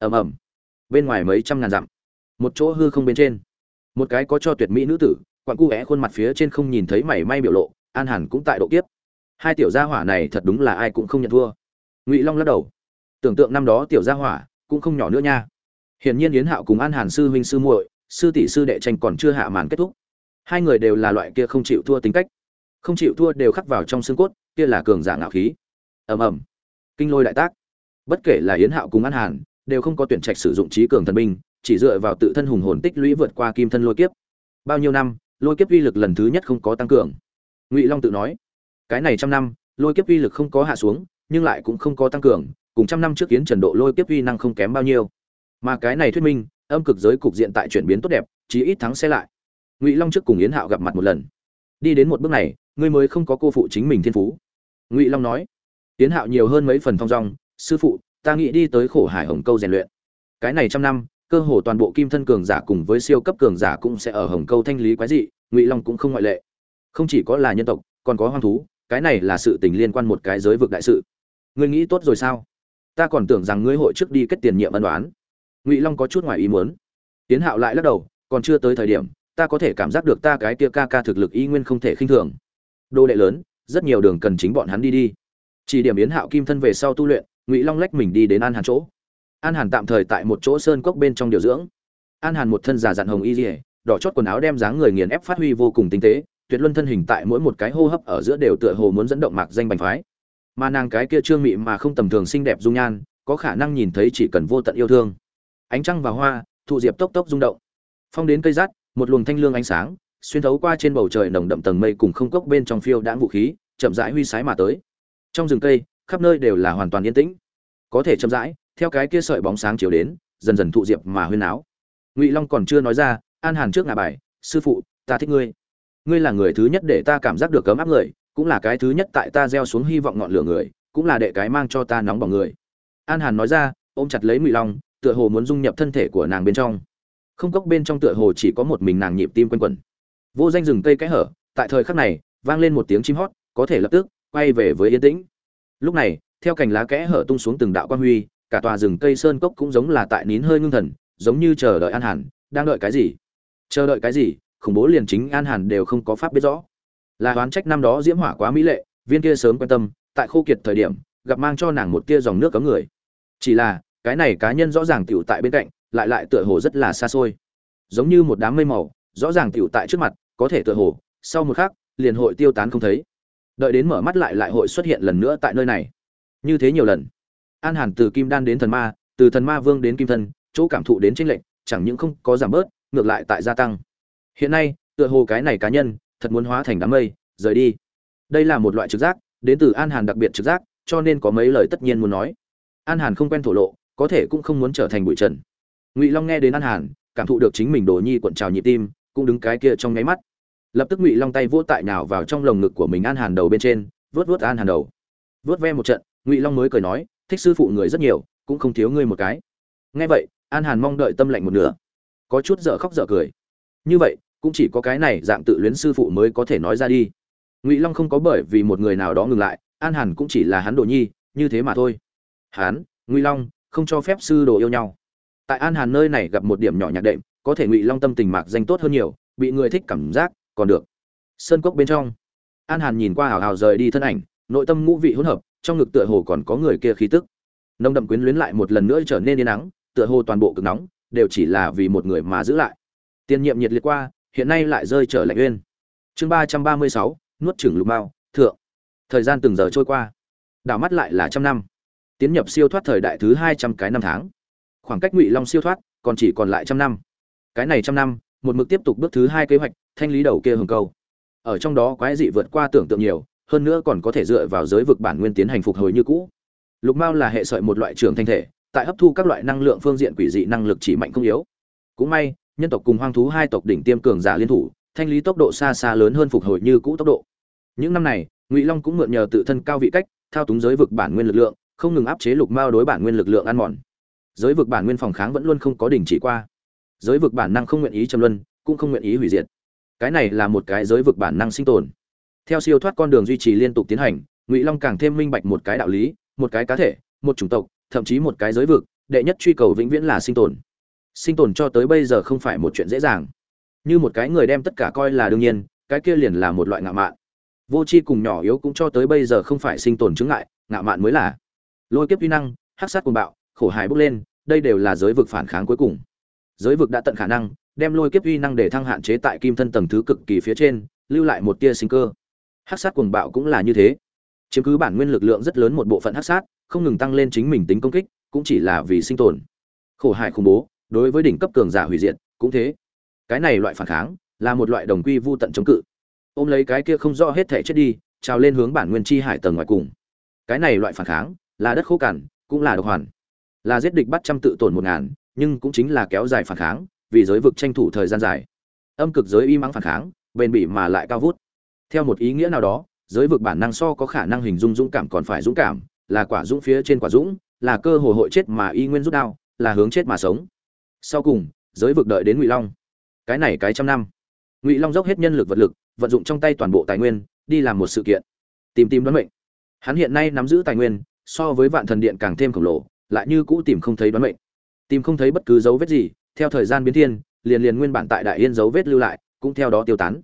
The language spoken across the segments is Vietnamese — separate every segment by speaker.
Speaker 1: ầm ầm. Bên ngoài mấy trăm ngàn dặm, một chỗ hư không bên trên, một cái có cho tuyệt mỹ nữ tử, quặn cu é khuôn mặt phía trên không nhìn thấy mảy may biểu lộ, an hàn cũng tại độ kiếp. Hai tiểu gia hỏa này thật đúng là ai cũng không nhận thua. Ngụy long lắc đầu. Tưởng tượng năm đó tiểu gia hỏa cũng không nhỏ nữa nha. Hiển nhiên yến hạo cùng an hàn sư huynh sư muội, sư tỷ sư đệ tranh còn chưa hạ màn kết thúc. Hai người đều là loại kia không chịu thua tính cách. Không chịu thua đều khắc vào trong xương cốt, kia là cường giả ngạo khí. Ầm ầm. Kinh lôi đại tác. Bất kể là yến hạo cùng an hàn đều không có tuyển trạch sử dụng trí cường thần binh, chỉ dựa vào tự thân hùng hồn tích lũy vượt qua kim thân lôi kiếp. Bao nhiêu năm, lôi kiếp uy lực lần thứ nhất không có tăng cường. Ngụy long tự nói, cái này trăm năm, lôi kiếp uy lực không có hạ xuống, nhưng lại cũng không có tăng cường, cùng trăm năm trước kiến trần độ lôi kiếp uy năng không kém bao nhiêu. Mà cái này thuyết minh, âm cực giới cục diện tại chuyển biến tốt đẹp, chí ít thắng xe lại. Ngụy long trước cùng yến hạo gặp mặt một lần. Đi đến một bước này, ngươi mới không có cô phụ chính mình thiên phú. Ngụy long nói, yến hạo nhiều hơn mấy phần thong dong, sư phụ ta nghĩ đi tới khổ hải hồng câu rèn luyện. Cái này trăm năm, cơ hồ toàn bộ kim thân cường giả cùng với siêu cấp cường giả cũng sẽ ở hồng câu thanh lý quái dị, ngụy long cũng không ngoại lệ. Không chỉ có là nhân tộc, còn có hoang thú, cái này là sự tình liên quan một cái giới vực đại sự. Ngươi nghĩ tốt rồi sao? Ta còn tưởng rằng ngươi hội trước đi kết tiền nhiệm ân đoán ngụy long có chút ngoài ý muốn. Tiến hạo lại lắc đầu, còn chưa tới thời điểm, ta có thể cảm giác được ta cái tia ca ca thực lực y nguyên không thể khinh thường. Đô đệ lớn, rất nhiều đường cần chính bọn hắn đi đi. Chỉ điểm yến hạo kim thân về sau tu luyện ngụy long lách mình đi đến an hàn chỗ an hàn tạm thời tại một chỗ sơn cốc bên trong điều dưỡng an hàn một thân già dặn hồng y dỉa đỏ chót quần áo đem dáng người nghiền ép phát huy vô cùng tinh tế tuyệt luân thân hình tại mỗi một cái hô hấp ở giữa đều tựa hồ muốn dẫn động mạc danh bành phái mà nàng cái kia trương mị mà không tầm thường xinh đẹp dung nhan có khả năng nhìn thấy chỉ cần vô tận yêu thương ánh trăng và hoa thụ diệp tốc tốc rung động phong đến cây rát một luồng thanh lương ánh sáng xuyên thấu qua trên bầu trời nồng đậm tầng mây cùng không cốc bên trong phiêu đãng vũ khí chậm rãi huy sái mà tới trong rừng cây khắp nơi đều là hoàn toàn yên tĩnh. Có thể chậm rãi, theo cái kia sợi bóng sáng chiếu đến, dần dần thụ diệp mà huyên áo. Ngụy long còn chưa nói ra, an hàn trước ngà bài, sư phụ, ta thích ngươi. Ngươi là người thứ nhất để ta cảm giác được cấm áp người, cũng là cái thứ nhất tại ta gieo xuống hy vọng ngọn lửa người, cũng là đệ cái mang cho ta nóng bỏng người. An hàn nói ra, ôm chặt lấy ngụy long, tựa hồ muốn dung nhập thân thể của nàng bên trong. Không cốc bên trong tựa hồ chỉ có một mình nàng nhịp tim quanh quẩn. Vô danh rừng cây kẽ hở, tại thời khắc này, vang lên một tiếng chim hót, có thể lập tức quay về với yên tĩnh lúc này, theo cành lá kẽ hở tung xuống từng đạo quan huy, cả tòa rừng cây sơn cốc cũng giống là tại nín hơi ngưng thần, giống như chờ đợi an hàn, đang đợi cái gì? Chờ đợi cái gì? Khủng bố liền chính an hàn đều không có pháp biết rõ. Là oán trách năm đó diễm hỏa quá mỹ lệ, viên kia sớm quan tâm, tại khô kiệt thời điểm, gặp mang cho nàng một tia dòng nước cấm người. Chỉ là, cái này cá nhân rõ ràng tiểu tại bên cạnh, lại lại tựa hồ rất là xa xôi. Giống như một đám mây màu, rõ ràng tiểu tại trước mặt, có thể tựa hồ, sau một khắc, liền hội tiêu tán không thấy đợi đến mở mắt lại lại hội xuất hiện lần nữa tại nơi này. Như thế nhiều lần, an hàn từ kim đan đến thần ma, từ thần ma vương đến kim thân, chỗ cảm thụ đến tranh lệnh chẳng những không có giảm bớt, ngược lại tại gia tăng. Hiện nay, tựa hồ cái này cá nhân, thật muốn hóa thành đám mây, rời đi. Đây là một loại trực giác, đến từ an hàn đặc biệt trực giác, cho nên có mấy lời tất nhiên muốn nói. An hàn không quen thổ lộ, có thể cũng không muốn trở thành bụi trần. Ngụy long nghe đến an hàn, cảm thụ được chính mình đồ nhi cuộn trào nhịp tim, cũng đứng cái kia trong nháy mắt lập tức ngụy long tay vỗ tại nào vào trong lồng ngực của mình an hàn đầu bên trên, vớt vớt an hàn đầu. Vớt ve một trận, ngụy long mới cười nói, thích sư phụ người rất nhiều, cũng không thiếu ngươi một cái. Nghe vậy, an hàn mong đợi tâm lạnh một nửa. Có chút dở khóc dở cười. Như vậy, cũng chỉ có cái này dạng tự luyến sư phụ mới có thể nói ra đi. Ngụy long không có bởi vì một người nào đó ngừng lại, an hàn cũng chỉ là hắn đồ nhi, như thế mà thôi. Hắn ngụy long, không cho phép sư đồ yêu nhau. Tại an hàn nơi này gặp một điểm nhỏ nhạc đệm, có thể ngụy long tâm tình mạc danh tốt hơn nhiều, bị người thích cảm giác còn được. Sơn cốc bên trong, an hàn nhìn qua hào hào rời đi thân ảnh, nội tâm ngũ vị hỗn hợp, trong ngực tựa hồ còn có người kia khí tức. Nông đậm quyến luyến lại một lần nữa trở nên yên nắng, tựa hồ toàn bộ cực nóng đều chỉ là vì một người mà giữ lại. Tiền nhiệm nhiệt liệt qua, hiện nay lại rơi trở lạnh uyên. Chương ba trăm ba mươi sáu, nuốt chửng lục mao, thượng. Thời gian từng giờ trôi qua, đảo mắt lại là trăm năm. Tiến nhập siêu thoát thời đại thứ hai trăm cái năm tháng. Khoảng cách ngụy long siêu thoát còn chỉ còn lại trăm năm. Cái này trăm năm, một mực tiếp tục bước thứ hai kế hoạch thanh lý đầu kia hừng câu. Ở trong đó quái dị vượt qua tưởng tượng nhiều, hơn nữa còn có thể dựa vào giới vực bản nguyên tiến hành phục hồi như cũ. Lục mao là hệ sợi một loại trường thanh thể, tại hấp thu các loại năng lượng phương diện quỷ dị năng lực chỉ mạnh không yếu. Cũng may, nhân tộc cùng hoang thú hai tộc đỉnh tiêm cường giả liên thủ, thanh lý tốc độ xa xa lớn hơn phục hồi như cũ tốc độ. Những năm này, ngụy long cũng mượn nhờ tự thân cao vị cách, thao túng giới vực bản nguyên lực lượng, không ngừng áp chế lục mao đối bản nguyên lực lượng ăn mòn. Giới vực bản nguyên phòng kháng vẫn luôn không có đình chỉ qua. Giới vực bản năng không nguyện ý châm luân, cũng không nguyện ý hủy diệt cái này là một cái giới vực bản năng sinh tồn. Theo siêu thoát con đường duy trì liên tục tiến hành, ngụy long càng thêm minh bạch một cái đạo lý, một cái cá thể, một chủng tộc, thậm chí một cái giới vực, đệ nhất truy cầu vĩnh viễn là sinh tồn. Sinh tồn cho tới bây giờ không phải một chuyện dễ dàng. Như một cái người đem tất cả coi là đương nhiên, cái kia liền là một loại ngạo mạn. Vô c h i cùng nhỏ yếu cũng cho tới bây giờ không phải sinh tồn chứng ngại, ngạo mạn mới là. Lôi kiếp uy năng, hắc sát cuồng bạo, khổ hài bốc lên, đây đều là giới vực phản kháng cuối cùng. Giới vực đã tận khả năng đem lôi kiếp uy năng để thăng hạn chế tại kim thân tầng thứ cực kỳ phía trên, lưu lại một tia sinh cơ. Hắc sát cuồng bạo cũng là như thế. Chiếm cứ bản nguyên lực lượng rất lớn một bộ phận hắc sát, không ngừng tăng lên chính mình tính công kích, cũng chỉ là vì sinh tồn. Khổ hại khủng bố, đối với đỉnh cấp cường giả hủy diệt, cũng thế. Cái này loại phản kháng, là một loại đồng quy vu tận chống cự. Ôm lấy cái kia không rõ hết thể chết đi, trào lên hướng bản nguyên chi hải tầng ngoài cùng. Cái này loại phản kháng, là đất khô cằn, cũng là độc hoàn. Là giết địch bắt trăm tự tổn một ngàn, nhưng cũng chính là kéo dài phản kháng vì giới vực tranh thủ thời gian dài. Âm cực giới y mắng phản kháng, bền bỉ mà lại cao vút. Theo một ý nghĩa nào đó, giới vực bản năng so có khả năng hình dung dũng cảm còn phải dũng cảm, là quả dũng phía trên quả dũng, là cơ hội hội chết mà y nguyên rút đao, là hướng chết mà sống. Sau cùng, giới vực đợi đến ngụy long. Cái này cái trăm năm. Ngụy long dốc hết nhân lực vật lực, vận dụng trong tay toàn bộ tài nguyên, đi làm một sự kiện. Tìm tìm đoán mệnh. Hắn hiện nay nắm giữ tài nguyên, so với vạn thần điện càng thêm khổng lồ, lại như cũ tìm không thấy đoán mệnh. Tìm không thấy bất cứ dấu vết gì theo thời gian biến thiên, liền liền nguyên bản tại đại yên dấu vết lưu lại, cũng theo đó tiêu tán.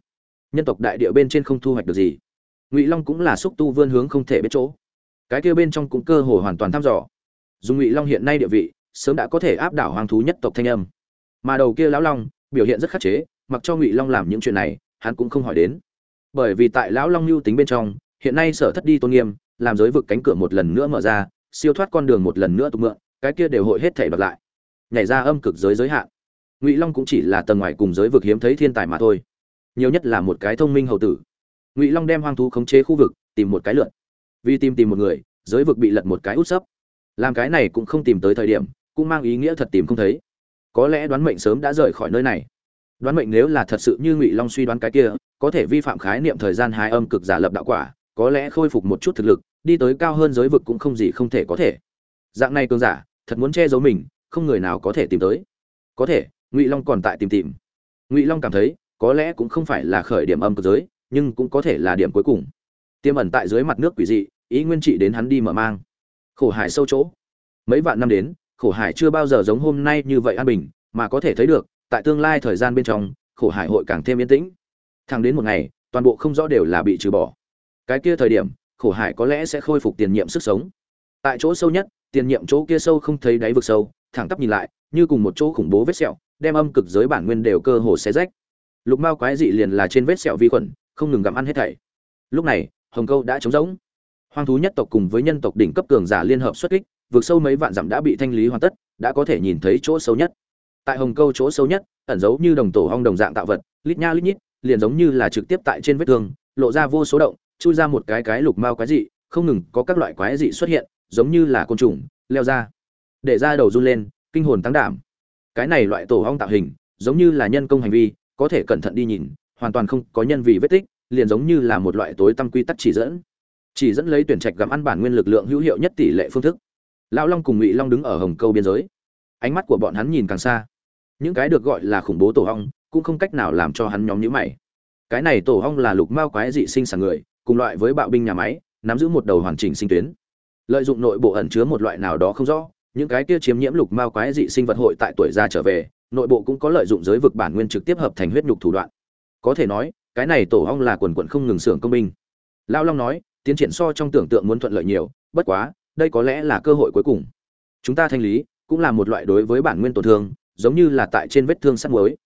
Speaker 1: Nhân tộc đại địa bên trên không thu hoạch được gì. Ngụy long cũng là xúc tu vươn hướng không thể biết chỗ. Cái kia bên trong cũng cơ hồ hoàn toàn thăm dò. Dùng ngụy long hiện nay địa vị, sớm đã có thể áp đảo hoàng thú nhất tộc thanh âm. Mà đầu kia lão long, biểu hiện rất khắc chế, mặc cho ngụy long làm những chuyện này, hắn cũng không hỏi đến. Bởi vì tại lão long lưu tính bên trong, hiện nay sở thất đi tôn nghiêm, làm giới vực cánh cửa một lần nữa mở ra, siêu thoát con đường một lần nữa tục mượn, cái kia đều hội hết thể bật lại nhảy ra âm cực giới giới hạn. Ngụy long cũng chỉ là tầng ngoài cùng giới vực hiếm thấy thiên tài mà thôi, nhiều nhất là một cái thông minh hầu tử. Ngụy long đem hoang thú khống chế khu vực, tìm một cái lượn. Vì tìm tìm một người, giới vực bị lật một cái út sấp. Làm cái này cũng không tìm tới thời điểm, cũng mang ý nghĩa thật tìm không thấy. Có lẽ đoán mệnh sớm đã rời khỏi nơi này. Đoán mệnh nếu là thật sự như ngụy long suy đoán cái kia, có thể vi phạm khái niệm thời gian hai âm cực giả lập đạo quả, có lẽ khôi phục một chút thực lực, đi tới cao hơn giới vực cũng không gì không thể có thể. Dạng này cường giả, thật muốn che giấu mình không người nào có thể tìm tới. Có thể, ngụy long còn tại tìm tìm. Ngụy long cảm thấy, có lẽ cũng không phải là khởi điểm âm cực giới, nhưng cũng có thể là điểm cuối cùng. Tiêm ẩn tại dưới mặt nước quỷ dị, ý nguyên trị đến hắn đi mở mang. Khổ hải sâu chỗ. Mấy vạn năm đến, khổ hải chưa bao giờ giống hôm nay như vậy an bình, mà có thể thấy được, tại tương lai thời gian bên trong, khổ hải hội càng thêm yên tĩnh. Thẳng đến một ngày, toàn bộ không rõ đều là bị trừ bỏ. Cái kia thời điểm, khổ hải có lẽ sẽ khôi phục tiền nhiệm sức sống. Tại chỗ sâu nhất, tiền nhiệm chỗ kia sâu không thấy đáy vực sâu thẳng tắp nhìn lại, như cùng một chỗ khủng bố vết sẹo, đem âm cực giới bản nguyên đều cơ hồ xé rách. Lục mao quái dị liền là trên vết sẹo vi khuẩn, không ngừng gặm ăn hết thảy. Lúc này, hồng câu đã trống rỗng. Hoang thú nhất tộc cùng với nhân tộc đỉnh cấp cường giả liên hợp xuất kích, vượt sâu mấy vạn dặm đã bị thanh lý hoàn tất, đã có thể nhìn thấy chỗ sâu nhất. Tại hồng câu chỗ sâu nhất, ẩn giấu như đồng tổ hong đồng dạng tạo vật, lít nha lít nhít, liền giống như là trực tiếp tại trên vết thương, lộ ra vô số động, chui ra một cái cái lục mao quái dị, không ngừng có các loại quái dị xuất hiện, giống như là côn trùng, leo ra để ra đầu run lên, kinh hồn tăng đảm. Cái này loại tổ hong tạo hình, giống như là nhân công hành vi, có thể cẩn thận đi nhìn, hoàn toàn không có nhân vì vết tích, liền giống như là một loại tối tăm quy tắc chỉ dẫn. Chỉ dẫn lấy tuyển trạch gặm ăn bản nguyên lực lượng hữu hiệu nhất tỷ lệ phương thức. Lão long cùng ngụy long đứng ở hồng câu biên giới. Ánh mắt của bọn hắn nhìn càng xa. Những cái được gọi là khủng bố tổ hong, cũng không cách nào làm cho hắn nhóm nhữ mày. Cái này tổ hong là lục mao quái dị sinh sản người, cùng loại với bạo binh nhà máy, nắm giữ một đầu hoàn chỉnh sinh tuyến. Lợi dụng nội bộ ẩn chứa một loại nào đó không rõ những cái kia chiếm nhiễm lục mao quái dị sinh vật hội tại tuổi già trở về, nội bộ cũng có lợi dụng giới vực bản nguyên trực tiếp hợp thành huyết nhục thủ đoạn. Có thể nói, cái này tổ hong là quần quận không ngừng xưởng công binh. Lao long nói, tiến triển so trong tưởng tượng muốn thuận lợi nhiều, bất quá, đây có lẽ là cơ hội cuối cùng. Chúng ta thanh lý, cũng là một loại đối với bản nguyên tổn thương, giống như là tại trên vết thương sắt muối.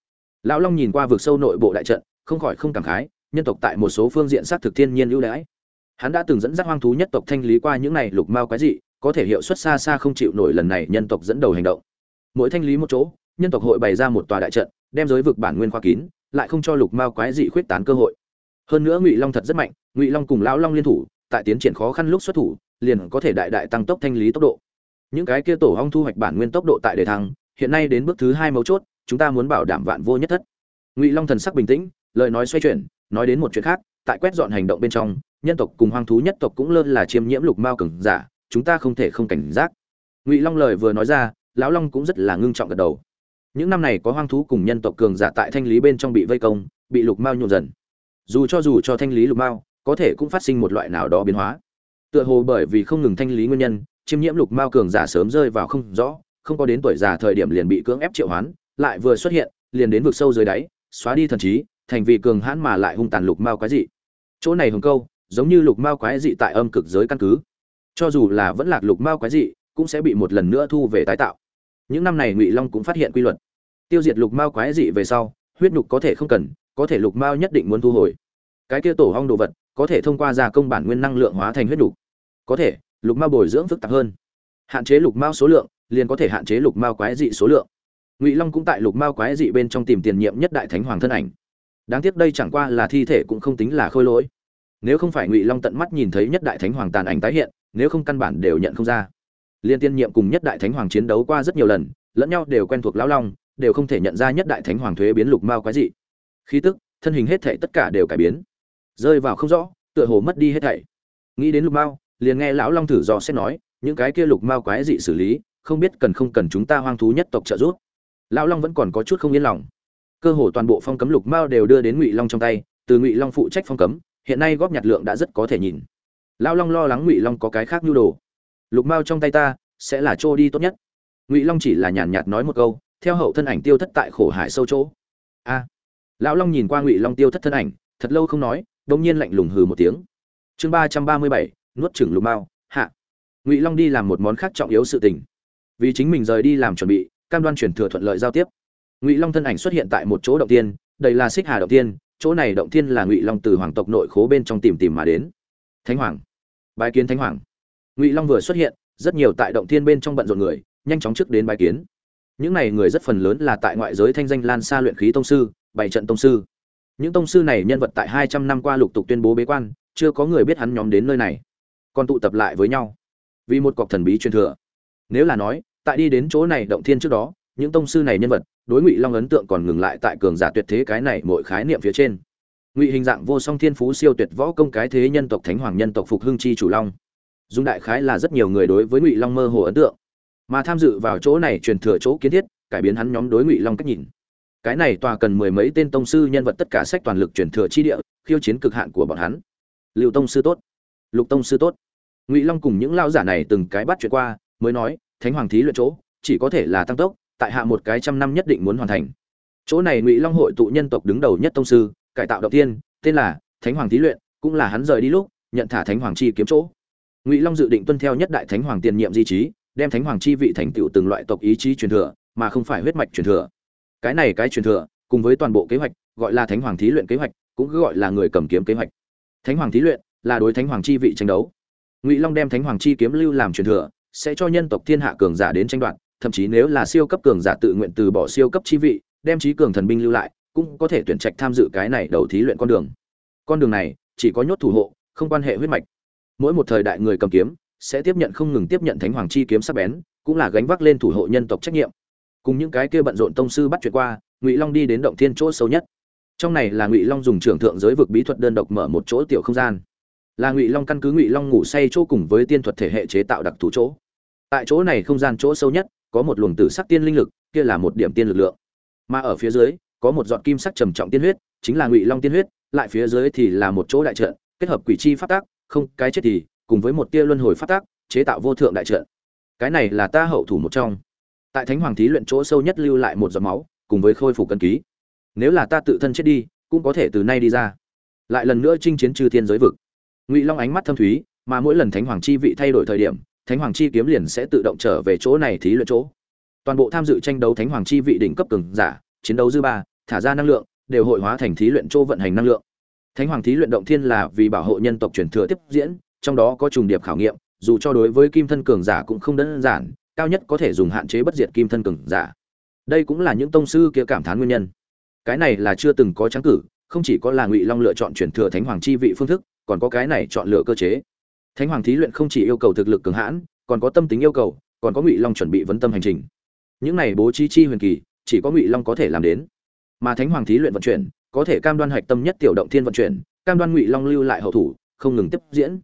Speaker 1: Lão long nhìn qua vực sâu nội bộ đại trận, không khỏi không cảm khái, nhân tộc tại một số phương diện sát thực thiên nhiên ưu đãi. Hắn đã từng dẫn dắt hoang thú nhất tộc thanh lý qua những này lục mao quái dị có thể hiệu suất xa xa không chịu nổi lần này nhân tộc dẫn đầu hành động. Mỗi thanh lý một chỗ, nhân tộc hội bày ra một tòa đại trận, đem giới vực bản nguyên khoa kín, lại không cho lục mao quái dị khuyết tán cơ hội. Hơn nữa ngụy long thật rất mạnh, ngụy long cùng lão long liên thủ, tại tiến triển khó khăn lúc xuất thủ, liền có thể đại đại tăng tốc thanh lý tốc độ. Những cái kia tổ hong thu hoạch bản nguyên tốc độ tại đề thăng, hiện nay đến bước thứ hai mấu chốt, chúng ta muốn bảo đảm vạn vô nhất thất. Ngụy long thần sắc bình tĩnh, lời nói xoay chuyển, nói đến một chuyện khác, tại quét dọn hành động bên trong, nhân tộc cùng hoang thú nhất tộc cũng lơ là chiêm nhiễm lục mao cường giả chúng ta không thể không cảnh giác. Ngụy long lời vừa nói ra, lão long cũng rất là ngưng trọng gật đầu. Những năm này có hoang thú cùng nhân tộc cường giả tại thanh lý bên trong bị vây công, bị lục mao nhộn dần. Dù cho dù cho thanh lý lục mao, có thể cũng phát sinh một loại nào đó biến hóa. Tựa hồ bởi vì không ngừng thanh lý nguyên nhân, chiêm nhiễm lục mao cường giả sớm rơi vào không rõ, không có đến tuổi già thời điểm liền bị cưỡng ép triệu hoán, lại vừa xuất hiện, liền đến vực sâu dưới đáy, xóa đi thần trí, thành vì cường hãn mà lại hung tàn lục mao quái dị. Chỗ này hồng câu, giống như lục mao quái dị tại âm cực giới căn cứ cho dù là vẫn lạc lục mao quái dị, cũng sẽ bị một lần nữa thu về tái tạo. Những năm này ngụy long cũng phát hiện quy luật. Tiêu diệt lục mao quái dị về sau, huyết nhục có thể không cần, có thể lục mao nhất định muốn thu hồi. Cái kia tổ hong đồ vật, có thể thông qua gia công bản nguyên năng lượng hóa thành huyết nhục. Có thể, lục mao bồi dưỡng phức tạp hơn. Hạn chế lục mao số lượng, liền có thể hạn chế lục mao quái dị số lượng. Ngụy long cũng tại lục mao quái dị bên trong tìm tiền nhiệm nhất đại thánh hoàng thân ảnh. Đáng tiếc đây chẳng qua là thi thể cũng không tính là khôi lỗi. Nếu không phải ngụy long tận mắt nhìn thấy nhất đại thánh hoàng tàn ảnh tái hiện nếu không căn bản đều nhận không ra. Liên tiên nhiệm cùng nhất đại thánh hoàng chiến đấu qua rất nhiều lần, lẫn nhau đều quen thuộc lão long, đều không thể nhận ra nhất đại thánh hoàng thuế biến lục mao quái dị. Khí tức, thân hình hết thảy tất cả đều cải biến. Rơi vào không rõ, tựa hồ mất đi hết thảy. Nghĩ đến lục mao, liền nghe lão long thử dò xét nói, những cái kia lục mao quái dị xử lý, không biết cần không cần chúng ta hoang thú nhất tộc trợ giúp. Lão long vẫn còn có chút không yên lòng. Cơ hồ toàn bộ phong cấm lục mao đều đưa đến ngụy long trong tay, từ ngụy long phụ trách phong cấm, hiện nay góp nhặt lượng đã rất có thể nhìn lão long lo lắng ngụy long có cái khác nhu đồ. Lục mao trong tay ta, sẽ là trô đi tốt nhất. Ngụy long chỉ là nhàn nhạt nói một câu, theo hậu thân ảnh tiêu thất tại khổ hải sâu chỗ. A. Lão long nhìn qua ngụy long tiêu thất thân ảnh, thật lâu không nói đông nhiên lạnh lùng hừ một tiếng. Chương ba trăm ba mươi bảy, nuốt chửng lục mao, hạ. Ngụy long đi làm một món khác trọng yếu sự tình. Vì chính mình rời đi làm chuẩn bị, cam đoan chuyển thừa thuận lợi giao tiếp. Ngụy long thân ảnh xuất hiện tại một chỗ động tiên, đây là xích hà động tiên, chỗ này động tiên là ngụy long từ hoàng tộc nội khố bên trong tìm tìm mà đến. Thánh hoàng bái kiến thánh hoàng. Ngụy long vừa xuất hiện, rất nhiều tại động thiên bên trong bận rộn người, nhanh chóng trước đến bái kiến. Những này người rất phần lớn là tại ngoại giới thanh danh lan xa luyện khí tông sư bảy trận tông sư. Những tông sư này nhân vật tại hai trăm năm qua lục tục tuyên bố bế quan, chưa có người biết hắn nhóm đến nơi này. Còn tụ tập lại với nhau. Vì một cọc thần bí truyền thừa. Nếu là nói, tại đi đến chỗ này động thiên trước đó, những tông sư này nhân vật, đối ngụy long ấn tượng còn ngừng lại tại cường giả tuyệt thế cái này mỗi khái niệm phía trên ngụy hình dạng vô song thiên phú siêu tuyệt võ công cái thế nhân tộc thánh hoàng nhân tộc phục hưng chi chủ long. Dung đại khái là rất nhiều người đối với ngụy long mơ hồ ấn tượng. Mà tham dự vào chỗ này truyền thừa chỗ kiến thiết, cải biến hắn nhóm đối ngụy long cách nhìn. Cái này tòa cần mười mấy tên tông sư nhân vật tất cả sách toàn lực truyền thừa chi địa, khiêu chiến cực hạn của bọn hắn. Liệu tông sư tốt. Lục tông sư tốt. Ngụy long cùng những lao giả này từng cái bắt chuyện qua, mới nói, thánh hoàng thí luyện chỗ, chỉ có thể là tăng tốc, tại hạ một cái trăm năm nhất định muốn hoàn thành. Chỗ này ngụy long hội tụ nhân tộc đứng đầu nhất tông sư cải tạo đầu tiên tên là thánh hoàng thí luyện, cũng là hắn rời đi lúc, nhận thả thánh hoàng chi kiếm chỗ. Ngụy long dự định tuân theo nhất đại thánh hoàng tiền nhiệm di trí, đem thánh hoàng chi vị thành tựu từng loại tộc ý chí truyền thừa, mà không phải huyết mạch truyền thừa. Cái này cái truyền thừa, cùng với toàn bộ kế hoạch, gọi là thánh hoàng thí luyện kế hoạch, cũng cứ gọi là người cầm kiếm kế hoạch. Thánh hoàng thí luyện là đối thánh hoàng chi vị tranh đấu. Ngụy long đem thánh hoàng chi kiếm lưu làm truyền thừa, sẽ cho nhân tộc thiên hạ cường giả đến tranh đoạt, thậm chí nếu là siêu cấp cường giả tự nguyện từ bỏ siêu cấp chi vị, đem trí cường thần binh lưu lại cũng có thể tuyển trạch tham dự cái này đầu thí luyện con đường. Con đường này, chỉ có nhốt thủ hộ, không quan hệ huyết mạch. Mỗi một thời đại người cầm kiếm, sẽ tiếp nhận không ngừng tiếp nhận thánh hoàng chi kiếm sắc bén, cũng là gánh vác lên thủ hộ nhân tộc trách nhiệm. Cùng những cái kia bận rộn tông sư bắt chuyện qua, ngụy long đi đến động thiên chỗ sâu nhất. Trong này là ngụy long dùng trưởng thượng giới vực bí thuật đơn độc mở một chỗ tiểu không gian. Là ngụy long căn cứ ngụy long ngủ say chỗ cùng với tiên thuật thể hệ chế tạo đặc thù chỗ. Tại chỗ này không gian chỗ sâu nhất, có một luồng tử sắc tiên linh lực, kia là một điểm tiên lực lượng. Mà ở phía dưới có một giọt kim sắc trầm trọng tiên huyết, chính là ngụy long tiên huyết, lại phía dưới thì là một chỗ đại trận, kết hợp quỷ chi pháp tác, không, cái chết thì, cùng với một tia luân hồi pháp tác, chế tạo vô thượng đại trận. Cái này là ta hậu thủ một trong. Tại thánh hoàng thí luyện chỗ sâu nhất lưu lại một giọt máu, cùng với khôi phục cân ký. Nếu là ta tự thân chết đi, cũng có thể từ nay đi ra. Lại lần nữa chinh chiến trừ thiên giới vực. Ngụy long ánh mắt thâm thúy, mà mỗi lần thánh hoàng chi vị thay đổi thời điểm, thánh hoàng chi kiếm liền sẽ tự động trở về chỗ này thí luyện chỗ. Toàn bộ tham dự tranh đấu thánh hoàng chi vị đỉnh cấp cường giả, chiến đấu dư ba thả ra năng lượng, đều hội hóa thành thí luyện chỗ vận hành năng lượng. Thánh hoàng thí luyện động thiên là vì bảo hộ nhân tộc truyền thừa tiếp diễn, trong đó có trùng điệp khảo nghiệm, dù cho đối với kim thân cường giả cũng không đơn giản, cao nhất có thể dùng hạn chế bất diệt kim thân cường giả. Đây cũng là những tông sư kia cảm thán nguyên nhân. Cái này là chưa từng có trắng cử, không chỉ có là ngụy long lựa chọn truyền thừa thánh hoàng chi vị phương thức, còn có cái này chọn lựa cơ chế. Thánh hoàng thí luyện không chỉ yêu cầu thực lực cường hãn, còn có tâm tính yêu cầu, còn có ngụy long chuẩn bị vấn tâm hành trình. Những này bố trí chi huyền kỳ, chỉ có ngụy long có thể làm đến mà thánh hoàng thí luyện vận chuyển, có thể cam đoan hạch tâm nhất tiểu động thiên vận chuyển, cam đoan ngụy long lưu lại hậu thủ, không ngừng tiếp diễn.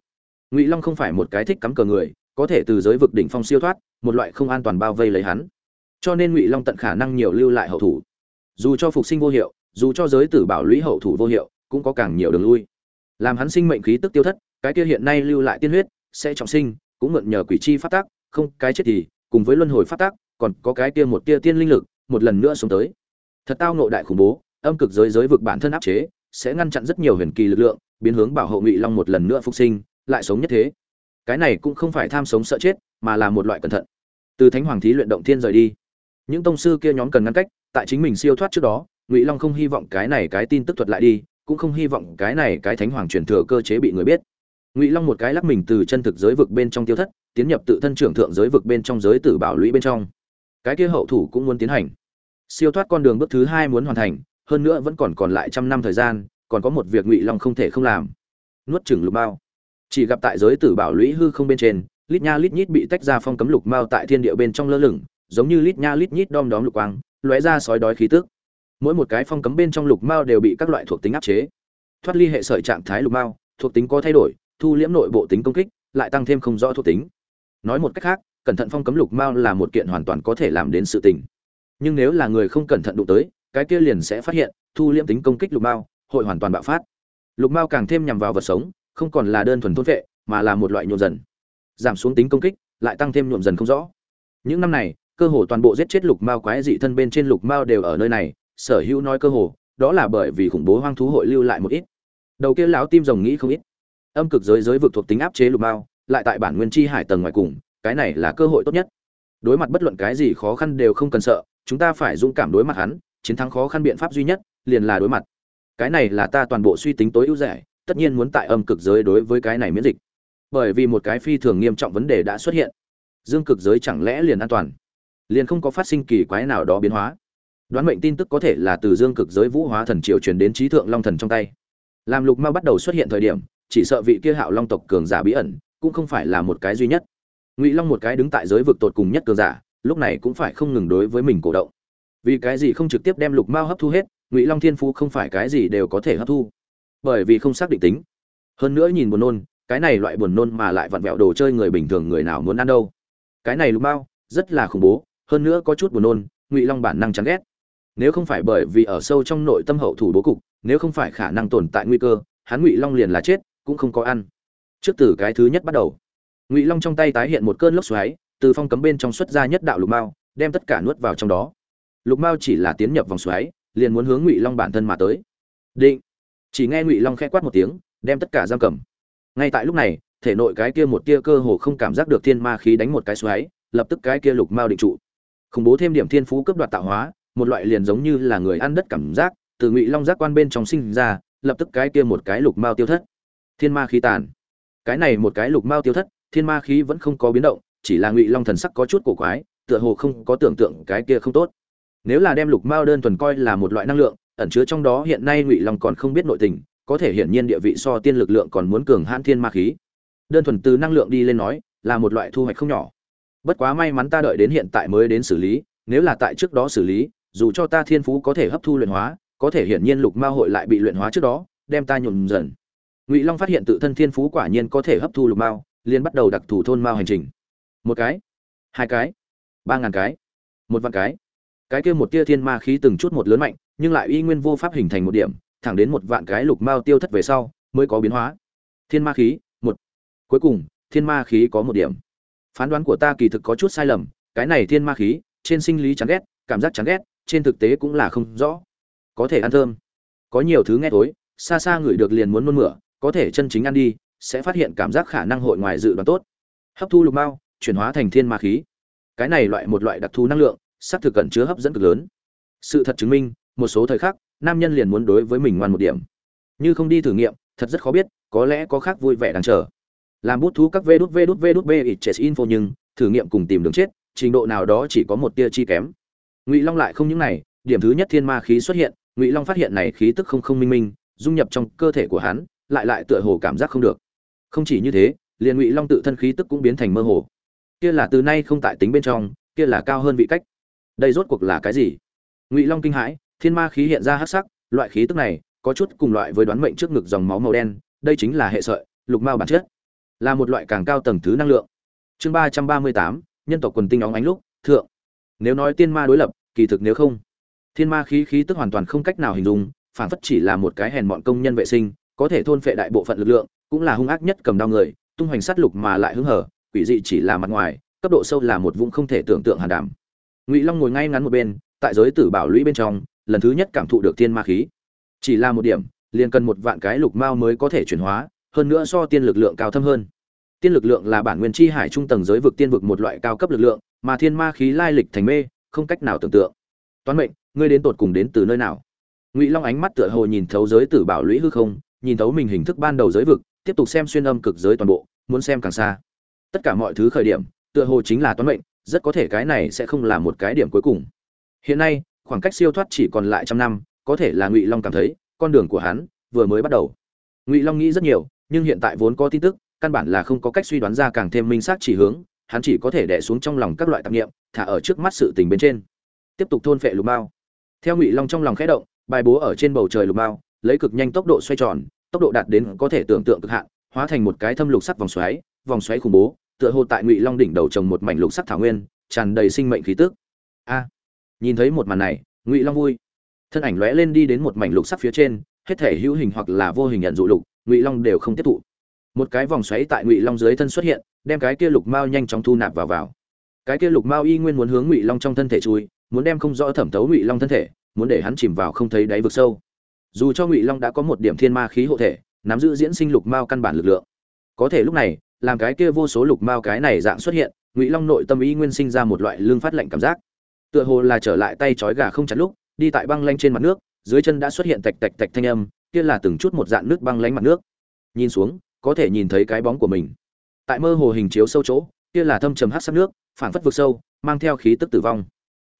Speaker 1: Ngụy long không phải một cái thích cắm cờ người, có thể từ giới vực đỉnh phong siêu thoát, một loại không an toàn bao vây lấy hắn. Cho nên ngụy long tận khả năng nhiều lưu lại hậu thủ. Dù cho phục sinh vô hiệu, dù cho giới tử bảo lũy hậu thủ vô hiệu, cũng có càng nhiều đường lui. Làm hắn sinh mệnh khí tức tiêu thất, cái kia hiện nay lưu lại tiên huyết, sẽ trọng sinh, cũng mượn nhờ quỷ chi phát tác, không, cái chết thì, cùng với luân hồi phát tác, còn có cái kia một tia tiên linh lực, một lần nữa xuống tới thật tao nội đại khủng bố, âm cực giới giới vực bản thân áp chế, sẽ ngăn chặn rất nhiều huyền kỳ lực lượng, biến hướng bảo hộ ngụy long một lần nữa phục sinh, lại sống nhất thế. Cái này cũng không phải tham sống sợ chết, mà là một loại cẩn thận. Từ thánh hoàng thí luyện động thiên rời đi. Những tông sư kia nhóm cần ngăn cách, tại chính mình siêu thoát trước đó, ngụy long không hy vọng cái này cái tin tức thuật lại đi, cũng không hy vọng cái này cái thánh hoàng truyền thừa cơ chế bị người biết. Ngụy long một cái lắc mình từ chân thực giới vực bên trong tiêu thất, tiến nhập tự thân trưởng thượng giới vực bên trong giới tử bảo lũy bên trong. Cái kia hậu thủ cũng muốn tiến hành siêu thoát con đường bước thứ hai muốn hoàn thành, hơn nữa vẫn còn còn lại trăm năm thời gian, còn có một việc ngụy long không thể không làm. Nuốt chừng lục bao chỉ gặp tại giới tử bảo lũy hư không bên trên, lít nha lít nhít bị tách ra phong cấm lục mao tại thiên địa bên trong lơ lửng, giống như lít nha lít nhít đom đóm lục quang, lóe ra sói đói khí tức. Mỗi một cái phong cấm bên trong lục mao đều bị các loại thuộc tính áp chế. Thoát ly hệ sợi trạng thái lục mao, thuộc tính có thay đổi, thu liễm nội bộ tính công kích, lại tăng thêm không rõ thuộc tính. Nói một cách khác, cẩn thận phong cấm lục mao là một kiện hoàn toàn có thể làm đến sự tình nhưng nếu là người không cẩn thận đụng tới, cái kia liền sẽ phát hiện, thu liễm tính công kích lục mao, hội hoàn toàn bạo phát. Lục mao càng thêm nhằm vào vật sống, không còn là đơn thuần thôn vệ, mà là một loại nhuộm dần. Giảm xuống tính công kích, lại tăng thêm nhuộm dần không rõ. Những năm này, cơ hồ toàn bộ giết chết lục mao quái dị thân bên trên lục mao đều ở nơi này, sở hữu nói cơ hồ, đó là bởi vì khủng bố hoang thú hội lưu lại một ít. Đầu kia lão tim rồng nghĩ không ít. Âm cực giới giới vực thuộc tính áp chế lục mao, lại tại bản nguyên chi hải tầng ngoài cùng, cái này là cơ hội tốt nhất. Đối mặt bất luận cái gì khó khăn đều không cần sợ chúng ta phải dũng cảm đối mặt hắn, chiến thắng khó khăn biện pháp duy nhất liền là đối mặt. Cái này là ta toàn bộ suy tính tối ưu rẻ, tất nhiên muốn tại âm cực giới đối với cái này miễn dịch. Bởi vì một cái phi thường nghiêm trọng vấn đề đã xuất hiện. Dương cực giới chẳng lẽ liền an toàn? Liền không có phát sinh kỳ quái nào đó biến hóa. Đoán mệnh tin tức có thể là từ dương cực giới vũ hóa thần triều truyền đến trí thượng long thần trong tay. Làm lục mao bắt đầu xuất hiện thời điểm, chỉ sợ vị kia hạo long tộc cường giả bí ẩn cũng không phải là một cái duy nhất. Ngụy long một cái đứng tại giới vực tột cùng nhất cường giả lúc này cũng phải không ngừng đối với mình cổ động. Vì cái gì không trực tiếp đem lục mao hấp thu hết, ngụy long thiên phú không phải cái gì đều có thể hấp thu. Bởi vì không xác định tính. Hơn nữa nhìn buồn nôn, cái này loại buồn nôn mà lại vặn vẹo đồ chơi người bình thường người nào muốn ăn đâu. Cái này lục mao, rất là khủng bố, hơn nữa có chút buồn nôn, ngụy long bản năng chán ghét. Nếu không phải bởi vì ở sâu trong nội tâm hậu thủ bố cục, nếu không phải khả năng tồn tại nguy cơ, hắn ngụy long liền là chết, cũng không có ăn. Trước từ cái thứ nhất bắt đầu, ngụy long trong tay tái hiện một cơn lốc xoáy từ phong cấm bên trong xuất ra nhất đạo lục mao, đem tất cả nuốt vào trong đó. Lục mao chỉ là tiến nhập vòng xoáy, liền muốn hướng ngụy long bản thân mà tới. Định. Chỉ nghe ngụy long khẽ quát một tiếng, đem tất cả giam cầm. Ngay tại lúc này, thể nội cái kia một tia cơ hồ không cảm giác được thiên ma khí đánh một cái xoáy, lập tức cái kia lục mao định trụ. Khủng bố thêm điểm thiên phú cấp đoạt tạo hóa, một loại liền giống như là người ăn đất cảm giác, từ ngụy long giác quan bên trong sinh ra, lập tức cái kia một cái lục mao tiêu thất. Thiên ma khí tàn. Cái này một cái lục mao tiêu thất, thiên ma khí vẫn không có biến động chỉ là ngụy long thần sắc có chút cổ quái, tựa hồ không có tưởng tượng cái kia không tốt. Nếu là đem lục mao đơn thuần coi là một loại năng lượng, ẩn chứa trong đó hiện nay ngụy long còn không biết nội tình, có thể hiển nhiên địa vị so tiên lực lượng còn muốn cường hãn thiên ma khí. Đơn thuần từ năng lượng đi lên nói, là một loại thu hoạch không nhỏ. Bất quá may mắn ta đợi đến hiện tại mới đến xử lý, nếu là tại trước đó xử lý, dù cho ta thiên phú có thể hấp thu luyện hóa, có thể hiển nhiên lục ma hội lại bị luyện hóa trước đó, đem ta nhuộm dần. Ngụy long phát hiện tự thân thiên phú quả nhiên có thể hấp thu lục mao, liền bắt đầu đặc thù thôn mao hành trình một cái. Hai cái. Ba ngàn cái. Một vạn cái. Cái kia một tia thiên ma khí từng chút một lớn mạnh, nhưng lại uy nguyên vô pháp hình thành một điểm, thẳng đến một vạn cái lục mao tiêu thất về sau, mới có biến hóa. Thiên ma khí, một. Cuối cùng, thiên ma khí có một điểm. Phán đoán của ta kỳ thực có chút sai lầm, cái này thiên ma khí, trên sinh lý chán ghét, cảm giác chán ghét, trên thực tế cũng là không rõ. Có thể ăn thơm. Có nhiều thứ nghe tối xa xa ngửi được liền muốn nôn mửa, có thể chân chính ăn đi, sẽ phát hiện cảm giác khả năng hội ngoài dự đoán tốt. Hấp thu lục mao chuyển hóa thành thiên ma khí. Cái này loại một loại đặc thù năng lượng, xác thực cần chứa hấp dẫn cực lớn. Sự thật chứng minh, một số thời khắc, nam nhân liền muốn đối với mình ngoan một điểm. Như không đi thử nghiệm, thật rất khó biết, có lẽ có khác vui vẻ đang chờ. Làm bút thú các vê đút vê đút vê đút bê ít chết info nhưng, thử nghiệm cùng tìm đường chết, trình độ nào đó chỉ có một tia chi kém. Ngụy long lại không những này, điểm thứ nhất thiên ma khí xuất hiện, ngụy long phát hiện này khí tức không không minh minh, dung nhập trong cơ thể của hắn, lại lại tựa hồ cảm giác không được. Không chỉ như thế, liền ngụy long tự thân khí tức cũng biến thành mơ hồ kia là từ nay không tại tính bên trong, kia là cao hơn vị cách. Đây rốt cuộc là cái gì? Ngụy long kinh hãi, thiên ma khí hiện ra hắc sắc, loại khí tức này, có chút cùng loại với đoán mệnh trước ngực dòng máu màu đen, đây chính là hệ sợi, lục mao bản chất. Là một loại càng cao tầng thứ năng lượng. Chương ba trăm ba mươi tám, nhân tộc quần tinh óng ánh lúc, thượng. Nếu nói tiên ma đối lập, kỳ thực nếu không. Thiên ma khí khí tức hoàn toàn không cách nào hình dung, phản phất chỉ là một cái hèn mọn công nhân vệ sinh, có thể thôn phệ đại bộ phận lực lượng, cũng là hung ác nhất cầm đao người, tung hoành sát lục mà lại hứng hở quỷ dị chỉ là mặt ngoài, cấp độ sâu là một vũng không thể tưởng tượng hàn đảm. Ngụy long ngồi ngay ngắn một bên, tại giới tử bảo lũy bên trong, lần thứ nhất cảm thụ được thiên ma khí. Chỉ là một điểm, liền cần một vạn cái lục mao mới có thể chuyển hóa, hơn nữa so tiên lực lượng cao thâm hơn. Tiên lực lượng là bản nguyên chi hải trung tầng giới vực tiên vực một loại cao cấp lực lượng, mà thiên ma khí lai lịch thành mê, không cách nào tưởng tượng. Toán mệnh, ngươi đến tột cùng đến từ nơi nào? Ngụy long ánh mắt tựa hồ nhìn thấu giới tử bảo lũy hư không, nhìn thấu mình hình thức ban đầu giới vực, tiếp tục xem xuyên âm cực giới toàn bộ, muốn xem càng xa tất cả mọi thứ khởi điểm, tựa hồ chính là toán mệnh, rất có thể cái này sẽ không là một cái điểm cuối cùng. Hiện nay, khoảng cách siêu thoát chỉ còn lại trăm năm, có thể là ngụy long cảm thấy, con đường của hắn vừa mới bắt đầu. Ngụy long nghĩ rất nhiều, nhưng hiện tại vốn có tin tức, căn bản là không có cách suy đoán ra càng thêm minh xác chỉ hướng, hắn chỉ có thể đè xuống trong lòng các loại tạp nghiệm thả ở trước mắt sự tình bên trên. Tiếp tục thôn phệ lục bao theo ngụy long trong lòng khẽ động, bài bố ở trên bầu trời lục bao lấy cực nhanh tốc độ xoay tròn, tốc độ đạt đến có thể tưởng tượng cực hạn, hóa thành một cái thâm lục sắc vòng xoáy vòng xoáy khủng bố, tựa hồ tại ngụy long đỉnh đầu trồng một mảnh lục sắc thảo nguyên, tràn đầy sinh mệnh khí tức. A, nhìn thấy một màn này, ngụy long vui. Thân ảnh lóe lên đi đến một mảnh lục sắc phía trên, hết thể hữu hình hoặc là vô hình nhận dụ lục, ngụy long đều không tiếp thụ. Một cái vòng xoáy tại ngụy long dưới thân xuất hiện, đem cái kia lục mao nhanh chóng thu nạp vào vào. Cái kia lục mao y nguyên muốn hướng ngụy long trong thân thể chui, muốn đem không rõ thẩm thấu ngụy long thân thể, muốn để hắn chìm vào không thấy đáy vực sâu. Dù cho ngụy long đã có một điểm thiên ma khí hộ thể, nắm giữ diễn sinh lục mao căn bản lực lượng. Có thể lúc này làm cái kia vô số lục mao cái này dạng xuất hiện, ngụy long nội tâm ý nguyên sinh ra một loại lương phát lạnh cảm giác. Tựa hồ là trở lại tay trói gà không chặt lúc, đi tại băng lanh trên mặt nước, dưới chân đã xuất hiện tạch tạch tạch thanh âm, kia là từng chút một dạng nước băng lánh mặt nước. Nhìn xuống, có thể nhìn thấy cái bóng của mình. Tại mơ hồ hình chiếu sâu chỗ, kia là thâm trầm hát sắc nước phản phất vực sâu, mang theo khí tức tử vong.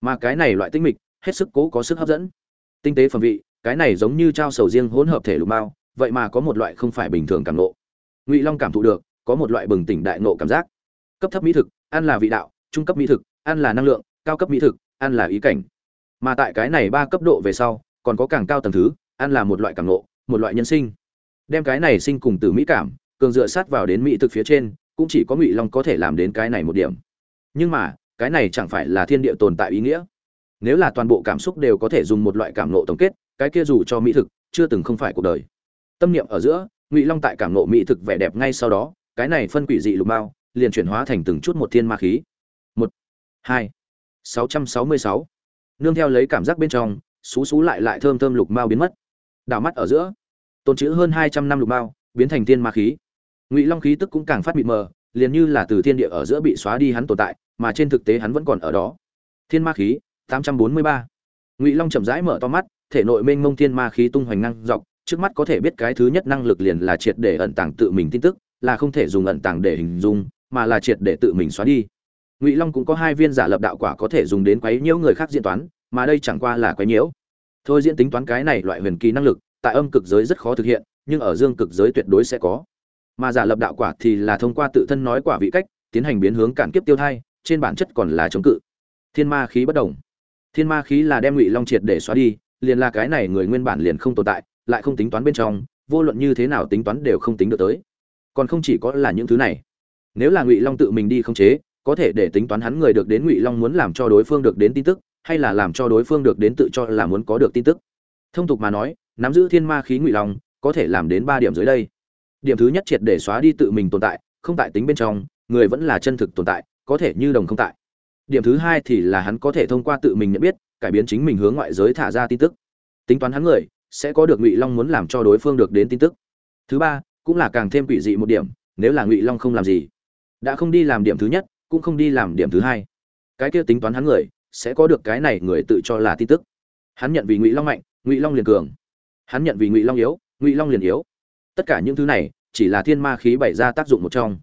Speaker 1: Mà cái này loại tinh mịch, hết sức cố có sức hấp dẫn. Tinh tế phẩm vị, cái này giống như trao sầu riêng hỗn hợp thể lục mao, vậy mà có một loại không phải bình thường cảm nộ ngụy long cảm thụ được có một loại bừng tỉnh đại nộ cảm giác. Cấp thấp mỹ thực, ăn là vị đạo, trung cấp mỹ thực, ăn là năng lượng, cao cấp mỹ thực, ăn là ý cảnh. Mà tại cái này ba cấp độ về sau, còn có càng cao tầng thứ, ăn là một loại cảm nộ một loại nhân sinh. Đem cái này sinh cùng từ mỹ cảm, cường dựa sát vào đến mỹ thực phía trên, cũng chỉ có ngụy long có thể làm đến cái này một điểm. Nhưng mà, cái này chẳng phải là thiên địa tồn tại ý nghĩa. Nếu là toàn bộ cảm xúc đều có thể dùng một loại cảm nộ tổng kết, cái kia dù cho mỹ thực, chưa từng không phải cuộc đời. Tâm niệm ở giữa, ngụy long tại cảm nộ mỹ thực vẻ đẹp ngay sau đó cái này phân quỷ dị lục mao, liền chuyển hóa thành từng chút một thiên ma khí. Một, hai, sáu trăm sáu mươi sáu. Nương theo lấy cảm giác bên trong, xú xú lại lại thơm thơm lục mao biến mất. Đảo mắt ở giữa, tồn chữ hơn hai trăm năm lục mao, biến thành thiên ma khí. Ngụy long khí tức cũng càng phát mịt mờ, liền như là từ thiên địa ở giữa bị xóa đi hắn tồn tại, mà trên thực tế hắn vẫn còn ở đó. Thiên ma khí, tám trăm bốn mươi ba. Ngụy long chậm rãi mở to mắt, thể nội mênh mông thiên ma khí tung hoành ngang dọc, trước mắt có thể biết cái thứ nhất năng lực liền là triệt để ẩn tàng tự mình tin tức là không thể dùng ẩn tàng để hình dung, mà là triệt để tự mình xóa đi. Ngụy long cũng có hai viên giả lập đạo quả có thể dùng đến quấy nhiễu người khác diễn toán, mà đây chẳng qua là quấy nhiễu. Thôi diễn tính toán cái này loại huyền kỳ năng lực, tại âm cực giới rất khó thực hiện, nhưng ở dương cực giới tuyệt đối sẽ có. Mà giả lập đạo quả thì là thông qua tự thân nói quả vị cách, tiến hành biến hướng cản kiếp tiêu thai, trên bản chất còn là chống cự. Thiên ma khí bất đồng thiên ma khí là đem ngụy long triệt để xóa đi, liền là cái này người nguyên bản liền không tồn tại, lại không tính toán bên trong, vô luận như thế nào tính toán đều không tính được tới còn không chỉ có là những thứ này. Nếu là ngụy long tự mình đi khống chế, có thể để tính toán hắn người được đến ngụy long muốn làm cho đối phương được đến tin tức, hay là làm cho đối phương được đến tự cho là muốn có được tin tức. Thông tục mà nói, nắm giữ thiên ma khí ngụy long, có thể làm đến ba điểm dưới đây. Điểm thứ nhất triệt để xóa đi tự mình tồn tại, không tại tính bên trong, người vẫn là chân thực tồn tại, có thể như đồng không tại. Điểm thứ hai thì là hắn có thể thông qua tự mình nhận biết, cải biến chính mình hướng ngoại giới thả ra tin tức. Tính toán hắn người, sẽ có được ngụy long muốn làm cho đối phương được đến tin tức. Thứ ba cũng là càng thêm quỷ dị một điểm, nếu là ngụy long không làm gì, đã không đi làm điểm thứ nhất, cũng không đi làm điểm thứ hai. Cái kia tính toán hắn người, sẽ có được cái này người tự cho là tin tức. Hắn nhận vì ngụy long mạnh, ngụy long liền cường. Hắn nhận vì ngụy long yếu, ngụy long liền yếu. Tất cả những thứ này, chỉ là thiên ma khí bày ra tác dụng một trong.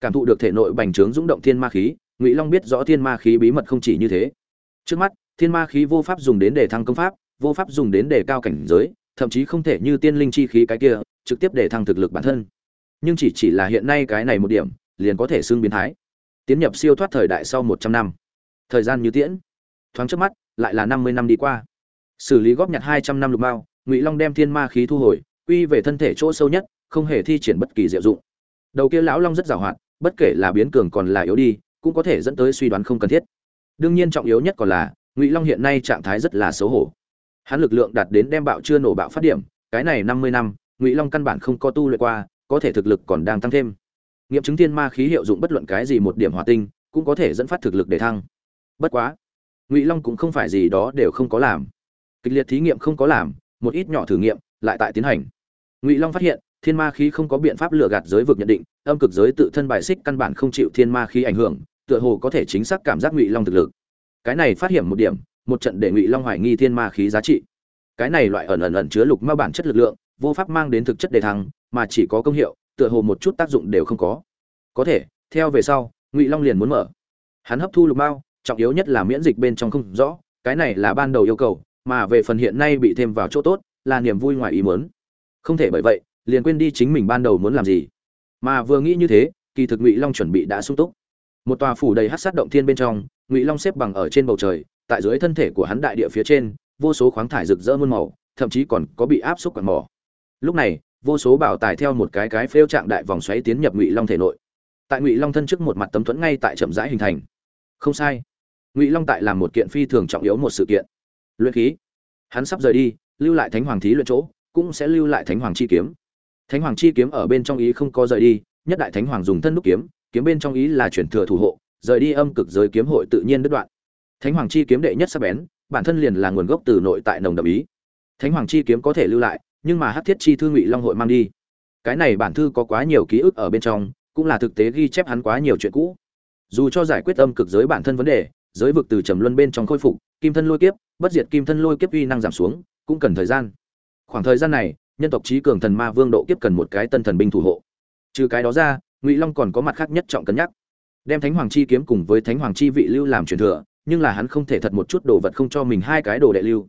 Speaker 1: Cảm thụ được thể nội bành trướng rung động thiên ma khí, ngụy long biết rõ thiên ma khí bí mật không chỉ như thế. Trước mắt, thiên ma khí vô pháp dùng đến để thăng công pháp, vô pháp dùng đến để cao cảnh giới thậm chí không thể như tiên linh chi khí cái kia, trực tiếp để thăng thực lực bản thân. Nhưng chỉ chỉ là hiện nay cái này một điểm, liền có thể xưng biến thái. Tiến nhập siêu thoát thời đại sau một trăm năm. Thời gian như tiễn. Thoáng trước mắt, lại là năm mươi năm đi qua. Xử lý góp nhặt hai trăm năm lục mao, ngụy long đem thiên ma khí thu hồi, quy về thân thể chỗ sâu nhất, không hề thi triển bất kỳ diệu dụng. Đầu kia lão long rất giàu hoạt, bất kể là biến cường còn là yếu đi, cũng có thể dẫn tới suy đoán không cần thiết. Đương nhiên trọng yếu nhất còn là, ngụy long hiện nay trạng thái rất là xấu hổ hắn lực lượng đạt đến đem bạo chưa nổ bạo phát điểm, cái này năm mươi năm, ngụy long căn bản không có tu luyện qua, có thể thực lực còn đang tăng thêm. Nghiệm chứng thiên ma khí hiệu dụng bất luận cái gì một điểm hỏa tinh, cũng có thể dẫn phát thực lực để thăng. Bất quá, ngụy long cũng không phải gì đó đều không có làm. Kịch liệt thí nghiệm không có làm, một ít nhỏ thử nghiệm, lại tại tiến hành. Ngụy long phát hiện, thiên ma khí không có biện pháp lừa gạt giới vực nhận định, âm cực giới tự thân bài xích căn bản không chịu thiên ma khí ảnh hưởng, tựa hồ có thể chính xác cảm giác ngụy long thực lực. Cái này phát hiện một điểm một trận để ngụy long hoài nghi thiên ma khí giá trị cái này loại ẩn ẩn ẩn chứa lục ma bản chất lực lượng vô pháp mang đến thực chất đề thăng mà chỉ có công hiệu tựa hồ một chút tác dụng đều không có có thể theo về sau ngụy long liền muốn mở hắn hấp thu lục mao trọng yếu nhất là miễn dịch bên trong không rõ cái này là ban đầu yêu cầu mà về phần hiện nay bị thêm vào chỗ tốt là niềm vui ngoài ý muốn không thể bởi vậy liền quên đi chính mình ban đầu muốn làm gì mà vừa nghĩ như thế kỳ thực ngụy long chuẩn bị đã sung túc một tòa phủ đầy hát sát động thiên bên trong ngụy long xếp bằng ở trên bầu trời tại dưới thân thể của hắn đại địa phía trên, vô số khoáng thải rực rỡ muôn màu, thậm chí còn có bị áp xúc quạt mỏ. Lúc này, vô số bảo tài theo một cái cái phêu trạng đại vòng xoáy tiến nhập ngụy long thể nội. Tại ngụy long thân trước một mặt tấm thuẫn ngay tại chậm rãi hình thành. Không sai. Ngụy long tại làm một kiện phi thường trọng yếu một sự kiện. Luyện khí. Hắn sắp rời đi, lưu lại thánh hoàng thí luyện chỗ, cũng sẽ lưu lại thánh hoàng chi kiếm. Thánh hoàng chi kiếm ở bên trong ý không có rời đi, nhất đại thánh hoàng dùng thân đúc kiếm kiếm bên trong ý là chuyển thừa thủ hộ, rời đi âm cực giới kiếm hội tự nhiên đứt đoạn thánh hoàng chi kiếm đệ nhất sắc bén, bản thân liền là nguồn gốc từ nội tại nồng đậm ý. Thánh hoàng chi kiếm có thể lưu lại, nhưng mà hát thiết chi thư ngụy long hội mang đi. Cái này bản thư có quá nhiều ký ức ở bên trong, cũng là thực tế ghi chép hắn quá nhiều chuyện cũ. Dù cho giải quyết âm cực giới bản thân vấn đề, giới vực từ trầm luân bên trong khôi phục, kim thân lôi kiếp, bất diệt kim thân lôi kiếp uy năng giảm xuống, cũng cần thời gian. Khoảng thời gian này, nhân tộc trí cường thần ma vương độ kiếp cần một cái tân thần binh thủ hộ. Trừ cái đó ra, ngụy long còn có mặt khác nhất trọng cân nhắc. Đem thánh hoàng chi kiếm cùng với thánh hoàng chi vị lưu làm truyền thừa nhưng là hắn không thể thật một chút đồ vật không cho mình hai cái đồ đệ lưu.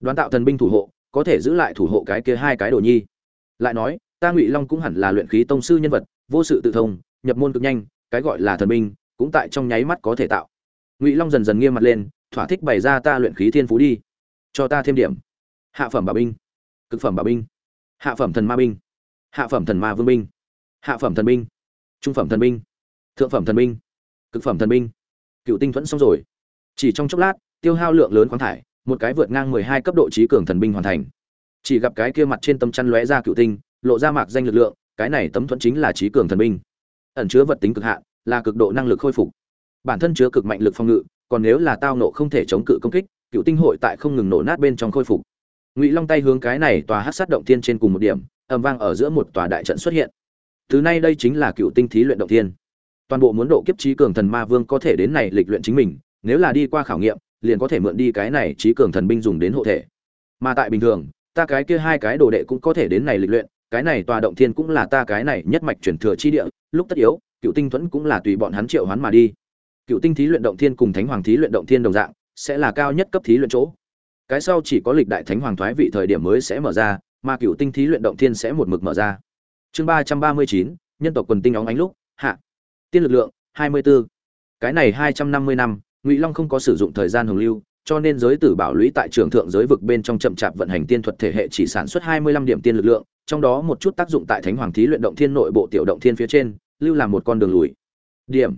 Speaker 1: Đoán tạo thần binh thủ hộ, có thể giữ lại thủ hộ cái kia hai cái đồ nhi. Lại nói, ta ngụy long cũng hẳn là luyện khí tông sư nhân vật, vô sự tự thông, nhập môn cực nhanh, cái gọi là thần binh, cũng tại trong nháy mắt có thể tạo. Ngụy long dần dần nghiêm mặt lên, thỏa thích bày ra ta luyện khí thiên phú đi. Cho ta thêm điểm. Hạ phẩm bảo binh. Cực phẩm bảo binh. Hạ phẩm thần ma binh. Hạ phẩm thần ma vương binh. Hạ phẩm thần binh. Trung phẩm thần binh. Thượng phẩm thần binh. Cực phẩm thần binh. Cựu tinh thuẫn xong rồi chỉ trong chốc lát, tiêu hao lượng lớn khoáng thải, một cái vượt ngang mười hai cấp độ trí cường thần binh hoàn thành. Chỉ gặp cái kia mặt trên tấm chăn lóe ra cựu tinh, lộ ra mạc danh lực lượng, cái này tấm thuẫn chính là trí cường thần binh. Ẩn chứa vật tính cực hạn, là cực độ năng lực khôi phục. Bản thân chứa cực mạnh lực phòng ngự, còn nếu là tao nộ không thể chống cự công kích, cựu tinh hội tại không ngừng nổ nát bên trong khôi phục. Ngụy long tay hướng cái này tòa hát sát động thiên trên cùng một điểm, ầm vang ở giữa một tòa đại trận xuất hiện. Từ nay đây chính là cựu tinh thí luyện động thiên. Toàn bộ muốn độ kiếp trí cường thần ma vương có thể đến này lịch luyện chính mình nếu là đi qua khảo nghiệm, liền có thể mượn đi cái này trí cường thần binh dùng đến hộ thể. Mà tại bình thường, ta cái kia hai cái đồ đệ cũng có thể đến này lịch luyện, cái này tòa động thiên cũng là ta cái này nhất mạch chuyển thừa chi địa, lúc tất yếu, cựu tinh thuẫn cũng là tùy bọn hắn triệu hoán mà đi. Cựu tinh thí luyện động thiên cùng thánh hoàng thí luyện động thiên đồng dạng, sẽ là cao nhất cấp thí luyện chỗ. Cái sau chỉ có lịch đại thánh hoàng thoái vị thời điểm mới sẽ mở ra, mà cựu tinh thí luyện động thiên sẽ một mực mở ra. Chương ba trăm ba mươi chín, nhân tộc quần tinh óng ánh lúc, hạ. Tiên lực lượng, hai mươi 24. cái này hai trăm năm mươi năm ngụy long không có sử dụng thời gian hồng lưu, cho nên giới tử bảo lũy tại trường thượng giới vực bên trong chậm chạp vận hành tiên thuật thể hệ chỉ sản xuất hai mươi lăm điểm tiên lực lượng, trong đó một chút tác dụng tại thánh hoàng thí luyện động thiên nội bộ tiểu động thiên phía trên, lưu làm một con đường lùi. Điểm.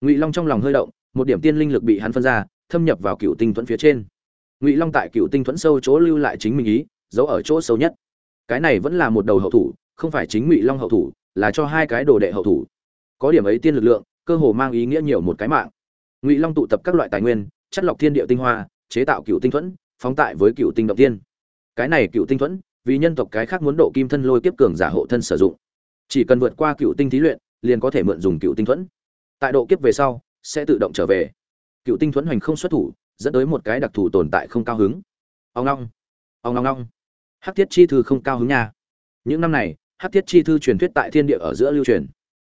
Speaker 1: Ngụy long trong lòng hơi động, một điểm tiên linh lực bị hắn phân ra, thâm nhập vào cựu tinh thuẫn phía trên. Ngụy long tại cựu tinh thuẫn sâu chỗ lưu lại chính mình ý, giấu ở chỗ sâu nhất. Cái này vẫn là một đầu hậu thủ, không phải chính ngụy long hậu thủ, là cho hai cái đồ đệ hậu thủ. Có điểm ấy tiên lực lượng, cơ hồ mang ý nghĩa nhiều một cái mạng ngụy long tụ tập các loại tài nguyên, chất lọc thiên địa tinh hoa, chế tạo cựu tinh thuẫn, phóng tại với cựu tinh động tiên cái này cựu tinh thuẫn, vì nhân tộc cái khác muốn độ kim thân lôi kiếp cường giả hộ thân sử dụng. Chỉ cần vượt qua cựu tinh thí luyện, liền có thể mượn dùng cựu tinh thuẫn. Tại độ kiếp về sau, sẽ tự động trở về. Cựu tinh thuẫn hoành không xuất thủ, dẫn tới một cái đặc thù tồn tại không cao hứng. Ông long ông long long. Hắc thiết chi thư không cao hứng nha. Những năm này, hắc thiết chi thư truyền thuyết tại thiên địa ở giữa lưu truyền.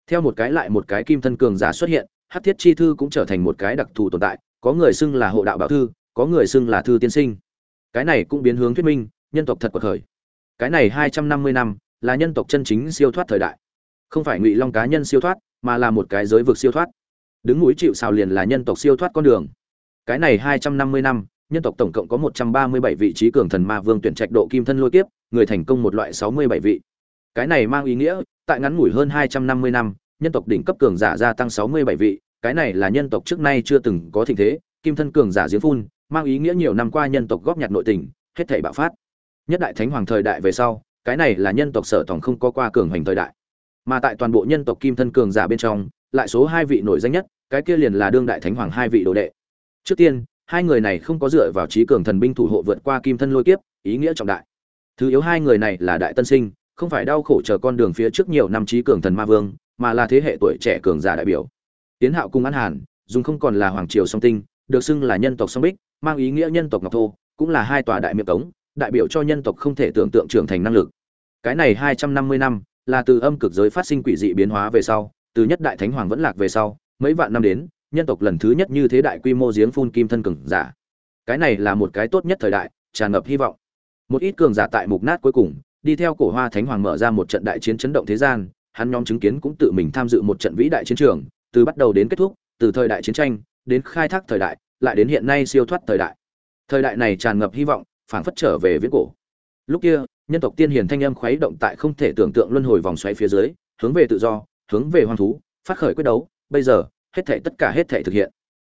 Speaker 1: Theo một cái lại một cái kim thân cường giả xuất hiện Hát thiết chi thư cũng trở thành một cái đặc thù tồn tại, có người xưng là hộ đạo bảo thư, có người xưng là thư tiên sinh. Cái này cũng biến hướng thuyết minh, nhân tộc thật của khởi. Cái này hai trăm năm mươi năm, là nhân tộc chân chính siêu thoát thời đại. Không phải ngụy long cá nhân siêu thoát, mà là một cái giới vực siêu thoát. Đứng núi chịu xào liền là nhân tộc siêu thoát con đường. Cái này hai trăm năm mươi năm, nhân tộc tổng cộng có một trăm ba mươi bảy vị trí cường thần ma vương tuyển trạch độ kim thân lôi kiếp, người thành công một loại sáu mươi bảy vị. Cái này mang ý nghĩa, tại ngắn ngủi hơn hai trăm năm mươi năm nhân tộc đỉnh cấp cường giả gia tăng sáu mươi bảy vị, cái này là nhân tộc trước nay chưa từng có thịnh thế, kim thân cường giả giếng phun, mang ý nghĩa nhiều năm qua nhân tộc góp nhặt nội tình, hết thảy bạo phát. Nhất đại thánh hoàng thời đại về sau, cái này là nhân tộc sở tổng không có qua cường hành thời đại. Mà tại toàn bộ nhân tộc kim thân cường giả bên trong, lại số hai vị nổi danh nhất, cái kia liền là đương đại thánh hoàng hai vị đồ đệ. Trước tiên, hai người này không có dựa vào trí cường thần binh thủ hộ vượt qua kim thân lôi kiếp, ý nghĩa trọng đại. Thứ yếu hai người này là đại tân sinh, không phải đau khổ chờ con đường phía trước nhiều năm trí cường thần ma vương mà là thế hệ tuổi trẻ cường giả đại biểu. Tiến hạo cung an hàn, dùng không còn là hoàng triều song tinh, được xưng là nhân tộc song bích, mang ý nghĩa nhân tộc ngọc thô, cũng là hai tòa đại miệng cống, đại biểu cho nhân tộc không thể tưởng tượng trưởng thành năng lực. Cái này hai trăm năm mươi năm là từ âm cực giới phát sinh quỷ dị biến hóa về sau, từ nhất đại thánh hoàng vẫn lạc về sau, mấy vạn năm đến, nhân tộc lần thứ nhất như thế đại quy mô giếng phun kim thân cường giả. Cái này là một cái tốt nhất thời đại, tràn ngập hy vọng. Một ít cường giả tại mục nát cuối cùng, đi theo cổ hoa thánh hoàng mở ra một trận đại chiến chấn động thế gian hắn nhóm chứng kiến cũng tự mình tham dự một trận vĩ đại chiến trường, từ bắt đầu đến kết thúc, từ thời đại chiến tranh, đến khai thác thời đại, lại đến hiện nay siêu thoát thời đại. Thời đại này tràn ngập hy vọng, phảng phất trở về viễn cổ. Lúc kia, nhân tộc tiên hiền thanh âm khuấy động tại không thể tưởng tượng luân hồi vòng xoáy phía dưới, hướng về tự do, hướng về hoang thú, phát khởi quyết đấu, bây giờ, hết thảy tất cả hết thảy thực hiện.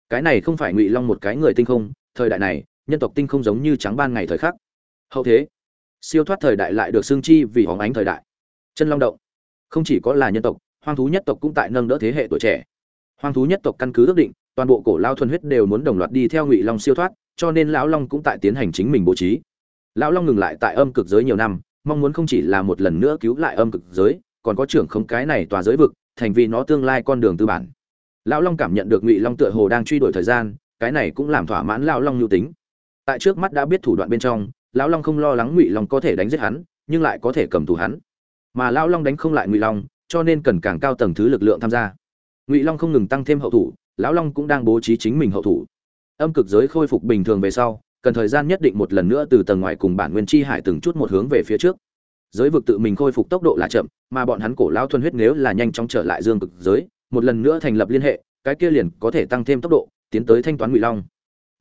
Speaker 1: Cái này không phải ngụy long một cái người tinh không, thời đại này, nhân tộc tinh không giống như trắng ban ngày thời khắc. Hậu thế, siêu thoát thời đại lại được xương chi vì hóng ánh thời đại. Chân long động không chỉ có là nhân tộc, hoang thú nhất tộc cũng tại nâng đỡ thế hệ tuổi trẻ. Hoang thú nhất tộc căn cứ ước định, toàn bộ cổ lao thuần huyết đều muốn đồng loạt đi theo ngụy long siêu thoát, cho nên lão long cũng tại tiến hành chính mình bố trí. Lão long ngừng lại tại âm cực giới nhiều năm, mong muốn không chỉ là một lần nữa cứu lại âm cực giới, còn có trưởng không cái này tòa giới vực, thành vì nó tương lai con đường tư bản. Lão long cảm nhận được ngụy long tựa hồ đang truy đuổi thời gian, cái này cũng làm thỏa mãn lão long nhu tính. Tại trước mắt đã biết thủ đoạn bên trong, lão long không lo lắng ngụy long có thể đánh giết hắn, nhưng lại có thể cầm tù hắn mà lão long đánh không lại ngụy long, cho nên cần càng cao tầng thứ lực lượng tham gia. Ngụy long không ngừng tăng thêm hậu thủ, lão long cũng đang bố trí chính mình hậu thủ. Âm cực giới khôi phục bình thường về sau, cần thời gian nhất định một lần nữa từ tầng ngoài cùng bản nguyên chi hải từng chút một hướng về phía trước. Giới vực tự mình khôi phục tốc độ là chậm, mà bọn hắn cổ lao thuần huyết nếu là nhanh chóng trở lại dương cực giới, một lần nữa thành lập liên hệ, cái kia liền có thể tăng thêm tốc độ, tiến tới thanh toán ngụy long.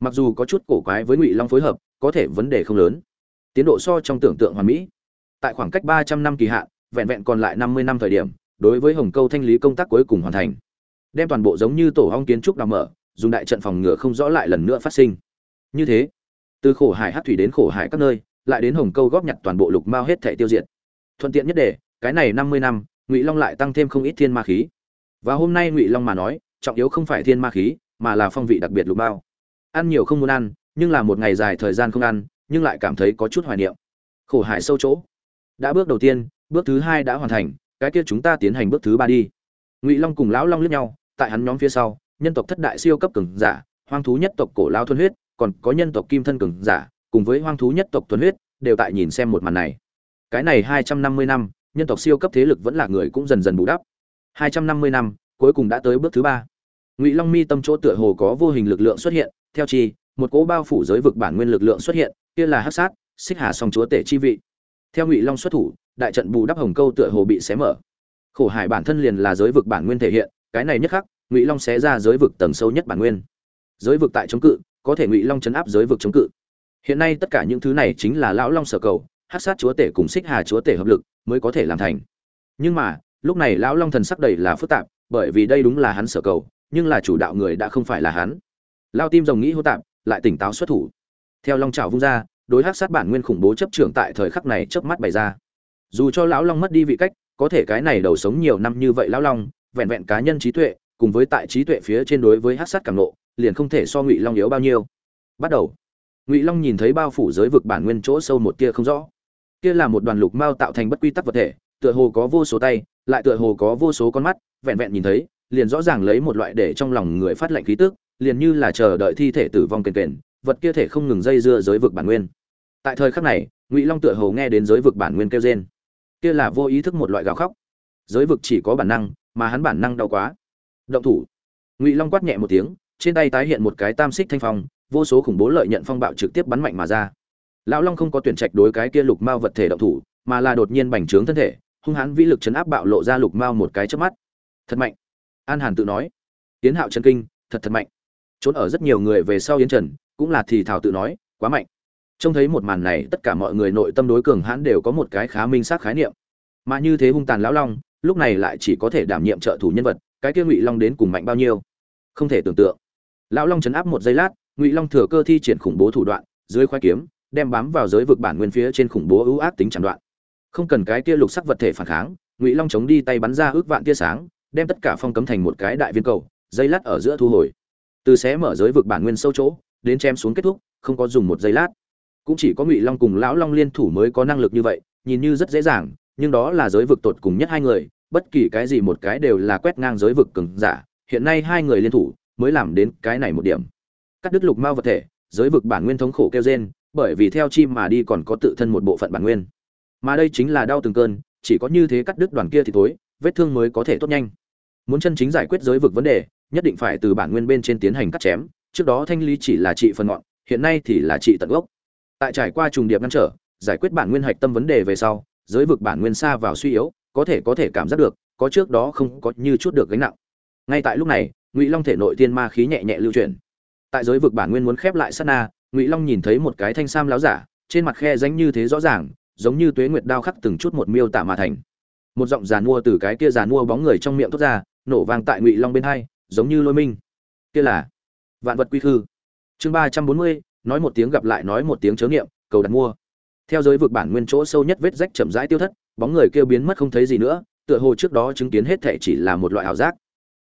Speaker 1: Mặc dù có chút cổ quái với ngụy long phối hợp, có thể vấn đề không lớn. Tiến độ so trong tưởng tượng hoàn mỹ. Tại khoảng cách ba trăm năm kỳ hạn vẹn vẹn còn lại năm mươi năm thời điểm, đối với hồng câu thanh lý công tác cuối cùng hoàn thành. Đem toàn bộ giống như tổ hong kiến trúc đào mở, dùng đại trận phòng ngừa không rõ lại lần nữa phát sinh. Như thế, từ khổ hải hắc thủy đến khổ hải các nơi, lại đến hồng câu góp nhặt toàn bộ lục mao hết thảy tiêu diệt. Thuận tiện nhất để, cái này năm mươi năm, ngụy long lại tăng thêm không ít thiên ma khí. Và hôm nay ngụy long mà nói, trọng yếu không phải thiên ma khí, mà là phong vị đặc biệt lục mao. Ăn nhiều không muốn ăn, nhưng là một ngày dài thời gian không ăn, nhưng lại cảm thấy có chút hoài niệm. Khổ hải sâu chỗ. Đã bước đầu tiên bước thứ hai đã hoàn thành, cái kia chúng ta tiến hành bước thứ ba đi. Ngụy long cùng lão long liếc nhau, tại hắn nhóm phía sau, nhân tộc thất đại siêu cấp cường giả, hoang thú nhất tộc cổ lao thuần huyết, còn có nhân tộc kim thân cường giả, cùng với hoang thú nhất tộc thuần huyết, đều tại nhìn xem một màn này. Cái này hai trăm năm mươi năm, nhân tộc siêu cấp thế lực vẫn là người cũng dần dần bù đắp. hai trăm năm mươi năm, cuối cùng đã tới bước thứ ba. Ngụy long mi tâm chỗ tựa hồ có vô hình lực lượng xuất hiện, theo chi, một cỗ bao phủ giới vực bản nguyên lực lượng xuất hiện, kia là hắc sát, xích hà song chúa tể chi vị. Theo ngụy long xuất thủ đại trận bù đắp hồng câu tựa hồ bị xé mở. Khổ hải bản thân liền là giới vực bản nguyên thể hiện, cái này nhất khắc, ngụy long xé ra giới vực tầng sâu nhất bản nguyên. Giới vực tại chống cự, có thể ngụy long chấn áp giới vực chống cự. Hiện nay tất cả những thứ này chính là lão long sở cầu hát sát chúa tể cùng xích hà chúa tể hợp lực mới có thể làm thành. Nhưng mà, lúc này lão long thần sắc đầy là phức tạp, bởi vì đây đúng là hắn sở cầu, nhưng là chủ đạo người đã không phải là hắn. Lao tim rồng nghĩ hô tạp, lại tỉnh táo xuất thủ. Theo long trào vung ra, đối hát sát bản nguyên khủng bố chấp trưởng tại thời khắc này chớp mắt bày ra dù cho lão long mất đi vị cách, có thể cái này đầu sống nhiều năm như vậy lão long, vẹn vẹn cá nhân trí tuệ, cùng với tại trí tuệ phía trên đối với hát sát cảm nộ liền không thể so ngụy long yếu bao nhiêu. Bắt đầu. Ngụy long nhìn thấy bao phủ giới vực bản nguyên chỗ sâu một tia không rõ. Kia là một đoàn lục mao tạo thành bất quy tắc vật thể, tựa hồ có vô số tay, lại tựa hồ có vô số con mắt, vẹn vẹn nhìn thấy, liền rõ ràng lấy một loại để trong lòng người phát lệnh khí tức, liền như là chờ đợi thi thể tử vong kền kền, vật kia thể không ngừng dây dưa giới vực bản nguyên. Tại thời khắc này, ngụy long tựa hồ nghe đến giới vực bản nguyên kêu trên kia là vô ý thức một loại gào khóc. Giới vực chỉ có bản năng, mà hắn bản năng đau quá. Động thủ. Ngụy long quát nhẹ một tiếng, trên tay tái hiện một cái tam xích thanh phong, vô số khủng bố lợi nhận phong bạo trực tiếp bắn mạnh mà ra. Lão long không có tuyển trạch đối cái kia lục mao vật thể động thủ, mà là đột nhiên bành trướng thân thể, hung hãn vĩ lực chấn áp bạo lộ ra lục mao một cái chớp mắt. Thật mạnh. An hàn tự nói. Tiến hạo chân kinh, thật thật mạnh. Trốn ở rất nhiều người về sau yến trần, cũng là thì thảo tự nói, quá mạnh trông thấy một màn này, tất cả mọi người nội tâm đối cường hãn đều có một cái khá minh xác khái niệm. Mà như thế hung tàn lão long, lúc này lại chỉ có thể đảm nhiệm trợ thủ nhân vật, cái kia ngụy long đến cùng mạnh bao nhiêu? Không thể tưởng tượng. Lão long chấn áp một giây lát, ngụy long thừa cơ thi triển khủng bố thủ đoạn, dưới khoai kiếm, đem bám vào giới vực bản nguyên phía trên khủng bố ưu ác tính chẳng đoạn. Không cần cái kia lục sắc vật thể phản kháng, ngụy long chống đi tay bắn ra ước vạn tia sáng, đem tất cả phong cấm thành một cái đại viên cầu dây lát ở giữa thu hồi. Từ xé mở giới vực bản nguyên sâu chỗ, đến chém xuống kết thúc, không có dùng một giây lát cũng chỉ có ngụy long cùng lão long liên thủ mới có năng lực như vậy, nhìn như rất dễ dàng, nhưng đó là giới vực tột cùng nhất hai người, bất kỳ cái gì một cái đều là quét ngang giới vực cường giả, hiện nay hai người liên thủ mới làm đến cái này một điểm. Cắt đứt lục mao vật thể, giới vực bản nguyên thống khổ kêu gen bởi vì theo chim mà đi còn có tự thân một bộ phận bản nguyên. Mà đây chính là đau từng cơn, chỉ có như thế cắt đứt đoàn kia thì tối vết thương mới có thể tốt nhanh. Muốn chân chính giải quyết giới vực vấn đề, nhất định phải từ bản nguyên bên trên tiến hành cắt chém, trước đó thanh lý chỉ là trị phần ngọn, hiện nay thì là trị tận gốc tại trải qua trùng điệp ngăn trở, giải quyết bản nguyên hạch tâm vấn đề về sau, giới vực bản nguyên xa vào suy yếu, có thể có thể cảm giác được, có trước đó không có như chút được gánh nặng. Ngay tại lúc này, ngụy long thể nội tiên ma khí nhẹ nhẹ lưu chuyển. Tại giới vực bản nguyên muốn khép lại sát na, ngụy long nhìn thấy một cái thanh sam láo giả, trên mặt khe danh như thế rõ ràng, giống như tuế nguyệt đao khắc từng chút một miêu tả mà thành. Một giọng giàn mua từ cái kia giàn mua bóng người trong miệng thốt ra, nổ vang tại ngụy long bên hai, giống như lôi minh. Kia là vạn vật quy khư. Chương ba trăm bốn mươi nói một tiếng gặp lại nói một tiếng chớ nghiệm, cầu đặt mua. Theo giới vực bản nguyên chỗ sâu nhất vết rách chậm rãi tiêu thất, bóng người kêu biến mất không thấy gì nữa, tựa hồ trước đó chứng kiến hết thệ chỉ là một loại ảo giác.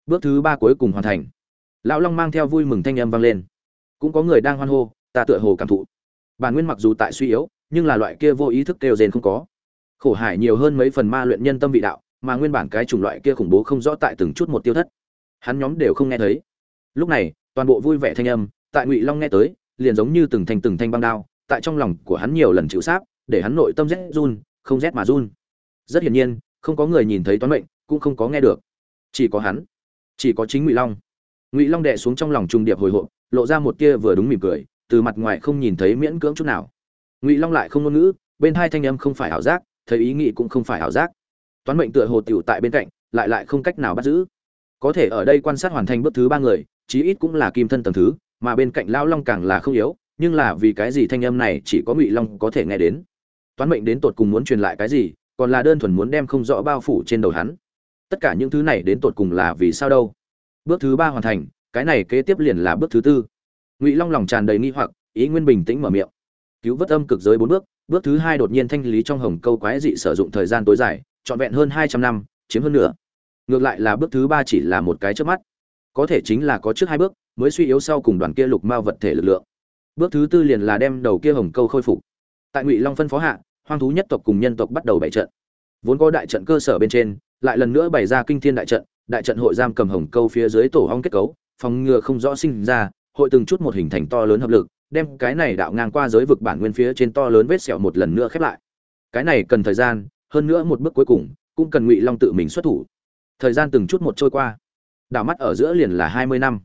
Speaker 1: Bước thứ ba cuối cùng hoàn thành. Lão long mang theo vui mừng thanh âm vang lên. Cũng có người đang hoan hô, ta tựa hồ cảm thụ. Bản nguyên mặc dù tại suy yếu, nhưng là loại kia vô ý thức kêu rền không có. Khổ hải nhiều hơn mấy phần ma luyện nhân tâm vị đạo, mà nguyên bản cái chủng loại kia khủng bố không rõ tại từng chút một tiêu thất. Hắn nhóm đều không nghe thấy. Lúc này, toàn bộ vui vẻ thanh âm, tại ngụy long nghe tới liền giống như từng thanh từng thanh băng đao, tại trong lòng của hắn nhiều lần chịu sáp, để hắn nội tâm rét run, không rét mà run. Rất hiển nhiên, không có người nhìn thấy toán mệnh, cũng không có nghe được. Chỉ có hắn, chỉ có chính ngụy long. Ngụy long đè xuống trong lòng trùng điệp hồi hộp, lộ ra một tia vừa đúng mỉm cười, từ mặt ngoài không nhìn thấy miễn cưỡng chút nào. Ngụy long lại không ngôn ngữ, bên hai thanh âm không phải ảo giác, thấy ý nghĩ cũng không phải ảo giác. Toán mệnh tựa hồ tiểu tại bên cạnh, lại lại không cách nào bắt giữ. Có thể ở đây quan sát hoàn thành bước thứ ba người, chí ít cũng là kim thân tầng thứ mà bên cạnh lão long càng là không yếu, nhưng là vì cái gì thanh âm này chỉ có ngụy long có thể nghe đến? Toán mệnh đến tột cùng muốn truyền lại cái gì, còn là đơn thuần muốn đem không rõ bao phủ trên đầu hắn. Tất cả những thứ này đến tột cùng là vì sao đâu? Bước thứ ba hoàn thành, cái này kế tiếp liền là bước thứ tư. Ngụy long lòng tràn đầy nghi hoặc, ý nguyên bình tĩnh mở miệng. Cứu vớt âm cực giới bốn bước bước thứ hai đột nhiên thanh lý trong hồng câu quái dị sử dụng thời gian tối dài, trọn vẹn hơn hai trăm năm, chiếm hơn nửa. Ngược lại là bước thứ ba chỉ là một cái trước mắt. Có thể chính là có trước hai bước mới suy yếu sau cùng đoàn kia lục mao vật thể lực lượng. Bước thứ tư liền là đem đầu kia hồng câu khôi phục. Tại ngụy long phân phó hạ, hoang thú nhất tộc cùng nhân tộc bắt đầu bày trận. Vốn có đại trận cơ sở bên trên, lại lần nữa bày ra kinh thiên đại trận đại trận hội giam cầm hồng câu phía dưới tổ hong kết cấu, phòng ngừa không rõ sinh ra, hội từng chút một hình thành to lớn hợp lực, đem cái này đạo ngang qua giới vực bản nguyên phía trên to lớn vết sẹo một lần nữa khép lại. Cái này cần thời gian, hơn nữa một bước cuối cùng, cũng cần ngụy long tự mình xuất thủ. Thời gian từng chút một trôi qua. Đảo mắt ở giữa liền là hai mươi năm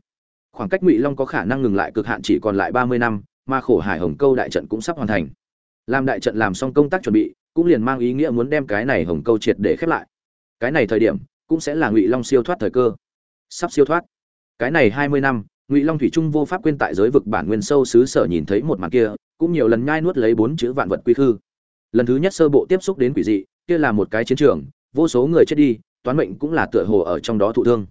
Speaker 1: khoảng cách ngụy long có khả năng ngừng lại cực hạn chỉ còn lại ba mươi năm, mà khổ hải hồng câu đại trận cũng sắp hoàn thành. Làm đại trận làm xong công tác chuẩn bị, cũng liền mang ý nghĩa muốn đem cái này hồng câu triệt để khép lại. Cái này thời điểm, cũng sẽ là ngụy long siêu thoát thời cơ. Sắp siêu thoát. Cái này hai mươi năm, ngụy long thủy trung vô pháp quên tại giới vực bản nguyên sâu xứ sở nhìn thấy một màn kia, cũng nhiều lần nhai nuốt lấy bốn chữ vạn vật quy khư. Lần thứ nhất sơ bộ tiếp xúc đến quỷ dị, kia là một cái chiến trường, vô số người chết đi, toán mệnh cũng là tựa hồ ở trong đó thụ thương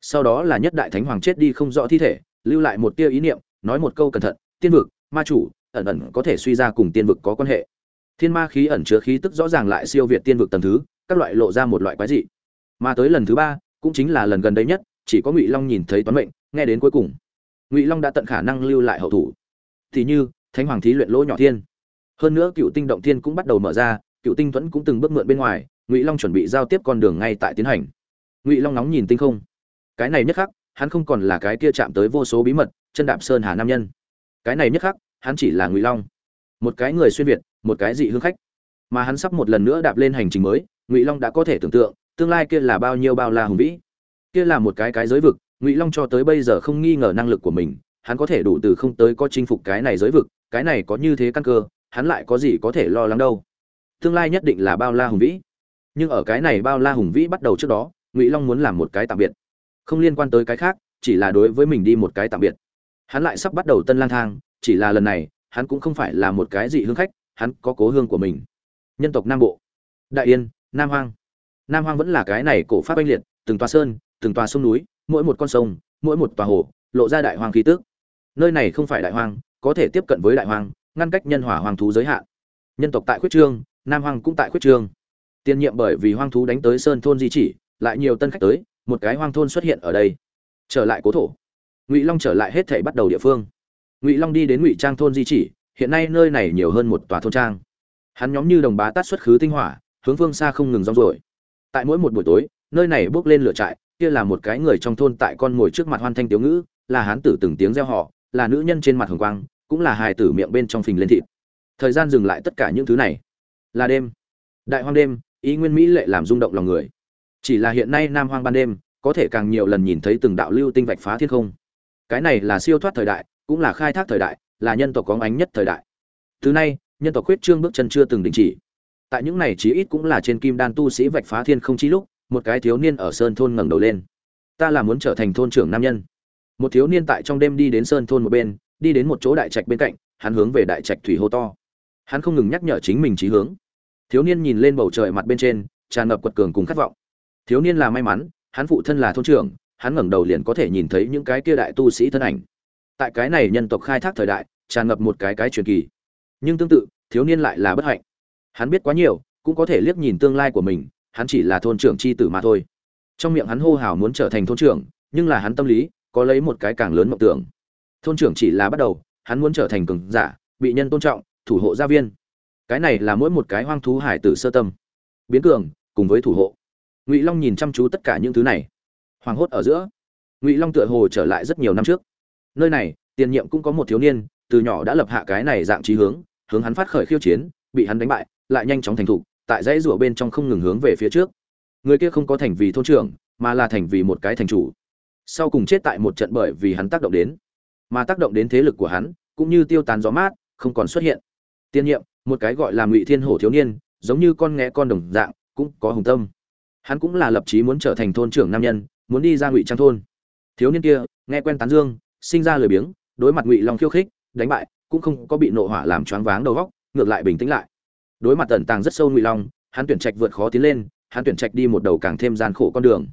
Speaker 1: sau đó là nhất đại thánh hoàng chết đi không rõ thi thể, lưu lại một tia ý niệm, nói một câu cẩn thận, tiên vực, ma chủ, ẩn ẩn có thể suy ra cùng tiên vực có quan hệ. Thiên ma khí ẩn chứa khí tức rõ ràng lại siêu việt tiên vực tầng thứ, các loại lộ ra một loại quái dị. Mà tới lần thứ ba, cũng chính là lần gần đây nhất, chỉ có ngụy long nhìn thấy toán mệnh, nghe đến cuối cùng. Ngụy long đã tận khả năng lưu lại hậu thủ. Thì như, thánh hoàng thí luyện lỗ nhỏ thiên. Hơn nữa cựu tinh động thiên cũng bắt đầu mở ra, cựu tinh thuẫn cũng từng bước mượn bên ngoài, ngụy long chuẩn bị giao tiếp con đường ngay tại tiến hành. Ngụy long nóng nhìn tinh không cái này nhất khắc, hắn không còn là cái kia chạm tới vô số bí mật, chân đạp sơn hà nam nhân. Cái này nhất khắc, hắn chỉ là ngụy long. Một cái người xuyên việt, một cái dị hương khách. Mà hắn sắp một lần nữa đạp lên hành trình mới, ngụy long đã có thể tưởng tượng, tương lai kia là bao nhiêu bao la hùng vĩ. Kia là một cái cái giới vực, ngụy long cho tới bây giờ không nghi ngờ năng lực của mình, hắn có thể đủ từ không tới có chinh phục cái này giới vực, cái này có như thế căn cơ, hắn lại có gì có thể lo lắng đâu. Tương lai nhất định là bao la hùng vĩ. Nhưng ở cái này bao la hùng vĩ bắt đầu trước đó, ngụy long muốn làm một cái tạm biệt không liên quan tới cái khác, chỉ là đối với mình đi một cái tạm biệt. Hắn lại sắp bắt đầu tân lang thang, chỉ là lần này, hắn cũng không phải là một cái gì hương khách, hắn có cố hương của mình. Nhân tộc nam bộ. Đại yên, nam hoang. Nam hoang vẫn là cái này cổ pháp oanh liệt, từng tòa sơn, từng tòa sông núi, mỗi một con sông, mỗi một tòa hồ, lộ ra đại hoang khí tước nơi này không phải đại hoang, có thể tiếp cận với đại hoang, ngăn cách nhân hỏa hoàng thú giới hạn. Nhân tộc tại khuyết trương, nam hoang cũng tại khuyết trương. Tiên nhiệm bởi vì hoang thú đánh tới sơn thôn di chỉ, lại nhiều tân khách tới một cái hoang thôn xuất hiện ở đây. Trở lại cố thổ. Ngụy long trở lại hết thể bắt đầu địa phương. Ngụy long đi đến ngụy trang thôn di chỉ, hiện nay nơi này nhiều hơn một tòa thôn trang. Hắn nhóm như đồng bá tát xuất khứ tinh hỏa, hướng phương xa không ngừng rong rồi tại mỗi một buổi tối, nơi này bước lên lửa trại, kia là một cái người trong thôn tại con ngồi trước mặt hoan thanh tiếu ngữ, là hán tử từng tiếng reo họ là nữ nhân trên mặt hồng quang, cũng là hài tử miệng bên trong phình lên thịt. Thời gian dừng lại tất cả những thứ này. Là đêm. Đại hoang đêm, ý nguyên mỹ lệ làm rung động lòng người chỉ là hiện nay nam hoang ban đêm, có thể càng nhiều lần nhìn thấy từng đạo lưu tinh vạch phá thiên không. Cái này là siêu thoát thời đại, cũng là khai thác thời đại, là nhân tộc có ánh nhất thời đại. Từ nay, nhân tộc khuyết trương bước chân chưa từng đình chỉ. Tại những này chí ít cũng là trên kim đan tu sĩ vạch phá thiên không chí lúc, một cái thiếu niên ở sơn thôn ngẩng đầu lên. Ta là muốn trở thành thôn trưởng nam nhân. Một thiếu niên tại trong đêm đi đến sơn thôn một bên, đi đến một chỗ đại trạch bên cạnh, hắn hướng về đại trạch thủy hô to. Hắn không ngừng nhắc nhở chính mình trí hướng. Thiếu niên nhìn lên bầu trời mặt bên trên, tràn ngập quật cường cùng khát vọng thiếu niên là may mắn, hắn phụ thân là thôn trưởng, hắn ngẩng đầu liền có thể nhìn thấy những cái kia đại tu sĩ thân ảnh. Tại cái này nhân tộc khai thác thời đại, tràn ngập một cái cái truyền kỳ. Nhưng tương tự, thiếu niên lại là bất hạnh. Hắn biết quá nhiều, cũng có thể liếc nhìn tương lai của mình, hắn chỉ là thôn trưởng c h i tử mà thôi. Trong miệng hắn hô hào muốn trở thành thôn trưởng, nhưng là hắn tâm lý, có lấy một cái càng lớn mộng tưởng. Thôn trưởng chỉ là bắt đầu, hắn muốn trở thành cường giả, bị nhân tôn trọng, thủ hộ gia viên. Cái này là mỗi một cái hoang thú hải tử sơ tâm. Biến cường, cùng với thủ hộ ngụy long nhìn chăm chú tất cả những thứ này hoảng hốt ở giữa ngụy long tựa hồ trở lại rất nhiều năm trước nơi này tiền nhiệm cũng có một thiếu niên từ nhỏ đã lập hạ cái này dạng trí hướng hướng hắn phát khởi khiêu chiến bị hắn đánh bại lại nhanh chóng thành thục tại dãy rủa bên trong không ngừng hướng về phía trước người kia không có thành vì thôn trưởng mà là thành vì một cái thành chủ sau cùng chết tại một trận bởi vì hắn tác động đến mà tác động đến thế lực của hắn cũng như tiêu tán gió mát không còn xuất hiện tiên nhiệm một cái gọi là ngụy thiên hổ thiếu niên giống như con nghe con đồng dạng cũng có hùng tâm hắn cũng là lập chí muốn trở thành thôn trưởng nam nhân, muốn đi ra ngụy trang thôn. Thiếu niên kia, nghe quen tán dương, sinh ra lười biếng, đối mặt ngụy long khiêu khích, đánh bại, cũng không có bị nộ hỏa làm choáng váng đầu góc ngược lại bình tĩnh lại. Đối mặt tẩn tàng rất sâu ngụy long, hắn tuyển trạch vượt khó tiến lên, hắn tuyển trạch đi một đầu càng thêm gian khổ con đường.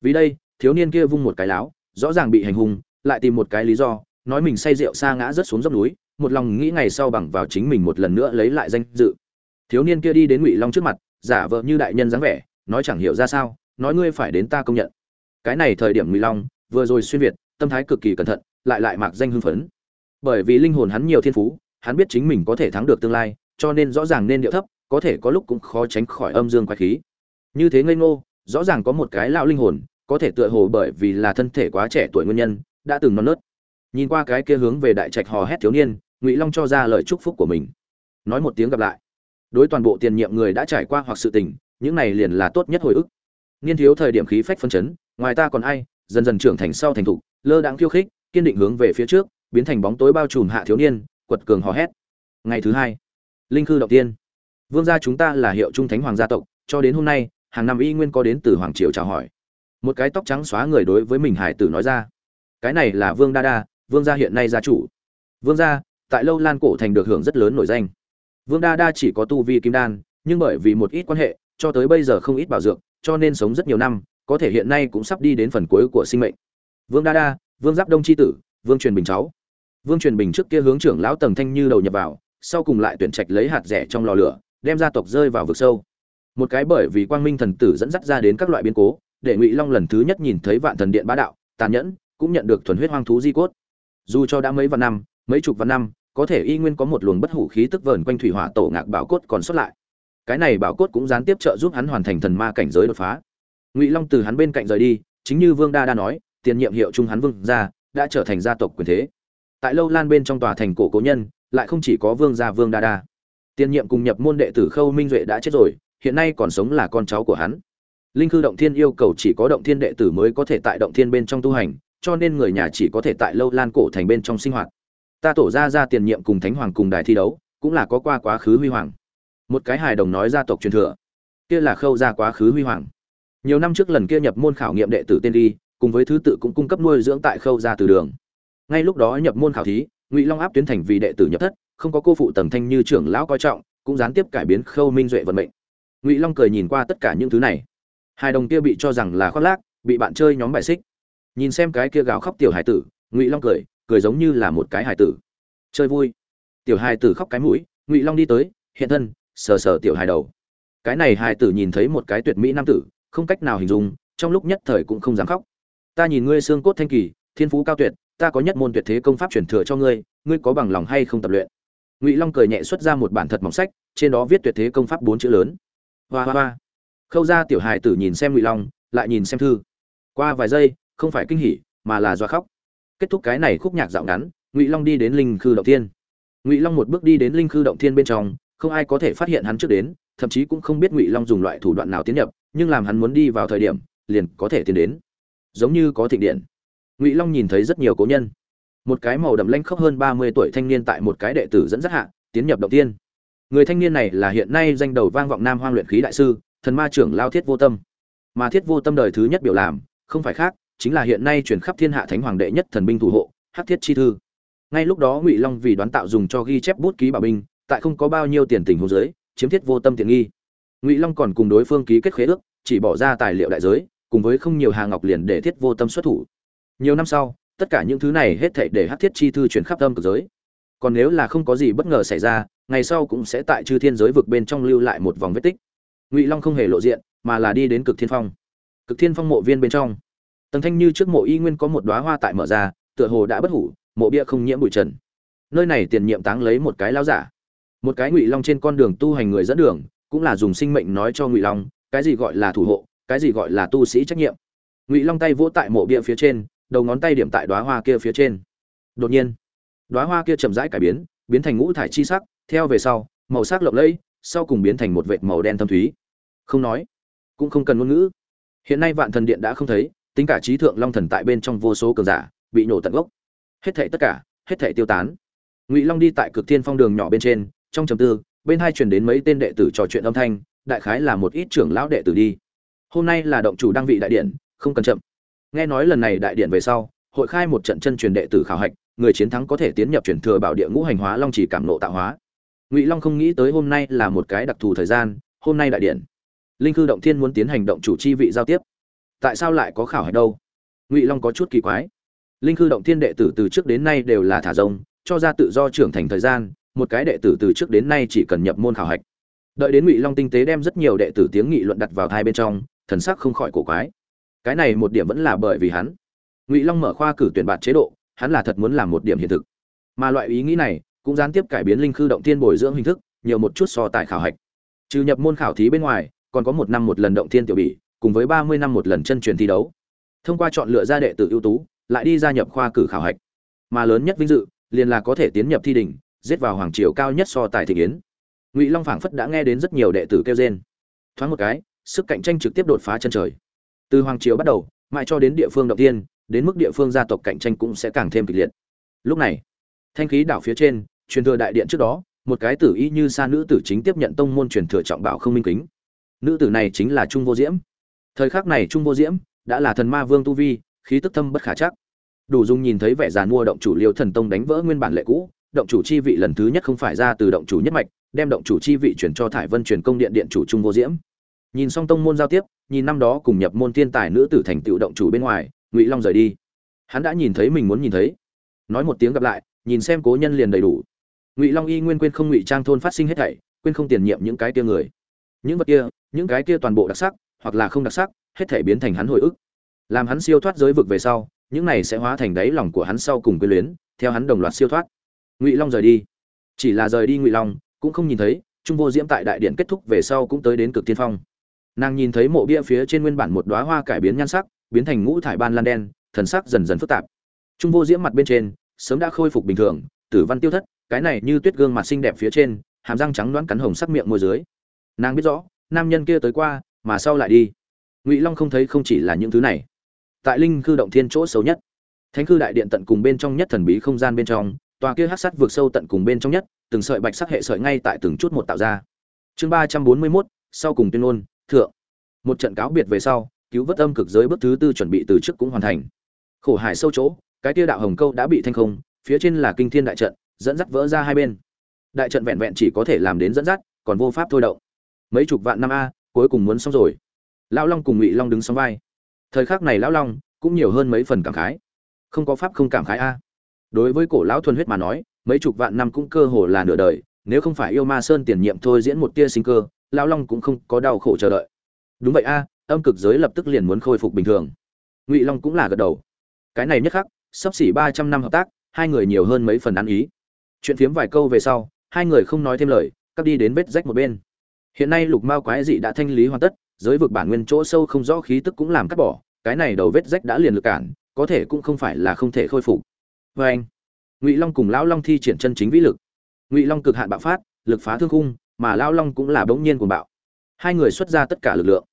Speaker 1: Vì đây, thiếu niên kia vung một cái láo, rõ ràng bị hành hung, lại tìm một cái lý do, nói mình say rượu xa ngã rất xuống dốc núi, một lòng nghĩ ngày sau bằng vào chính mình một lần nữa lấy lại danh dự. Thiếu niên kia đi đến ngụy long trước mặt, giả vờ như đại nhân dáng vẻ nói chẳng hiểu ra sao, nói ngươi phải đến ta công nhận. Cái này thời điểm ngụy long vừa rồi xuyên việt, tâm thái cực kỳ cẩn thận, lại lại mạc danh hưng phấn. Bởi vì linh hồn hắn nhiều thiên phú, hắn biết chính mình có thể thắng được tương lai, cho nên rõ ràng nên điệu thấp, có thể có lúc cũng khó tránh khỏi âm dương quái khí. Như thế ngây ngô, rõ ràng có một cái lão linh hồn, có thể tựa hồ bởi vì là thân thể quá trẻ tuổi nguyên nhân, đã từng non nớt. Nhìn qua cái kia hướng về đại trạch hò hét thiếu niên, ngụy long cho ra lời chúc phúc của mình. Nói một tiếng gặp lại. Đối toàn bộ tiền nhiệm người đã trải qua hoặc sự tình những này liền là tốt nhất hồi ức. Niên thiếu thời điểm khí phách phân chấn, ngoài ta còn ai, dần dần trưởng thành sau thành thục, lơ đãng khiêu khích, kiên định hướng về phía trước, biến thành bóng tối bao trùm hạ thiếu niên, quật cường hò hét. Ngày thứ hai, linh khư động tiên. Vương gia chúng ta là hiệu trung thánh hoàng gia tộc, cho đến hôm nay, hàng năm y nguyên có đến từ hoàng triều chào hỏi. Một cái tóc trắng xóa người đối với mình hải tử nói ra. Cái này là vương đa đa, vương gia hiện nay gia chủ. Vương gia, tại lâu lan cổ thành được hưởng rất lớn nổi danh. Vương đa đa chỉ có tu vi kim đan, nhưng bởi vì một ít quan hệ cho tới bây giờ không ít bảo dưỡng cho nên sống rất nhiều năm, có thể hiện nay cũng sắp đi đến phần cuối của sinh mệnh. Vương đa đa, vương giáp đông Chi tử, vương truyền bình cháu. Vương truyền bình trước kia hướng trưởng lão tầng thanh như đầu nhập vào, sau cùng lại tuyển trạch lấy hạt rẻ trong lò lửa, đem gia tộc rơi vào vực sâu. Một cái bởi vì quang minh thần tử dẫn dắt ra đến các loại biến cố, để ngụy long lần thứ nhất nhìn thấy vạn thần điện bá đạo, tàn nhẫn, cũng nhận được thuần huyết hoang thú di cốt. Dù cho đã mấy vạn năm, mấy chục vạn năm, có thể y nguyên có một luồng bất hủ khí tức vờn quanh thủy hỏa tổ ngạc bảo cốt còn xuất lại cái này bảo cốt cũng gián tiếp trợ giúp hắn hoàn thành thần ma cảnh giới đột phá. Ngụy long từ hắn bên cạnh rời đi, chính như vương đa đa nói, tiền nhiệm hiệu trung hắn vương gia, đã trở thành gia tộc quyền thế. Tại lâu lan bên trong tòa thành cổ cố nhân, lại không chỉ có vương gia vương đa đa. Tiền nhiệm cùng nhập môn đệ tử khâu minh duệ đã chết rồi, hiện nay còn sống là con cháu của hắn. Linh cư động thiên yêu cầu chỉ có động thiên đệ tử mới có thể tại động thiên bên trong tu hành, cho nên người nhà chỉ có thể tại lâu lan cổ thành bên trong sinh hoạt. Ta tổ ra ra tiền nhiệm cùng thánh hoàng cùng đài thi đấu, cũng là có qua quá khứ huy hoàng một cái hài đồng nói gia tộc truyền thừa. Kia là khâu ra quá khứ huy hoàng. Nhiều năm trước lần kia nhập môn khảo nghiệm đệ tử tên đi, cùng với thứ tự cũng cung cấp nuôi dưỡng tại khâu ra từ đường. Ngay lúc đó nhập môn khảo thí, ngụy long áp tuyến thành vì đệ tử nhập thất, không có cô phụ tầng thanh như trưởng lão coi trọng, cũng gián tiếp cải biến khâu minh duệ vận mệnh. Ngụy long cười nhìn qua tất cả những thứ này. Hai đồng kia bị cho rằng là khoác lác, bị bạn chơi nhóm bài xích. Nhìn xem cái kia gào khóc tiểu hải tử, ngụy long cười cười giống như là một cái hải tử. Chơi vui. Tiểu hải tử khóc cái mũi, ngụy long đi tới, hiện thân sờ sờ tiểu hài đầu. Cái này hài tử nhìn thấy một cái tuyệt mỹ nam tử, không cách nào hình dung, trong lúc nhất thời cũng không dám khóc. Ta nhìn ngươi xương cốt thanh kỳ, thiên phú cao tuyệt, ta có nhất môn tuyệt thế công pháp truyền thừa cho ngươi ngươi có bằng lòng hay không tập luyện? Ngụy long cười nhẹ xuất ra một bản thật mỏng sách, trên đó viết tuyệt thế công pháp bốn chữ lớn. Hoa hoa hoa. Khâu ra tiểu hài tử nhìn xem ngụy long, lại nhìn xem thư. Qua vài giây, không phải kinh hỉ, mà là do khóc. Kết thúc cái này khúc nhạc dạo ngắn, ngụy long đi đến linh khư động thiên. Ngụy long một bước đi đến linh khư động thiên bên trong không ai có thể phát hiện hắn trước đến, thậm chí cũng không biết ngụy long dùng loại thủ đoạn nào tiến nhập, nhưng làm hắn muốn đi vào thời điểm, liền có thể tiến đến. Giống như có thịnh điện. Ngụy long nhìn thấy rất nhiều cố nhân. Một cái màu đậm lanh khốc hơn ba mươi tuổi thanh niên tại một cái đệ tử dẫn dắt hạ, tiến nhập động tiên. Người thanh niên này là hiện nay danh đầu vang vọng nam hoang luyện khí đại sư, thần ma trưởng lao thiết vô tâm. Mà thiết vô tâm đời thứ nhất biểu làm, không phải khác, chính là hiện nay truyền khắp thiên hạ thánh hoàng đệ nhất thần binh thủ hộ, hắc thiết chi thư. Ngay lúc đó ngụy long vì đoán tạo dùng cho ghi chép bút ký bảo binh tại không có bao nhiêu tiền tình hồ giới, chiếm thiết vô tâm tiện nghi. Ngụy long còn cùng đối phương ký kết khế ước, chỉ bỏ ra tài liệu đại giới, cùng với không nhiều hàng ngọc liền để thiết vô tâm xuất thủ. Nhiều năm sau, tất cả những thứ này hết thảy để hát thiết chi thư chuyển khắp tâm cực giới. Còn nếu là không có gì bất ngờ xảy ra, ngày sau cũng sẽ tại chư thiên giới vực bên trong lưu lại một vòng vết tích. Ngụy long không hề lộ diện, mà là đi đến cực thiên phong. Cực thiên phong mộ viên bên trong. Tầng thanh như trước mộ y nguyên có một đóa hoa tại mở ra, tựa hồ đã bất hủ, mộ bia không nhiễm bụi trần. Nơi này tiền nhiệm táng lấy một cái lao giả một cái ngụy long trên con đường tu hành người dẫn đường, cũng là dùng sinh mệnh nói cho ngụy long, cái gì gọi là thủ hộ, cái gì gọi là tu sĩ trách nhiệm. Ngụy long tay vỗ tại mộ bia phía trên, đầu ngón tay điểm tại đóa hoa kia phía trên. Đột nhiên, đóa hoa kia chậm rãi cải biến biến thành ngũ thải chi sắc, theo về sau, màu sắc lộng lẫy, sau cùng biến thành một vệt màu đen thâm thúy. Không nói, cũng không cần ngôn ngữ. Hiện nay vạn thần điện đã không thấy, tính cả trí thượng long thần tại bên trong vô số cường giả, bị nổ tận gốc. Hết thảy tất cả, hết thảy tiêu tán. Ngụy long đi tại cực thiên phong đường nhỏ bên trên trong trầm tư, bên hai truyền đến mấy tên đệ tử trò chuyện âm thanh, đại khái là một ít trưởng lão đệ tử đi. Hôm nay là động chủ đăng vị đại điện, không cần chậm. Nghe nói lần này đại điện về sau, hội khai một trận chân truyền đệ tử khảo hạch, người chiến thắng có thể tiến nhập truyền thừa bảo địa ngũ hành hóa long chỉ cảm nộ tạo hóa. Ngụy long không nghĩ tới hôm nay là một cái đặc thù thời gian, hôm nay đại điện. Linh cư động thiên muốn tiến hành động chủ chi vị giao tiếp. Tại sao lại có khảo hạch đâu? Ngụy long có chút kỳ quái. Linh cư động thiên đệ tử từ trước đến nay đều là thả rông, cho ra tự do trưởng thành thời gian một cái đệ tử từ trước đến nay chỉ cần nhập môn khảo hạch. Đợi đến ngụy long tinh tế đem rất nhiều đệ tử tiếng nghị luận đặt vào thai bên trong, thần sắc không khỏi cổ quái. Cái này một điểm vẫn là bởi vì hắn. Ngụy long mở khoa cử tuyển bạt chế độ, hắn là thật muốn làm một điểm hiện thực. Mà loại ý nghĩ này cũng gián tiếp cải biến linh khư động thiên bồi dưỡng hình thức, nhiều một chút so tại khảo hạch. Trừ nhập môn khảo thí bên ngoài, còn có một năm một lần động thiên tiểu bỉ, cùng với ba mươi năm một lần chân truyền thi đấu. Thông qua chọn lựa ra đệ tử ưu tú, lại đi gia nhập khoa cử khảo hạch. Mà lớn nhất vinh dự, liền là có thể tiến nhập thi đỉnh giết vào hoàng triều cao nhất so tài thị yến. Ngụy long phảng phất đã nghe đến rất nhiều đệ tử kêu trên thoáng một cái, sức cạnh tranh trực tiếp đột phá chân trời. Từ hoàng triều bắt đầu, mãi cho đến địa phương đầu tiên, đến mức địa phương gia tộc cạnh tranh cũng sẽ càng thêm kịch liệt. Lúc này, thanh khí đảo phía trên, truyền thừa đại điện trước đó, một cái tử y như sa nữ tử chính tiếp nhận tông môn truyền thừa trọng bảo không minh kính. Nữ tử này chính là trung vô diễm. Thời khắc này trung vô diễm đã là thần ma vương tu vi, khí tức thâm bất khả chắc. Đủ dung nhìn thấy vẻ giàn mua động chủ liêu thần tông đánh vỡ nguyên bản lệ cũ động chủ chi vị lần thứ nhất không phải ra từ động chủ nhất mạch, đem động chủ chi vị chuyển cho thải vân truyền công điện điện chủ trung vô diễm. Nhìn xong tông môn giao tiếp, nhìn năm đó cùng nhập môn tiên tài nữ tử thành tựu động chủ bên ngoài, ngụy long rời đi. Hắn đã nhìn thấy mình muốn nhìn thấy. Nói một tiếng gặp lại, nhìn xem cố nhân liền đầy đủ. Ngụy long y nguyên quên không ngụy trang thôn phát sinh hết thảy, quên không tiền nhiệm những cái kia người. Những vật kia, những cái kia toàn bộ đặc sắc, hoặc là không đặc sắc, hết thảy biến thành hắn hồi ức. Làm hắn siêu thoát giới vực về sau, những này sẽ hóa thành đáy lòng của hắn sau cùng quy luyến, theo hắn đồng loạt siêu thoát ngụy long rời đi. Chỉ là rời đi ngụy long, cũng không nhìn thấy, trung vô diễm tại đại điện kết thúc về sau cũng tới đến cực tiên phong. Nàng nhìn thấy mộ bia phía trên nguyên bản một đoá hoa cải biến nhan sắc, biến thành ngũ thải ban lan đen, thần sắc dần dần phức tạp. Trung vô diễm mặt bên trên, sớm đã khôi phục bình thường, tử văn tiêu thất, cái này như tuyết gương mặt xinh đẹp phía trên, hàm răng trắng đoán cắn hồng sắc miệng môi dưới. Nàng biết rõ, nam nhân kia tới qua, mà sau lại đi. Ngụy long không thấy không chỉ là những thứ này. Tại linh cư động thiên chỗ xấu nhất. Thánh cư đại điện tận cùng bên trong nhất thần bí không gian bên trong tòa kia hắc sắt vượt sâu tận cùng bên trong nhất, từng sợi bạch sắc hệ sợi ngay tại từng chút một tạo ra. Chương ba trăm bốn mươi mốt, sau cùng tuyên ngôn, thượng. Một trận cáo biệt về sau, cứu vớt âm cực giới bước thứ tư chuẩn bị từ trước cũng hoàn thành. Khổ hải sâu chỗ, cái kia đạo hồng câu đã bị thanh không, phía trên là kinh thiên đại trận, dẫn dắt vỡ ra hai bên. Đại trận vẹn vẹn chỉ có thể làm đến dẫn dắt, còn vô pháp thôi động. Mấy chục vạn năm a, cuối cùng muốn xong rồi. Lão long cùng ngụy long đứng song vai. Thời khắc này lão long cũng nhiều hơn mấy phần cảm khái. Không có pháp không cảm khái a đối với cổ lão thuần huyết mà nói, mấy chục vạn năm cũng cơ hồ là nửa đời, nếu không phải yêu ma sơn tiền nhiệm thôi diễn một tia sinh cơ, lão long cũng không có đau khổ chờ đợi. Đúng vậy a, âm cực giới lập tức liền muốn khôi phục bình thường. Ngụy long cũng là gật đầu. Cái này nhất khắc, sắp xỉ ba trăm năm hợp tác, hai người nhiều hơn mấy phần ăn ý. Chuyện phiếm vài câu về sau, hai người không nói thêm lời, cắt đi đến vết rách một bên. Hiện nay lục mao quái dị đã thanh lý hoàn tất, giới vực bản nguyên chỗ sâu không rõ khí tức cũng làm cắt bỏ, cái này đầu vết rách đã liền lực cản, có thể cũng không phải là không thể khôi phục vê anh. Ngụy long cùng lão long thi triển chân chính vĩ lực. Ngụy long cực hạn bạo phát, lực phá thương khung, mà lão long cũng là bỗng nhiên cuồng bạo. Hai người xuất ra tất cả lực lượng.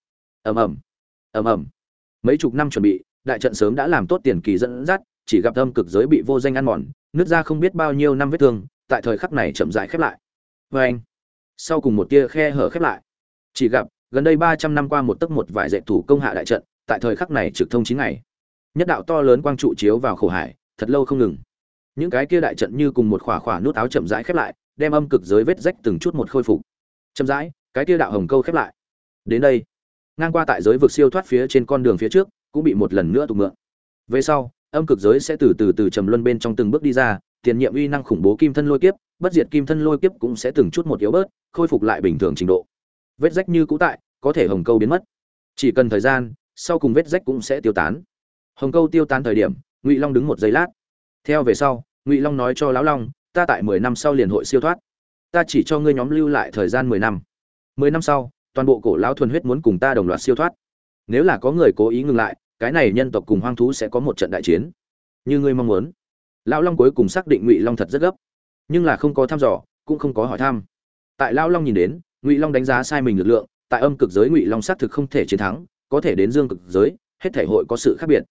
Speaker 1: Ầm ầm. Ầm ầm. Mấy chục năm chuẩn bị, đại trận sớm đã làm tốt tiền kỳ dẫn dắt, chỉ gặp âm cực giới bị vô danh ăn mòn, nứt ra không biết bao nhiêu năm vết thương, tại thời khắc này chậm rãi khép lại. Vê anh. Sau cùng một tia khe hở khép lại. Chỉ gặp, gần đây ba trăm năm qua một tấc một vài dạy thủ công hạ đại trận, tại thời khắc này trực thông chín ngày. Nhất đạo to lớn quang trụ chiếu vào khổ hải thật lâu không ngừng. Những cái kia đại trận như cùng một khỏa khỏa nút áo chậm rãi khép lại, đem âm cực giới vết rách từng chút một khôi phục. Chậm rãi, cái kia đạo hồng câu khép lại. Đến đây, ngang qua tại giới vực siêu thoát phía trên con đường phía trước, cũng bị một lần nữa tụ mượn về sau, âm cực giới sẽ từ từ từ trầm luân bên trong từng bước đi ra, tiền nhiệm uy năng khủng bố kim thân lôi kiếp, bất diệt kim thân lôi kiếp cũng sẽ từng chút một yếu bớt, khôi phục lại bình thường trình độ. Vết rách như cũ tại, có thể hồng câu biến mất. Chỉ cần thời gian, sau cùng vết rách cũng sẽ tiêu tán. Hồng câu tiêu tán thời điểm ngụy long đứng một giây lát theo về sau ngụy long nói cho lão long ta tại mười năm sau liền hội siêu thoát ta chỉ cho ngươi nhóm lưu lại thời gian mười năm mười năm sau toàn bộ cổ lão thuần huyết muốn cùng ta đồng loạt siêu thoát nếu là có người cố ý ngừng lại cái này nhân tộc cùng hoang thú sẽ có một trận đại chiến như ngươi mong muốn lão long cuối cùng xác định ngụy long thật rất gấp nhưng là không có thăm dò cũng không có hỏi thăm tại lão long nhìn đến ngụy long đánh giá sai mình lực lượng tại âm cực giới ngụy long xác thực không thể chiến thắng có thể đến dương cực giới hết thể hội có sự khác biệt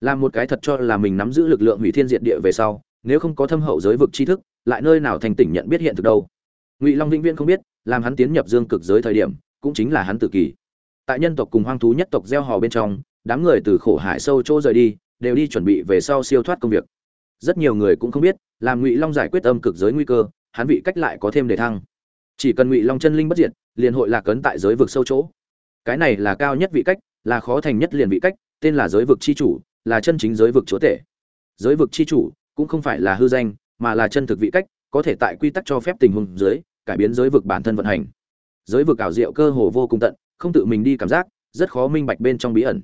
Speaker 1: làm một cái thật cho là mình nắm giữ lực lượng hủy thiên diệt địa về sau, nếu không có thâm hậu giới vực tri thức, lại nơi nào thành tỉnh nhận biết hiện thực đâu? Ngụy long vĩnh viễn không biết, làm hắn tiến nhập dương cực giới thời điểm, cũng chính là hắn tự kỷ. Tại nhân tộc cùng hoang thú nhất tộc gieo hò bên trong, đám người từ khổ hải sâu chỗ rời đi, đều đi chuẩn bị về sau siêu thoát công việc. Rất nhiều người cũng không biết, làm ngụy long giải quyết âm cực giới nguy cơ, hắn vị cách lại có thêm đề thăng. Chỉ cần ngụy long chân linh bất diệt, liền hội lạc ấn tại giới vực sâu chỗ. Cái này là cao nhất vị cách, là khó thành nhất liền vị cách, tên là giới vực chi chủ là chân chính giới vực chúa tể. Giới vực chi chủ cũng không phải là hư danh, mà là chân thực vị cách, có thể tại quy tắc cho phép tình huống dưới, cải biến giới vực bản thân vận hành. Giới vực ảo diệu cơ hồ vô cùng tận, không tự mình đi cảm giác, rất khó minh bạch bên trong bí ẩn.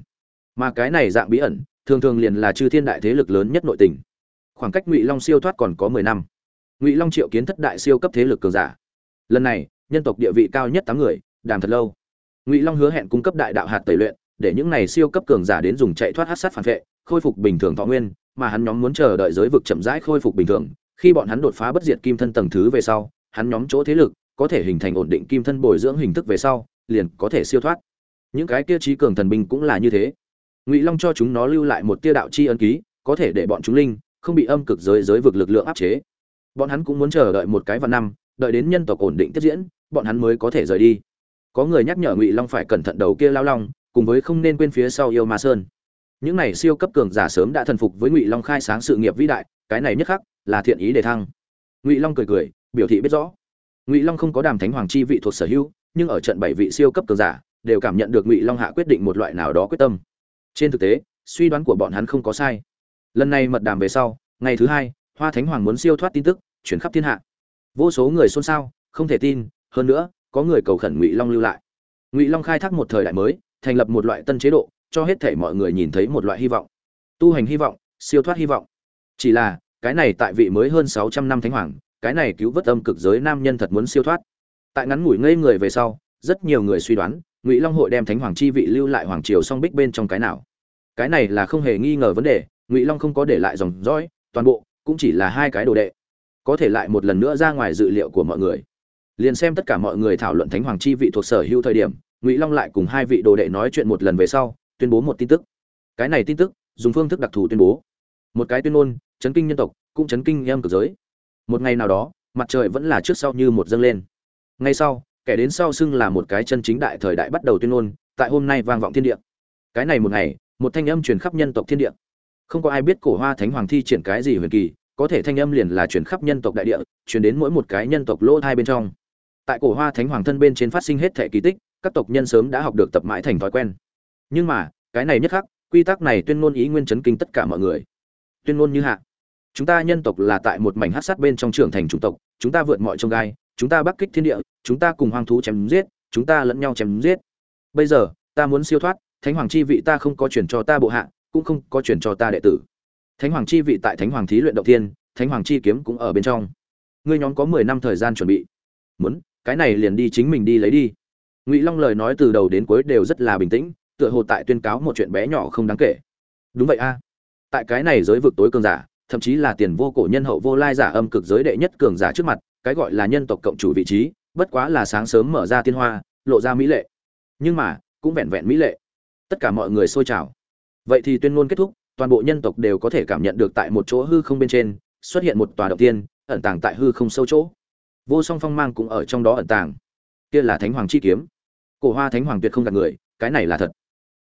Speaker 1: Mà cái này dạng bí ẩn, thường thường liền là chư thiên đại thế lực lớn nhất nội tình. Khoảng cách ngụy long siêu thoát còn có mười năm. Ngụy long triệu kiến thất đại siêu cấp thế lực cường giả. Lần này, nhân tộc địa vị cao nhất tám người, đàm thật lâu. Ngụy long hứa hẹn cung cấp đại đạo hạt tẩy luyện để những này siêu cấp cường giả đến dùng chạy thoát hắc sát phản vệ, khôi phục bình thường thọ nguyên, mà hắn nhóm muốn chờ đợi giới vực chậm rãi khôi phục bình thường. Khi bọn hắn đột phá bất diệt kim thân tầng thứ về sau, hắn nhóm chỗ thế lực có thể hình thành ổn định kim thân bồi dưỡng hình thức về sau, liền có thể siêu thoát. Những cái kia trí cường thần binh cũng là như thế. Ngụy long cho chúng nó lưu lại một tia đạo chi ấn ký, có thể để bọn chúng linh không bị âm cực giới giới vực lực lượng áp chế. Bọn hắn cũng muốn chờ đợi một cái vạn năm, đợi đến nhân tộc ổn định tiếp diễn, bọn hắn mới có thể rời đi. Có người nhắc nhở ngụy long phải cẩn thận đầu kia lao long cùng với không nên quên phía sau yêu ma sơn. Những này siêu cấp cường giả sớm đã thần phục với ngụy long khai sáng sự nghiệp vĩ đại, cái này nhất khắc là thiện ý để thăng. Ngụy long cười cười, biểu thị biết rõ. Ngụy long không có đàm thánh hoàng chi vị thuộc sở hữu, nhưng ở trận bảy vị siêu cấp cường giả, đều cảm nhận được ngụy long hạ quyết định một loại nào đó quyết tâm. Trên thực tế, suy đoán của bọn hắn không có sai. Lần này mật đàm về sau, ngày thứ hai, hoa thánh hoàng muốn siêu thoát tin tức, chuyển khắp thiên hạ. Vô số người xôn xao, không thể tin, hơn nữa, có người cầu khẩn ngụy long lưu lại. Ngụy long khai thác một thời đại mới thành lập một loại tân chế độ, cho hết thể mọi người nhìn thấy một loại hy vọng. Tu hành hy vọng, siêu thoát hy vọng. Chỉ là, cái này tại vị mới hơn sáu trăm năm thánh hoàng, cái này cứu vớt âm cực giới nam nhân thật muốn siêu thoát. Tại ngắn ngủi ngây người về sau, rất nhiều người suy đoán, ngụy long hội đem thánh hoàng chi vị lưu lại hoàng triều song bích bên trong cái nào. Cái này là không hề nghi ngờ vấn đề, ngụy long không có để lại dòng dõi, toàn bộ cũng chỉ là hai cái đồ đệ. Có thể lại một lần nữa ra ngoài dự liệu của mọi người. Liền xem tất cả mọi người thảo luận thánh hoàng chi vị thuộc sở hữu thời điểm ngụy long lại cùng hai vị đồ đệ nói chuyện một lần về sau, tuyên bố một tin tức. Cái này tin tức, dùng phương thức đặc thù tuyên bố. Một cái tuyên ngôn, chấn kinh nhân tộc, cũng chấn kinh em cực giới. Một ngày nào đó, mặt trời vẫn là trước sau như một dâng lên. Ngay sau, kẻ đến sau xưng là một cái chân chính đại thời đại bắt đầu tuyên ngôn, tại hôm nay vang vọng thiên địa. Cái này một ngày, một thanh âm truyền khắp nhân tộc thiên địa. Không có ai biết cổ hoa thánh hoàng thi triển cái gì huyền kỳ, có thể thanh âm liền là truyền khắp nhân tộc đại địa, truyền đến mỗi một cái nhân tộc lỗ thai bên trong. Tại cổ hoa thánh hoàng thân bên trên phát sinh hết thể kỳ tích các tộc nhân sớm đã học được tập mãi thành thói quen. Nhưng mà, cái này nhất khắc, quy tắc này tuyên ngôn ý nguyên chấn kinh tất cả mọi người. Tuyên ngôn như hạ. Chúng ta nhân tộc là tại một mảnh hát sát bên trong trưởng thành chủng tộc, chúng ta vượt mọi trông gai, chúng ta bắc kích thiên địa, chúng ta cùng hoang thú chém giết, chúng ta lẫn nhau chém giết. Bây giờ, ta muốn siêu thoát, thánh hoàng chi vị ta không có chuyển cho ta bộ hạ, cũng không có chuyển cho ta đệ tử. Thánh hoàng chi vị tại thánh hoàng thí luyện động thiên, thánh hoàng chi kiếm cũng ở bên trong. Ngươi nhóm có mười năm thời gian chuẩn bị. Muốn, cái này liền đi chính mình đi lấy đi ngụy long lời nói từ đầu đến cuối đều rất là bình tĩnh, tựa hồ tại tuyên cáo một chuyện bé nhỏ không đáng kể. Đúng vậy a. Tại cái này giới vực tối cường giả, thậm chí là tiền vô cổ nhân hậu vô lai giả âm cực giới đệ nhất cường giả trước mặt, cái gọi là nhân tộc cộng chủ vị trí, bất quá là sáng sớm mở ra tiên hoa, lộ ra mỹ lệ. Nhưng mà, cũng vẹn vẹn mỹ lệ. Tất cả mọi người xôi trào. Vậy thì tuyên ngôn kết thúc, toàn bộ nhân tộc đều có thể cảm nhận được tại một chỗ hư không bên trên, xuất hiện một tòa động tiên, ẩn tàng tại hư không sâu chỗ. Vô song phong mang cũng ở trong đó ẩn tàng. Kia là thánh hoàng chi kiếm cổ hoa thánh hoàng tuyệt không gạt người, cái này là thật.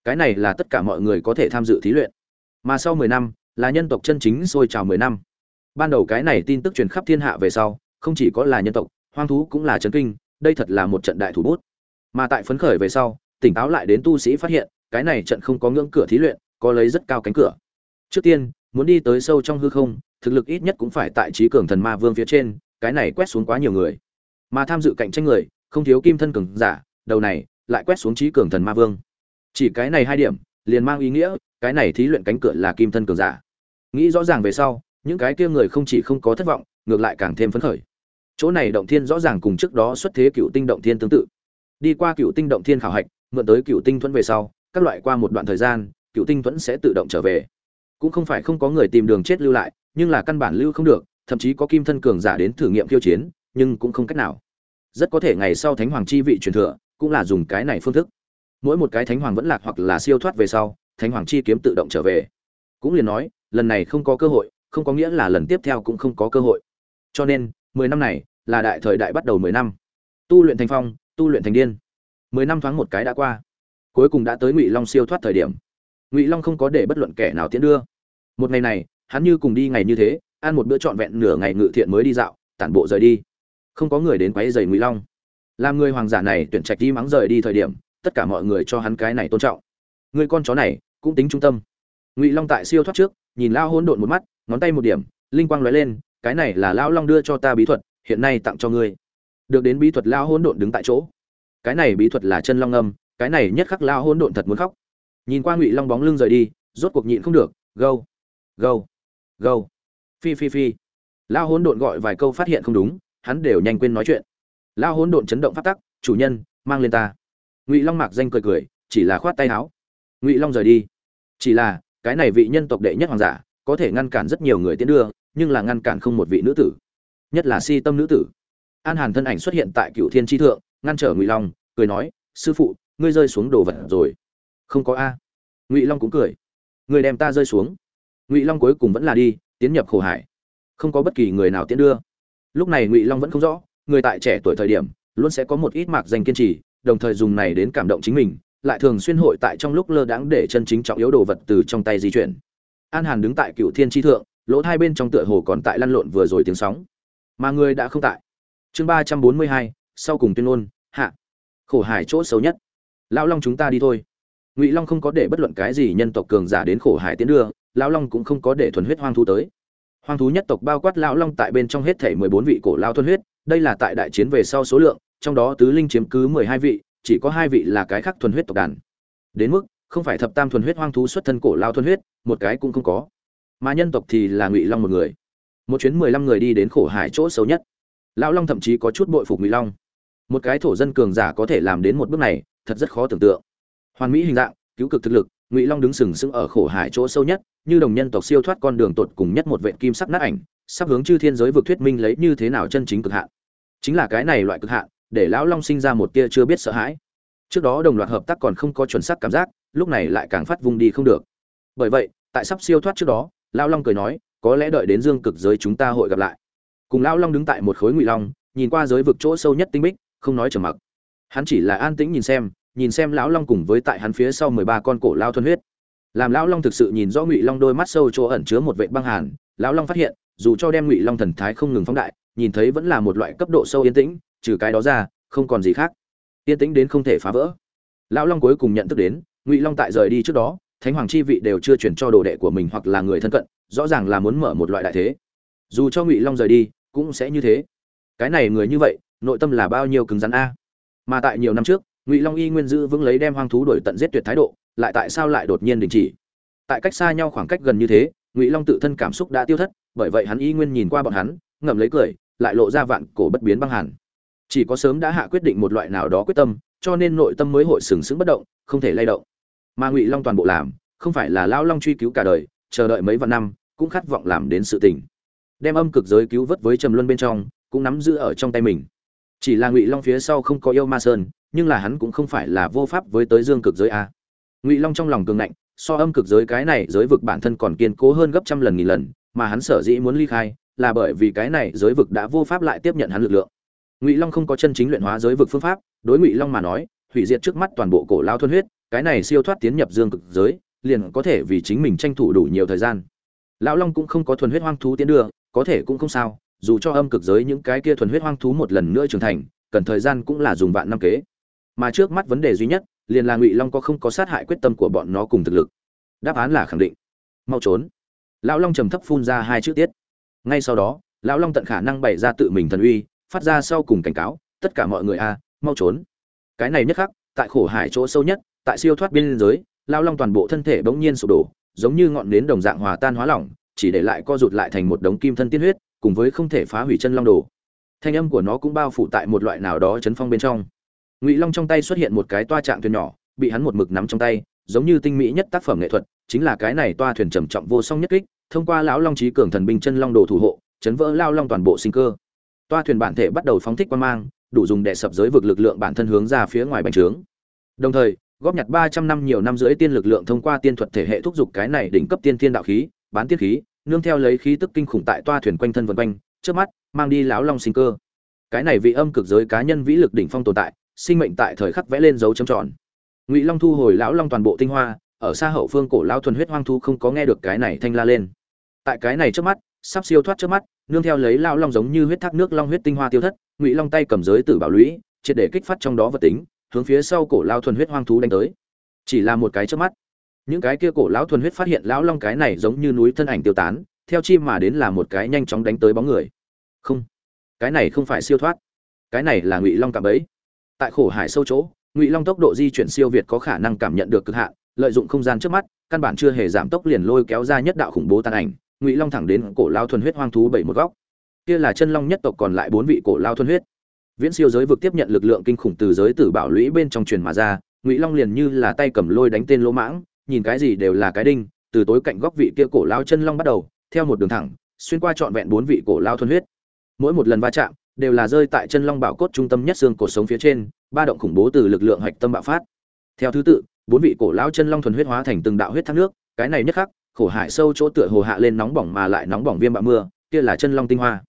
Speaker 1: Cái này là tất cả mọi người có thể tham dự thí luyện. Mà sau mười năm, là nhân tộc chân chính sôi trào mười năm. Ban đầu cái này tin tức truyền khắp thiên hạ về sau, không chỉ có là nhân tộc, hoang thú cũng là chấn kinh, đây thật là một trận đại thủ bút. Mà tại phấn khởi về sau, tỉnh táo lại đến tu sĩ phát hiện, cái này trận không có ngưỡng cửa thí luyện, có lấy rất cao cánh cửa. Trước tiên, muốn đi tới sâu trong hư không, thực lực ít nhất cũng phải tại trí cường thần ma vương phía trên, cái này quét xuống quá nhiều người. Mà tham dự cạnh tranh người, không thiếu kim thân cường giả, đầu này lại quét xuống trí cường thần ma vương. Chỉ cái này hai điểm, liền mang ý nghĩa, cái này thí luyện cánh cửa là kim thân cường giả. Nghĩ rõ ràng về sau, những cái kia người không chỉ không có thất vọng, ngược lại càng thêm phấn khởi. Chỗ này động thiên rõ ràng cùng trước đó xuất thế cựu tinh động thiên tương tự. Đi qua cựu tinh động thiên khảo hạch, mượn tới cựu tinh thuẫn về sau, các loại qua một đoạn thời gian, cựu tinh thuẫn sẽ tự động trở về. Cũng không phải không có người tìm đường chết lưu lại, nhưng là căn bản lưu không được, thậm chí có kim thân cường giả đến thử nghiệm khiêu chiến, nhưng cũng không cách nào. Rất có thể ngày sau thánh hoàng chi vị truyền thừa cũng là dùng cái này phương thức. Mỗi một cái thánh hoàng vẫn lạc hoặc là siêu thoát về sau, thánh hoàng chi kiếm tự động trở về. Cũng liền nói, lần này không có cơ hội, không có nghĩa là lần tiếp theo cũng không có cơ hội. Cho nên, mười năm này là đại thời đại bắt đầu mười năm. Tu luyện thành phong, tu luyện thành điên. Mười năm thoáng một cái đã qua. Cuối cùng đã tới ngụy long siêu thoát thời điểm. Ngụy long không có để bất luận kẻ nào tiến đưa. Một ngày này, hắn như cùng đi ngày như thế, ăn một bữa trọn vẹn nửa ngày ngự thiện mới đi dạo, tản bộ rời đi. Không có người đến quấy rầy ngụy long làm người hoàng giả này tuyển trạch đi mắng rời đi thời điểm, tất cả mọi người cho hắn cái này tôn trọng. Người con chó này, cũng tính trung tâm. Ngụy long tại siêu thoát trước, nhìn lao hôn độn một mắt, ngón tay một điểm, linh quang lóe lên, cái này là lao long đưa cho ta bí thuật, hiện nay tặng cho ngươi. Được đến bí thuật lao hôn độn đứng tại chỗ. Cái này bí thuật là chân long âm, cái này nhất khắc lao hôn độn thật muốn khóc. Nhìn qua ngụy long bóng lưng rời đi, rốt cuộc nhịn không được, gâu gâu gâu. Phi phi phi. Lao hôn độn gọi vài câu phát hiện không đúng, hắn đều nhanh quên nói chuyện lao hỗn độn chấn động phát tắc, chủ nhân, mang lên ta. Ngụy long mạc danh cười cười, chỉ là khoát tay áo. Ngụy long rời đi. Chỉ là, cái này vị nhân tộc đệ nhất hoàng giả, có thể ngăn cản rất nhiều người tiến đưa, nhưng là ngăn cản không một vị nữ tử, nhất là si tâm nữ tử. An hàn thân ảnh xuất hiện tại cựu thiên tri thượng, ngăn trở ngụy long, cười nói, sư phụ, ngươi rơi xuống đồ vật rồi. Không có a. Ngụy long cũng cười. Người đem ta rơi xuống. Ngụy long cuối cùng vẫn là đi, tiến nhập khổ hải. Không có bất kỳ người nào tiến đưa. Lúc này ngụy long vẫn không rõ người tại trẻ tuổi thời điểm, luôn sẽ có một ít mạc danh kiên trì, đồng thời dùng này đến cảm động chính mình, lại thường xuyên hội tại trong lúc lơ đãng để chân chính trọng yếu đồ vật từ trong tay di chuyển. An hàn đứng tại cựu thiên tri thượng, lỗ hai bên trong tựa hồ còn tại lăn lộn vừa rồi tiếng sóng. Mà người đã không tại. Chương ba trăm bốn mươi hai, sau cùng tuyên ngôn, hạ. Khổ hải chỗ xấu nhất. Lão long chúng ta đi thôi. Ngụy long không có để bất luận cái gì nhân tộc cường giả đến khổ hải tiến đưa, lão long cũng không có để thuần huyết hoang thú tới. Hoang thú nhất tộc bao quát lão long tại bên trong hết thể mười bốn vị cổ lao thuần huyết đây là tại đại chiến về sau số lượng, trong đó tứ linh chiếm cứ mười hai vị, chỉ có hai vị là cái khác thuần huyết tộc đàn. Đến mức, không phải thập tam thuần huyết hoang thú xuất thân cổ lao thuần huyết, một cái cũng không có. Mà nhân tộc thì là ngụy long một người. Một chuyến mười lăm người đi đến khổ hải chỗ xấu nhất. Lão long thậm chí có chút bội phục ngụy long. Một cái thổ dân cường giả có thể làm đến một bước này, thật rất khó tưởng tượng. Hoàn mỹ hình dạng, cứu cực thực lực, ngụy long đứng sừng sững ở khổ hải chỗ sâu nhất, như đồng nhân tộc siêu thoát con đường tột cùng nhất một vệ kim sắc nát ảnh sắp hướng chư thiên giới vực thuyết minh lấy như thế nào chân chính cực hạn. Chính là cái này loại cực hạn, để lão long sinh ra một tia chưa biết sợ hãi. Trước đó đồng loạt hợp tác còn không có chuẩn xác cảm giác, lúc này lại càng phát vung đi không được. Bởi vậy, tại sắp siêu thoát trước đó, lão long cười nói, có lẽ đợi đến dương cực giới chúng ta hội gặp lại. Cùng lão long đứng tại một khối ngụy long, nhìn qua giới vực chỗ sâu nhất tinh bích, không nói trầm mặc. Hắn chỉ là an tĩnh nhìn xem nhìn xem lão long cùng với tại hắn phía sau mười ba con cổ lao thuần huyết. Làm lão long thực sự nhìn rõ ngụy long đôi mắt sâu chỗ ẩn chứa một vệ băng hàn lão long phát hiện, dù cho đem ngụy long thần thái không ngừng phóng đại, nhìn thấy vẫn là một loại cấp độ sâu yên tĩnh, trừ cái đó ra, không còn gì khác. Yên tĩnh đến không thể phá vỡ. Lão long cuối cùng nhận thức đến, ngụy long tại rời đi trước đó, thánh hoàng chi vị đều chưa chuyển cho đồ đệ của mình hoặc là người thân cận, rõ ràng là muốn mở một loại đại thế. Dù cho ngụy long rời đi, cũng sẽ như thế. Cái này người như vậy, nội tâm là bao nhiêu cứng rắn a? Mà tại nhiều năm trước, ngụy long y nguyên giữ vững lấy đem hoang thú đổi tận giết tuyệt thái độ, lại tại sao lại đột nhiên đình chỉ? Tại cách xa nhau khoảng cách gần như thế ngụy long tự thân cảm xúc đã tiêu thất bởi vậy hắn y nguyên nhìn qua bọn hắn ngậm lấy cười lại lộ ra vạn cổ bất biến băng hàn chỉ có sớm đã hạ quyết định một loại nào đó quyết tâm cho nên nội tâm mới hội sừng sững bất động không thể lay động mà ngụy long toàn bộ làm không phải là lao long truy cứu cả đời chờ đợi mấy vạn năm cũng khát vọng làm đến sự tình đem âm cực giới cứu vớt với trầm luân bên trong cũng nắm giữ ở trong tay mình chỉ là ngụy long phía sau không có yêu ma sơn nhưng là hắn cũng không phải là vô pháp với tới dương cực giới a ngụy long trong lòng cường ngạnh so âm cực giới cái này giới vực bản thân còn kiên cố hơn gấp trăm lần nghìn lần, mà hắn sở dĩ muốn ly khai là bởi vì cái này giới vực đã vô pháp lại tiếp nhận hắn lực lượng. Ngụy long không có chân chính luyện hóa giới vực phương pháp, đối ngụy long mà nói, hủy diệt trước mắt toàn bộ cổ lao thuần huyết, cái này siêu thoát tiến nhập dương cực giới, liền có thể vì chính mình tranh thủ đủ nhiều thời gian. Lão long cũng không có thuần huyết hoang thú tiến đưa, có thể cũng không sao, dù cho âm cực giới những cái kia thuần huyết hoang thú một lần nữa trưởng thành, cần thời gian cũng là dùng vạn năm kế. Mà trước mắt vấn đề duy nhất liền là ngụy long có không có sát hại quyết tâm của bọn nó cùng thực lực đáp án là khẳng định mau trốn lão long trầm thấp phun ra hai chữ tiết ngay sau đó lão long tận khả năng bày ra tự mình thần uy phát ra sau cùng cảnh cáo tất cả mọi người a à, mau trốn cái này nhất khắc tại khổ hải chỗ sâu nhất tại siêu thoát biên giới lão long toàn bộ thân thể bỗng nhiên sụp đổ giống như ngọn nến đồng dạng hòa tan hóa lỏng chỉ để lại co rụt lại thành một đống kim thân tiên huyết cùng với không thể phá hủy chân long đồ thanh âm của nó cũng bao phủ tại một loại nào đó chấn phong bên trong ngụy long trong tay xuất hiện một cái toa trạng thuyền nhỏ, bị hắn một mực nắm trong tay, giống như tinh mỹ nhất tác phẩm nghệ thuật, chính là cái này toa thuyền trầm trọng vô song nhất kích, thông qua lão long trí cường thần binh chân long đồ thủ hộ, chấn vỡ lao long toàn bộ sinh cơ. Toa thuyền bản thể bắt đầu phóng thích quan mang, đủ dùng để sập giới vực lực lượng bản thân hướng ra phía ngoài bành trướng. Đồng thời, góp nhặt ba trăm năm nhiều năm rưỡi tiên lực lượng thông qua tiên thuật thể hệ thúc giục cái này đỉnh cấp tiên thiên đạo khí, bán tiết khí, nương theo lấy khí tức kinh khủng tại toa thuyền quanh thân vân quanh trước mắt, mang đi lão long sinh cơ. Cái này vị âm cực giới cá nhân vĩ lực đỉnh phong tồn tại sinh mệnh tại thời khắc vẽ lên dấu chấm tròn. Ngụy long thu hồi lão long toàn bộ tinh hoa, ở xa hậu phương cổ lao thuần huyết hoang thu không có nghe được cái này thanh la lên. Tại cái này trước mắt, sắp siêu thoát trước mắt, nương theo lấy lão long giống như huyết thác nước long huyết tinh hoa tiêu thất, ngụy long tay cầm giới tử bảo lũy, triệt để kích phát trong đó vật tính, hướng phía sau cổ lao thuần huyết hoang thú đánh tới. Chỉ là một cái trước mắt. Những cái kia cổ lão thuần huyết phát hiện lão long cái này giống như núi thân ảnh tiêu tán, theo chim mà đến là một cái nhanh chóng đánh tới bóng người. Không, cái này không phải siêu thoát. Cái này là ngụy long cạm bẫy tại khổ hải sâu chỗ, ngụy long tốc độ di chuyển siêu việt có khả năng cảm nhận được cực hạn, lợi dụng không gian trước mắt, căn bản chưa hề giảm tốc liền lôi kéo ra nhất đạo khủng bố tàn ảnh, ngụy long thẳng đến cổ lao thuần huyết hoang thú bảy một góc. Kia là chân long nhất tộc còn lại bốn vị cổ lao thuần huyết. Viễn siêu giới vực tiếp nhận lực lượng kinh khủng từ giới tử bảo lũy bên trong truyền mà ra, ngụy long liền như là tay cầm lôi đánh tên lỗ mãng, nhìn cái gì đều là cái đinh, từ tối cạnh góc vị kia cổ lao chân long bắt đầu, theo một đường thẳng, xuyên qua trọn vẹn bốn vị cổ lao thuần huyết. Mỗi một lần va chạm đều là rơi tại chân long bảo cốt trung tâm nhất xương cổ sống phía trên, ba động khủng bố từ lực lượng hạch tâm bạo phát. Theo thứ tự, bốn vị cổ lão chân long thuần huyết hóa thành từng đạo huyết thác nước, cái này nhất khắc, khổ hại sâu chỗ tựa hồ hạ lên nóng bỏng mà lại nóng bỏng viêm bạo mưa, kia là chân long tinh hoa.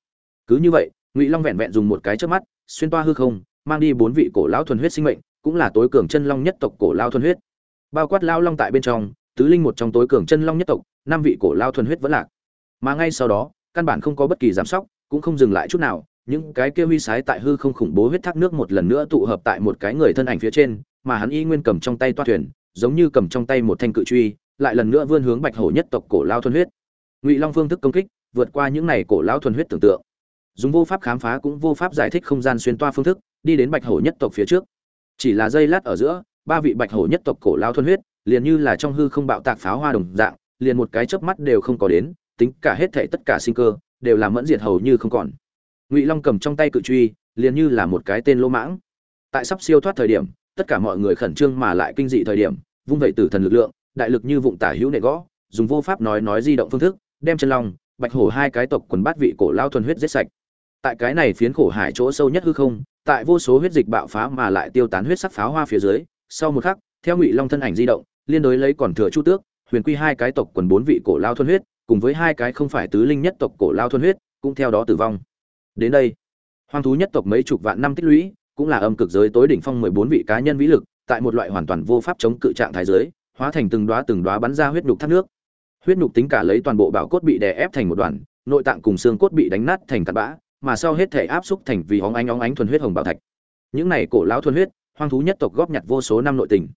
Speaker 1: Cứ như vậy, ngụy long vẹn vẹn dùng một cái trước mắt, xuyên toa hư không, mang đi bốn vị cổ lão thuần huyết sinh mệnh, cũng là tối cường chân long nhất tộc cổ lao thuần huyết. Bao quát lao long tại bên trong, tứ linh một trong tối cường chân long nhất tộc, năm vị cổ lao thuần huyết vẫn lạc. Mà ngay sau đó, căn bản không có bất kỳ giám sóc, cũng không dừng lại chút nào những cái kia huy sái tại hư không khủng bố huyết thác nước một lần nữa tụ hợp tại một cái người thân ảnh phía trên, mà hắn y nguyên cầm trong tay toa thuyền, giống như cầm trong tay một thanh cự truy, lại lần nữa vươn hướng bạch hổ nhất tộc cổ lao thuần huyết. Ngụy long phương thức công kích, vượt qua những này cổ lao thuần huyết tưởng tượng. Dùng vô pháp khám phá cũng vô pháp giải thích không gian xuyên toa phương thức, đi đến bạch hổ nhất tộc phía trước. Chỉ là dây lát ở giữa, ba vị bạch hổ nhất tộc cổ lao thuần huyết, liền như là trong hư không bạo tạc pháo hoa đồng dạng, liền một cái chớp mắt đều không có đến, tính cả hết thảy tất cả sinh cơ, đều là mẫn diệt hầu như không còn ngụy long cầm trong tay cự truy, liền như là một cái tên lỗ mãng. Tại sắp siêu thoát thời điểm, tất cả mọi người khẩn trương mà lại kinh dị thời điểm, vung vẩy tử thần lực lượng, đại lực như vụng tả hữu nệ gõ, dùng vô pháp nói nói di động phương thức, đem chân long, bạch hổ hai cái tộc quần bát vị cổ lao thuần huyết giết sạch. Tại cái này phiến khổ hải chỗ sâu nhất hư không, tại vô số huyết dịch bạo phá mà lại tiêu tán huyết sắc pháo hoa phía dưới, sau một khắc, theo ngụy long thân ảnh di động, liên đối lấy còn thừa chu tước, huyền quy hai cái tộc quần bốn vị cổ lao thuần huyết, cùng với hai cái không phải tứ linh nhất tộc cổ lao thuần huyết, cũng theo đó tử vong đến đây, hoang thú nhất tộc mấy chục vạn năm tích lũy, cũng là âm cực giới tối đỉnh phong mười bốn vị cá nhân vĩ lực, tại một loại hoàn toàn vô pháp chống cự trạng thái giới, hóa thành từng đóa từng đóa bắn ra huyết nhục thác nước. Huyết nhục tính cả lấy toàn bộ bảo cốt bị đè ép thành một đoàn, nội tạng cùng xương cốt bị đánh nát thành cát bã, mà sau hết thể áp xúc thành vì óng ánh óng ánh thuần huyết hồng bảo thạch. Những này cổ lão thuần huyết, hoang thú nhất tộc góp nhặt vô số năm nội tình.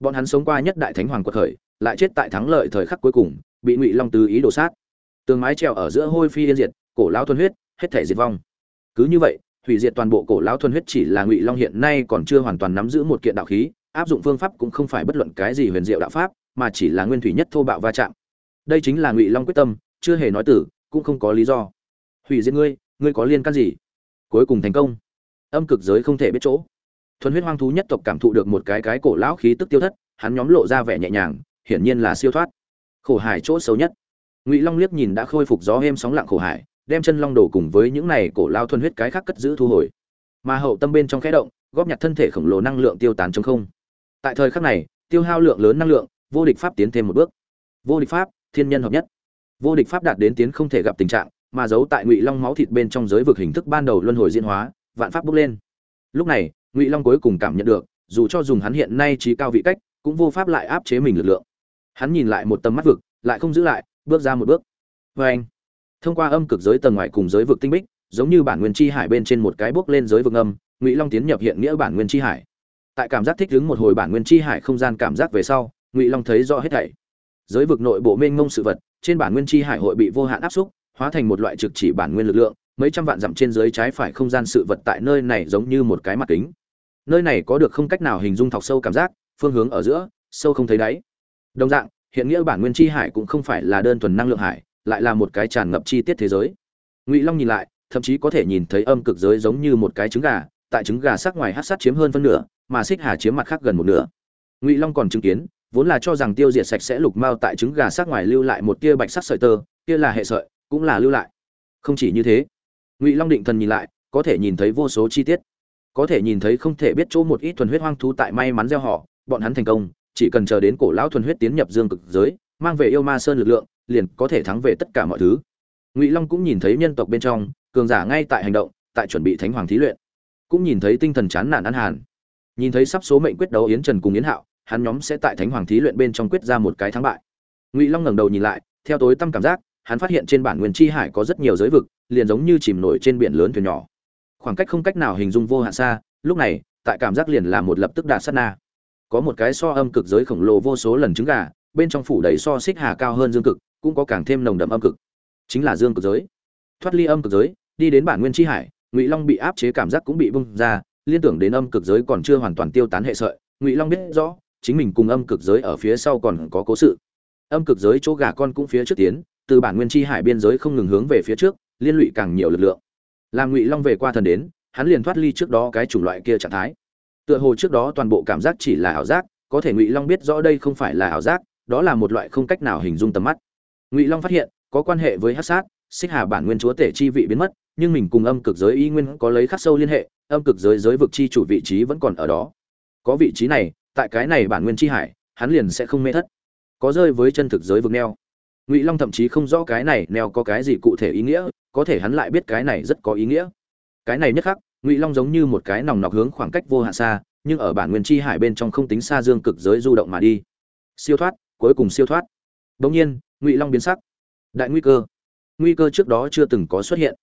Speaker 1: Bọn hắn sống qua nhất đại thánh hoàng quật khởi, lại chết tại thắng lợi thời khắc cuối cùng, bị ngụy long tứ ý đồ sát. Tường mái treo ở giữa hôi phi yên diệt, cổ lão thuần huyết hết thể diệt vong. Cứ như vậy, hủy diệt toàn bộ cổ lão thuần huyết chỉ là ngụy long hiện nay còn chưa hoàn toàn nắm giữ một kiện đạo khí, áp dụng phương pháp cũng không phải bất luận cái gì huyền diệu đạo pháp, mà chỉ là nguyên thủy nhất thô bạo va chạm. Đây chính là ngụy long quyết tâm, chưa hề nói tử, cũng không có lý do. Hủy diệt ngươi ngươi có liên can gì? Cuối cùng thành công. Âm cực giới không thể biết chỗ. Thuần huyết hoang thú nhất tộc cảm thụ được một cái cái cổ lão khí tức tiêu thất, hắn nhóm lộ ra vẻ nhẹ nhàng, hiển nhiên là siêu thoát. Khổ hải chỗ xấu nhất. Ngụy long liếc nhìn đã khôi phục gió êm sóng lặng khổ hải đem chân long đổ cùng với những này cổ lao thuần huyết cái khác cất giữ thu hồi. Mà hậu tâm bên trong khẽ động, góp nhặt thân thể khổng lồ năng lượng tiêu tán trong không. Tại thời khắc này, tiêu hao lượng lớn năng lượng, vô địch pháp tiến thêm một bước. Vô địch pháp, thiên nhân hợp nhất. Vô địch pháp đạt đến tiến không thể gặp tình trạng, mà giấu tại ngụy long máu thịt bên trong giới vực hình thức ban đầu luân hồi diễn hóa, vạn pháp bước lên. Lúc này, ngụy long cuối cùng cảm nhận được, dù cho dùng hắn hiện nay trí cao vị cách, cũng vô pháp lại áp chế mình lực lượng. Hắn nhìn lại một tầm mắt vực, lại không giữ lại, bước ra một bước. Vê anh thông qua âm cực giới tầng ngoài cùng giới vực tinh bích, giống như bản nguyên chi hải bên trên một cái bước lên giới vực âm, ngụy long tiến nhập hiện nghĩa bản nguyên chi hải. Tại cảm giác thích ứng một hồi bản nguyên chi hải không gian cảm giác về sau, ngụy long thấy rõ hết thảy. Giới vực nội bộ mênh mông sự vật, trên bản nguyên chi hải hội bị vô hạn áp xúc, hóa thành một loại trực chỉ bản nguyên lực lượng, mấy trăm vạn dặm trên dưới trái phải không gian sự vật tại nơi này giống như một cái mặt kính. Nơi này có được không cách nào hình dung thọc sâu cảm giác, phương hướng ở giữa, sâu không thấy đáy. Đồng dạng, hiện nghĩa bản nguyên chi hải cũng không phải là đơn thuần năng lượng hải lại là một cái tràn ngập chi tiết thế giới. Ngụy long nhìn lại, thậm chí có thể nhìn thấy âm cực giới giống như một cái trứng gà, tại trứng gà sắc ngoài hát sát chiếm hơn phân nửa, mà xích hà chiếm mặt khác gần một nửa. Ngụy long còn chứng kiến, vốn là cho rằng tiêu diệt sạch sẽ lục mao tại trứng gà sắc ngoài lưu lại một tia bạch sắc sợi tơ, kia là hệ sợi, cũng là lưu lại. Không chỉ như thế, ngụy long định thần nhìn lại, có thể nhìn thấy vô số chi tiết. Có thể nhìn thấy không thể biết chỗ một ít thuần huyết hoang thú tại may mắn gieo họ, bọn hắn thành công, chỉ cần chờ đến cổ lão thuần huyết tiến nhập dương cực giới, mang về yêu ma sơn lực lượng liền có thể thắng về tất cả mọi thứ. Ngụy long cũng nhìn thấy nhân tộc bên trong, cường giả ngay tại hành động, tại chuẩn bị thánh hoàng thí luyện. Cũng nhìn thấy tinh thần chán nản ăn hàn. Nhìn thấy sắp số mệnh quyết đấu yến trần cùng yến hạo, hắn nhóm sẽ tại thánh hoàng thí luyện bên trong quyết ra một cái thắng bại. Ngụy long ngẩng đầu nhìn lại, theo tối tâm cảm giác, hắn phát hiện trên bản nguyên chi hải có rất nhiều giới vực, liền giống như chìm nổi trên biển lớn thuyền nhỏ. Khoảng cách không cách nào hình dung vô hạn xa, lúc này, tại cảm giác liền là một lập tức đạt sát na. Có một cái so âm cực giới khổng lồ vô số lần trứng gà, bên trong phủ đầy so xích hà cao hơn dương cực cũng có càng thêm nồng đậm âm cực. Chính là dương cực giới. Thoát ly âm cực giới, đi đến bản nguyên chi hải, ngụy long bị áp chế cảm giác cũng bị bung ra, liên tưởng đến âm cực giới còn chưa hoàn toàn tiêu tán hệ sợi, ngụy long biết rõ, chính mình cùng âm cực giới ở phía sau còn có cố sự. Âm cực giới chỗ gà con cũng phía trước tiến, từ bản nguyên chi hải biên giới không ngừng hướng về phía trước, liên lụy càng nhiều lực lượng. Làm ngụy long về qua thần đến, hắn liền thoát ly trước đó cái chủng loại kia trạng thái. Tựa hồ trước đó toàn bộ cảm giác chỉ là ảo giác, có thể ngụy long biết rõ đây không phải là ảo giác, đó là một loại không cách nào hình dung tầm mắt ngụy long phát hiện, có quan hệ với hát sát, xích hà bản nguyên chúa tể chi vị biến mất, nhưng mình cùng âm cực giới y nguyên có lấy khắc sâu liên hệ, âm cực giới giới vực chi chủ vị trí vẫn còn ở đó. Có vị trí này, tại cái này bản nguyên chi hải, hắn liền sẽ không mê thất. Có rơi với chân thực giới vực neo. Ngụy long thậm chí không rõ cái này neo có cái gì cụ thể ý nghĩa, có thể hắn lại biết cái này rất có ý nghĩa. Cái này nhất khắc, ngụy long giống như một cái nòng nọc hướng khoảng cách vô hạn xa, nhưng ở bản nguyên chi hải bên trong không tính xa dương cực giới du động mà đi. Siêu thoát, cuối cùng siêu thoát. Bỗng nhiên ngụy long biến sắc. Đại nguy cơ. Nguy cơ trước đó chưa từng có xuất hiện.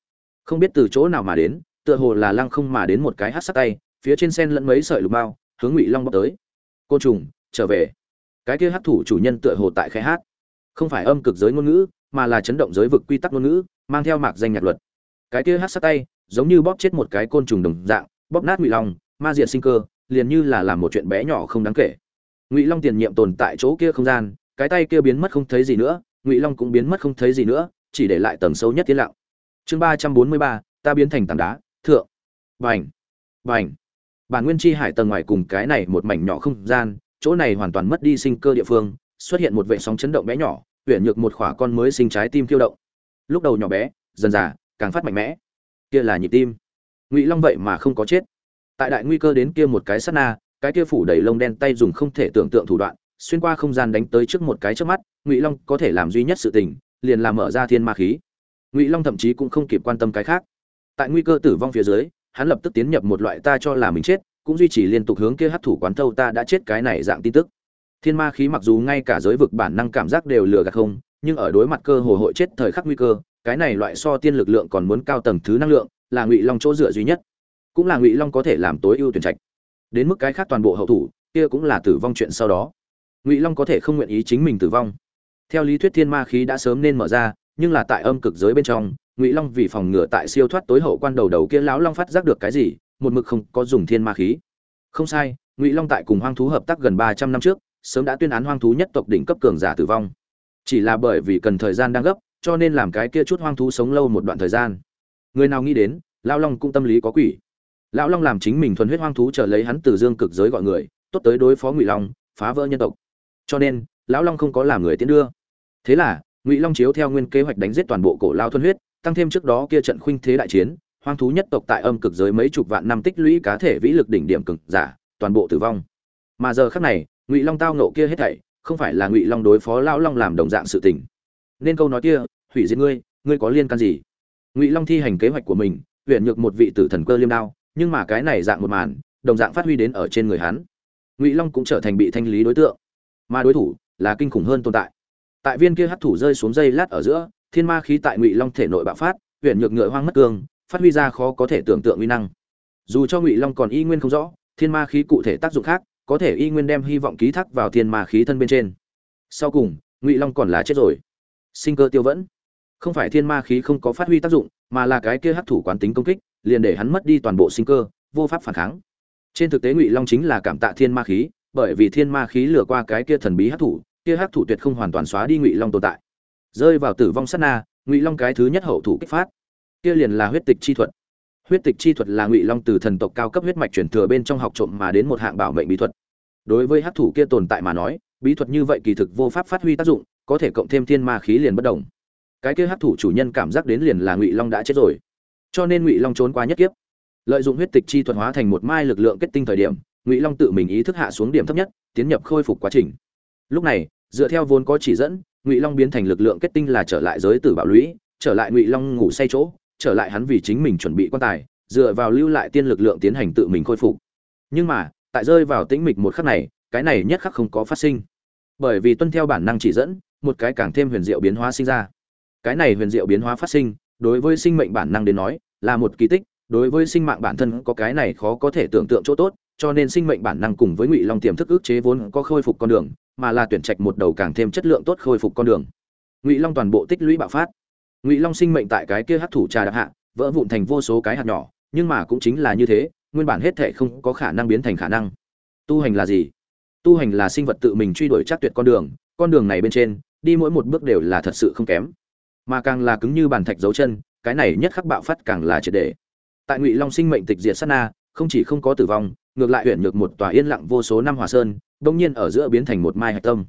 Speaker 1: Không biết từ chỗ nào mà đến, tựa hồ là lăng không mà đến một cái hát sắc tay, phía trên sen lẫn mấy sợi lục bao hướng ngụy long bóc tới. Côn trùng, trở về. Cái kia hát thủ chủ nhân tựa hồ tại khai hát. Không phải âm cực giới ngôn ngữ, mà là chấn động giới vực quy tắc ngôn ngữ, mang theo mạc danh nhạc luật. Cái kia hát sát tay, giống như bóp chết một cái côn trùng đồng dạng, bóp nát ngụy long, ma diệt sinh cơ, liền như là làm một chuyện bé nhỏ không đáng kể. Ngụy long tiền nhiệm tồn tại chỗ kia không gian cái tay kia biến mất không thấy gì nữa, ngụy long cũng biến mất không thấy gì nữa, chỉ để lại tầng sâu nhất tiến lặng. Chương ba trăm bốn mươi ba, ta biến thành tảng đá, thượng. Vành vành bản nguyên chi hải tầng ngoài cùng cái này một mảnh nhỏ không gian, chỗ này hoàn toàn mất đi sinh cơ địa phương, xuất hiện một vệ sóng chấn động bé nhỏ huyện nhược một khỏa con mới sinh trái tim khiêu động. Lúc đầu nhỏ bé, dần dà, càng phát mạnh mẽ. Kia là nhịp tim. Ngụy long vậy mà không có chết. Tại đại nguy cơ đến kia một cái sát na, cái kia phủ đầy lông đen tay dùng không thể tưởng tượng thủ đoạn xuyên qua không gian đánh tới trước một cái trước mắt, ngụy long có thể làm duy nhất sự tình, liền làm mở ra thiên ma khí. Ngụy long thậm chí cũng không kịp quan tâm cái khác. Tại nguy cơ tử vong phía dưới, hắn lập tức tiến nhập một loại ta cho là mình chết, cũng duy trì liên tục hướng kia hấp thủ quán thâu ta đã chết cái này dạng tin tức. Thiên ma khí mặc dù ngay cả giới vực bản năng cảm giác đều lừa gạt không, nhưng ở đối mặt cơ hồ hội chết thời khắc nguy cơ, cái này loại so tiên lực lượng còn muốn cao tầng thứ năng lượng, là ngụy long chỗ dựa duy nhất. Cũng là ngụy long có thể làm tối ưu tuyển trạch. Đến mức cái khác toàn bộ hậu thủ, kia cũng là tử vong chuyện sau đó ngụy long có thể không nguyện ý chính mình tử vong theo lý thuyết thiên ma khí đã sớm nên mở ra nhưng là tại âm cực giới bên trong ngụy long vì phòng ngừa tại siêu thoát tối hậu quan đầu đầu kia lão long phát giác được cái gì một mực không có dùng thiên ma khí không sai ngụy long tại cùng hoang thú hợp tác gần ba trăm năm trước sớm đã tuyên án hoang thú nhất tộc đỉnh cấp cường giả tử vong chỉ là bởi vì cần thời gian đang gấp cho nên làm cái kia chút hoang thú sống lâu một đoạn thời gian người nào nghĩ đến lão long cũng tâm lý có quỷ lão long làm chính mình thuần huyết hoang thú chờ lấy hắn từ dương cực giới gọi người tốt tới đối phó ngụy long phá vỡ nhân tộc cho nên, lão long không có làm người tiến đưa. Thế là, ngụy long chiếu theo nguyên kế hoạch đánh giết toàn bộ cổ lao thuần huyết, tăng thêm trước đó kia trận khuynh thế đại chiến, hoang thú nhất tộc tại âm cực giới mấy chục vạn năm tích lũy cá thể vĩ lực đỉnh điểm cực giả, toàn bộ tử vong. Mà giờ khác này, ngụy long tao nộ kia hết thảy, không phải là ngụy long đối phó lão long làm đồng dạng sự tình. Nên câu nói kia, hủy diệt ngươi ngươi có liên can gì? Ngụy long thi hành kế hoạch của mình huyện nhược một vị tử thần cơ liêm đao, nhưng mà cái này dạng một màn, đồng dạng phát huy đến ở trên người hắn. Ngụy long cũng trở thành bị thanh lý đối tượng mà đối thủ là kinh khủng hơn tồn tại. Tại viên kia hấp thủ rơi xuống dây lát ở giữa, thiên ma khí tại ngụy long thể nội bạo phát huyện nhược ngựa hoang mất cương, phát huy ra khó có thể tưởng tượng uy năng. Dù cho ngụy long còn y nguyên không rõ, thiên ma khí cụ thể tác dụng khác, có thể y nguyên đem hy vọng ký thác vào thiên ma khí thân bên trên. Sau cùng, ngụy long còn là chết rồi. Sinh cơ tiêu vẫn. Không phải thiên ma khí không có phát huy tác dụng, mà là cái kia hấp thủ quán tính công kích, liền để hắn mất đi toàn bộ sinh cơ, vô pháp phản kháng. Trên thực tế ngụy long chính là cảm tạ thiên ma khí bởi vì thiên ma khí lừa qua cái kia thần bí hấp thủ, kia hấp thủ tuyệt không hoàn toàn xóa đi ngụy long tồn tại. Rơi vào tử vong sát na, ngụy long cái thứ nhất hậu thủ kích phát. Kia liền là huyết tịch chi thuật. Huyết tịch chi thuật là ngụy long từ thần tộc cao cấp huyết mạch truyền thừa bên trong học trộm mà đến một hạng bảo mệnh bí thuật. Đối với hắc thủ kia tồn tại mà nói, bí thuật như vậy kỳ thực vô pháp phát huy tác dụng, có thể cộng thêm thiên ma khí liền bất động. cái kia hắc thủ chủ nhân cảm giác đến liền là ngụy long đã chết rồi. Cho nên ngụy long trốn qua nhất kiếp. Lợi dụng huyết tịch chi thuật hóa thành một mai lực lượng kết tinh thời điểm ngụy long tự mình ý thức hạ xuống điểm thấp nhất tiến nhập khôi phục quá trình lúc này dựa theo vốn có chỉ dẫn ngụy long biến thành lực lượng kết tinh là trở lại giới tử bảo lũy trở lại ngụy long ngủ say chỗ trở lại hắn vì chính mình chuẩn bị quan tài dựa vào lưu lại tiên lực lượng tiến hành tự mình khôi phục nhưng mà tại rơi vào tĩnh mịch một khắc này cái này nhất khắc không có phát sinh bởi vì tuân theo bản năng chỉ dẫn một cái càng thêm huyền diệu biến hóa sinh ra cái này huyền diệu biến hóa phát sinh đối với sinh mệnh bản năng đến nói là một kỳ tích đối với sinh mạng bản thân có cái này khó có thể tưởng tượng chỗ tốt cho nên sinh mệnh bản năng cùng với ngụy long tiềm thức ước chế vốn có khôi phục con đường, mà là tuyển trạch một đầu càng thêm chất lượng tốt khôi phục con đường. Ngụy long toàn bộ tích lũy bạo phát. Ngụy long sinh mệnh tại cái kia hấp thủ trà đạp hạ, vỡ vụn thành vô số cái hạt nhỏ, nhưng mà cũng chính là như thế, nguyên bản hết thể không có khả năng biến thành khả năng. Tu hành là gì? Tu hành là sinh vật tự mình truy đuổi chắc tuyệt con đường con đường này bên trên, đi mỗi một bước đều là thật sự không kém. Mà càng là cứng như bàn thạch dấu chân, cái này nhất khắc bạo phát càng là triệt đề tại ngụy long sinh mệnh tịch diệt sát na, không chỉ không có tử vong ngược lại huyện nhược một tòa yên lặng vô số năm hòa sơn, bỗng nhiên ở giữa biến thành một mai hạch tâm.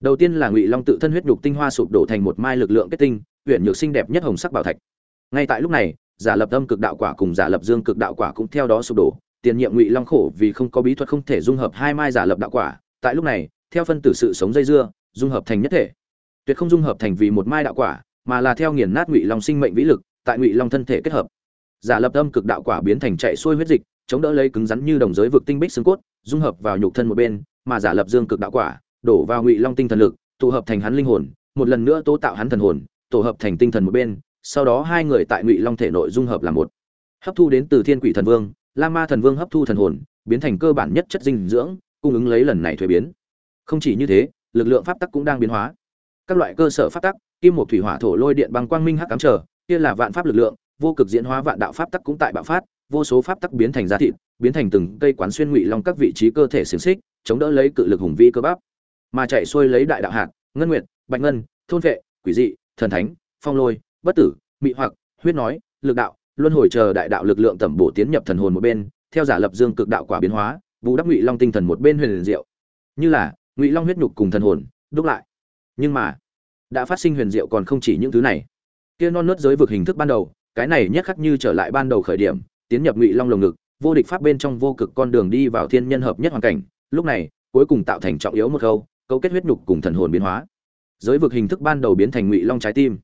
Speaker 1: Đầu tiên là ngụy long tự thân huyết nhục tinh hoa sụp đổ thành một mai lực lượng kết tinh, huyện nhược xinh đẹp nhất hồng sắc bảo thạch. Ngay tại lúc này, giả lập âm cực đạo quả cùng giả lập dương cực đạo quả cũng theo đó sụp đổ, tiền nhiệm ngụy long khổ vì không có bí thuật không thể dung hợp hai mai giả lập đạo quả, tại lúc này, theo phân tử sự sống dây dưa, dung hợp thành nhất thể. Tuyệt không dung hợp thành vì một mai đạo quả, mà là theo nghiền nát ngụy long sinh mệnh vĩ lực, tại ngụy long thân thể kết hợp. Giả lập âm cực đạo quả biến thành chạy xuôi huyết dịch chống đỡ lấy cứng rắn như đồng giới vực tinh bích xương cốt, dung hợp vào nhục thân một bên, mà giả lập dương cực đạo quả, đổ vào ngụy long tinh thần lực, tụ hợp thành hắn linh hồn, một lần nữa tố tạo hắn thần hồn, tổ hợp thành tinh thần một bên, sau đó hai người tại ngụy long thể nội dung hợp làm một. Hấp thu đến từ thiên quỷ thần vương, la ma thần vương hấp thu thần hồn, biến thành cơ bản nhất chất dinh dưỡng, cung ứng lấy lần này thuế biến. Không chỉ như thế, lực lượng pháp tắc cũng đang biến hóa. Các loại cơ sở pháp tắc, kim một thủy hỏa thổ lôi điện băng quang minh hắc cám trở, kia là vạn pháp lực lượng, vô cực diễn hóa vạn đạo pháp tắc cũng tại bạo phát vô số pháp tắc biến thành giá thịt, biến thành từng cây quán xuyên ngụy long các vị trí cơ thể xiềng xích, chống đỡ lấy cự lực hùng vĩ cơ bắp. Mà chạy xuôi lấy đại đạo hạt, ngân nguyệt, bạch ngân, thôn vệ, quỷ dị, thần thánh, phong lôi, bất tử, mị hoặc, huyết nói, lực đạo, luân hồi chờ đại đạo lực lượng tẩm bổ tiến nhập thần hồn một bên, theo giả lập dương cực đạo quả biến hóa, bù đắp ngụy long tinh thần một bên huyền liền diệu. Như là, ngụy long huyết nhục cùng thần hồn, đúc lại. Nhưng mà, đã phát sinh huyền diệu còn không chỉ những thứ này. Kia non nớt giới vực hình thức ban đầu, cái này nhất khắc như trở lại ban đầu khởi điểm tiến nhập ngụy long lồng ngực, vô địch pháp bên trong vô cực con đường đi vào thiên nhân hợp nhất hoàn cảnh, lúc này, cuối cùng tạo thành trọng yếu một khâu, cấu kết huyết nhục cùng thần hồn biến hóa. Giới vực hình thức ban đầu biến thành ngụy long trái tim.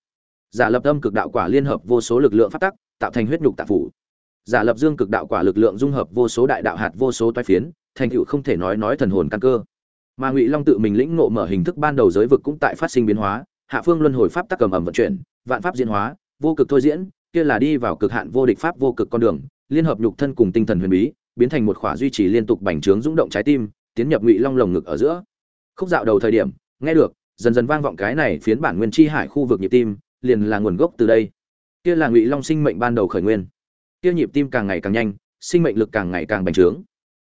Speaker 1: Giả lập âm cực đạo quả liên hợp vô số lực lượng phát tắc, tạo thành huyết nhục tạ phủ. Giả lập dương cực đạo quả lực lượng dung hợp vô số đại đạo hạt vô số toái phiến, thành tựu không thể nói nói thần hồn căn cơ. Mà ngụy long tự mình lĩnh ngộ mở hình thức ban đầu giới vực cũng tại phát sinh biến hóa, hạ phương luân hồi pháp tắc cầm ẩm vận chuyển, vạn pháp diễn hóa, vô cực thôi diễn, kia là đi vào cực hạn vô địch pháp vô cực con đường liên hợp nhục thân cùng tinh thần huyền bí, biến thành một khỏa duy trì liên tục bành trướng rung động trái tim, tiến nhập ngụy long lồng ngực ở giữa. Khúc dạo đầu thời điểm, nghe được, dần dần vang vọng cái này phiến bản nguyên chi hải khu vực nhịp tim, liền là nguồn gốc từ đây. Kia là ngụy long sinh mệnh ban đầu khởi nguyên. Kia nhịp tim càng ngày càng nhanh, sinh mệnh lực càng ngày càng bành trướng.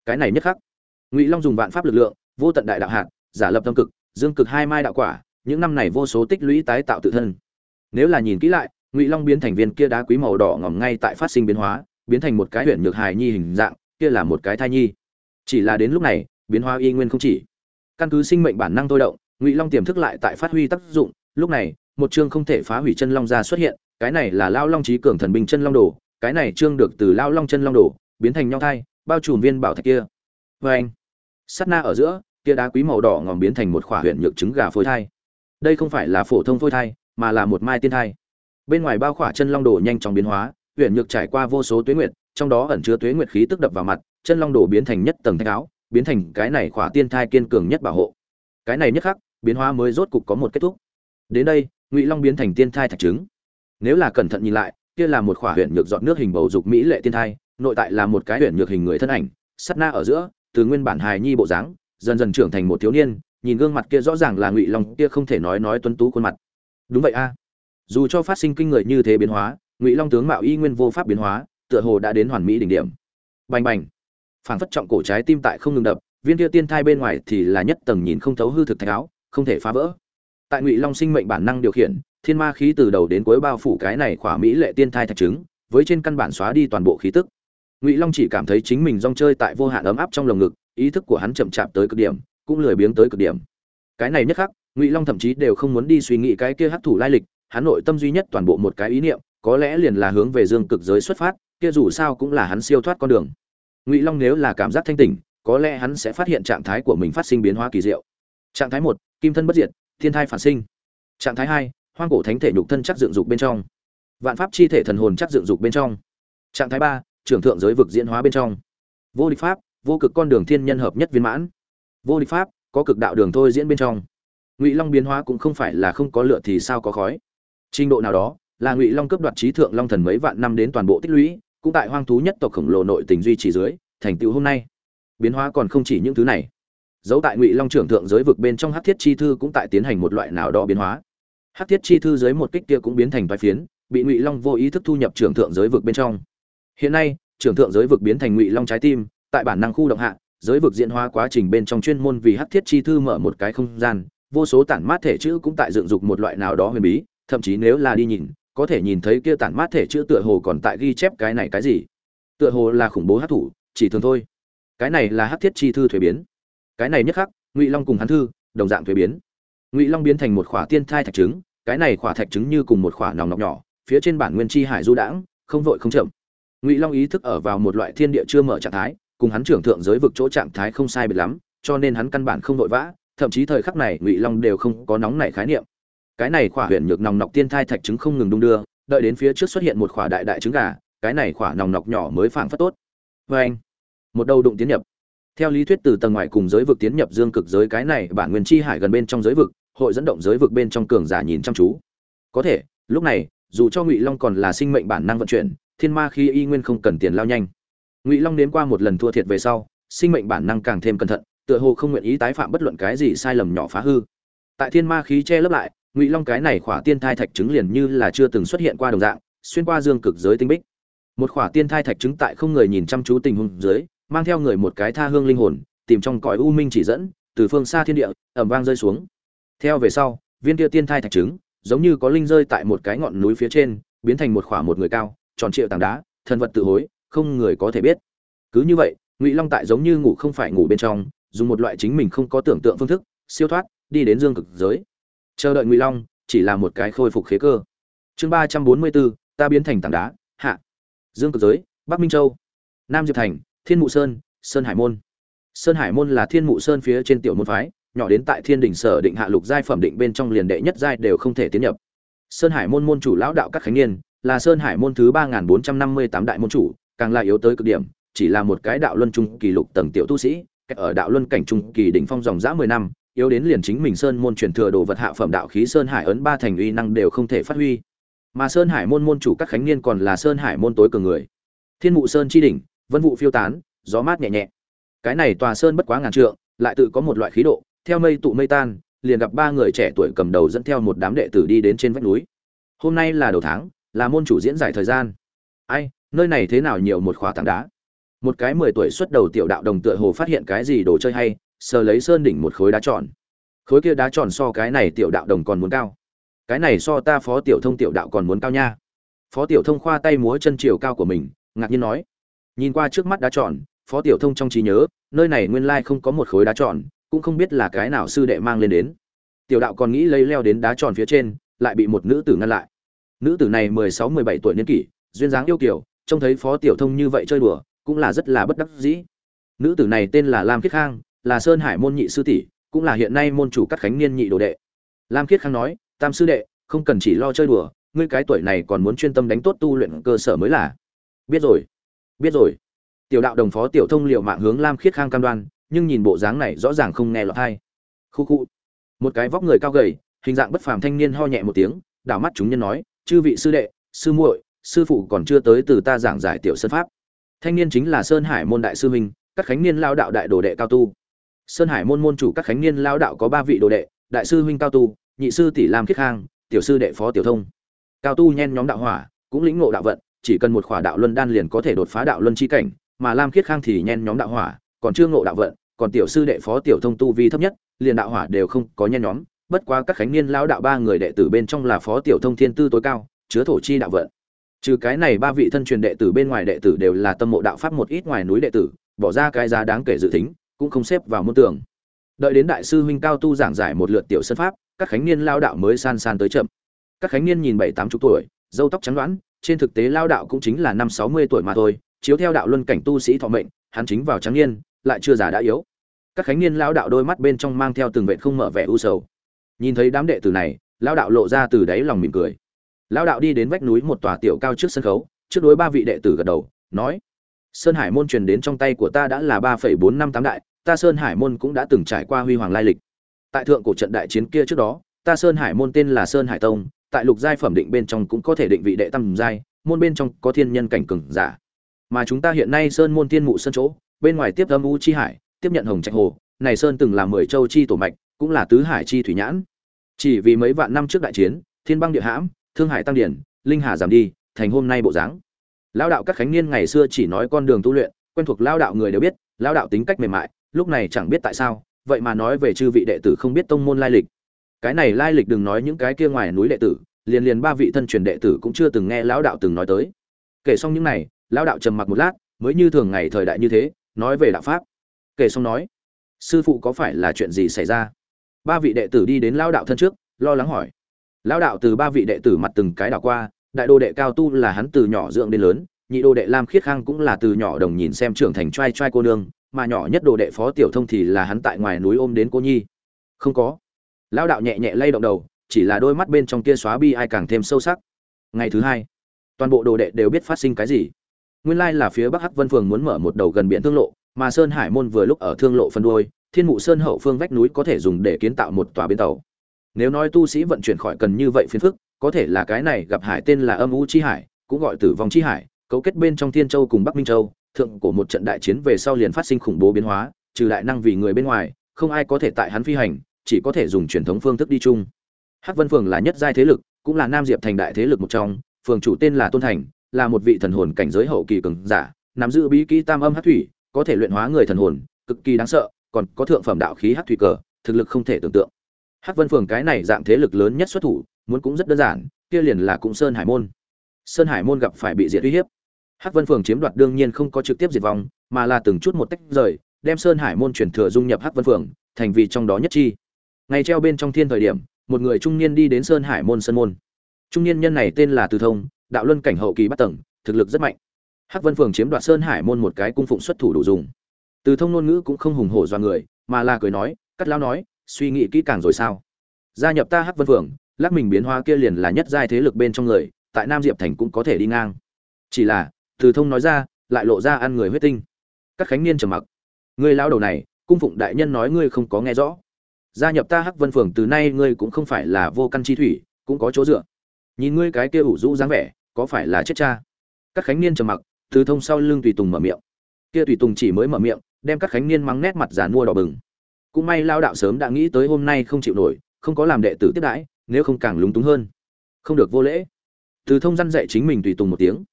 Speaker 1: Cái này nhất khắc, ngụy long dùng vạn pháp lực lượng, vô tận đại đạo hạt, giả lập tâm cực, dương cực hai mai đạo quả, những năm này vô số tích lũy tái tạo tự thân. Nếu là nhìn kỹ lại, ngụy long biến thành viên kia đá quý màu đỏ ngòm ngay tại phát sinh biến hóa biến thành một cái huyện nhược hài nhi hình dạng, kia là một cái thai nhi. Chỉ là đến lúc này, biến hóa y nguyên không chỉ. Căn cứ sinh mệnh bản năng tôi động, ngụy long tiềm thức lại tại phát huy tác dụng, lúc này, một chương không thể phá hủy chân long ra xuất hiện, cái này là lao long trí cường thần binh chân long đồ, cái này chương được từ lao long chân long đồ, biến thành nhau thai, bao trùm viên bảo thạch kia. Vê anh sắt na ở giữa, kia đá quý màu đỏ ngòm biến thành một khỏa huyện nhược trứng gà phôi thai. Đây không phải là phổ thông phôi thai, mà là một mai tiên thai. Bên ngoài bao khỏa chân long đồ nhanh chóng biến hóa huyện nhược trải qua vô số tuế nguyệt, trong đó ẩn chứa tuế nguyệt khí tức đập vào mặt, chân long đồ biến thành nhất tầng thanh áo, biến thành cái này khỏa tiên thai kiên cường nhất bảo hộ. Cái này nhất khắc, biến hóa mới rốt cục có một kết thúc. Đến đây, ngụy long biến thành tiên thai thạch trứng. Nếu là cẩn thận nhìn lại, kia là một khỏa huyện nhược dọn nước hình bầu dục mỹ lệ tiên thai, nội tại là một cái huyện nhược hình người thân ảnh, sắt na ở giữa, từ nguyên bản hài nhi bộ dáng, dần dần trưởng thành một thiếu niên, nhìn gương mặt kia rõ ràng là ngụy long, kia không thể nói nói tuấn tú khuôn mặt. Đúng vậy a. Dù cho phát sinh kinh người như thế biến hóa ngụy long tướng mạo y nguyên vô pháp biến hóa, tựa hồ đã đến hoàn mỹ đỉnh điểm. Bành bành. Phảng phất trọng cổ trái tim tại không ngừng đập, viên kia tiên thai bên ngoài thì là nhất tầng nhìn không thấu hư thực thạch áo, không thể phá vỡ. Tại ngụy long sinh mệnh bản năng điều khiển, thiên ma khí từ đầu đến cuối bao phủ cái này khỏa mỹ lệ tiên thai thạch trứng, với trên căn bản xóa đi toàn bộ khí tức. Ngụy long chỉ cảm thấy chính mình rong chơi tại vô hạn ấm áp trong lồng ngực, ý thức của hắn chậm chạp tới cực điểm, cũng lười biếng tới cực điểm. Cái này nhất khắc, ngụy long thậm chí đều không muốn đi suy nghĩ cái kia hắc thủ lai lịch, hắn nội tâm duy nhất toàn bộ một cái ý niệm có lẽ liền là hướng về dương cực giới xuất phát, kia dù sao cũng là hắn siêu thoát con đường. Ngụy long nếu là cảm giác thanh tỉnh, có lẽ hắn sẽ phát hiện trạng thái của mình phát sinh biến hóa kỳ diệu. Trạng thái một, kim thân bất diệt, thiên thai phản sinh. Trạng thái hai, hoang cổ thánh thể nhục thân chắc dựng dục bên trong. Vạn pháp chi thể thần hồn chắc dựng dục bên trong. Trạng thái ba, trưởng thượng giới vực diễn hóa bên trong. Vô địch pháp, vô cực con đường thiên nhân hợp nhất viên mãn. Vô địch pháp, có cực đạo đường thôi diễn bên trong. Ngụy long biến hóa cũng không phải là không có lựa thì sao có khói. Trình độ nào đó là ngụy long cướp đoạt trí thượng long thần mấy vạn năm đến toàn bộ tích lũy, cũng tại hoang thú nhất tộc khổng lồ nội tình duy trì dưới, thành tựu hôm nay. Biến hóa còn không chỉ những thứ này. Dấu tại ngụy long trưởng thượng giới vực bên trong hát thiết chi thư cũng tại tiến hành một loại nào đó biến hóa. Hát thiết chi thư dưới một kích kia cũng biến thành vai phiến, bị ngụy long vô ý thức thu nhập trưởng thượng giới vực bên trong. Hiện nay, trưởng thượng giới vực biến thành ngụy long trái tim, tại bản năng khu động hạ, giới vực diễn hóa quá trình bên trong chuyên môn vì hát thiết chi thư mở một cái không gian, vô số tản mát thể chữ cũng tại dựng dục một loại nào đó huyền bí, thậm chí nếu là đi nhìn có thể nhìn thấy kia tản mát thể chữ tựa hồ còn tại ghi chép cái này cái gì. Tựa hồ là khủng bố hát thủ, chỉ thường thôi. Cái này là hát thiết chi thư thuế biến. Cái này nhất khắc, ngụy long cùng hắn thư, đồng dạng thuế biến. Ngụy long biến thành một khỏa tiên thai thạch trứng, cái này khỏa thạch trứng như cùng một khỏa nòng nọc nhỏ, phía trên bản nguyên chi hải du đãng, không vội không chậm. Ngụy long ý thức ở vào một loại thiên địa chưa mở trạng thái, cùng hắn trưởng thượng giới vực chỗ trạng thái không sai biệt lắm, cho nên hắn căn bản không vội vã, thậm chí thời khắc này ngụy long đều không có nóng nảy khái niệm cái này khỏa huyện nhược nòng nọc tiên thai thạch trứng không ngừng đung đưa, đợi đến phía trước xuất hiện một khỏa đại đại trứng gà, cái này khỏa nòng nọc nhỏ mới phảng phất tốt. Vê anh, một đầu đụng tiến nhập. Theo lý thuyết từ tầng ngoài cùng giới vực tiến nhập dương cực giới cái này bản nguyên chi hải gần bên trong giới vực, hội dẫn động giới vực bên trong cường giả nhìn chăm chú. Có thể, lúc này, dù cho ngụy long còn là sinh mệnh bản năng vận chuyển, thiên ma khí y nguyên không cần tiền lao nhanh. Ngụy long nếm qua một lần thua thiệt về sau, sinh mệnh bản năng càng thêm cẩn thận, tựa hồ không nguyện ý tái phạm bất luận cái gì sai lầm nhỏ phá hư. Tại thiên ma khí che lấp lại ngụy long cái này khỏa tiên thai thạch trứng liền như là chưa từng xuất hiện qua đồng dạng, xuyên qua dương cực giới tinh bích. Một khỏa tiên thai thạch trứng tại không người nhìn chăm chú tình huống dưới, mang theo người một cái tha hương linh hồn, tìm trong cõi u minh chỉ dẫn, từ phương xa thiên địa ẩm vang rơi xuống. Theo về sau, viên kia tiên thai thạch trứng, giống như có linh rơi tại một cái ngọn núi phía trên, biến thành một khỏa một người cao, tròn triệu tảng đá thần vật tự hối, không người có thể biết. Cứ như vậy, ngụy long tại giống như ngủ không phải ngủ bên trong, dùng một loại chính mình không có tưởng tượng phương thức, siêu thoát, đi đến dương cực giới chờ đợi ngụy long, chỉ là một cái khôi phục khế cơ. Chương ba trăm bốn mươi bốn, ta biến thành tảng đá, hạ. Dương cực giới, bắc minh châu. Nam diệp thành, thiên mụ sơn sơn hải môn. Sơn hải môn là thiên mụ sơn phía trên tiểu môn phái, nhỏ đến tại thiên đình sở định hạ lục giai phẩm định bên trong liền đệ nhất giai đều không thể tiến nhập. Sơn hải môn môn chủ lão đạo các khánh niên, là sơn hải môn thứ ba nghìn bốn trăm năm mươi tám đại môn chủ, càng là yếu tới cực điểm, chỉ là một cái đạo luân trung kỳ lục tầng tiểu tu sĩ ở đạo luân cảnh trung kỳ đỉnh phong dòng dã mười năm yếu đến liền chính mình sơn môn truyền thừa đồ vật hạ phẩm đạo khí sơn hải ấn ba thành uy năng đều không thể phát huy. Mà sơn hải môn môn chủ các khánh niên còn là sơn hải môn tối cường người. Thiên mụ sơn chi đỉnh, vân vụ phiêu tán, gió mát nhẹ nhẹ. Cái này tòa sơn bất quá ngàn trượng, lại tự có một loại khí độ, theo mây tụ mây tan, liền gặp ba người trẻ tuổi cầm đầu dẫn theo một đám đệ tử đi đến trên vách núi. Hôm nay là đầu tháng, là môn chủ diễn giải thời gian. Ai, nơi này thế nào nhiều một khóa tảng đá? Một cái mười tuổi xuất đầu tiểu đạo đồng tựa hồ phát hiện cái gì đồ chơi hay sờ lấy sơn đỉnh một khối đá tròn. Khối kia đá tròn so cái này tiểu đạo đồng còn muốn cao. Cái này so ta phó tiểu thông tiểu đạo còn muốn cao nha. Phó tiểu thông khoa tay múa chân chiều cao của mình, ngạc nhiên nói. Nhìn qua trước mắt đá tròn, phó tiểu thông trong trí nhớ, nơi này nguyên lai không có một khối đá tròn, cũng không biết là cái nào sư đệ mang lên đến. Tiểu đạo còn nghĩ lấy leo đến đá tròn phía trên, lại bị một nữ tử ngăn lại. Nữ tử này mười sáu, mười bảy tuổi niên kỷ, duyên dáng yêu kiểu trông thấy phó tiểu thông như vậy chơi đùa, cũng là rất là bất đắc dĩ. Nữ tử này tên là lam khiết khang là sơn hải môn nhị sư tỷ, cũng là hiện nay môn chủ cắt khánh niên nhị đồ đệ. Lam khiết khang nói, tam sư đệ, không cần chỉ lo chơi đùa, ngươi cái tuổi này còn muốn chuyên tâm đánh tốt tu luyện cơ sở mới là. Biết rồi biết rồi. Tiểu đạo đồng phó tiểu thông liệu mạng hướng lam khiết khang cam đoan, nhưng nhìn bộ dáng này rõ ràng không nghe lọt hay khu khu. Một cái vóc người cao gầy, hình dạng bất phàm thanh niên ho nhẹ một tiếng, đảo mắt chúng nhân nói, chư vị sư đệ, sư muội, sư phụ còn chưa tới từ ta giảng giải tiểu sơn pháp. Thanh niên chính là sơn hải môn đại sư huynh các khánh niên lao đạo đại đồ đệ cao tu sơn hải môn môn chủ các khánh niên lao đạo có ba vị đồ đệ, đại sư huynh cao tu, nhị sư tỷ lam khiết khang, tiểu sư đệ phó tiểu thông. Cao tu nhen nhóm đạo hỏa, cũng lĩnh ngộ đạo vận, chỉ cần một khỏa đạo luân đan liền có thể đột phá đạo luân chi cảnh, mà lam khiết khang thì nhen nhóm đạo hỏa, còn chưa ngộ đạo vận, còn tiểu sư đệ phó tiểu thông tu vi thấp nhất, liền đạo hỏa đều không có nhen nhóm. Bất quá các khánh niên lao đạo ba người đệ tử bên trong là phó tiểu thông thiên tư tối cao, chứa thổ chi đạo vận. Trừ cái này ba vị thân truyền đệ tử bên ngoài đệ tử đều là tâm mộ đạo pháp một ít ngoài núi đệ tử, bỏ ra cái giá đáng kể dự tính cũng không xếp vào môn tưởng đợi đến đại sư huynh cao tu giảng giải một lượt tiểu sân pháp, các khánh niên lao đạo mới san san tới chậm. Các khánh niên nhìn bảy tám chục tuổi, dâu tóc trắng đoán trên thực tế lao đạo cũng chính là năm sáu mươi tuổi mà thôi, chiếu theo đạo luân cảnh tu sĩ thọ mệnh, hắn chính vào trắng niên, lại chưa già đã yếu. Các khánh niên lao đạo đôi mắt bên trong mang theo từng vệt không mở vẻ u sầu. Nhìn thấy đám đệ tử này, lao đạo lộ ra từ đáy lòng mỉm cười. Lao đạo đi đến vách núi một tòa tiểu cao trước sân khấu, trước đối ba vị đệ tử gật đầu, nói, sơn hải môn truyền đến trong tay của ta đã là ba phẩy bốn năm tám đại ta sơn hải môn cũng đã từng trải qua huy hoàng lai lịch. Tại thượng cổ trận đại chiến kia trước đó, ta sơn hải môn tên là sơn hải tông, tại lục giai phẩm định bên trong cũng có thể định vị đệ tam giai, môn bên trong có thiên nhân cảnh cường giả. Mà chúng ta hiện nay sơn môn tiên mụ sơn chỗ, bên ngoài tiếp âm u chi hải, tiếp nhận hồng trạch hồ, này sơn từng là mười châu chi tổ mạch, cũng là tứ hải chi thủy nhãn. Chỉ vì mấy vạn năm trước đại chiến, thiên băng địa hãm, thương hải tăng điển, linh hà giảm đi, thành hôm nay bộ dáng. Lao đạo các khánh niên ngày xưa chỉ nói con đường tu luyện, quen thuộc lao đạo người đều biết lao đạo tính cách mềm mại lúc này chẳng biết tại sao, vậy mà nói về chư vị đệ tử không biết tông môn lai lịch. Cái này lai lịch đừng nói những cái kia ngoài núi đệ tử, liền liền ba vị thân truyền đệ tử cũng chưa từng nghe lão đạo từng nói tới. Kể xong những này, lão đạo trầm mặc một lát, mới như thường ngày thời đại như thế, nói về đạo pháp. Kể xong nói, sư phụ có phải là chuyện gì xảy ra? Ba vị đệ tử đi đến lão đạo thân trước, lo lắng hỏi. Lão đạo từ ba vị đệ tử mặt từng cái đảo qua, đại đô đệ cao tu là hắn từ nhỏ dưỡng đến lớn, nhị đô đệ lam khiết khang cũng là từ nhỏ đồng nhìn xem trưởng thành trai trai cô nương mà nhỏ nhất đồ đệ phó tiểu thông thì là hắn tại ngoài núi ôm đến cô nhi. Không có. Lão đạo nhẹ nhẹ lay động đầu, chỉ là đôi mắt bên trong kia xóa bi ai càng thêm sâu sắc. Ngày thứ hai, toàn bộ đồ đệ đều biết phát sinh cái gì. Nguyên lai là phía bắc hắc vân phường muốn mở một đầu gần biển thương lộ, mà sơn hải môn vừa lúc ở thương lộ phân đôi thiên mụ sơn hậu phương vách núi có thể dùng để kiến tạo một tòa bến tàu. Nếu nói tu sĩ vận chuyển khỏi cần như vậy phiền phức, có thể là cái này gặp hải tên là âm u chi hải, cũng gọi tử vong chi hải, cấu kết bên trong thiên châu cùng bắc minh châu thượng cổ một trận đại chiến về sau liền phát sinh khủng bố biến hóa, trừ đại năng vì người bên ngoài, không ai có thể tại hắn phi hành, chỉ có thể dùng truyền thống phương thức đi chung. Hắc vân phường là nhất giai thế lực, cũng là nam diệp thành đại thế lực một trong, phường chủ tên là tôn thành, là một vị thần hồn cảnh giới hậu kỳ cường giả, nắm giữ bí kỹ tam âm hắc thủy, có thể luyện hóa người thần hồn, cực kỳ đáng sợ, còn có thượng phẩm đạo khí hắc thủy cờ, thực lực không thể tưởng tượng. Hắc vân phường cái này dạng thế lực lớn nhất xuất thủ, muốn cũng rất đơn giản, kia liền là cũng sơn hải môn. Sơn hải môn gặp phải bị diệt uy hiếp hắc vân phường chiếm đoạt đương nhiên không có trực tiếp diệt vong, mà là từng chút một tách rời, đem sơn hải môn truyền thừa dung nhập hắc vân phường, thành vì trong đó nhất chi. Ngày treo bên trong thiên thời điểm, một người trung niên đi đến sơn hải môn sơn môn. Trung niên nhân này tên là từ thông, đạo luân cảnh hậu kỳ bắt tầng, thực lực rất mạnh. Hắc vân phường chiếm đoạt sơn hải môn một cái cung phụng xuất thủ đủ dùng. Từ thông ngôn ngữ cũng không hùng hổ do người, mà là cười nói, cắt lao nói, suy nghĩ kỹ càng rồi sao? Gia nhập ta hắc vân phường lắc mình biến hóa kia liền là nhất giai thế lực bên trong người, tại nam diệp thành cũng có thể đi ngang. Chỉ là từ thông nói ra, lại lộ ra ăn người huyết tinh. Các khánh niên trầm mặc. Người lao đầu này, cung phụng đại nhân nói ngươi không có nghe rõ. Gia nhập ta hắc vân phường từ nay ngươi cũng không phải là vô căn chi thủy, cũng có chỗ dựa. Nhìn ngươi cái kia ủ rũ dáng vẻ, có phải là chết cha? Các khánh niên trầm mặc, từ thông sau lưng tùy tùng mở miệng. Kia tùy tùng chỉ mới mở miệng, đem các khánh niên mắng nét mặt giàn mua đỏ bừng. Cũng may lao đạo sớm đã nghĩ tới hôm nay không chịu nổi, không có làm đệ tử tiếp đãi, nếu không càng lúng túng hơn. Không được vô lễ. Từ thông răn dạy chính mình tùy tùng một tiếng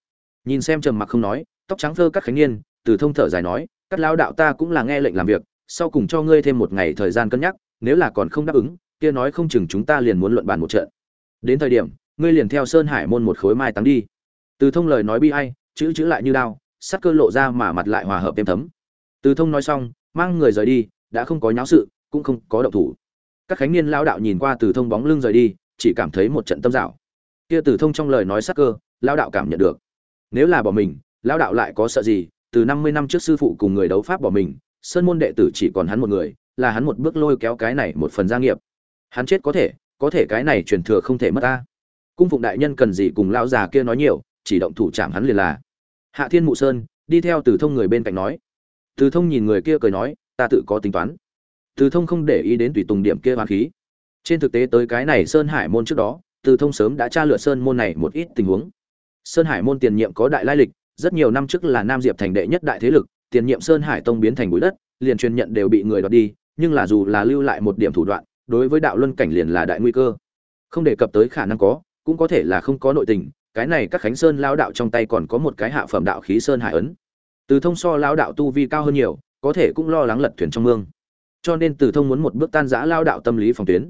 Speaker 1: nhìn xem trầm mặc không nói, tóc trắng thơ các khánh niên, từ thông thở dài nói các lao đạo ta cũng là nghe lệnh làm việc, sau cùng cho ngươi thêm một ngày thời gian cân nhắc, nếu là còn không đáp ứng, kia nói không chừng chúng ta liền muốn luận bàn một trận. Đến thời điểm, ngươi liền theo sơn hải môn một khối mai táng đi. Từ thông lời nói bi ai, chữ chữ lại như đao sắc cơ lộ ra mà mặt lại hòa hợp êm thấm. Từ thông nói xong, mang người rời đi, đã không có nháo sự, cũng không có động thủ. Các khánh niên lao đạo nhìn qua từ thông bóng lưng rời đi, chỉ cảm thấy một trận tâm dạo. Kia từ thông trong lời nói sắc cơ lao đạo cảm nhận được nếu là bỏ mình lao đạo lại có sợ gì? Từ năm mươi năm trước sư phụ cùng người đấu pháp bỏ mình, sơn môn đệ tử chỉ còn hắn một người, là hắn một bước lôi kéo cái này một phần gia nghiệp. Hắn chết có thể có thể cái này truyền thừa không thể mất ta. Cung phụng đại nhân cần gì cùng lão già kia nói nhiều, chỉ động thủ chạm hắn liền là. Hạ thiên mụ sơn, đi theo từ thông người bên cạnh nói. Từ thông nhìn người kia cười nói, ta tự có tính toán. Từ thông không để ý đến tùy tùng điểm kia hoán khí. Trên thực tế tới cái này sơn hải môn trước đó, từ thông sớm đã tra lựa sơn môn này một ít tình huống sơn hải môn tiền nhiệm có đại lai lịch, rất nhiều năm trước là nam diệp thành đệ nhất đại thế lực, tiền nhiệm sơn hải tông biến thành bụi đất, liền truyền nhận đều bị người đoạt đi, nhưng là dù là lưu lại một điểm thủ đoạn, đối với đạo luân cảnh liền là đại nguy cơ. Không đề cập tới khả năng có, cũng có thể là không có nội tình, cái này các khánh sơn lão đạo trong tay còn có một cái hạ phẩm đạo khí sơn hải ấn. Từ thông so lão đạo tu vi cao hơn nhiều, có thể cũng lo lắng lật thuyền trong mương. Cho nên từ thông muốn một bước tan rã lão đạo tâm lý phòng tuyến.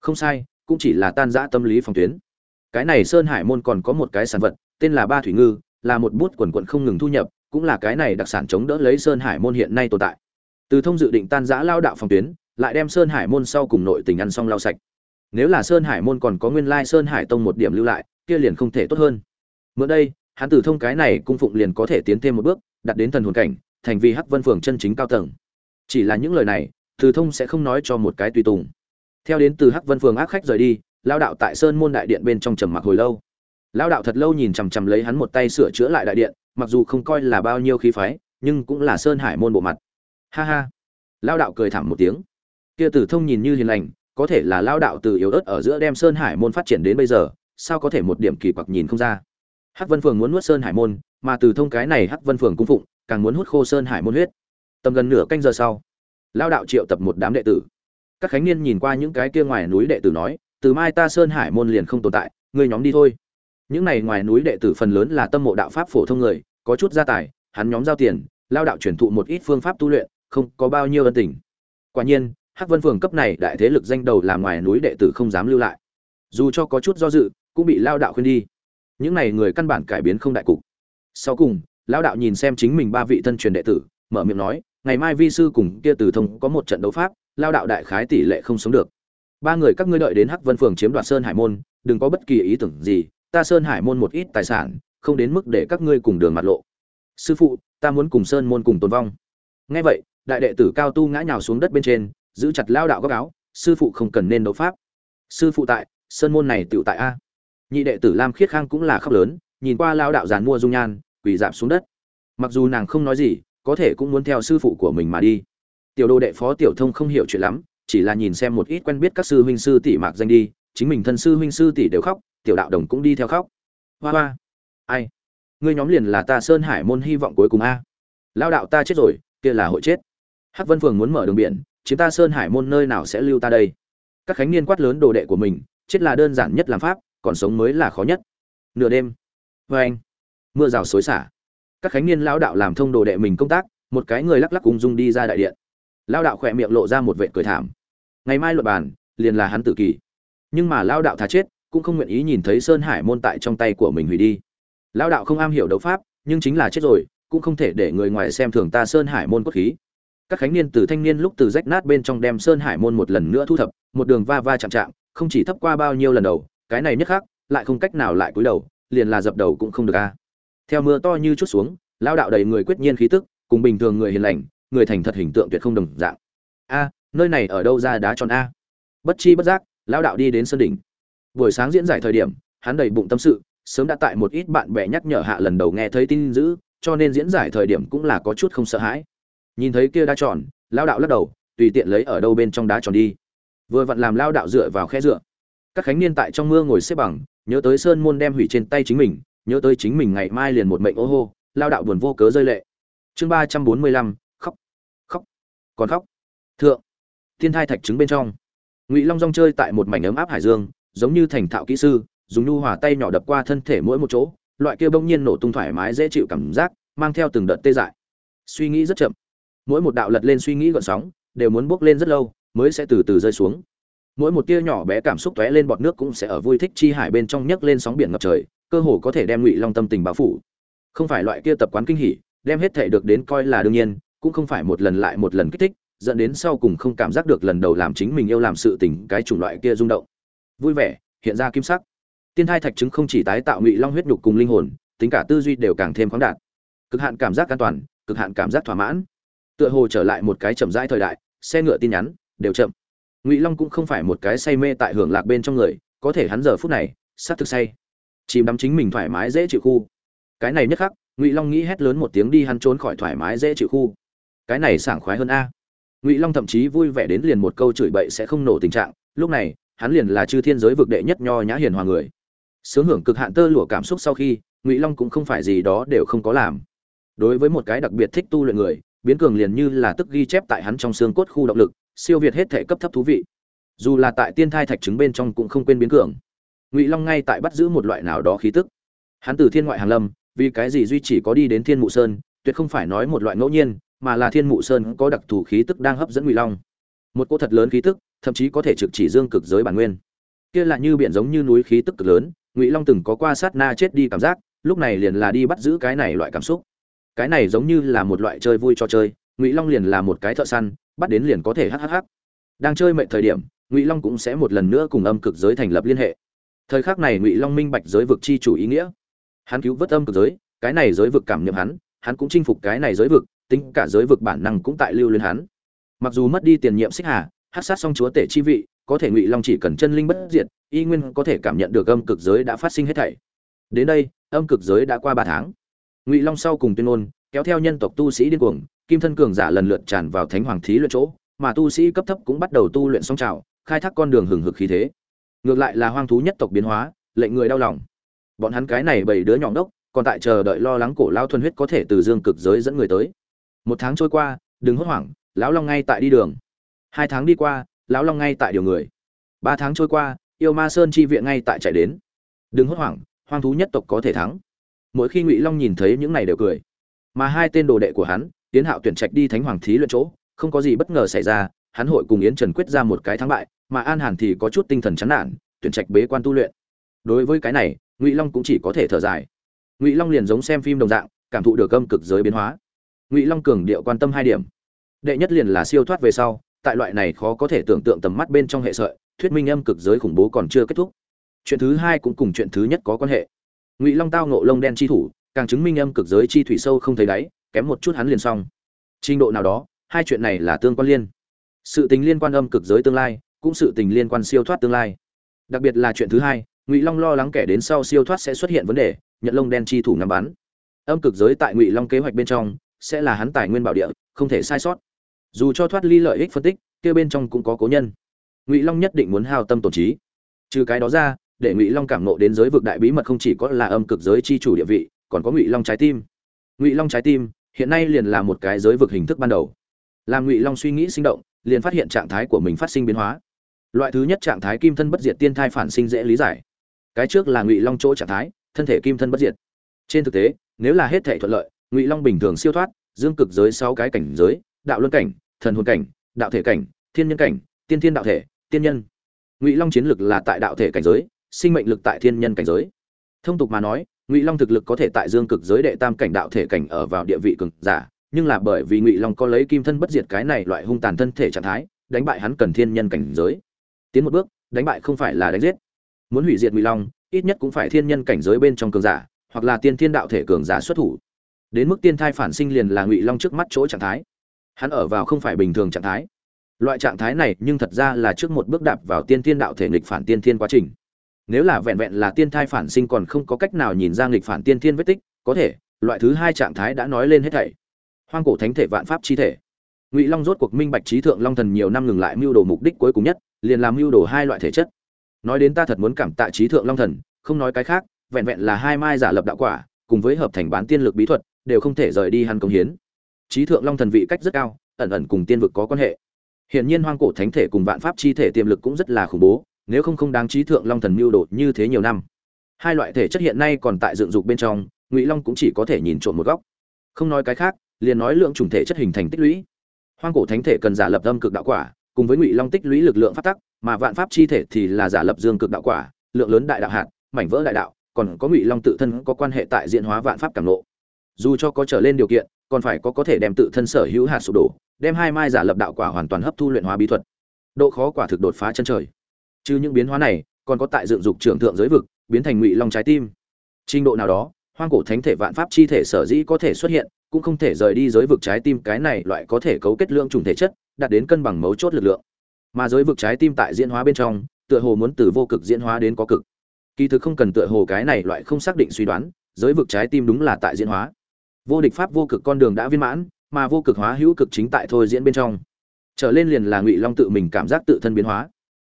Speaker 1: Không sai, cũng chỉ là tan rã tâm lý phòng tuyến. Cái này sơn hải môn còn có một cái sản vật tên là ba thủy ngư, là một bút quần quận không ngừng thu nhập, cũng là cái này đặc sản chống đỡ lấy sơn hải môn hiện nay tồn tại. Từ thông dự định tan giã lao đạo phòng tuyến, lại đem sơn hải môn sau cùng nội tình ăn xong lao sạch. Nếu là sơn hải môn còn có nguyên lai sơn hải tông một điểm lưu lại, kia liền không thể tốt hơn. Mượn đây, hắn từ thông cái này cung phụng liền có thể tiến thêm một bước đặt đến thần hồn cảnh, thành vì hắc vân phường chân chính cao tầng. Chỉ là những lời này, từ thông sẽ không nói cho một cái tùy tùng. Theo đến từ hắc vân phường ác khách rời đi, lao đạo tại sơn môn đại điện bên trong trầm mặc hồi lâu lao đạo thật lâu nhìn chằm chằm lấy hắn một tay sửa chữa lại đại điện, mặc dù không coi là bao nhiêu khí phái, nhưng cũng là sơn hải môn bộ mặt. Ha ha. Lao đạo cười thảm một tiếng. Kia tử thông nhìn như hiền lành, có thể là lao đạo từ yếu ớt ở giữa đem sơn hải môn phát triển đến bây giờ, sao có thể một điểm kỳ quặc nhìn không ra? Hắc vân phường muốn nuốt sơn hải môn, mà từ thông cái này hắc vân phường cung phụng, càng muốn hút khô sơn hải môn huyết. Tầm gần nửa canh giờ sau lao đạo triệu tập một đám đệ tử. Các khánh niên nhìn qua những cái kia ngoài núi đệ tử nói, từ mai ta sơn hải môn liền không tồn tại, ngươi nhóm đi thôi những này ngoài núi đệ tử phần lớn là tâm mộ đạo pháp phổ thông người, có chút gia tài, hắn nhóm giao tiền, lao đạo truyền thụ một ít phương pháp tu luyện, không có bao nhiêu ân tình. Quả nhiên, hắc vân phường cấp này đại thế lực danh đầu làm ngoài núi đệ tử không dám lưu lại. Dù cho có chút do dự, cũng bị lao đạo khuyên đi. Những này người căn bản cải biến không đại cục. Sau cùng, lao đạo nhìn xem chính mình ba vị thân truyền đệ tử, mở miệng nói, ngày mai vi sư cùng kia tử thông có một trận đấu pháp, lao đạo đại khái tỷ lệ không sống được. Ba người các ngươi đợi đến hắc vân phường chiếm đoạt sơn hải môn, đừng có bất kỳ ý tưởng gì ta sơn hải môn một ít tài sản, không đến mức để các ngươi cùng đường mặt lộ. Sư phụ, ta muốn cùng sơn môn cùng tồn vong. Nghe vậy, đại đệ tử cao tu ngã nhào xuống đất bên trên, giữ chặt lao đạo góc áo, sư phụ không cần nên đấu pháp. Sư phụ tại, sơn môn này tựu tại a. Nhị đệ tử lam khiết khang cũng là khóc lớn, nhìn qua lao đạo giàn mua dung nhan, quỳ dạp xuống đất. Mặc dù nàng không nói gì, có thể cũng muốn theo sư phụ của mình mà đi. Tiểu đô đệ phó tiểu thông không hiểu chuyện lắm, chỉ là nhìn xem một ít quen biết các sư huynh sư tỷ mạc danh đi, chính mình thân sư huynh sư tỷ đều khóc tiểu đạo đồng cũng đi theo khóc. Hoa hoa. Ai? Ngươi nhóm liền là ta sơn hải môn hy vọng cuối cùng a. Lao đạo ta chết rồi, kia là hội chết. Hắc vân phường muốn mở đường biển chúng ta sơn hải môn nơi nào sẽ lưu ta đây? Các khánh niên quát lớn đồ đệ của mình, chết là đơn giản nhất làm pháp, còn sống mới là khó nhất. Nửa đêm. Vê anh, mưa rào xối xả. Các khánh niên lão đạo làm thông đồ đệ mình công tác, một cái người lắc lắc cùng dung đi ra đại điện. Lao đạo khỏe miệng lộ ra một vệ cười thảm. Ngày mai luật bàn, liền là hắn tử kỳ. Nhưng mà lao đạo thà chết cũng không nguyện ý nhìn thấy sơn hải môn tại trong tay của mình hủy đi. Lao đạo không am hiểu đấu pháp, nhưng chính là chết rồi, cũng không thể để người ngoài xem thường ta sơn hải môn cốt khí. Các khánh niên từ thanh niên lúc từ rách nát bên trong đem sơn hải môn một lần nữa thu thập, một đường va va chạm chạm, không chỉ thấp qua bao nhiêu lần đầu, cái này nhất khác lại không cách nào lại cúi đầu, liền là dập đầu cũng không được a. Theo mưa to như chút xuống lao đạo đầy người quyết nhiên khí tức, cùng bình thường người hiền lành, người thành thật hình tượng tuyệt không đồng dạng. A, nơi này ở đâu ra đá tròn a? Bất chi bất giác lao đạo đi đến sơn đỉnh buổi sáng diễn giải thời điểm, hắn đầy bụng tâm sự, sớm đã tại một ít bạn bè nhắc nhở hạ lần đầu nghe thấy tin dữ, cho nên diễn giải thời điểm cũng là có chút không sợ hãi. Nhìn thấy kia đá tròn, lao đạo lắc đầu, tùy tiện lấy ở đâu bên trong đá tròn đi. Vừa vặn làm lao đạo dựa vào khe dựa. Các khánh niên tại trong mưa ngồi xếp bằng, nhớ tới sơn môn đem hủy trên tay chính mình, nhớ tới chính mình ngày mai liền một mệnh ô hô, lao đạo buồn vô cớ rơi lệ. Chương ba trăm bốn mươi lăm, khóc khóc, còn khóc. Thượng, thiên thai thạch trứng bên trong. Ngụy long rong chơi tại một mảnh ấm áp hải dương giống như thành thạo kỹ sư, dùng nhu hòa tay nhỏ đập qua thân thể mỗi một chỗ, loại kia bỗng nhiên nổ tung thoải mái dễ chịu cảm giác, mang theo từng đợt tê dại. Suy nghĩ rất chậm. Mỗi một đạo lật lên suy nghĩ gọn sóng, đều muốn bước lên rất lâu, mới sẽ từ từ rơi xuống. Mỗi một tia nhỏ bé cảm xúc tóe lên bọt nước cũng sẽ ở vui thích chi hải bên trong nhấc lên sóng biển ngập trời, cơ hồ có thể đem ngụy long tâm tình bao phủ. Không phải loại kia tập quán kinh hỉ, đem hết thể được đến coi là đương nhiên, cũng không phải một lần lại một lần kích thích, dẫn đến sau cùng không cảm giác được lần đầu làm chính mình yêu làm sự tình cái chủng loại kia rung động vui vẻ, hiện ra kim sắc. Tiên thai thạch chứng không chỉ tái tạo ngụy long huyết nhục cùng linh hồn, tính cả tư duy đều càng thêm khoáng đạt. Cực hạn cảm giác an toàn, cực hạn cảm giác thỏa mãn. Tựa hồ trở lại một cái chậm rãi thời đại, xe ngựa tin nhắn, đều chậm. Ngụy long cũng không phải một cái say mê tại hưởng lạc bên trong người, có thể hắn giờ phút này sát thực say. Chìm đắm chính mình thoải mái dễ chịu khu. Cái này nhất khắc, ngụy long nghĩ hét lớn một tiếng đi hắn trốn khỏi thoải mái dễ chịu khu. Cái này sảng khoái hơn a. Ngụy long thậm chí vui vẻ đến liền một câu chửi bậy sẽ không nổ tình trạng, lúc này hắn liền là chư thiên giới vực đệ nhất nho nhã hiền hòa người. Sướng hưởng cực hạn tơ lụa cảm xúc sau khi, ngụy long cũng không phải gì đó đều không có làm. Đối với một cái đặc biệt thích tu luyện người, biến cường liền như là tức ghi chép tại hắn trong xương cốt khu động lực, siêu việt hết thể cấp thấp thú vị. Dù là tại tiên thai thạch trứng bên trong cũng không quên biến cường. Ngụy long ngay tại bắt giữ một loại nào đó khí tức. Hắn từ thiên ngoại hàng lâm, vì cái gì duy chỉ có đi đến thiên mụ sơn, tuyệt không phải nói một loại ngẫu nhiên, mà là thiên mụ sơn có đặc thù khí tức đang hấp dẫn ngụy long. Một cỗ thật lớn khí tức thậm chí có thể trực chỉ dương cực giới bản nguyên. Kia là như biển giống như núi khí tức cực lớn, ngụy long từng có qua sát na chết đi cảm giác, lúc này liền là đi bắt giữ cái này loại cảm xúc. Cái này giống như là một loại chơi vui cho chơi, ngụy long liền là một cái thợ săn, bắt đến liền có thể hhh đang chơi mệnh thời điểm, ngụy long cũng sẽ một lần nữa cùng âm cực giới thành lập liên hệ. Thời khắc này ngụy long minh bạch giới vực chi chủ ý nghĩa. Hắn cứu vớt âm cực giới, cái này giới vực cảm nhận hắn hắn cũng chinh phục cái này giới vực, tính cả giới vực bản năng cũng tại lưu lên hắn. Mặc dù mất đi tiền nhiệm xích hà hát sát song chúa tể chi vị, có thể ngụy long chỉ cần chân linh bất diệt, y nguyên có thể cảm nhận được âm cực giới đã phát sinh hết thảy. Đến đây, âm cực giới đã qua ba tháng. Ngụy long sau cùng tuyên ngôn, kéo theo nhân tộc tu sĩ điên cuồng, kim thân cường giả lần lượt tràn vào thánh hoàng thí luyện chỗ, mà tu sĩ cấp thấp cũng bắt đầu tu luyện song trào khai thác con đường hừng hực khí thế. Ngược lại là hoang thú nhất tộc biến hóa, lệnh người đau lòng. Bọn hắn cái này bảy đứa nhỏ đốc, còn tại chờ đợi lo lắng cổ lao thuần huyết có thể từ dương cực giới dẫn người tới. Một tháng trôi qua, đừng hốt hoảng, lão long ngay tại đi đường hai tháng đi qua, lão long ngay tại điều người. Ba tháng trôi qua, yêu ma sơn chi viện ngay tại chạy đến. Đừng hốt hoảng, hoang thú nhất tộc có thể thắng. Mỗi khi ngụy long nhìn thấy những này đều cười. Mà hai tên đồ đệ của hắn tiến hạo tuyển trạch đi thánh hoàng thí luyện chỗ, không có gì bất ngờ xảy ra, hắn hội cùng yến trần quyết ra một cái thắng bại, mà an hàn thì có chút tinh thần chán nản, tuyển trạch bế quan tu luyện. Đối với cái này, ngụy long cũng chỉ có thể thở dài. Ngụy long liền giống xem phim đồng dạng, cảm thụ được âm cực giới biến hóa. Ngụy long cường điệu quan tâm hai điểm. Đệ nhất liền là siêu thoát về sau tại loại này khó có thể tưởng tượng tầm mắt bên trong hệ sợi, thuyết minh âm cực giới khủng bố còn chưa kết thúc. Chuyện thứ hai cũng cùng chuyện thứ nhất có quan hệ. Ngụy long tao nộ lông đen chi thủ, càng chứng minh âm cực giới chi thủy sâu không thấy đáy, kém một chút hắn liền xong. Trình độ nào đó, hai chuyện này là tương quan liên. Sự tình liên quan âm cực giới tương lai, cũng sự tình liên quan siêu thoát tương lai. Đặc biệt là chuyện thứ hai, ngụy long lo lắng kẻ đến sau siêu thoát sẽ xuất hiện vấn đề, nhận lông đen chi thủ ngắm bắn. Âm cực giới tại ngụy long kế hoạch bên trong, sẽ là hắn tài nguyên bảo địa, không thể sai sót dù cho thoát ly lợi ích phân tích, kia bên trong cũng có cố nhân. Ngụy long nhất định muốn hao tâm tổn trí. Trừ cái đó ra, để ngụy long cảm nộ đến giới vực đại bí mật không chỉ có là âm cực giới chi chủ địa vị, còn có ngụy long trái tim. Ngụy long trái tim, hiện nay liền là một cái giới vực hình thức ban đầu. Làm ngụy long suy nghĩ sinh động, liền phát hiện trạng thái của mình phát sinh biến hóa. Loại thứ nhất trạng thái kim thân bất diệt tiên thai phản sinh dễ lý giải. Cái trước là ngụy long chỗ trạng thái, thân thể kim thân bất diệt. Trên thực tế, nếu là hết thể thuận lợi, ngụy long bình thường siêu thoát, dương cực giới sáu cái cảnh giới đạo luân cảnh, thần hồn cảnh, đạo thể cảnh, thiên nhân cảnh, tiên thiên đạo thể, tiên nhân. Ngụy long chiến lực là tại đạo thể cảnh giới, sinh mệnh lực tại thiên nhân cảnh giới. Thông tục mà nói, ngụy long thực lực có thể tại dương cực giới đệ tam cảnh đạo thể cảnh ở vào địa vị cường giả, nhưng là bởi vì ngụy long có lấy kim thân bất diệt cái này loại hung tàn thân thể trạng thái, đánh bại hắn cần thiên nhân cảnh giới. Tiến một bước, đánh bại không phải là đánh giết. Muốn hủy diệt ngụy long, ít nhất cũng phải thiên nhân cảnh giới bên trong cường giả, hoặc là tiên thiên đạo thể cường giả xuất thủ. Đến mức tiên thai phản sinh liền là ngụy long trước mắt chỗ trạng thái hắn ở vào không phải bình thường trạng thái. Loại trạng thái này nhưng thật ra là trước một bước đạp vào tiên thiên đạo thể nghịch phản tiên thiên quá trình. Nếu là vẹn vẹn là tiên thai phản sinh còn không có cách nào nhìn ra nghịch phản tiên thiên vết tích, có thể, loại thứ hai trạng thái đã nói lên hết thảy. Hoang cổ thánh thể vạn pháp chi thể. Ngụy long rốt cuộc minh bạch trí thượng long thần nhiều năm ngừng lại mưu đồ mục đích cuối cùng nhất, liền làm mưu đồ hai loại thể chất. Nói đến ta thật muốn cảm tạ trí thượng long thần, không nói cái khác, vẹn vẹn là hai mai giả lập đạo quả, cùng với hợp thành bán tiên lực bí thuật, đều không thể rời đi hắn công hiến trí thượng long thần vị cách rất cao, ẩn ẩn cùng tiên vực có quan hệ. Hiển nhiên hoang cổ thánh thể cùng vạn pháp chi thể tiềm lực cũng rất là khủng bố, nếu không không đáng trí thượng long thần mưu đồ như thế nhiều năm. Hai loại thể chất hiện nay còn tại dựng dục bên trong, ngụy long cũng chỉ có thể nhìn trộm một góc. Không nói cái khác, liền nói lượng chủng thể chất hình thành tích lũy. Hoang cổ thánh thể cần giả lập âm cực đạo quả, cùng với ngụy long tích lũy lực lượng phát tắc, mà vạn pháp chi thể thì là giả lập dương cực đạo quả, lượng lớn đại đạo hạt, mảnh vỡ đại đạo, còn có ngụy long tự thân có quan hệ tại Diện hóa vạn pháp cảm lộ dù cho có trở lên điều kiện còn phải có có thể đem tự thân sở hữu hạt sụp đổ, đem hai mai giả lập đạo quả hoàn toàn hấp thu luyện hóa bí thuật. Độ khó quả thực đột phá chân trời. Chứ những biến hóa này, còn có tại dựng dục trưởng thượng giới vực, biến thành ngụy long trái tim. Trình độ nào đó, hoang cổ thánh thể vạn pháp chi thể sở dĩ có thể xuất hiện, cũng không thể rời đi giới vực trái tim, cái này loại có thể cấu kết lượng trùng thể chất, đạt đến cân bằng mấu chốt lực lượng. Mà giới vực trái tim tại diễn hóa bên trong, tựa hồ muốn từ vô cực diễn hóa đến có cực. Kỳ thực không cần tựa hồ cái này loại không xác định suy đoán, giới vực trái tim đúng là tại diễn hóa vô địch pháp vô cực con đường đã viên mãn, mà vô cực hóa hữu cực chính tại thôi diễn bên trong. Trở lên liền là ngụy long tự mình cảm giác tự thân biến hóa.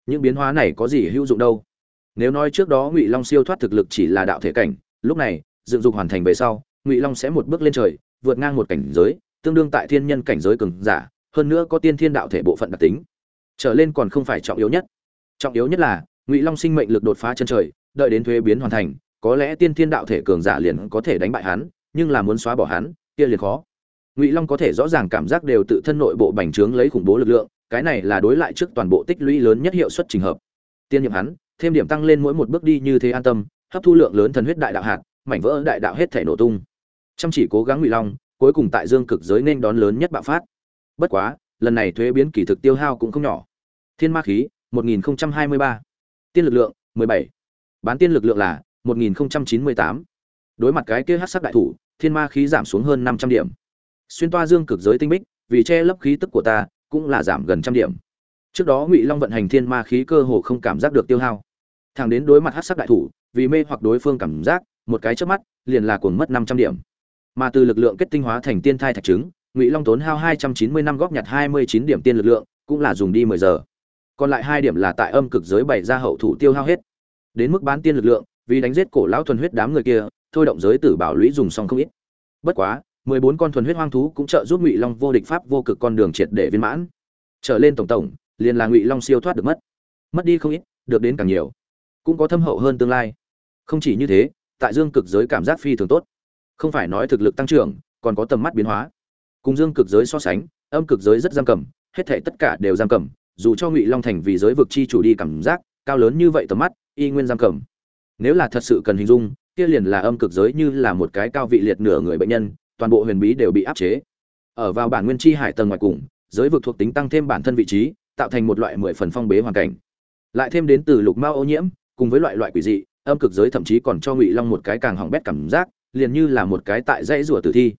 Speaker 1: Những biến hóa này có gì hữu dụng đâu? Nếu nói trước đó ngụy long siêu thoát thực lực chỉ là đạo thể cảnh, lúc này, dựng dục hoàn thành về sau, ngụy long sẽ một bước lên trời, vượt ngang một cảnh giới, tương đương tại thiên nhân cảnh giới cường giả, hơn nữa có tiên thiên đạo thể bộ phận đặc tính. Trở lên còn không phải trọng yếu nhất. Trọng yếu nhất là, ngụy long sinh mệnh lực đột phá chân trời, đợi đến thuế biến hoàn thành, có lẽ tiên thiên đạo thể cường giả liền có thể đánh bại hắn nhưng là muốn xóa bỏ hắn, kia liền khó ngụy long có thể rõ ràng cảm giác đều tự thân nội bộ bành trướng lấy khủng bố lực lượng, cái này là đối lại trước toàn bộ tích lũy lớn nhất hiệu suất trình hợp tiên nhiệm hắn, thêm điểm tăng lên mỗi một bước đi như thế an tâm, hấp thu lượng lớn thần huyết đại đạo hạt, mảnh vỡ đại đạo hết thể nổ tung chăm chỉ cố gắng ngụy long, cuối cùng tại dương cực giới nên đón lớn nhất bạo phát bất quá, lần này thuế biến kỳ thực tiêu hao cũng không nhỏ thiên ma khí 1023. tiên lực lượng 17. bán tiên lực lượng là 1098. đối mặt cái kia hát sắc đại thủ thiên ma khí giảm xuống hơn 500 điểm. Xuyên toa dương cực giới tinh bích, vì che lấp khí tức của ta, cũng là giảm gần trăm điểm. Trước đó ngụy long vận hành thiên ma khí cơ hồ không cảm giác được tiêu hao. Thẳng đến đối mặt hát sắc đại thủ, vì mê hoặc đối phương cảm giác, một cái chớp mắt, liền là cuồng mất năm trăm điểm. Mà từ lực lượng kết tinh hóa thành tiên thai thạch trứng, ngụy long tốn hao hai trăm chín mươi năm góp nhặt hai mươi chín điểm tiên lực lượng, cũng là dùng đi mười giờ. Còn lại hai điểm là tại âm cực giới bảy ra hậu thủ tiêu hao hết. Đến mức bán tiên lực lượng, vì đánh giết cổ lão thuần huyết đám người kia thôi động giới tử bảo lũy dùng xong không ít. Bất quá, mười bốn con thuần huyết hoang thú cũng trợ giúp ngụy long vô địch pháp vô cực con đường triệt để viên mãn. Trở lên tổng tổng, liền là ngụy long siêu thoát được mất. Mất đi không ít, được đến càng nhiều. Cũng có thâm hậu hơn tương lai. Không chỉ như thế, tại dương cực giới cảm giác phi thường tốt. Không phải nói thực lực tăng trưởng, còn có tầm mắt biến hóa. Cùng dương cực giới so sánh, âm cực giới rất giam cầm, hết thể tất cả đều giam cầm, dù cho ngụy long thành vì giới vực chi chủ đi cảm giác, cao lớn như vậy tầm mắt, y nguyên giam cầm. Nếu là thật sự cần hình dung kia liền là âm cực giới như là một cái cao vị liệt nửa người bệnh nhân, toàn bộ huyền bí đều bị áp chế. Ở vào bản nguyên chi hải tầng ngoài cùng, giới vực thuộc tính tăng thêm bản thân vị trí, tạo thành một loại mười phần phong bế hoàn cảnh. Lại thêm đến từ lục mao ô nhiễm, cùng với loại loại quỷ dị, âm cực giới thậm chí còn cho ngụy long một cái càng hỏng bét cảm giác, liền như là một cái tại dãy rùa tử thi.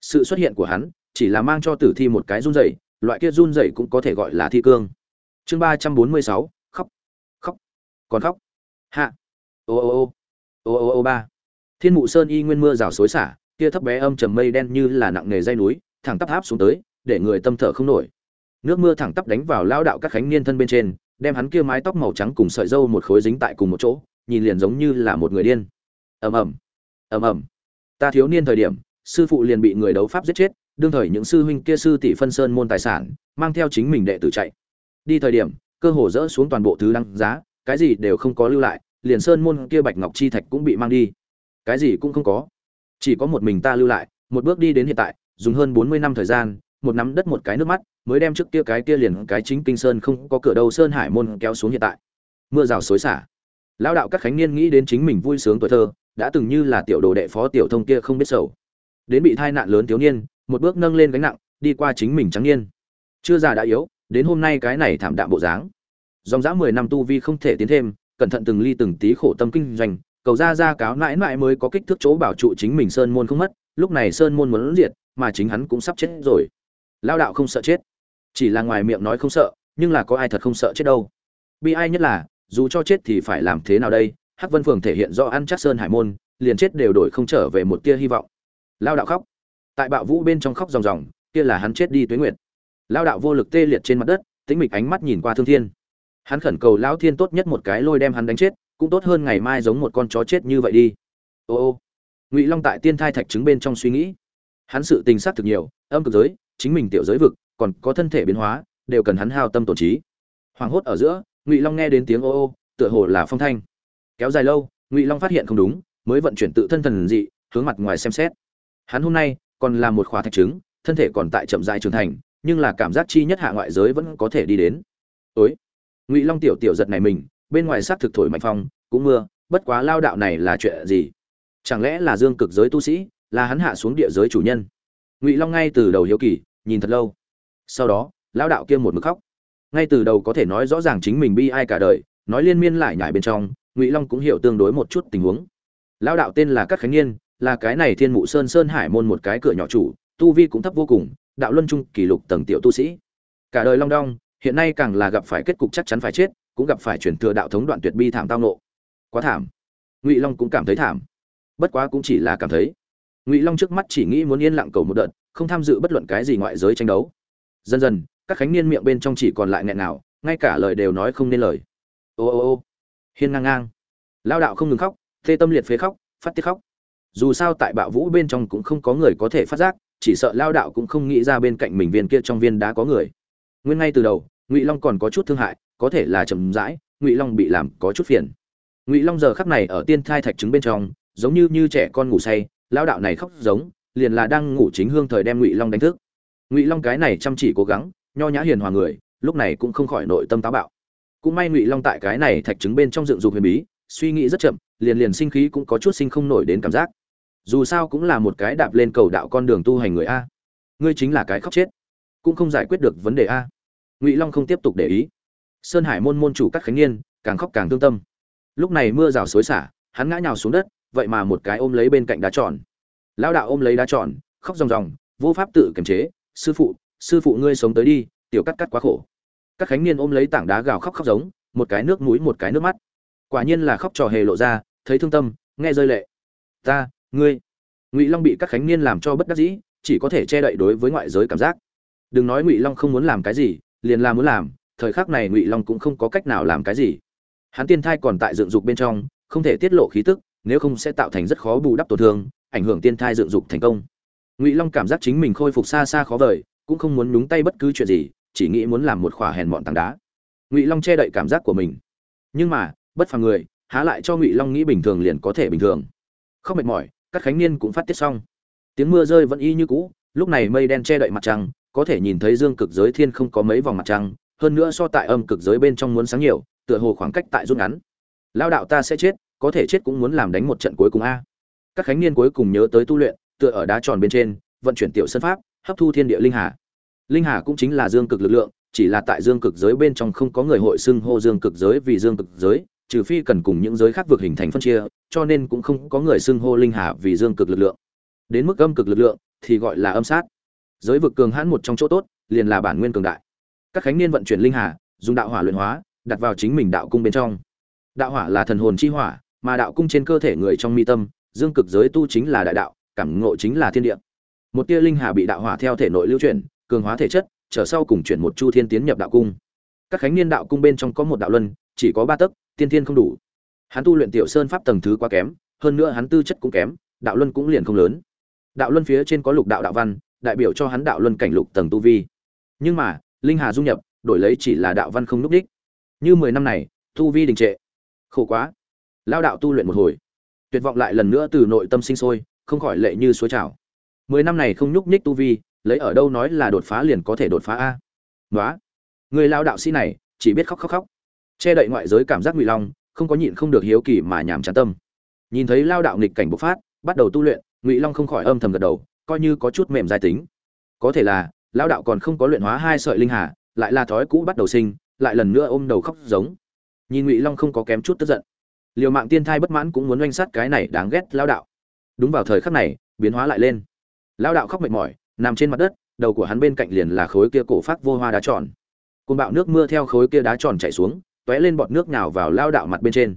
Speaker 1: Sự xuất hiện của hắn, chỉ là mang cho tử thi một cái run rẩy, loại kia run rẩy cũng có thể gọi là thi cương. Chương ba trăm bốn mươi sáu, khóc. Khóc. Còn khóc. Hạ. Ô ô ô ô ô ô ba. Thiên mụ sơn y nguyên mưa rào xối xả kia thấp bé âm trầm mây đen như là nặng nghề dây núi, thẳng tắp áp xuống tới, để người tâm thở không nổi. Nước mưa thẳng tắp đánh vào lao đạo các khánh niên thân bên trên, đem hắn kia mái tóc màu trắng cùng sợi dâu một khối dính tại cùng một chỗ, nhìn liền giống như là một người điên. Ầm ầm. Ầm ầm. Ta thiếu niên thời điểm, sư phụ liền bị người đấu pháp giết chết, đương thời những sư huynh kia sư tỷ phân sơn môn tài sản, mang theo chính mình đệ tử chạy. Đi thời điểm, cơ hồ dỡ xuống toàn bộ thứ đăng giá, cái gì đều không có lưu lại liền sơn môn kia bạch ngọc chi thạch cũng bị mang đi. Cái gì cũng không có. Chỉ có một mình ta lưu lại, một bước đi đến hiện tại, dùng hơn bốn mươi năm thời gian, một nắm đất một cái nước mắt, mới đem trước kia cái kia liền cái chính kinh sơn không có cửa đầu sơn hải môn kéo xuống hiện tại. Mưa rào xối xả. Lão đạo các khánh niên nghĩ đến chính mình vui sướng tuổi thơ, đã từng như là tiểu đồ đệ phó tiểu thông kia không biết sầu đến bị tai nạn lớn thiếu niên, một bước nâng lên gánh nặng, đi qua chính mình trắng niên. Chưa già đã yếu, đến hôm nay cái này thảm đạm bộ dáng. Dòng dã mười năm tu vi không thể tiến thêm cẩn thận từng ly từng tí khổ tâm kinh doanh, cầu ra ra cáo mãi mãi mới có kích thước chỗ bảo trụ chính mình sơn môn không mất, lúc này sơn môn muốn diệt, mà chính hắn cũng sắp chết rồi. Lao đạo không sợ chết, chỉ là ngoài miệng nói không sợ, nhưng là có ai thật không sợ chết đâu. Bi ai nhất là, dù cho chết thì phải làm thế nào đây? Hắc vân phường thể hiện do ăn chắc sơn hải môn, liền chết đều đổi không trở về một tia hy vọng. Lao đạo khóc. Tại bạo vũ bên trong khóc ròng ròng, kia là hắn chết đi tuế nguyệt. Lao đạo vô lực tê liệt trên mặt đất, tĩnh mịch ánh mắt nhìn qua thương thiên hắn khẩn cầu lão thiên tốt nhất một cái lôi đem hắn đánh chết, cũng tốt hơn ngày mai giống một con chó chết như vậy đi. Ô ô, ngụy long tại tiên thai thạch trứng bên trong suy nghĩ. Hắn sự tình xác thực nhiều, âm cực giới, chính mình tiểu giới vực, còn có thân thể biến hóa, đều cần hắn hao tâm tổn trí. Hoàng hốt ở giữa, ngụy long nghe đến tiếng ô ô, tựa hồ là phong thanh. Kéo dài lâu, ngụy long phát hiện không đúng, mới vận chuyển tự thân thần dị, hướng mặt ngoài xem xét. Hắn hôm nay, còn là một khóa thạch trứng, thân thể còn tại chậm dài trưởng thành, nhưng là cảm giác chi nhất hạ ngoại giới vẫn có thể đi đến. Ối ngụy long tiểu tiểu giật này mình bên ngoài xác thực thổi mạnh phong cũng mưa bất quá lao đạo này là chuyện gì chẳng lẽ là dương cực giới tu sĩ là hắn hạ xuống địa giới chủ nhân ngụy long ngay từ đầu hiếu kỳ nhìn thật lâu sau đó lao đạo kia một mực khóc ngay từ đầu có thể nói rõ ràng chính mình bi ai cả đời nói liên miên lại nhải bên trong ngụy long cũng hiểu tương đối một chút tình huống lao đạo tên là các khánh niên là cái này thiên mụ sơn sơn hải môn một cái cửa nhỏ chủ tu vi cũng thấp vô cùng đạo luân trung kỷ lục tầng tiểu tu sĩ cả đời long đong hiện nay càng là gặp phải kết cục chắc chắn phải chết, cũng gặp phải chuyển thừa đạo thống đoạn tuyệt bi thảm tao nộ. Quá thảm. Ngụy long cũng cảm thấy thảm. Bất quá cũng chỉ là cảm thấy. Ngụy long trước mắt chỉ nghĩ muốn yên lặng cầu một đợt, không tham dự bất luận cái gì ngoại giới tranh đấu. Dần dần, các khánh niên miệng bên trong chỉ còn lại nghẹn nào ngay cả lời đều nói không nên lời. Ô ô ô. Hiên ngang ngang. Lao đạo không ngừng khóc, thê tâm liệt phế khóc, phát tiết khóc. Dù sao tại bạo vũ bên trong cũng không có người có thể phát giác, chỉ sợ lao đạo cũng không nghĩ ra bên cạnh mình viên kia trong viên đá có người. Nguyên ngay từ đầu ngụy long còn có chút thương hại có thể là chậm rãi ngụy long bị làm có chút phiền ngụy long giờ khắc này ở tiên thai thạch trứng bên trong giống như như trẻ con ngủ say lao đạo này khóc giống liền là đang ngủ chính hương thời đem ngụy long đánh thức ngụy long cái này chăm chỉ cố gắng nho nhã hiền hòa người lúc này cũng không khỏi nội tâm táo bạo cũng may ngụy long tại cái này thạch trứng bên trong dựng dục huyền bí suy nghĩ rất chậm liền liền sinh khí cũng có chút sinh không nổi đến cảm giác dù sao cũng là một cái đạp lên cầu đạo con đường tu hành người a ngươi chính là cái khóc chết cũng không giải quyết được vấn đề a ngụy long không tiếp tục để ý sơn hải môn môn chủ các khánh niên càng khóc càng thương tâm lúc này mưa rào xối xả hắn ngã nhào xuống đất vậy mà một cái ôm lấy bên cạnh đá tròn lão đạo ôm lấy đá tròn khóc ròng ròng vô pháp tự kiềm chế sư phụ sư phụ ngươi sống tới đi tiểu cắt cắt quá khổ các khánh niên ôm lấy tảng đá gào khóc khóc giống một cái nước mũi một cái nước mắt quả nhiên là khóc trò hề lộ ra thấy thương tâm nghe rơi lệ ta ngươi ngụy long bị các khánh niên làm cho bất đắc dĩ chỉ có thể che đậy đối với ngoại giới cảm giác đừng nói ngụy long không muốn làm cái gì liền là muốn làm, thời khắc này ngụy long cũng không có cách nào làm cái gì. Hắn tiên thai còn tại dựng dục bên trong, không thể tiết lộ khí tức, nếu không sẽ tạo thành rất khó bù đắp tổn thương, ảnh hưởng tiên thai dựng dục thành công. Ngụy long cảm giác chính mình khôi phục xa xa khó vời, cũng không muốn nhúng tay bất cứ chuyện gì, chỉ nghĩ muốn làm một khỏa hèn mọn tảng đá. Ngụy long che đậy cảm giác của mình. Nhưng mà, bất phàm người, há lại cho ngụy long nghĩ bình thường liền có thể bình thường. Không mệt mỏi, các khánh niên cũng phát tiết xong. Tiếng mưa rơi vẫn y như cũ, lúc này mây đen che đậy mặt trăng có thể nhìn thấy dương cực giới thiên không có mấy vòng mặt trăng, hơn nữa so tại âm cực giới bên trong muốn sáng nhiều, tựa hồ khoảng cách tại rút ngắn. Lao đạo ta sẽ chết, có thể chết cũng muốn làm đánh một trận cuối cùng a. Các khánh niên cuối cùng nhớ tới tu luyện, tựa ở đá tròn bên trên, vận chuyển tiểu sân pháp, hấp thu thiên địa linh hà. Linh hà cũng chính là dương cực lực lượng, chỉ là tại dương cực giới bên trong không có người hội xưng hô dương cực giới vì dương cực giới, trừ phi cần cùng những giới khác vượt hình thành phân chia, cho nên cũng không có người xưng hô linh hà vì dương cực lực lượng. Đến mức âm cực lực lượng thì gọi là âm sát giới vực cường hãn một trong chỗ tốt, liền là bản nguyên cường đại. Các khánh niên vận chuyển linh hà, dùng đạo hỏa luyện hóa, đặt vào chính mình đạo cung bên trong. Đạo hỏa là thần hồn chi hỏa, mà đạo cung trên cơ thể người trong mi tâm, dương cực giới tu chính là đại đạo, cảm ngộ chính là thiên địa. Một tia linh hà bị đạo hỏa theo thể nội lưu chuyển, cường hóa thể chất, trở sau cùng chuyển một chu thiên tiến nhập đạo cung. Các khánh niên đạo cung bên trong có một đạo luân, chỉ có ba tấc, tiên thiên không đủ. Hắn tu luyện tiểu sơn pháp tầng thứ quá kém, hơn nữa hắn tư chất cũng kém, đạo luân cũng liền không lớn. Đạo luân phía trên có lục đạo đạo văn đại biểu cho hắn đạo luân cảnh lục tầng tu vi. Nhưng mà, linh hà dung nhập, đổi lấy chỉ là đạo văn không núc đích. Như mười năm này, tu vi đình trệ. Khổ quá. Lao đạo tu luyện một hồi. Tuyệt vọng lại lần nữa từ nội tâm sinh sôi, không khỏi lệ như suối trào. Mười năm này không nhúc nhích tu vi, lấy ở đâu nói là đột phá liền có thể đột phá a? Nói người lao đạo sĩ này, chỉ biết khóc khóc khóc. Che đậy ngoại giới cảm giác ngụy long, không có nhịn không được hiếu kỳ mà nhàm chán tâm. Nhìn thấy lao đạo nghịch cảnh bộc phát, bắt đầu tu luyện, ngụy long không khỏi âm thầm gật đầu coi như có chút mềm dài tính. Có thể là lao đạo còn không có luyện hóa hai sợi linh hà, lại là thói cũ bắt đầu sinh, lại lần nữa ôm đầu khóc giống. Nhìn ngụy long không có kém chút tức giận. Liều mạng tiên thai bất mãn cũng muốn oanh sát cái này đáng ghét lao đạo. Đúng vào thời khắc này, biến hóa lại lên. Lao đạo khóc mệt mỏi, nằm trên mặt đất, đầu của hắn bên cạnh liền là khối kia cổ phát vô hoa đá tròn. Côn bạo nước mưa theo khối kia đá tròn chảy xuống t lên bọt nước nào vào lao đạo mặt bên trên.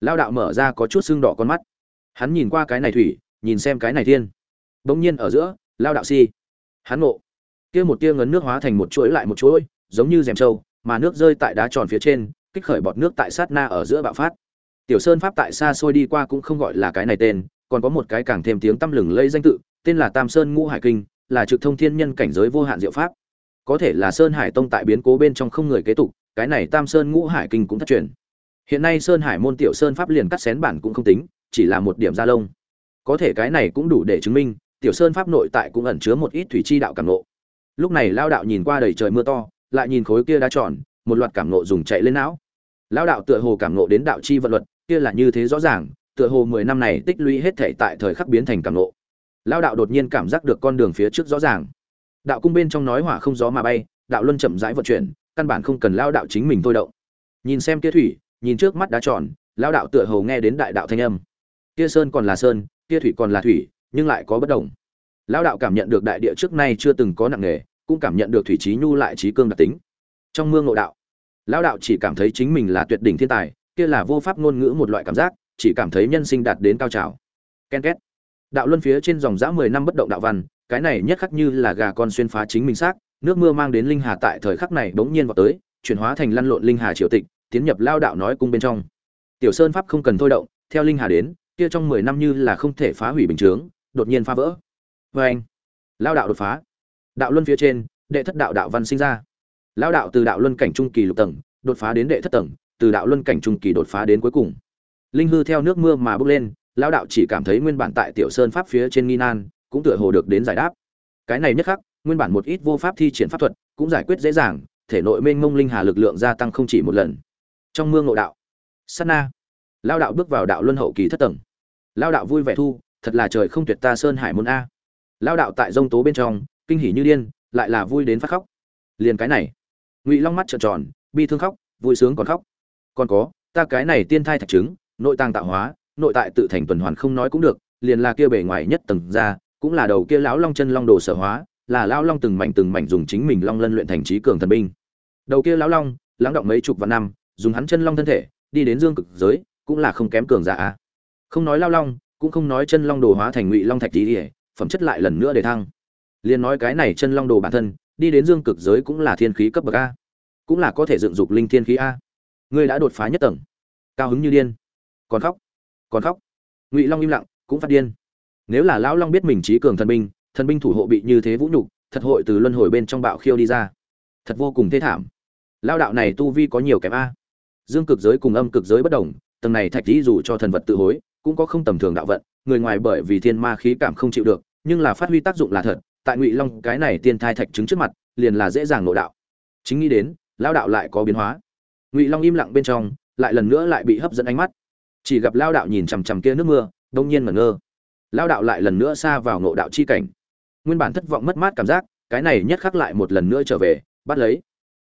Speaker 1: Lao đạo mở ra có chút sưng đỏ con mắt. Hắn nhìn qua cái này thủy, nhìn xem cái này thiên bỗng nhiên ở giữa, lao đạo si. Hắn ngộ. Kia một tia ngấn nước hóa thành một chuỗi lại một chuỗi, giống như rèm trâu, mà nước rơi tại đá tròn phía trên, kích khởi bọt nước tại sát na ở giữa bạo phát. Tiểu sơn pháp tại xa xôi đi qua cũng không gọi là cái này tên, còn có một cái càng thêm tiếng tăm lừng lây danh tự, tên là tam sơn ngũ hải kinh, là trực thông thiên nhân cảnh giới vô hạn diệu pháp. Có thể là sơn hải tông tại biến cố bên trong không người kế tục, cái này tam sơn ngũ hải kinh cũng thất truyền. Hiện nay sơn hải môn tiểu sơn pháp liền cắt xén bản cũng không tính, chỉ là một điểm gia lông. Có thể cái này cũng đủ để chứng minh tiểu sơn pháp nội tại cũng ẩn chứa một ít thủy chi đạo cảm nộ lúc này lao đạo nhìn qua đầy trời mưa to, lại nhìn khối kia đá tròn, một loạt cảm nộ dùng chạy lên não. Lao đạo tựa hồ cảm nộ đến đạo chi vận luật, kia là như thế rõ ràng, tựa hồ mười năm này tích lũy hết thể tại thời khắc biến thành cảm nộ lao đạo đột nhiên cảm giác được con đường phía trước rõ ràng. Đạo cung bên trong nói hỏa không gió mà bay, đạo luân chậm rãi vận chuyển, căn bản không cần lao đạo chính mình thôi động. Nhìn xem kia thủy, nhìn trước mắt đá tròn, lao đạo tựa hồ nghe đến đại đạo thanh âm. Kia sơn còn là sơn, kia thủy còn là thủy nhưng lại có bất đồng. Lão đạo cảm nhận được đại địa trước nay chưa từng có nặng nghề cũng cảm nhận được thủy trí nhu lại trí cương đặc tính. Trong mương ngộ đạo, lão đạo chỉ cảm thấy chính mình là tuyệt đỉnh thiên tài, kia là vô pháp ngôn ngữ một loại cảm giác, chỉ cảm thấy nhân sinh đạt đến cao trào. Ken két. Đạo luân phía trên dòng dã mười năm bất động đạo văn, cái này nhất khắc như là gà con xuyên phá chính mình xác, nước mưa mang đến linh hà tại thời khắc này bỗng nhiên vào tới, chuyển hóa thành lăn lộn linh hà triều tịch, tiến nhập lao đạo nói cung bên trong. Tiểu sơn pháp không cần thôi động, theo linh hà đến, kia trong mười năm như là không thể phá hủy bình chướng đột nhiên phá vỡ. Vê anh. Lao đạo đột phá. Đạo luân phía trên, đệ thất đạo đạo văn sinh ra. Lao đạo từ đạo luân cảnh trung kỳ lục tầng, đột phá đến đệ thất tầng, từ đạo luân cảnh trung kỳ đột phá đến cuối cùng. Linh hư theo nước mưa mà bước lên, lao đạo chỉ cảm thấy nguyên bản tại tiểu sơn pháp phía trên nghi nan, cũng tựa hồ được đến giải đáp. Cái này nhất khắc, nguyên bản một ít vô pháp thi triển pháp thuật, cũng giải quyết dễ dàng, thể nội mênh mông linh hà lực lượng gia tăng không chỉ một lần. Trong mương ngộ đạo. Sát na. Lao đạo bước vào đạo luân hậu kỳ thất tầng. Lao đạo vui vẻ thu thật là trời không tuyệt ta sơn hải môn a. Lao đạo tại dông tố bên trong, kinh hỉ như điên, lại là vui đến phát khóc. Liền cái này, ngụy long mắt trợn tròn, bi thương khóc, vui sướng còn khóc. Còn có, ta cái này tiên thai thạch trứng, nội tàng tạo hóa, nội tại tự thành tuần hoàn không nói cũng được, liền là kia bề ngoài nhất tầng ra, cũng là đầu kia lão long chân long đồ sở hóa, là lão long từng mảnh từng mảnh dùng chính mình long lân luyện thành trí cường thần binh. Đầu kia lão long, lắng động mấy chục vạn năm, dùng hắn chân long thân thể, đi đến dương cực giới, cũng là không kém cường giả không nói lao long cũng không nói chân long đồ hóa thành ngụy long thạch tí phẩm chất lại lần nữa để thăng. Liền nói cái này chân long đồ bản thân, đi đến dương cực giới cũng là thiên khí cấp bậc a. Cũng là có thể dựng dục linh thiên khí a. Ngươi đã đột phá nhất tầng. Cao hứng như điên. Còn khóc. Còn khóc. Ngụy long im lặng, cũng phát điên. Nếu là lão long biết mình trí cường thần binh thần binh thủ hộ bị như thế vũ nhục, thật hội từ luân hồi bên trong bạo khiêu đi ra. Thật vô cùng thê thảm. Lao đạo này tu vi có nhiều kém a. Dương cực giới cùng âm cực giới bất đồng, tầng này thạch dĩ dù cho thần vật tự hối cũng có không tầm thường đạo vận, người ngoài bởi vì thiên ma khí cảm không chịu được, nhưng là phát huy tác dụng là thật, tại ngụy long cái này tiên thai thạch chứng trước mặt, liền là dễ dàng nội đạo. Chính nghĩ đến lao đạo lại có biến hóa. Ngụy long im lặng bên trong, lại lần nữa lại bị hấp dẫn ánh mắt. Chỉ gặp lao đạo nhìn chằm chằm kia nước mưa, đông nhiên ngẩn ngơ. Lao đạo lại lần nữa xa vào ngộ đạo chi cảnh. Nguyên bản thất vọng mất mát cảm giác, cái này nhất khắc lại một lần nữa trở về, bắt lấy.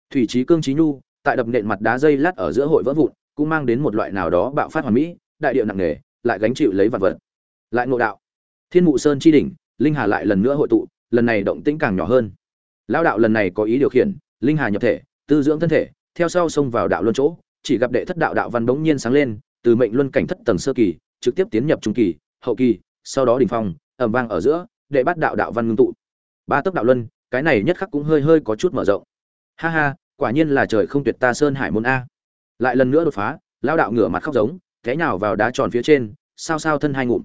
Speaker 1: Thủy trí cương trí nhu, tại đập nện mặt đá dây lát ở giữa hội vỡ vụn, cũng mang đến một loại nào đó bạo phát hoàn mỹ, đại điệu nặng nề lại gánh chịu lấy vật vật. Lại ngộ đạo. Thiên mụ sơn chi đỉnh, linh hà lại lần nữa hội tụ, lần này động tĩnh càng nhỏ hơn. Lão đạo lần này có ý điều khiển, linh hà nhập thể, tư dưỡng thân thể, theo sau xông vào đạo luân chỗ, chỉ gặp đệ thất đạo đạo văn bỗng nhiên sáng lên, từ mệnh luân cảnh thất tầng sơ kỳ, trực tiếp tiến nhập trung kỳ, hậu kỳ, sau đó đỉnh phong, ầm vang ở giữa, đệ bắt đạo đạo văn ngưng tụ. Ba tốc đạo luân, cái này nhất khắc cũng hơi hơi có chút mở rộng. Ha ha, quả nhiên là trời không tuyệt ta sơn hải môn a. Lại lần nữa đột phá, lão đạo ngửa mặt khóc giống thế nào vào đá tròn phía trên, sao sao thân hai ngụm.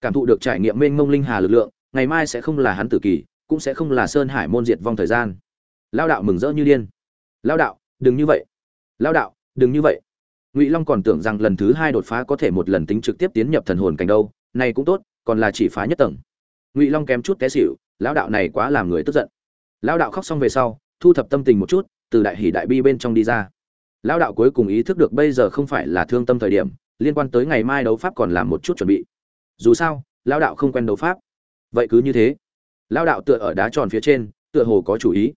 Speaker 1: Cảm thụ được trải nghiệm mênh mông linh hà lực lượng, ngày mai sẽ không là hắn tử kỳ, cũng sẽ không là sơn hải môn diệt vong thời gian. Lao đạo mừng rỡ như điên. Lao đạo, đừng như vậy. Lao đạo, đừng như vậy. Ngụy long còn tưởng rằng lần thứ hai đột phá có thể một lần tính trực tiếp tiến nhập thần hồn cảnh đâu, này cũng tốt, còn là chỉ phá nhất tầng. Ngụy long kém chút té xỉu, lão đạo này quá làm người tức giận. Lão đạo khóc xong về sau, thu thập tâm tình một chút, từ đại hỷ đại bi bên trong đi ra. Lão đạo cuối cùng ý thức được bây giờ không phải là thương tâm thời điểm liên quan tới ngày mai đấu pháp còn làm một chút chuẩn bị. Dù sao, lão đạo không quen đấu pháp. Vậy cứ như thế. Lão đạo tựa ở đá tròn phía trên, tựa hồ có chủ ý.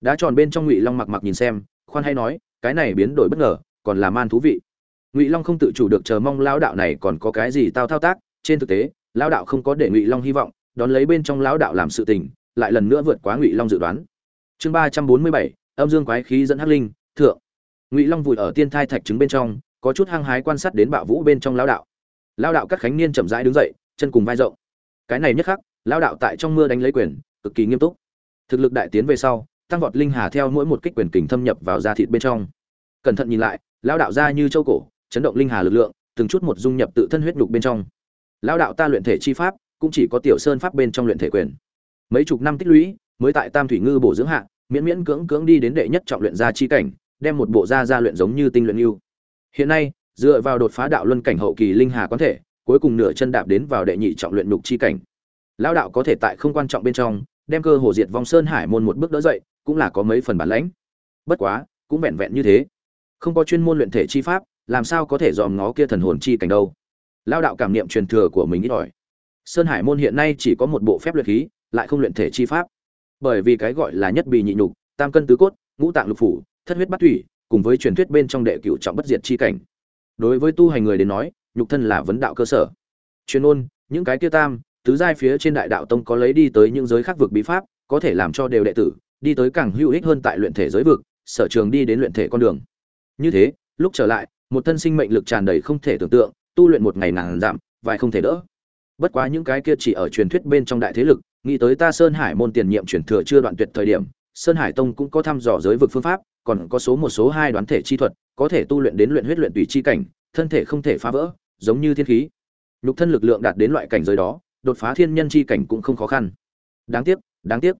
Speaker 1: Đá tròn bên trong ngụy long mặc mặc nhìn xem, khoan hay nói, cái này biến đổi bất ngờ, còn là man thú vị. Ngụy long không tự chủ được chờ mong lão đạo này còn có cái gì tao thao tác, trên thực tế, lão đạo không có để ngụy long hy vọng, đón lấy bên trong lão đạo làm sự tình, lại lần nữa vượt quá ngụy long dự đoán. Chương ba trăm bốn mươi bảy, âm dương quái khí dẫn hắc linh, thượng. Ngụy long vùi ở tiên thai thạch trứng bên trong có chút hăng hái quan sát đến bạo vũ bên trong lão đạo. Lão đạo các khánh niên chậm rãi đứng dậy, chân cùng vai rộng. Cái này nhất khắc, lão đạo tại trong mưa đánh lấy quyền, cực kỳ nghiêm túc. Thực lực đại tiến về sau, tăng vọt linh hà theo mỗi một kích quyền kình thâm nhập vào da thịt bên trong. Cẩn thận nhìn lại, lão đạo ra như châu cổ, chấn động linh hà lực lượng, từng chút một dung nhập tự thân huyết nhục bên trong. Lão đạo ta luyện thể chi pháp, cũng chỉ có tiểu sơn pháp bên trong luyện thể quyền. Mấy chục năm tích lũy, mới tại tam thủy ngư bổ dưỡng hạ, miễn miễn cưỡng cưỡng đi đến đệ nhất trọng luyện gia chi cảnh, đem một bộ da ra luyện giống như tinh luyện yêu hiện nay, dựa vào đột phá đạo luân cảnh hậu kỳ linh hà quán thể, cuối cùng nửa chân đạp đến vào đệ nhị trọng luyện nhục chi cảnh. Lão đạo có thể tại không quan trọng bên trong, đem cơ hồ diệt vong sơn hải môn một bước đỡ dậy, cũng là có mấy phần bản lãnh. Bất quá, cũng vẹn vẹn như thế. Không có chuyên môn luyện thể chi pháp, làm sao có thể dòm ngó kia thần hồn chi cảnh đâu? Lão đạo cảm niệm truyền thừa của mình ít ỏi. Sơn hải môn hiện nay chỉ có một bộ phép luyện khí, lại không luyện thể chi pháp. Bởi vì cái gọi là nhất bì nhị nhục, tam cân tứ cốt, ngũ tạng lục phủ, thất huyết bát thủy cùng với truyền thuyết bên trong đệ cửu trọng bất diệt chi cảnh. Đối với tu hành người đến nói, nhục thân là vấn đạo cơ sở. Truyền ôn những cái kia tam, tứ giai phía trên đại đạo tông có lấy đi tới những giới khác vực bí pháp, có thể làm cho đều đệ tử, đi tới càng hữu ích hơn tại luyện thể giới vực, sở trường đi đến luyện thể con đường. Như thế, lúc trở lại, một thân sinh mệnh lực tràn đầy không thể tưởng tượng, tu luyện một ngày nàng giảm, vài không thể đỡ. Bất quá những cái kia chỉ ở truyền thuyết bên trong đại thế lực, nghĩ tới ta sơn hải môn tiền nhiệm truyền thừa chưa đoạn tuyệt thời điểm, sơn hải tông cũng có thăm dò giới vực phương pháp còn có số một số hai đoán thể chi thuật, có thể tu luyện đến luyện huyết luyện tùy chi cảnh, thân thể không thể phá vỡ, giống như thiên khí. Nhục thân lực lượng đạt đến loại cảnh giới đó, đột phá thiên nhân chi cảnh cũng không khó khăn. Đáng tiếc đáng tiếc.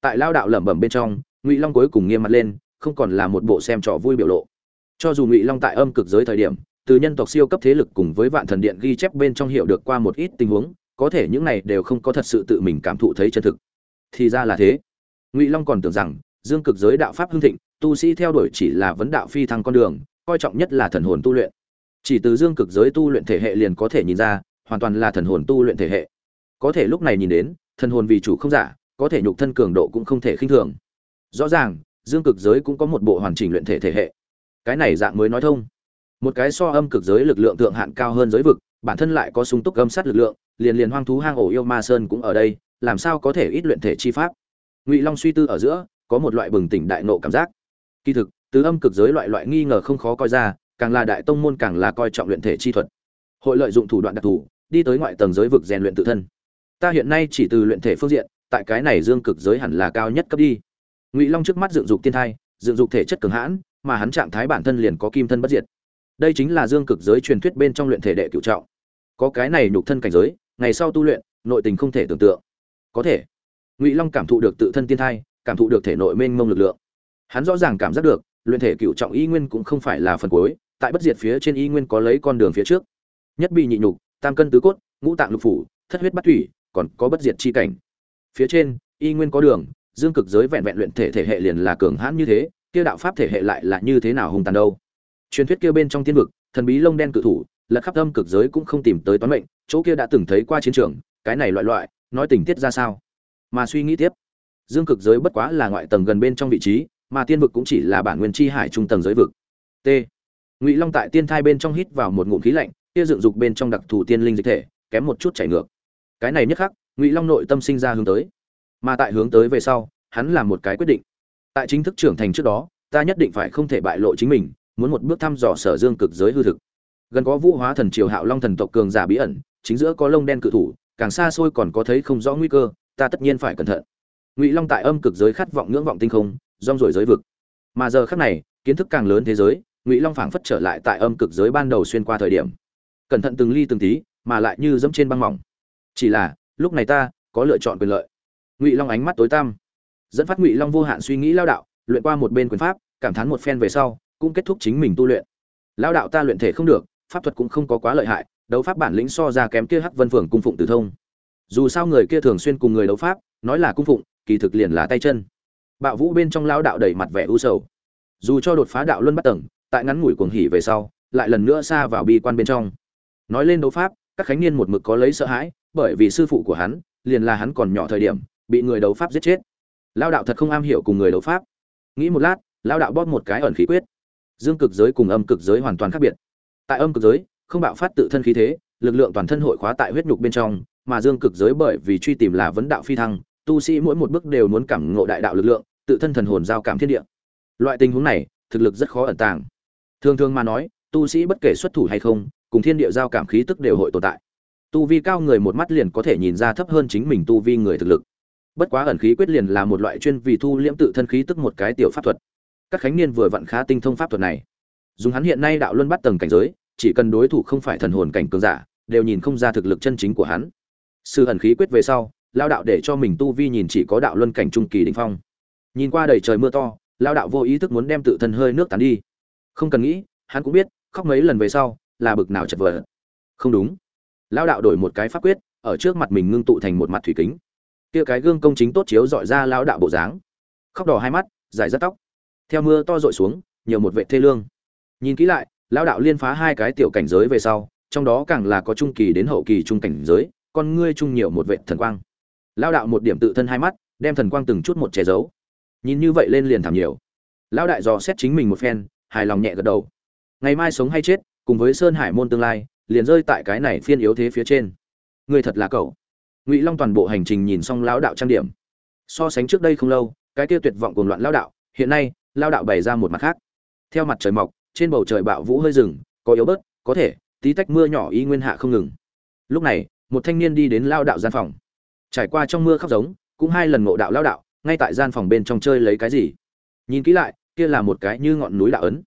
Speaker 1: Tại lao đạo lẩm bẩm bên trong, ngụy long cuối cùng nghiêm mặt lên, không còn là một bộ xem trò vui biểu lộ. Cho dù ngụy long tại âm cực giới thời điểm, từ nhân tộc siêu cấp thế lực cùng với vạn thần điện ghi chép bên trong hiểu được qua một ít tình huống, có thể những này đều không có thật sự tự mình cảm thụ thấy chân thực. Thì ra là thế. Ngụy long còn tưởng rằng, dương cực giới đạo pháp hưng thịnh tu sĩ theo đuổi chỉ là vấn đạo phi thăng con đường, coi trọng nhất là thần hồn tu luyện. Chỉ từ dương cực giới tu luyện thể hệ liền có thể nhìn ra, hoàn toàn là thần hồn tu luyện thể hệ. Có thể lúc này nhìn đến, thần hồn vì chủ không giả, có thể nhục thân cường độ cũng không thể khinh thường. Rõ ràng, dương cực giới cũng có một bộ hoàn chỉnh luyện thể thể hệ. Cái này dạng mới nói thông. Một cái so âm cực giới lực lượng thượng hạn cao hơn giới vực, bản thân lại có sung túc âm sát lực lượng, liền liền hoang thú hang ổ yêu ma sơn cũng ở đây, làm sao có thể ít luyện thể chi pháp? Ngụy long suy tư ở giữa, có một loại bừng tỉnh đại nộ cảm giác kỳ thực, từ âm cực giới loại loại nghi ngờ không khó coi ra, càng là đại tông môn càng là coi trọng luyện thể chi thuật. Hội lợi dụng thủ đoạn đặc thù, đi tới ngoại tầng giới vực rèn luyện tự thân. Ta hiện nay chỉ từ luyện thể phương diện, tại cái này dương cực giới hẳn là cao nhất cấp đi. Ngụy long trước mắt dựng dục tiên thai, dựng dục thể chất cường hãn, mà hắn trạng thái bản thân liền có kim thân bất diệt. Đây chính là dương cực giới truyền thuyết bên trong luyện thể đệ cửu trọng. Có cái này nhục thân cảnh giới, ngày sau tu luyện, nội tình không thể tưởng tượng. Có thể. Ngụy long cảm thụ được tự thân tiên thai, cảm thụ được thể nội mênh mông lực lượng hắn rõ ràng cảm giác được, luyện thể cựu trọng y nguyên cũng không phải là phần cuối, tại bất diệt phía trên y nguyên có lấy con đường phía trước. Nhất bị nhị nhục, tam cân tứ cốt, ngũ tạng lục phủ, thất huyết bắt thủy, còn có bất diệt chi cảnh. Phía trên, y nguyên có đường, dương cực giới vẹn vẹn luyện thể thể hệ liền là cường hãn như thế, kia đạo pháp thể hệ lại là như thế nào hùng tàn đâu? Truyền thuyết kia bên trong tiên vực, thần bí lông đen cự thủ, lật khắp âm cực giới cũng không tìm tới toán mệnh, chỗ kia đã từng thấy qua chiến trường, cái này loại loại, nói tình tiết ra sao? Mà suy nghĩ tiếp, dương cực giới bất quá là ngoại tầng gần bên trong vị trí mà tiên vực cũng chỉ là bản nguyên chi hải trung tầng giới vực. T. Ngụy long tại tiên thai bên trong hít vào một ngụm khí lạnh, kia dựng dục bên trong đặc thù tiên linh dịch thể, kém một chút chảy ngược. Cái này nhất khắc, ngụy long nội tâm sinh ra hướng tới. Mà tại hướng tới về sau, hắn làm một cái quyết định. Tại chính thức trưởng thành trước đó, ta nhất định phải không thể bại lộ chính mình, muốn một bước thăm dò sở dương cực giới hư thực. Gần có vũ hóa thần triều hạo long thần tộc cường giả bí ẩn, chính giữa có lông đen cự thủ, càng xa xôi còn có thấy không rõ nguy cơ, ta tất nhiên phải cẩn thận. Ngụy long tại âm cực giới khát vọng ngưỡng vọng tinh không rong ruổi giới vực. Mà giờ khác này, kiến thức càng lớn thế giới, ngụy long phảng phất trở lại tại âm cực giới ban đầu xuyên qua thời điểm. Cẩn thận từng ly từng tí, mà lại như dẫm trên băng mỏng. Chỉ là, lúc này ta có lựa chọn quyền lợi. Ngụy long ánh mắt tối tăm. Dẫn phát ngụy long vô hạn suy nghĩ lao đạo, luyện qua một bên quyền pháp, cảm thán một phen về sau, cũng kết thúc chính mình tu luyện. Lao đạo ta luyện thể không được, pháp thuật cũng không có quá lợi hại, đấu pháp bản lĩnh so ra kém kia hắc vân phường cung phụng tử thông. Dù sao người kia thường xuyên cùng người đấu pháp, nói là cung phụng, kỳ thực liền là tay chân bạo vũ bên trong lao đạo đầy mặt vẻ u sầu. Dù cho đột phá đạo luân bắt tầng, tại ngắn ngủi cuồng hỉ về sau, lại lần nữa xa vào bi quan bên trong. Nói lên đấu pháp, các khánh niên một mực có lấy sợ hãi, bởi vì sư phụ của hắn, liền là hắn còn nhỏ thời điểm, bị người đấu pháp giết chết. Lao đạo thật không am hiểu cùng người đấu pháp. Nghĩ một lát lao đạo bóp một cái ẩn khí quyết. Dương cực giới cùng âm cực giới hoàn toàn khác biệt. Tại âm cực giới, không bạo phát tự thân khí thế, lực lượng toàn thân hội khóa tại huyết nhục bên trong, mà dương cực giới bởi vì truy tìm là vấn đạo phi thăng, tu sĩ mỗi một bước đều muốn cảm ngộ đại đạo lực lượng tự thân thần hồn giao cảm thiên địa. Loại tình huống này, thực lực rất khó ẩn tàng. Thường thường mà nói, tu sĩ bất kể xuất thủ hay không, cùng thiên địa giao cảm khí tức đều hội tồn tại. Tu vi cao người một mắt liền có thể nhìn ra thấp hơn chính mình tu vi người thực lực. Bất quá ẩn khí quyết liền là một loại chuyên vì thu liễm tự thân khí tức một cái tiểu pháp thuật. Các khánh niên vừa vặn khá tinh thông pháp thuật này. Dùng hắn hiện nay đạo luân bắt tầng cảnh giới, chỉ cần đối thủ không phải thần hồn cảnh cường giả, đều nhìn không ra thực lực chân chính của hắn. Sư ẩn khí quyết về sau, lao đạo để cho mình tu vi nhìn chỉ có đạo luân cảnh trung kỳ đỉnh phong nhìn qua đầy trời mưa to lao đạo vô ý thức muốn đem tự thân hơi nước tán đi. Không cần nghĩ, hắn cũng biết, khóc mấy lần về sau, là bực nào chật vật. Không đúng. Lao đạo đổi một cái pháp quyết, ở trước mặt mình ngưng tụ thành một mặt thủy kính. Kia cái gương công chính tốt chiếu dọi ra lao đạo bộ dáng. Khóc đỏ hai mắt, dài rất tóc. Theo mưa to dội xuống, nhiều một vệ thê lương. Nhìn kỹ lại lao đạo liên phá hai cái tiểu cảnh giới về sau, trong đó càng là có trung kỳ đến hậu kỳ trung cảnh giới, con ngươi trung nhiều một vệ thần quang. Lao đạo một điểm tự thân hai mắt, đem thần quang từng chút một che giấu nhìn như vậy lên liền thảm nhiều. Lão đại dò xét chính mình một phen, hài lòng nhẹ gật đầu. Ngày mai sống hay chết, cùng với sơn hải môn tương lai, liền rơi tại cái này phiên yếu thế phía trên. Người thật là cậu. Ngụy long toàn bộ hành trình nhìn xong lão đạo trang điểm. So sánh trước đây không lâu, cái kia tuyệt vọng cuồng loạn lão đạo, hiện nay, lão đạo bày ra một mặt khác. Theo mặt trời mọc, trên bầu trời bạo vũ hơi rừng, có yếu bớt, có thể, tí tách mưa nhỏ y nguyên hạ không ngừng. Lúc này, một thanh niên đi đến lão đạo gian phòng. Trải qua trong mưa khóc giống, cũng hai lần ngộ đạo lão đạo ngay tại gian phòng bên trong chơi lấy cái gì? Nhìn kỹ lại kia là một cái như ngọn núi đạo ấn.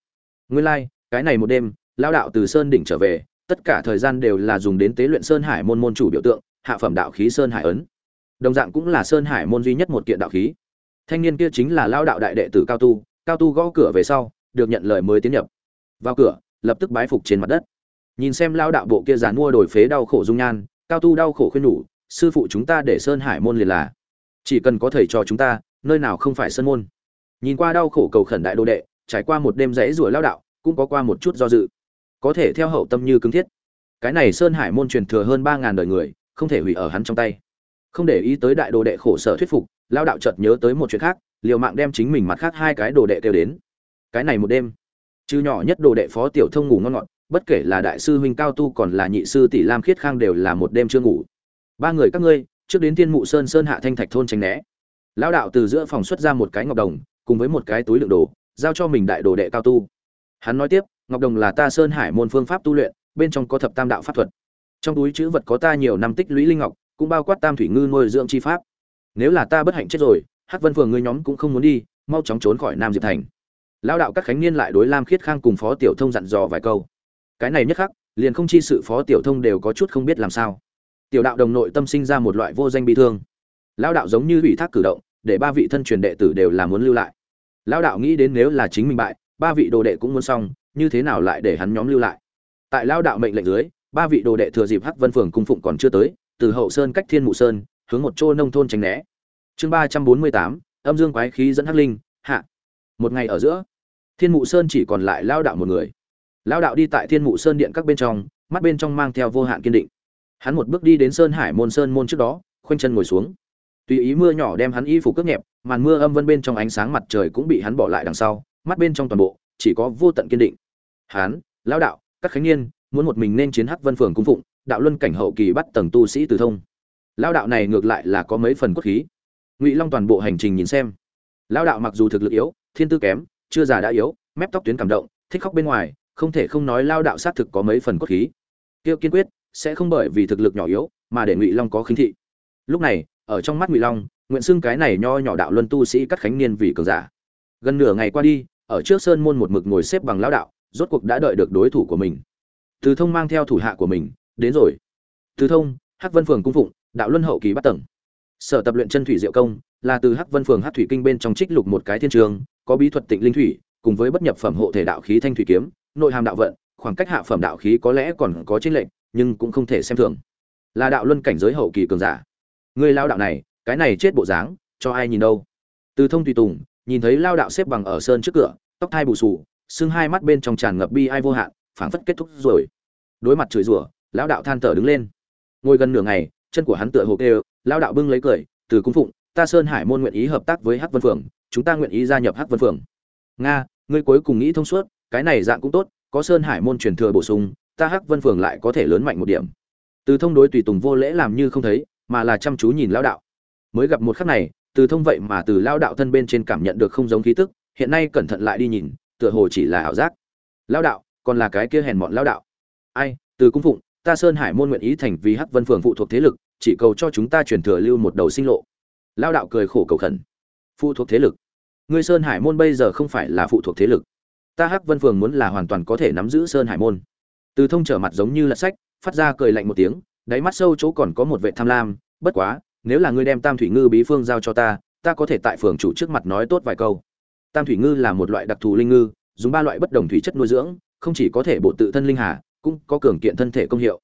Speaker 1: Nguyên lai like, cái này một đêm lão đạo từ sơn đỉnh trở về tất cả thời gian đều là dùng đến tế luyện sơn hải môn môn chủ biểu tượng hạ phẩm đạo khí sơn hải ấn. Đồng dạng cũng là sơn hải môn duy nhất một kiện đạo khí. Thanh niên kia chính là lao đạo đại đệ tử cao tu cao tu gõ cửa về sau được nhận lời mới tiến nhập. Vào cửa lập tức bái phục trên mặt đất. Nhìn xem lao đạo bộ kia dàn mua đổi phế đau khổ dung nhan cao tu đau khổ khuyên nhủ sư phụ chúng ta để sơn hải môn liền là chỉ cần có thầy cho chúng ta, nơi nào không phải sơn môn. Nhìn qua đau khổ cầu khẩn đại đồ đệ, trải qua một đêm rẫy rủa lao đạo, cũng có qua một chút do dự. Có thể theo hậu tâm như cứng thiết. Cái này sơn hải môn truyền thừa hơn ba ngàn đời người, không thể hủy ở hắn trong tay. Không để ý tới đại đồ đệ khổ sở thuyết phục, lao đạo chợt nhớ tới một chuyện khác, liều mạng đem chính mình mặt khác hai cái đồ đệ kêu đến. Cái này một đêm chứ nhỏ nhất đồ đệ phó tiểu thông ngủ ngon ngọt, bất kể là đại sư huynh cao tu còn là nhị sư tỷ lam khiết khang đều là một đêm chưa ngủ. Ba người các ngươi trước đến thiên mụ sơn sơn hạ thanh thạch thôn tránh né. Lao đạo từ giữa phòng xuất ra một cái ngọc đồng, cùng với một cái túi đựng đồ, giao cho mình đại đồ đệ cao tu. Hắn nói tiếp, ngọc đồng là ta sơn hải môn phương pháp tu luyện, bên trong có thập tam đạo pháp thuật. Trong túi chữ vật có ta nhiều năm tích lũy linh ngọc, cũng bao quát tam thủy ngư nuôi dưỡng chi pháp. Nếu là ta bất hạnh chết rồi, hắc vân phường ngươi nhóm cũng không muốn đi, mau chóng trốn khỏi nam diệp thành. Lao đạo các khánh niên lại đối lam khiết khang cùng phó tiểu thông dặn dò vài câu. Cái này nhất khắc, liền không chi sự phó tiểu thông đều có chút không biết làm sao tiểu đạo đồng nội tâm sinh ra một loại vô danh bị thương. Lao đạo giống như ủy thác cử động, để ba vị thân truyền đệ tử đều là muốn lưu lại. Lao đạo nghĩ đến nếu là chính mình bại, ba vị đồ đệ cũng muốn xong, như thế nào lại để hắn nhóm lưu lại? Tại lao đạo mệnh lệnh dưới, ba vị đồ đệ thừa dịp hắc vân phường cung phụng còn chưa tới, từ hậu sơn cách thiên mụ sơn, hướng một chỗ nông thôn tránh né. Chương ba trăm bốn mươi tám, âm dương quái khí dẫn hắc linh, hạ. Một ngày ở giữa, thiên mụ sơn chỉ còn lại lao đạo một người. Lao đạo đi tại thiên mụ sơn điện các bên trong, mắt bên trong mang theo vô hạn kiên định hắn một bước đi đến sơn hải môn sơn môn trước đó, khoanh chân ngồi xuống. Tùy ý mưa nhỏ đem hắn y phục cướp nhẹp, màn mưa âm vân bên trong ánh sáng mặt trời cũng bị hắn bỏ lại đằng sau, mắt bên trong toàn bộ, chỉ có vô tận kiên định. Hắn, lão đạo, các khánh niên, muốn một mình nên chiến hắc vân phường cung phụng, đạo luân cảnh hậu kỳ bắt tầng tu sĩ từ thông. Lão đạo này ngược lại là có mấy phần cốt khí. Ngụy long toàn bộ hành trình nhìn xem. Lão đạo mặc dù thực lực yếu, thiên tư kém, chưa già đã yếu, mép tóc tuyến cảm động, thích khóc bên ngoài, không thể không nói lao đạo xác thực có mấy phần cốt khí. Kiêu kiên quyết sẽ không bởi vì thực lực nhỏ yếu mà để ngụy long có khinh thị. Lúc này, ở trong mắt ngụy long, nguyện xưng cái này nho nhỏ đạo luân tu sĩ cắt khánh niên vì cường giả. Gần nửa ngày qua đi, ở trước sơn môn một mực ngồi xếp bằng lao đạo, rốt cuộc đã đợi được đối thủ của mình. Từ thông mang theo thủ hạ của mình, đến rồi. Từ thông, hắc vân phường cung phụng, đạo luân hậu kỳ bắt tầng. Sở tập luyện chân thủy diệu công, là từ hắc vân phường hắc thủy kinh bên trong trích lục một cái thiên trường, có bí thuật tịnh linh thủy, cùng với bất nhập phẩm hộ thể đạo khí thanh thủy kiếm, nội hàm đạo vận, khoảng cách hạ phẩm đạo khí có lẽ còn có chênh lệnh nhưng cũng không thể xem thường. Là đạo luân cảnh giới hậu kỳ cường giả. Người lao đạo này, cái này chết bộ dáng, cho ai nhìn đâu? Từ thông tùy tùng, nhìn thấy lao đạo xếp bằng ở sơn trước cửa, tóc thai bù sù xương hai mắt bên trong tràn ngập bi ai vô hạn, phảng phất kết thúc rồi. Đối mặt chửi rủa lão đạo than thở đứng lên. Ngồi gần nửa ngày, chân của hắn tựa hồ đều lão đạo bưng lấy cười, từ cung phụng, ta sơn hải môn nguyện ý hợp tác với hắc vân phường chúng ta nguyện ý gia nhập hắc vân phường nga, ngươi cuối cùng nghĩ thông suốt, cái này dạng cũng tốt, có sơn hải môn truyền thừa bổ sung ta hắc vân phường lại có thể lớn mạnh một điểm. Từ thông đối tùy tùng vô lễ làm như không thấy, mà là chăm chú nhìn lão đạo. Mới gặp một khắc này, từ thông vậy mà từ lão đạo thân bên trên cảm nhận được không giống khí tức, hiện nay cẩn thận lại đi nhìn, tựa hồ chỉ là ảo giác. Lão đạo, còn là cái kia hèn mọn lão đạo. Ai, từ cung phụng, ta sơn hải môn nguyện ý thành vì hắc vân phường phụ thuộc thế lực, chỉ cầu cho chúng ta truyền thừa lưu một đầu sinh lộ. Lao đạo cười khổ cầu khẩn. Phụ thuộc thế lực. Ngươi sơn hải môn bây giờ không phải là phụ thuộc thế lực. Ta hắc vân phường muốn là hoàn toàn có thể nắm giữ sơn hải môn từ thông trở mặt giống như lật sách, phát ra cười lạnh một tiếng, đáy mắt sâu chỗ còn có một vệ tham lam, bất quá, nếu là ngươi đem tam thủy ngư bí phương giao cho ta ta có thể tại phường chủ trước mặt nói tốt vài câu. Tam thủy ngư là một loại đặc thù linh ngư, dùng ba loại bất đồng thủy chất nuôi dưỡng, không chỉ có thể bổ tự thân linh hà, cũng có cường kiện thân thể công hiệu.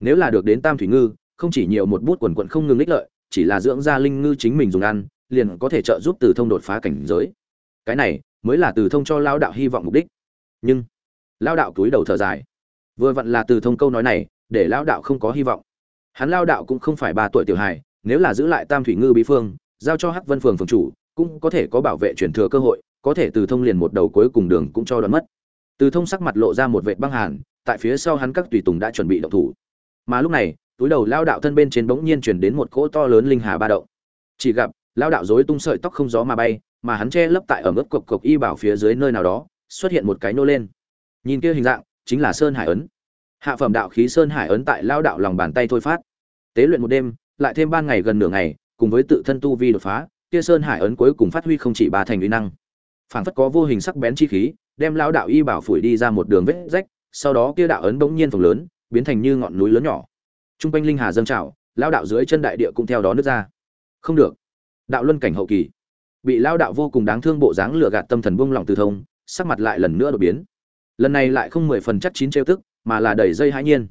Speaker 1: Nếu là được đến tam thủy ngư, không chỉ nhiều một bút quần quận không ngừng ích lợi, chỉ là dưỡng ra linh ngư chính mình dùng ăn, liền có thể trợ giúp từ thông đột phá cảnh giới. Cái này mới là từ thông cho lao đạo hy vọng mục đích. Nhưng lao đạo túi đầu thở dài vừa vặn là từ thông câu nói này, để lao đạo không có hy vọng. Hắn lao đạo cũng không phải ba tuổi tiểu hài, nếu là giữ lại tam thủy ngư bí phương, giao cho hắc vân phường phường chủ, cũng có thể có bảo vệ truyền thừa cơ hội, có thể từ thông liền một đầu cuối cùng đường cũng cho đoán mất. Từ thông sắc mặt lộ ra một vệt băng hàn, tại phía sau hắn các tùy tùng đã chuẩn bị động thủ. Mà lúc này, túi đầu lao đạo thân bên trên bỗng nhiên chuyển đến một cỗ to lớn linh hà ba động. Chỉ gặp, lao đạo dối tung sợi tóc không gió mà bay, mà hắn che lấp tại ở mức cộc cộc y bảo phía dưới nơi nào đó, xuất hiện một cái nô lên. Nhìn kia hình dạng chính là sơn hải ấn. Hạ phẩm đạo khí sơn hải ấn tại lao đạo lòng bàn tay thôi phát. Tế luyện một đêm, lại thêm ban ngày gần nửa ngày, cùng với tự thân tu vi đột phá, kia sơn hải ấn cuối cùng phát huy không chỉ ba thành uy năng, phảng phất có vô hình sắc bén chi khí, đem lao đạo y bảo phủi đi ra một đường vết rách, sau đó kia đạo ấn bỗng nhiên phồng lớn, biến thành như ngọn núi lớn nhỏ. Trung quanh linh hà dâng trào, lao đạo dưới chân đại địa cũng theo đó nứt ra. Không được. Đạo luân cảnh hậu kỳ. Bị lao đạo vô cùng đáng thương bộ dáng lừa gạt tâm thần buông lỏng từ thông, sắc mặt lại lần nữa đột biến lần này lại không mười phần chắc chín trêu tức, mà là đẩy dây hãi nhiên.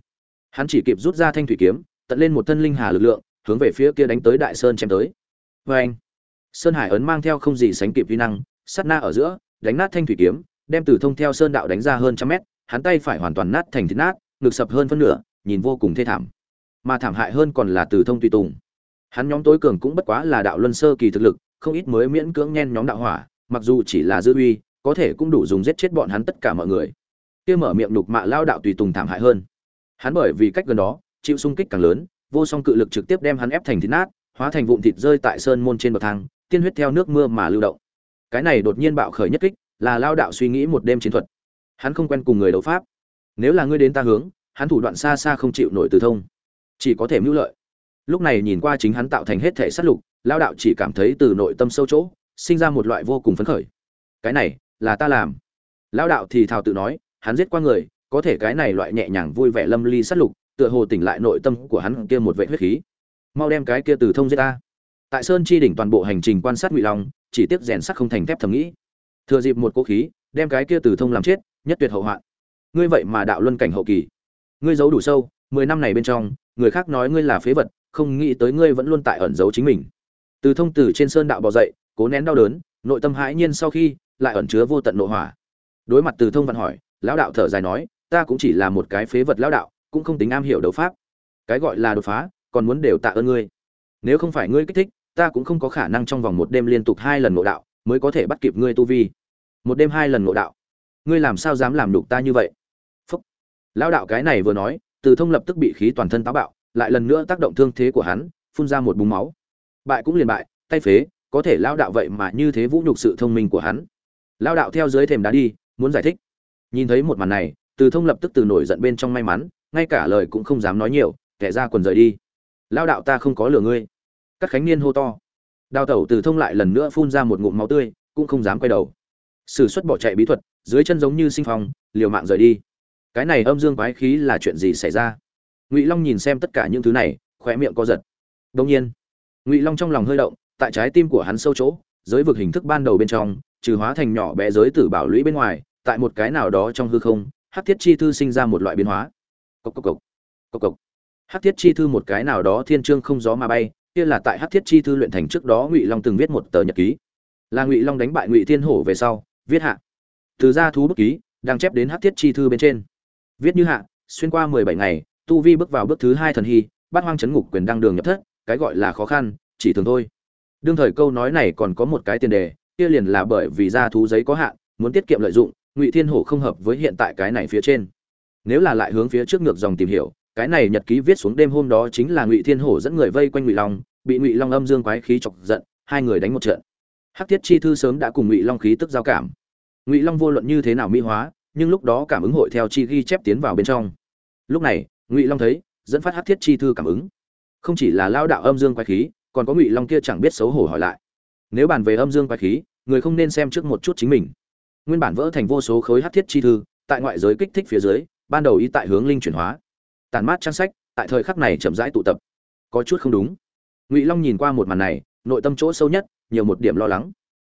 Speaker 1: Hắn chỉ kịp rút ra thanh thủy kiếm, tận lên một thân linh hà lực lượng, hướng về phía kia đánh tới đại sơn chém tới. Vê anh, sơn hải ấn mang theo không gì sánh kịp vi năng, sát na ở giữa, đánh nát thanh thủy kiếm, đem từ thông theo sơn đạo đánh ra hơn trăm mét, hắn tay phải hoàn toàn nát thành thịt nát, ngực sập hơn phân nửa, nhìn vô cùng thê thảm. Mà thảm hại hơn còn là từ thông tùy tùng. Hắn nhóm tối cường cũng bất quá là đạo luân sơ kỳ thực lực, không ít mới miễn cưỡng nhen nhóm đạo hỏa, mặc dù chỉ là dư uy, có thể cũng đủ dùng giết chết bọn hắn tất cả mọi người kia mở miệng nhục mạ lao đạo tùy tùng thảm hại hơn. Hắn bởi vì cách gần đó, chịu sung kích càng lớn, vô song cự lực trực tiếp đem hắn ép thành thịt nát, hóa thành vụn thịt rơi tại sơn môn trên bậc thang, tiên huyết theo nước mưa mà lưu động. Cái này đột nhiên bạo khởi nhất kích, là lao đạo suy nghĩ một đêm chiến thuật. Hắn không quen cùng người đấu pháp. Nếu là ngươi đến ta hướng, hắn thủ đoạn xa xa không chịu nổi từ thông. Chỉ có thể mưu lợi. Lúc này nhìn qua chính hắn tạo thành hết thể sát lục, lao đạo chỉ cảm thấy từ nội tâm sâu chỗ, sinh ra một loại vô cùng phấn khởi. Cái này, là ta làm. Lao đạo thì thào tự nói hắn giết qua người, có thể cái này loại nhẹ nhàng vui vẻ lâm ly sát lục, tựa hồ tỉnh lại nội tâm của hắn kia một vệ huyết khí. Mau đem cái kia từ thông giết ta. Tại sơn chi đỉnh toàn bộ hành trình quan sát ngụy long, chỉ tiếc rèn sắt không thành thép thầm nghĩ. Thừa dịp một cố khí, đem cái kia từ thông làm chết, nhất tuyệt hậu hoạn. Ngươi vậy mà đạo luân cảnh hậu kỳ. Ngươi giấu đủ sâu, mười năm này bên trong, người khác nói ngươi là phế vật, không nghĩ tới ngươi vẫn luôn tại ẩn giấu chính mình. Từ thông từ trên sơn đạo bò dậy, cố nén đau đớn, nội tâm hãi nhiên sau khi, lại ẩn chứa vô tận nội hỏa. Đối mặt từ thông văn hỏi lão đạo thở dài nói, ta cũng chỉ là một cái phế vật lão đạo, cũng không tính am hiểu đấu pháp. Cái gọi là đột phá, còn muốn đều tạ ơn ngươi. Nếu không phải ngươi kích thích, ta cũng không có khả năng trong vòng một đêm liên tục hai lần ngộ đạo, mới có thể bắt kịp ngươi tu vi. Một đêm hai lần ngộ đạo? Ngươi làm sao dám làm đục ta như vậy? Phúc. Lão đạo cái này vừa nói, từ thông lập tức bị khí toàn thân táo bạo, lại lần nữa tác động thương thế của hắn, phun ra một búng máu. Bại cũng liền bại, tay phế, có thể lão đạo vậy mà như thế vũ nhục sự thông minh của hắn. Lão đạo theo dưới thềm đá đi, muốn giải thích nhìn thấy một màn này, từ thông lập tức từ nổi giận bên trong may mắn, ngay cả lời cũng không dám nói nhiều, kẻ ra quần rời đi. Lão đạo ta không có lừa ngươi. Các khánh niên hô to. Đào tẩu từ thông lại lần nữa phun ra một ngụm máu tươi, cũng không dám quay đầu. Sử xuất bỏ chạy bí thuật, dưới chân giống như sinh phong, liều mạng rời đi. Cái này âm dương quái khí là chuyện gì xảy ra? Ngụy long nhìn xem tất cả những thứ này, khóe miệng co giật. Đông nhiên, ngụy long trong lòng hơi động, tại trái tim của hắn sâu chỗ, giới vực hình thức ban đầu bên trong, trừ hóa thành nhỏ bé giới tử bảo lũy bên ngoài tại một cái nào đó trong hư không, hắc thiết chi thư sinh ra một loại biến hóa. Cốc cốc cốc. Cốc cốc. hắc thiết chi thư một cái nào đó thiên trương không gió mà bay, kia là tại hắc thiết chi thư luyện thành trước đó ngụy long từng viết một tờ nhật ký. Là ngụy long đánh bại ngụy thiên hổ về sau, viết hạ. Từ gia thú bức ký, đang chép đến hắc thiết chi thư bên trên. Viết như hạ, xuyên qua mười bảy ngày, tu vi bước vào bước thứ hai thần hy, bát hoang chấn ngục quyền đăng đường nhập thất, cái gọi là khó khăn, chỉ thường thôi. Đương thời câu nói này còn có một cái tiền đề, kia liền là bởi vì gia thú giấy có hạn, muốn tiết kiệm lợi dụng ngụy thiên hổ không hợp với hiện tại cái này phía trên. Nếu là lại hướng phía trước ngược dòng tìm hiểu, cái này nhật ký viết xuống đêm hôm đó chính là ngụy thiên hổ dẫn người vây quanh ngụy long, bị ngụy long âm dương quái khí chọc giận, hai người đánh một trận. Hắc thiết chi thư sớm đã cùng ngụy long khí tức giao cảm. Ngụy long vô luận như thế nào mỹ hóa, nhưng lúc đó cảm ứng hội theo chi ghi chép tiến vào bên trong. Lúc này, ngụy long thấy, dẫn phát hắc thiết chi thư cảm ứng. Không chỉ là lao đạo âm dương quái khí, còn có ngụy long kia chẳng biết xấu hổ hỏi lại. Nếu bàn về âm dương quái khí, người không nên xem trước một chút chính mình nguyên bản vỡ thành vô số khối hắc thiết chi thư tại ngoại giới kích thích phía dưới ban đầu ý tại hướng linh chuyển hóa. Tàn mát trang sách tại thời khắc này chậm rãi tụ tập. Có chút không đúng. Ngụy long nhìn qua một màn này nội tâm chỗ sâu nhất nhiều một điểm lo lắng.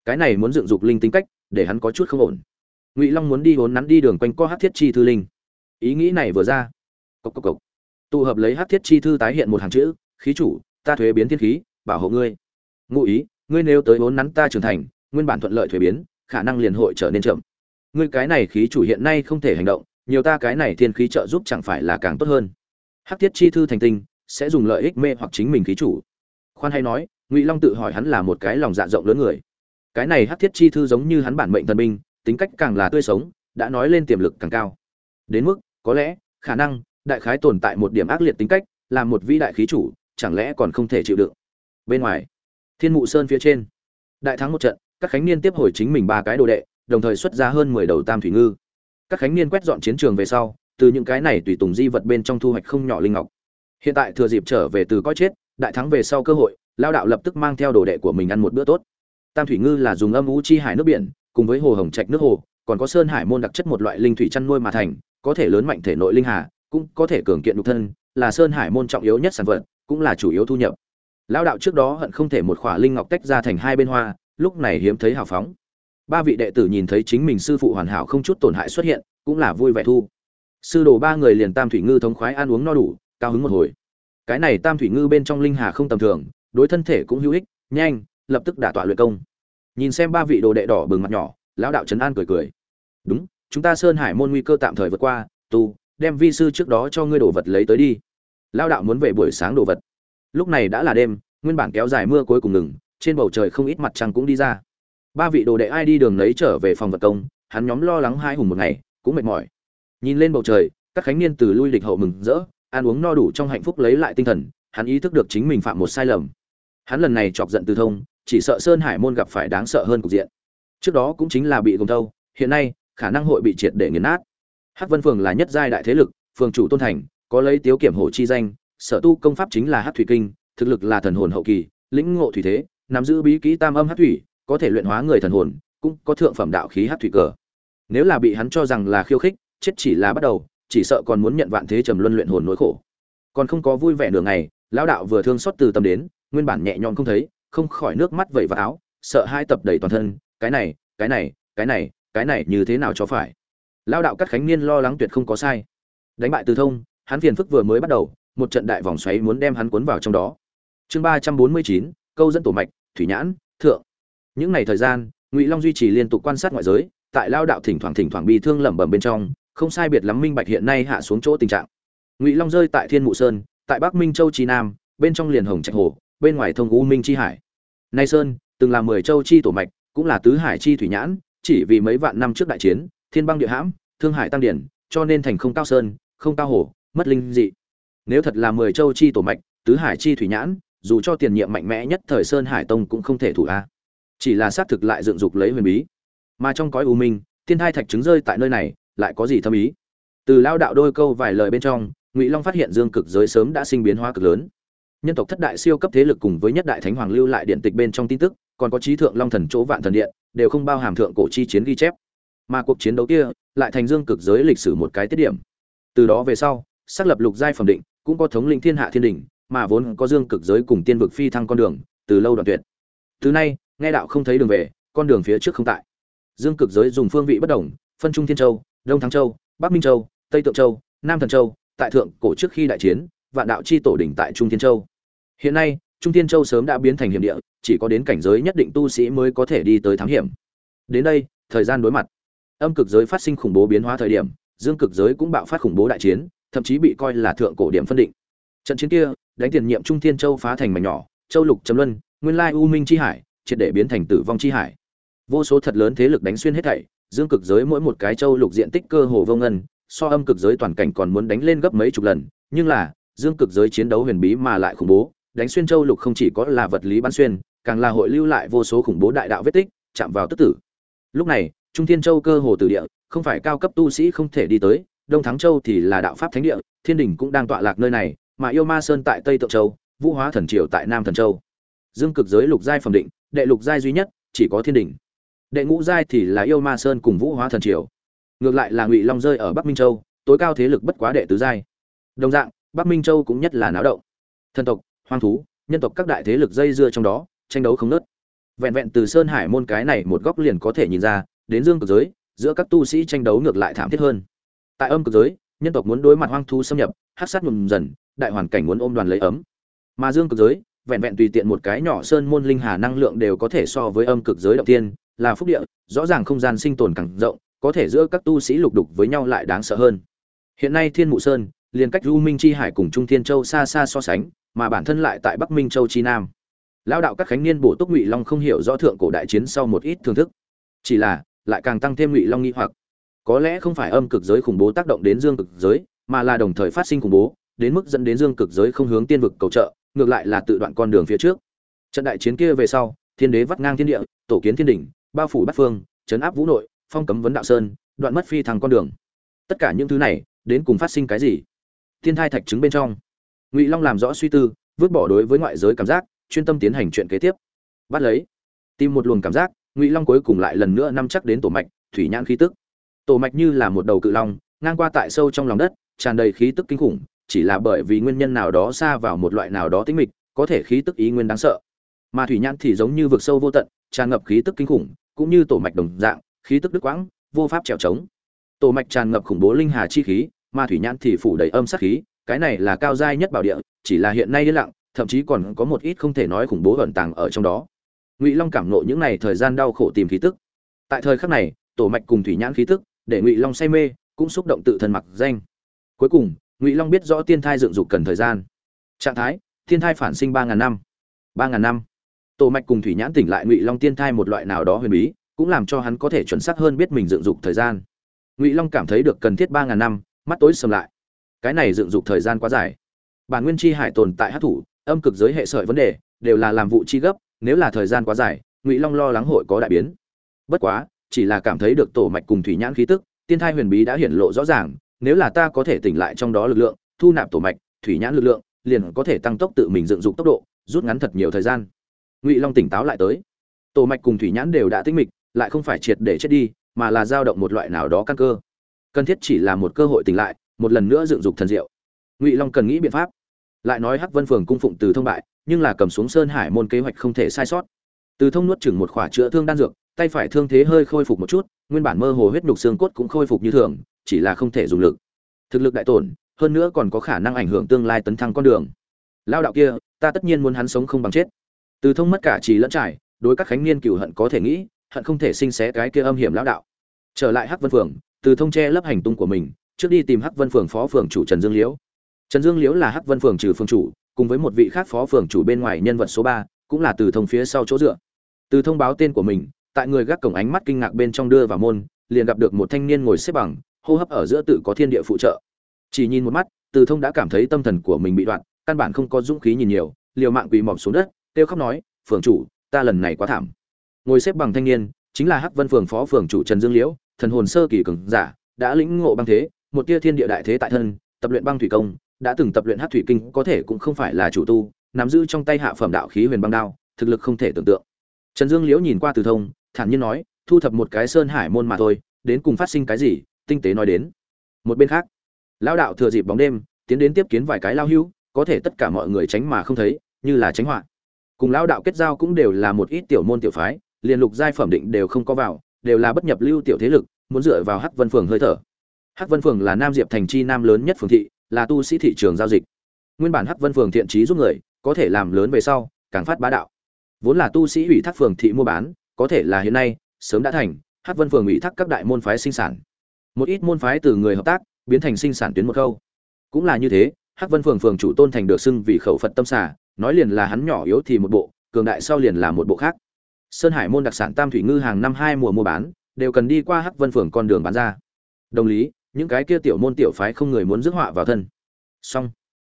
Speaker 1: Cái này muốn dựng dục linh tính cách để hắn có chút không ổn. Ngụy long muốn đi hốn nắn đi đường quanh co hắc thiết chi thư linh. Ý nghĩ này vừa ra. Cục cục cục, tụ hợp lấy hắc thiết chi thư tái hiện một hàng chữ khí chủ ta thuế biến thiên khí bảo hộ ngươi. Ngụ ý ngươi nếu tới hốn nắn ta trưởng thành nguyên bản thuận lợi thuế biến khả năng liền hội trở nên chậm. Ngươi cái này khí chủ hiện nay không thể hành động, nhiều ta cái này thiên khí trợ giúp chẳng phải là càng tốt hơn. Hắc tiết chi thư thành tinh, sẽ dùng lợi ích mê hoặc chính mình khí chủ. Khoan hay nói, ngụy long tự hỏi hắn là một cái lòng dạ rộng lớn người. Cái này hắc thiết chi thư giống như hắn bản mệnh thần binh, tính cách càng là tươi sống, đã nói lên tiềm lực càng cao. Đến mức, có lẽ, khả năng, đại khái tồn tại một điểm ác liệt tính cách, là một vĩ đại khí chủ, chẳng lẽ còn không thể chịu đựng. Bên ngoài, thiên mụ sơn phía trên. Đại thắng một trận các khánh niên tiếp hồi chính mình ba cái đồ đệ, đồng thời xuất ra hơn mười đầu tam thủy ngư. Các khánh niên quét dọn chiến trường về sau, từ những cái này tùy tùng di vật bên trong thu hoạch không nhỏ linh ngọc. Hiện tại thừa dịp trở về từ coi chết, đại thắng về sau cơ hội, lao đạo lập tức mang theo đồ đệ của mình ăn một bữa tốt. Tam thủy ngư là dùng âm ú chi hải nước biển, cùng với hồ hồng trạch nước hồ, còn có sơn hải môn đặc chất một loại linh thủy chăn nuôi mà thành, có thể lớn mạnh thể nội linh hà, cũng có thể cường kiện nhục thân, là sơn hải môn trọng yếu nhất sản vật, cũng là chủ yếu thu nhập. Lao đạo trước đó hận không thể một khỏa linh ngọc tách ra thành hai bên hoa lúc này hiếm thấy hào phóng. Ba vị đệ tử nhìn thấy chính mình sư phụ hoàn hảo không chút tổn hại xuất hiện, cũng là vui vẻ thu. Sư đồ ba người liền tam thủy ngư thống khoái ăn uống no đủ, cao hứng một hồi. Cái này tam thủy ngư bên trong linh hà không tầm thường, đối thân thể cũng hữu ích, nhanh, lập tức đả tọa luyện công. Nhìn xem ba vị đồ đệ đỏ bừng mặt nhỏ, lão đạo trấn an cười cười. Đúng, chúng ta sơn hải môn nguy cơ tạm thời vượt qua, tu, đem vi sư trước đó cho ngươi đồ vật lấy tới đi. Lão đạo muốn về buổi sáng đồ vật. Lúc này đã là đêm, nguyên bản kéo dài mưa cuối cùng ngừng trên bầu trời không ít mặt trăng cũng đi ra. Ba vị đồ đệ ai đi đường lấy trở về phòng vật công, hắn nhóm lo lắng hai hùng một ngày, cũng mệt mỏi. Nhìn lên bầu trời, các khánh niên từ lui lịch hậu mừng rỡ, ăn uống no đủ trong hạnh phúc lấy lại tinh thần, hắn ý thức được chính mình phạm một sai lầm. Hắn lần này chọc giận từ thông, chỉ sợ sơn hải môn gặp phải đáng sợ hơn cục diện. Trước đó cũng chính là bị gồng thâu, hiện nay, khả năng hội bị triệt để nghiền nát. Hắc vân phường là nhất giai đại thế lực, phường chủ tôn thành, có lấy tiếu kiểm hộ chi danh, sở tu công pháp chính là hắc thủy kinh, thực lực là thần hồn hậu kỳ, lĩnh ngộ thủy thế nắm giữ bí kỹ tam âm hát thủy, có thể luyện hóa người thần hồn, cũng có thượng phẩm đạo khí hát thủy cờ. Nếu là bị hắn cho rằng là khiêu khích, chết chỉ là bắt đầu, chỉ sợ còn muốn nhận vạn thế trầm luân luyện hồn nỗi khổ. Còn không có vui vẻ nửa ngày, lão đạo vừa thương xót từ tâm đến, nguyên bản nhẹ nhõm không thấy, không khỏi nước mắt vẩy vào áo, sợ hai tập đầy toàn thân, cái này cái này cái này cái này như thế nào cho phải. Lão đạo cắt khánh niên lo lắng tuyệt không có sai. Đánh bại từ thông, hắn phiền phức vừa mới bắt đầu, một trận đại vòng xoáy muốn đem hắn cuốn vào trong đó. Chương ba trăm bốn mươi chín, câu dẫn tổ mạch thủy nhãn, thượng. Những ngày thời gian, ngụy long duy trì liên tục quan sát ngoại giới, tại lao đạo thỉnh thoảng thỉnh thoảng bị thương lẩm bẩm bên trong, không sai biệt lắm minh bạch hiện nay hạ xuống chỗ tình trạng. Ngụy long rơi tại thiên mụ sơn, tại bắc minh châu chi nam, bên trong liền hồng trạch hồ, bên ngoài thông u minh chi hải. Nay sơn, từng là mười châu chi tổ mạch, cũng là tứ hải chi thủy nhãn, chỉ vì mấy vạn năm trước đại chiến, thiên băng địa hãm, thương hải tăng điển, cho nên thành không cao sơn, không cao hồ, mất linh dị. Nếu thật là mười châu chi tổ mạch, tứ hải chi thủy nhãn dù cho tiền nhiệm mạnh mẽ nhất thời sơn hải tông cũng không thể thủ a. Chỉ là xác thực lại dựng dục lấy huyền bí. Mà trong cõi u minh, thiên thai thạch trứng rơi tại nơi này, lại có gì thâm ý? Từ lao đạo đôi câu vài lời bên trong, ngụy long phát hiện dương cực giới sớm đã sinh biến hóa cực lớn. Nhân tộc thất đại siêu cấp thế lực cùng với nhất đại thánh hoàng lưu lại điện tịch bên trong tin tức, còn có trí thượng long thần chỗ vạn thần điện, đều không bao hàm thượng cổ chi chiến ghi chép. Mà cuộc chiến đấu kia, lại thành dương cực giới lịch sử một cái tiết điểm. Từ đó về sau, xác lập lục giai phẩm định, cũng có thống lĩnh thiên hạ thiên đình mà vốn có dương cực giới cùng tiên vực phi thăng con đường, từ lâu đoạn tuyệt. Từ nay, nghe đạo không thấy đường về, con đường phía trước không tại. Dương cực giới dùng phương vị bất đồng, phân trung thiên châu, đông thắng châu, bắc minh châu, tây tượng châu, nam thần châu, tại thượng cổ trước khi đại chiến, vạn đạo chi tổ đỉnh tại trung thiên châu. Hiện nay, trung thiên châu sớm đã biến thành hiểm địa, chỉ có đến cảnh giới nhất định tu sĩ mới có thể đi tới thám hiểm. Đến đây, thời gian đối mặt. Âm cực giới phát sinh khủng bố biến hóa thời điểm, dương cực giới cũng bạo phát khủng bố đại chiến, thậm chí bị coi là thượng cổ điểm phân định. Trận chiến kia đánh tiền nhiệm trung thiên châu phá thành mảnh nhỏ, châu lục chấm luân, nguyên lai u minh chi hải, triệt để biến thành tử vong chi hải. Vô số thật lớn thế lực đánh xuyên hết thảy, dương cực giới mỗi một cái châu lục diện tích cơ hồ vô ngân, so âm cực giới toàn cảnh còn muốn đánh lên gấp mấy chục lần, nhưng là, dương cực giới chiến đấu huyền bí mà lại khủng bố, đánh xuyên châu lục không chỉ có là vật lý bắn xuyên, càng là hội lưu lại vô số khủng bố đại đạo vết tích, chạm vào tức tử. Lúc này, trung thiên châu cơ hồ tử địa, không phải cao cấp tu sĩ không thể đi tới, đông thắng châu thì là đạo pháp thánh địa, thiên đình cũng đang tọa lạc nơi này mà yêu ma sơn tại tây tượng châu, vũ hóa thần triều tại nam thần châu. Dương cực giới lục giai phẩm định, đệ lục giai duy nhất, chỉ có thiên đình đệ ngũ giai thì là yêu ma sơn cùng vũ hóa thần triều. Ngược lại là ngụy long rơi ở bắc minh châu, tối cao thế lực bất quá đệ tứ giai. Đồng dạng, bắc minh châu cũng nhất là náo động. Thần tộc, hoang thú, nhân tộc các đại thế lực dây dưa trong đó, tranh đấu không nớt vẹn vẹn từ sơn hải môn cái này một góc liền có thể nhìn ra, đến dương cực giới, giữa các tu sĩ tranh đấu ngược lại thảm thiết hơn. Tại âm cực giới, nhân tộc muốn đối mặt hoang thú xâm nhập hát sát nhùm dần đại hoàn cảnh muốn ôm đoàn lấy ấm. Mà dương cực giới, vẹn vẹn tùy tiện một cái nhỏ sơn môn linh hà năng lượng đều có thể so với âm cực giới động tiên, là phúc địa, rõ ràng không gian sinh tồn càng rộng, có thể giữa các tu sĩ lục đục với nhau lại đáng sợ hơn. Hiện nay thiên mụ sơn, liền cách du minh chi hải cùng trung thiên châu xa xa so sánh, mà bản thân lại tại bắc minh châu chi nam. Lão đạo các khánh niên bổ túc ngụy long không hiểu rõ thượng cổ đại chiến sau một ít thưởng thức. Chỉ là, lại càng tăng thêm ngụy long nghi hoặc. Có lẽ không phải âm cực giới khủng bố tác động đến dương cực giới, mà là đồng thời phát sinh khủng bố đến mức dẫn đến dương cực giới không hướng tiên vực cầu trợ, ngược lại là tự đoạn con đường phía trước. Trận đại chiến kia về sau, thiên đế vắt ngang thiên địa, tổ kiến thiên đỉnh, bao phủ bát phương, chấn áp vũ nội, phong cấm vấn đạo sơn, đoạn mất phi thằng con đường. Tất cả những thứ này, đến cùng phát sinh cái gì? Thiên thai thạch chứng bên trong. Ngụy long làm rõ suy tư, vứt bỏ đối với ngoại giới cảm giác, chuyên tâm tiến hành chuyện kế tiếp. Bắt lấy. Tìm một luồng cảm giác, ngụy long cuối cùng lại lần nữa nắm chắc đến tổ mạch, thủy nhãn khí tức. Tổ mạch như là một đầu cự long, ngang qua tại sâu trong lòng đất, tràn đầy khí tức kinh khủng chỉ là bởi vì nguyên nhân nào đó xa vào một loại nào đó tĩnh mịch, có thể khí tức ý nguyên đáng sợ. Mà thủy nhãn thì giống như vực sâu vô tận, tràn ngập khí tức kinh khủng, cũng như tổ mạch đồng dạng, khí tức đứt quãng, vô pháp trèo trống. Tổ mạch tràn ngập khủng bố linh hà chi khí, mà thủy nhãn thì phủ đầy âm sát khí, cái này là cao giai nhất bảo địa, chỉ là hiện nay đi lặng, thậm chí còn có một ít không thể nói khủng bố ẩn tàng ở trong đó. Ngụy long cảm ngộ những này thời gian đau khổ tìm khí tức. Tại thời khắc này, tổ mạch cùng thủy nhãn khí tức, để ngụy long say mê, cũng xúc động tự thân mặc danh. Cuối cùng ngụy long biết rõ tiên thai dựng dục cần thời gian. Trạng thái, tiên thai phản sinh ba ngàn năm. Ba ngàn năm. Tổ mạch cùng thủy nhãn tỉnh lại ngụy long tiên thai một loại nào đó huyền bí, cũng làm cho hắn có thể chuẩn xác hơn biết mình dựng dục thời gian. Ngụy long cảm thấy được cần thiết ba ngàn năm, mắt tối sầm lại. Cái này dựng dục thời gian quá dài. Bản nguyên chi hải tồn tại hát thủ, âm cực giới hệ sợi vấn đề, đều là làm vụ chi gấp, nếu là thời gian quá dài, ngụy long lo lắng hội có đại biến. Bất quá, chỉ là cảm thấy được tổ mạch cùng thủy nhãn khí tức, tiên thai huyền bí đã hiển lộ rõ ràng nếu là ta có thể tỉnh lại trong đó lực lượng, thu nạp tổ mạch, thủy nhãn lực lượng, liền có thể tăng tốc tự mình dựng dục tốc độ, rút ngắn thật nhiều thời gian. Ngụy long tỉnh táo lại tới. Tổ mạch cùng thủy nhãn đều đã tinh mịch, lại không phải triệt để chết đi, mà là dao động một loại nào đó căn cơ. Cần thiết chỉ là một cơ hội tỉnh lại, một lần nữa dựng dục thần diệu. Ngụy long cần nghĩ biện pháp. Lại nói hắc vân phường cung phụng từ thông bại, nhưng là cầm xuống sơn hải môn kế hoạch không thể sai sót. Từ thông nuốt chừng một khỏa chữa thương đan dược, tay phải thương thế hơi khôi phục một chút, nguyên bản mơ hồ huyết nhục xương cốt cũng khôi phục như thường chỉ là không thể dùng lực. Thực lực đại tổn, hơn nữa còn có khả năng ảnh hưởng tương lai tấn thăng con đường. Lao đạo kia, ta tất nhiên muốn hắn sống không bằng chết. Từ thông mất cả trí lẫn trải, đối các khánh niên cửu hận có thể nghĩ, hận không thể sinh xé cái kia âm hiểm lão đạo. Trở lại hắc vân phường, từ thông che lấp hành tung của mình, trước đi tìm hắc vân phường phó phường chủ trần dương liễu. Trần dương liễu là hắc vân phường trừ phường chủ, cùng với một vị khác phó phường chủ bên ngoài nhân vật số ba, cũng là từ thông phía sau chỗ dựa. Từ thông báo tên của mình, tại người gác cổng ánh mắt kinh ngạc bên trong đưa vào môn, liền gặp được một thanh niên ngồi xếp bằng hô hấp ở giữa tự có thiên địa phụ trợ. Chỉ nhìn một mắt, từ thông đã cảm thấy tâm thần của mình bị đoạn, căn bản không có dũng khí nhìn nhiều, liều mạng quỳ mọp xuống đất, kêu khóc nói phường chủ, ta lần này quá thảm. Ngồi xếp bằng thanh niên, chính là hắc vân phường phó phường chủ trần dương liễu, thần hồn sơ kỳ cường giả, đã lĩnh ngộ băng thế, một tia thiên địa đại thế tại thân, tập luyện băng thủy công, đã từng tập luyện hát thủy kinh, có thể cũng không phải là chủ tu, nắm giữ trong tay hạ phẩm đạo khí huyền băng đao, thực lực không thể tưởng tượng. Trần dương liễu nhìn qua từ thông, thản nhiên nói, thu thập một cái sơn hải môn mà thôi, đến cùng phát sinh cái gì tinh tế nói đến. Một bên khác, lão đạo thừa dịp bóng đêm, tiến đến tiếp kiến vài cái lao hưu, có thể tất cả mọi người tránh mà không thấy, như là tránh họa. Cùng lão đạo kết giao cũng đều là một ít tiểu môn tiểu phái, liền lục giai phẩm định đều không có vào, đều là bất nhập lưu tiểu thế lực, muốn dựa vào hắc vân phường hơi thở. Hắc vân phường là nam diệp thành chi nam lớn nhất phường thị, là tu sĩ thị trường giao dịch. Nguyên bản hắc vân phường thiện trí giúp người, có thể làm lớn về sau, càng phát bá đạo. Vốn là tu sĩ ủy thác phường thị mua bán, có thể là hiện nay, sớm đã thành, hắc vân phường ủy thác các đại môn phái sinh sản một ít môn phái từ người hợp tác biến thành sinh sản tuyến một khâu. Cũng là như thế, hắc vân phường phường chủ tôn thành được xưng vì khẩu phật tâm xả nói liền là hắn nhỏ yếu thì một bộ, cường đại sau liền là một bộ khác. Sơn hải môn đặc sản tam thủy ngư hàng năm hai mùa mua bán, đều cần đi qua hắc vân phường con đường bán ra. Đồng lý, những cái kia tiểu môn tiểu phái không người muốn rước họa vào thân. Song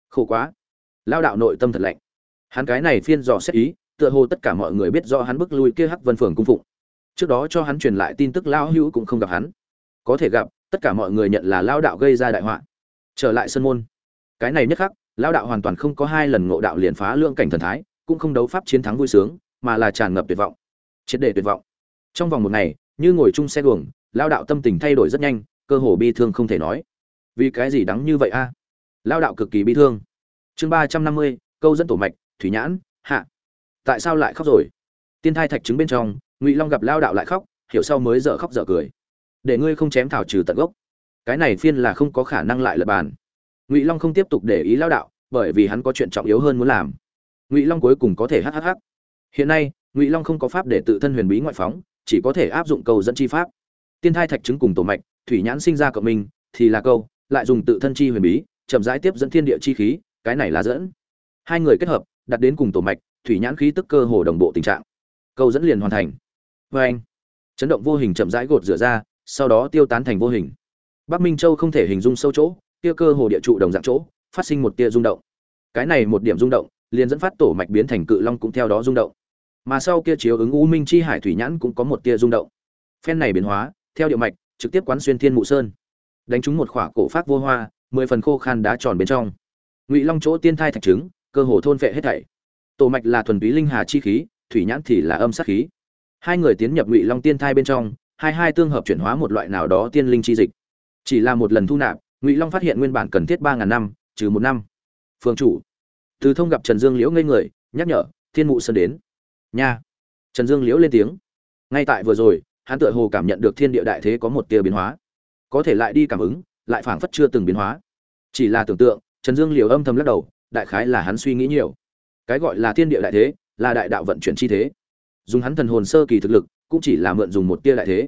Speaker 1: khổ quá. Lao đạo nội tâm thật lạnh. Hắn cái này phiên dò xét ý, tựa hồ tất cả mọi người biết do hắn bức lui kia hắc vân phường cung phụng. Trước đó cho hắn truyền lại tin tức lao hữu cũng không gặp hắn có thể gặp, tất cả mọi người nhận là lao đạo gây ra đại họa. Trở lại sân môn. Cái này nhất khắc, lao đạo hoàn toàn không có hai lần ngộ đạo liền phá lương cảnh thần thái, cũng không đấu pháp chiến thắng vui sướng, mà là tràn ngập tuyệt vọng. Triệt để tuyệt vọng. Trong vòng một ngày, như ngồi chung xe đường, lao đạo tâm tình thay đổi rất nhanh, cơ hồ bi thương không thể nói. Vì cái gì đắng như vậy a? Lao đạo cực kỳ bi thương. Chương ba trăm năm mươi, câu dẫn tổ mạch, thủy nhãn, hạ. Tại sao lại khóc rồi? Tiên thai thạch trứng bên trong, ngụy long gặp lao đạo lại khóc, hiểu sau mới dở khóc dở cười để ngươi không chém thảo trừ tận gốc. Cái này phiên là không có khả năng lại lật bàn. Ngụy long không tiếp tục để ý lao đạo, bởi vì hắn có chuyện trọng yếu hơn muốn làm. Ngụy long cuối cùng có thể hhh hiện nay, ngụy long không có pháp để tự thân huyền bí ngoại phóng, chỉ có thể áp dụng cầu dẫn chi pháp. Tiên thai thạch chứng cùng tổ mạch, thủy nhãn sinh ra cộng minh, thì là câu, lại dùng tự thân chi huyền bí, chậm rãi tiếp dẫn thiên địa chi khí, cái này là dẫn. Hai người kết hợp, đặt đến cùng tổ mạch, thủy nhãn khí tức cơ hồ đồng bộ tình trạng. Câu dẫn liền hoàn thành. Vê anh chấn động vô hình chậm rãi gột rửa ra sau đó tiêu tán thành vô hình. Bắc minh châu không thể hình dung sâu chỗ, kia cơ hồ địa trụ đồng dạng chỗ, phát sinh một tia rung động. Cái này một điểm rung động, liền dẫn phát tổ mạch biến thành cự long cũng theo đó rung động. Mà sau kia chiếu ứng u minh chi hải thủy nhãn cũng có một tia rung động. Phen này biến hóa, theo địa mạch, trực tiếp quán xuyên thiên mụ sơn. Đánh trúng một khỏa cổ phát vô hoa, mười phần khô khan đá tròn bên trong. Ngụy long chỗ tiên thai thạch trứng, cơ hồ thôn phệ hết thảy. Tổ mạch là thuần túy linh hà chi khí, thủy nhãn thì là âm sát khí. Hai người tiến nhập ngụy long tiên thai bên trong hai hai tương hợp chuyển hóa một loại nào đó tiên linh chi dịch. Chỉ là một lần thu nạp, ngụy long phát hiện nguyên bản cần thiết ba ngàn năm, trừ một năm. Phương chủ. Từ thông gặp trần dương liễu ngây người, nhắc nhở, thiên mụ sơn đến. Nha. Trần dương liễu lên tiếng. Ngay tại vừa rồi, hắn tựa hồ cảm nhận được thiên địa đại thế có một tia biến hóa. Có thể lại đi cảm ứng, lại phảng phất chưa từng biến hóa. Chỉ là tưởng tượng, trần dương liều âm thầm lắc đầu, đại khái là hắn suy nghĩ nhiều. Cái gọi là thiên địa đại thế, là đại đạo vận chuyển chi thế. Dùng hắn thần hồn sơ kỳ thực lực cũng chỉ là mượn dùng một tia đại thế.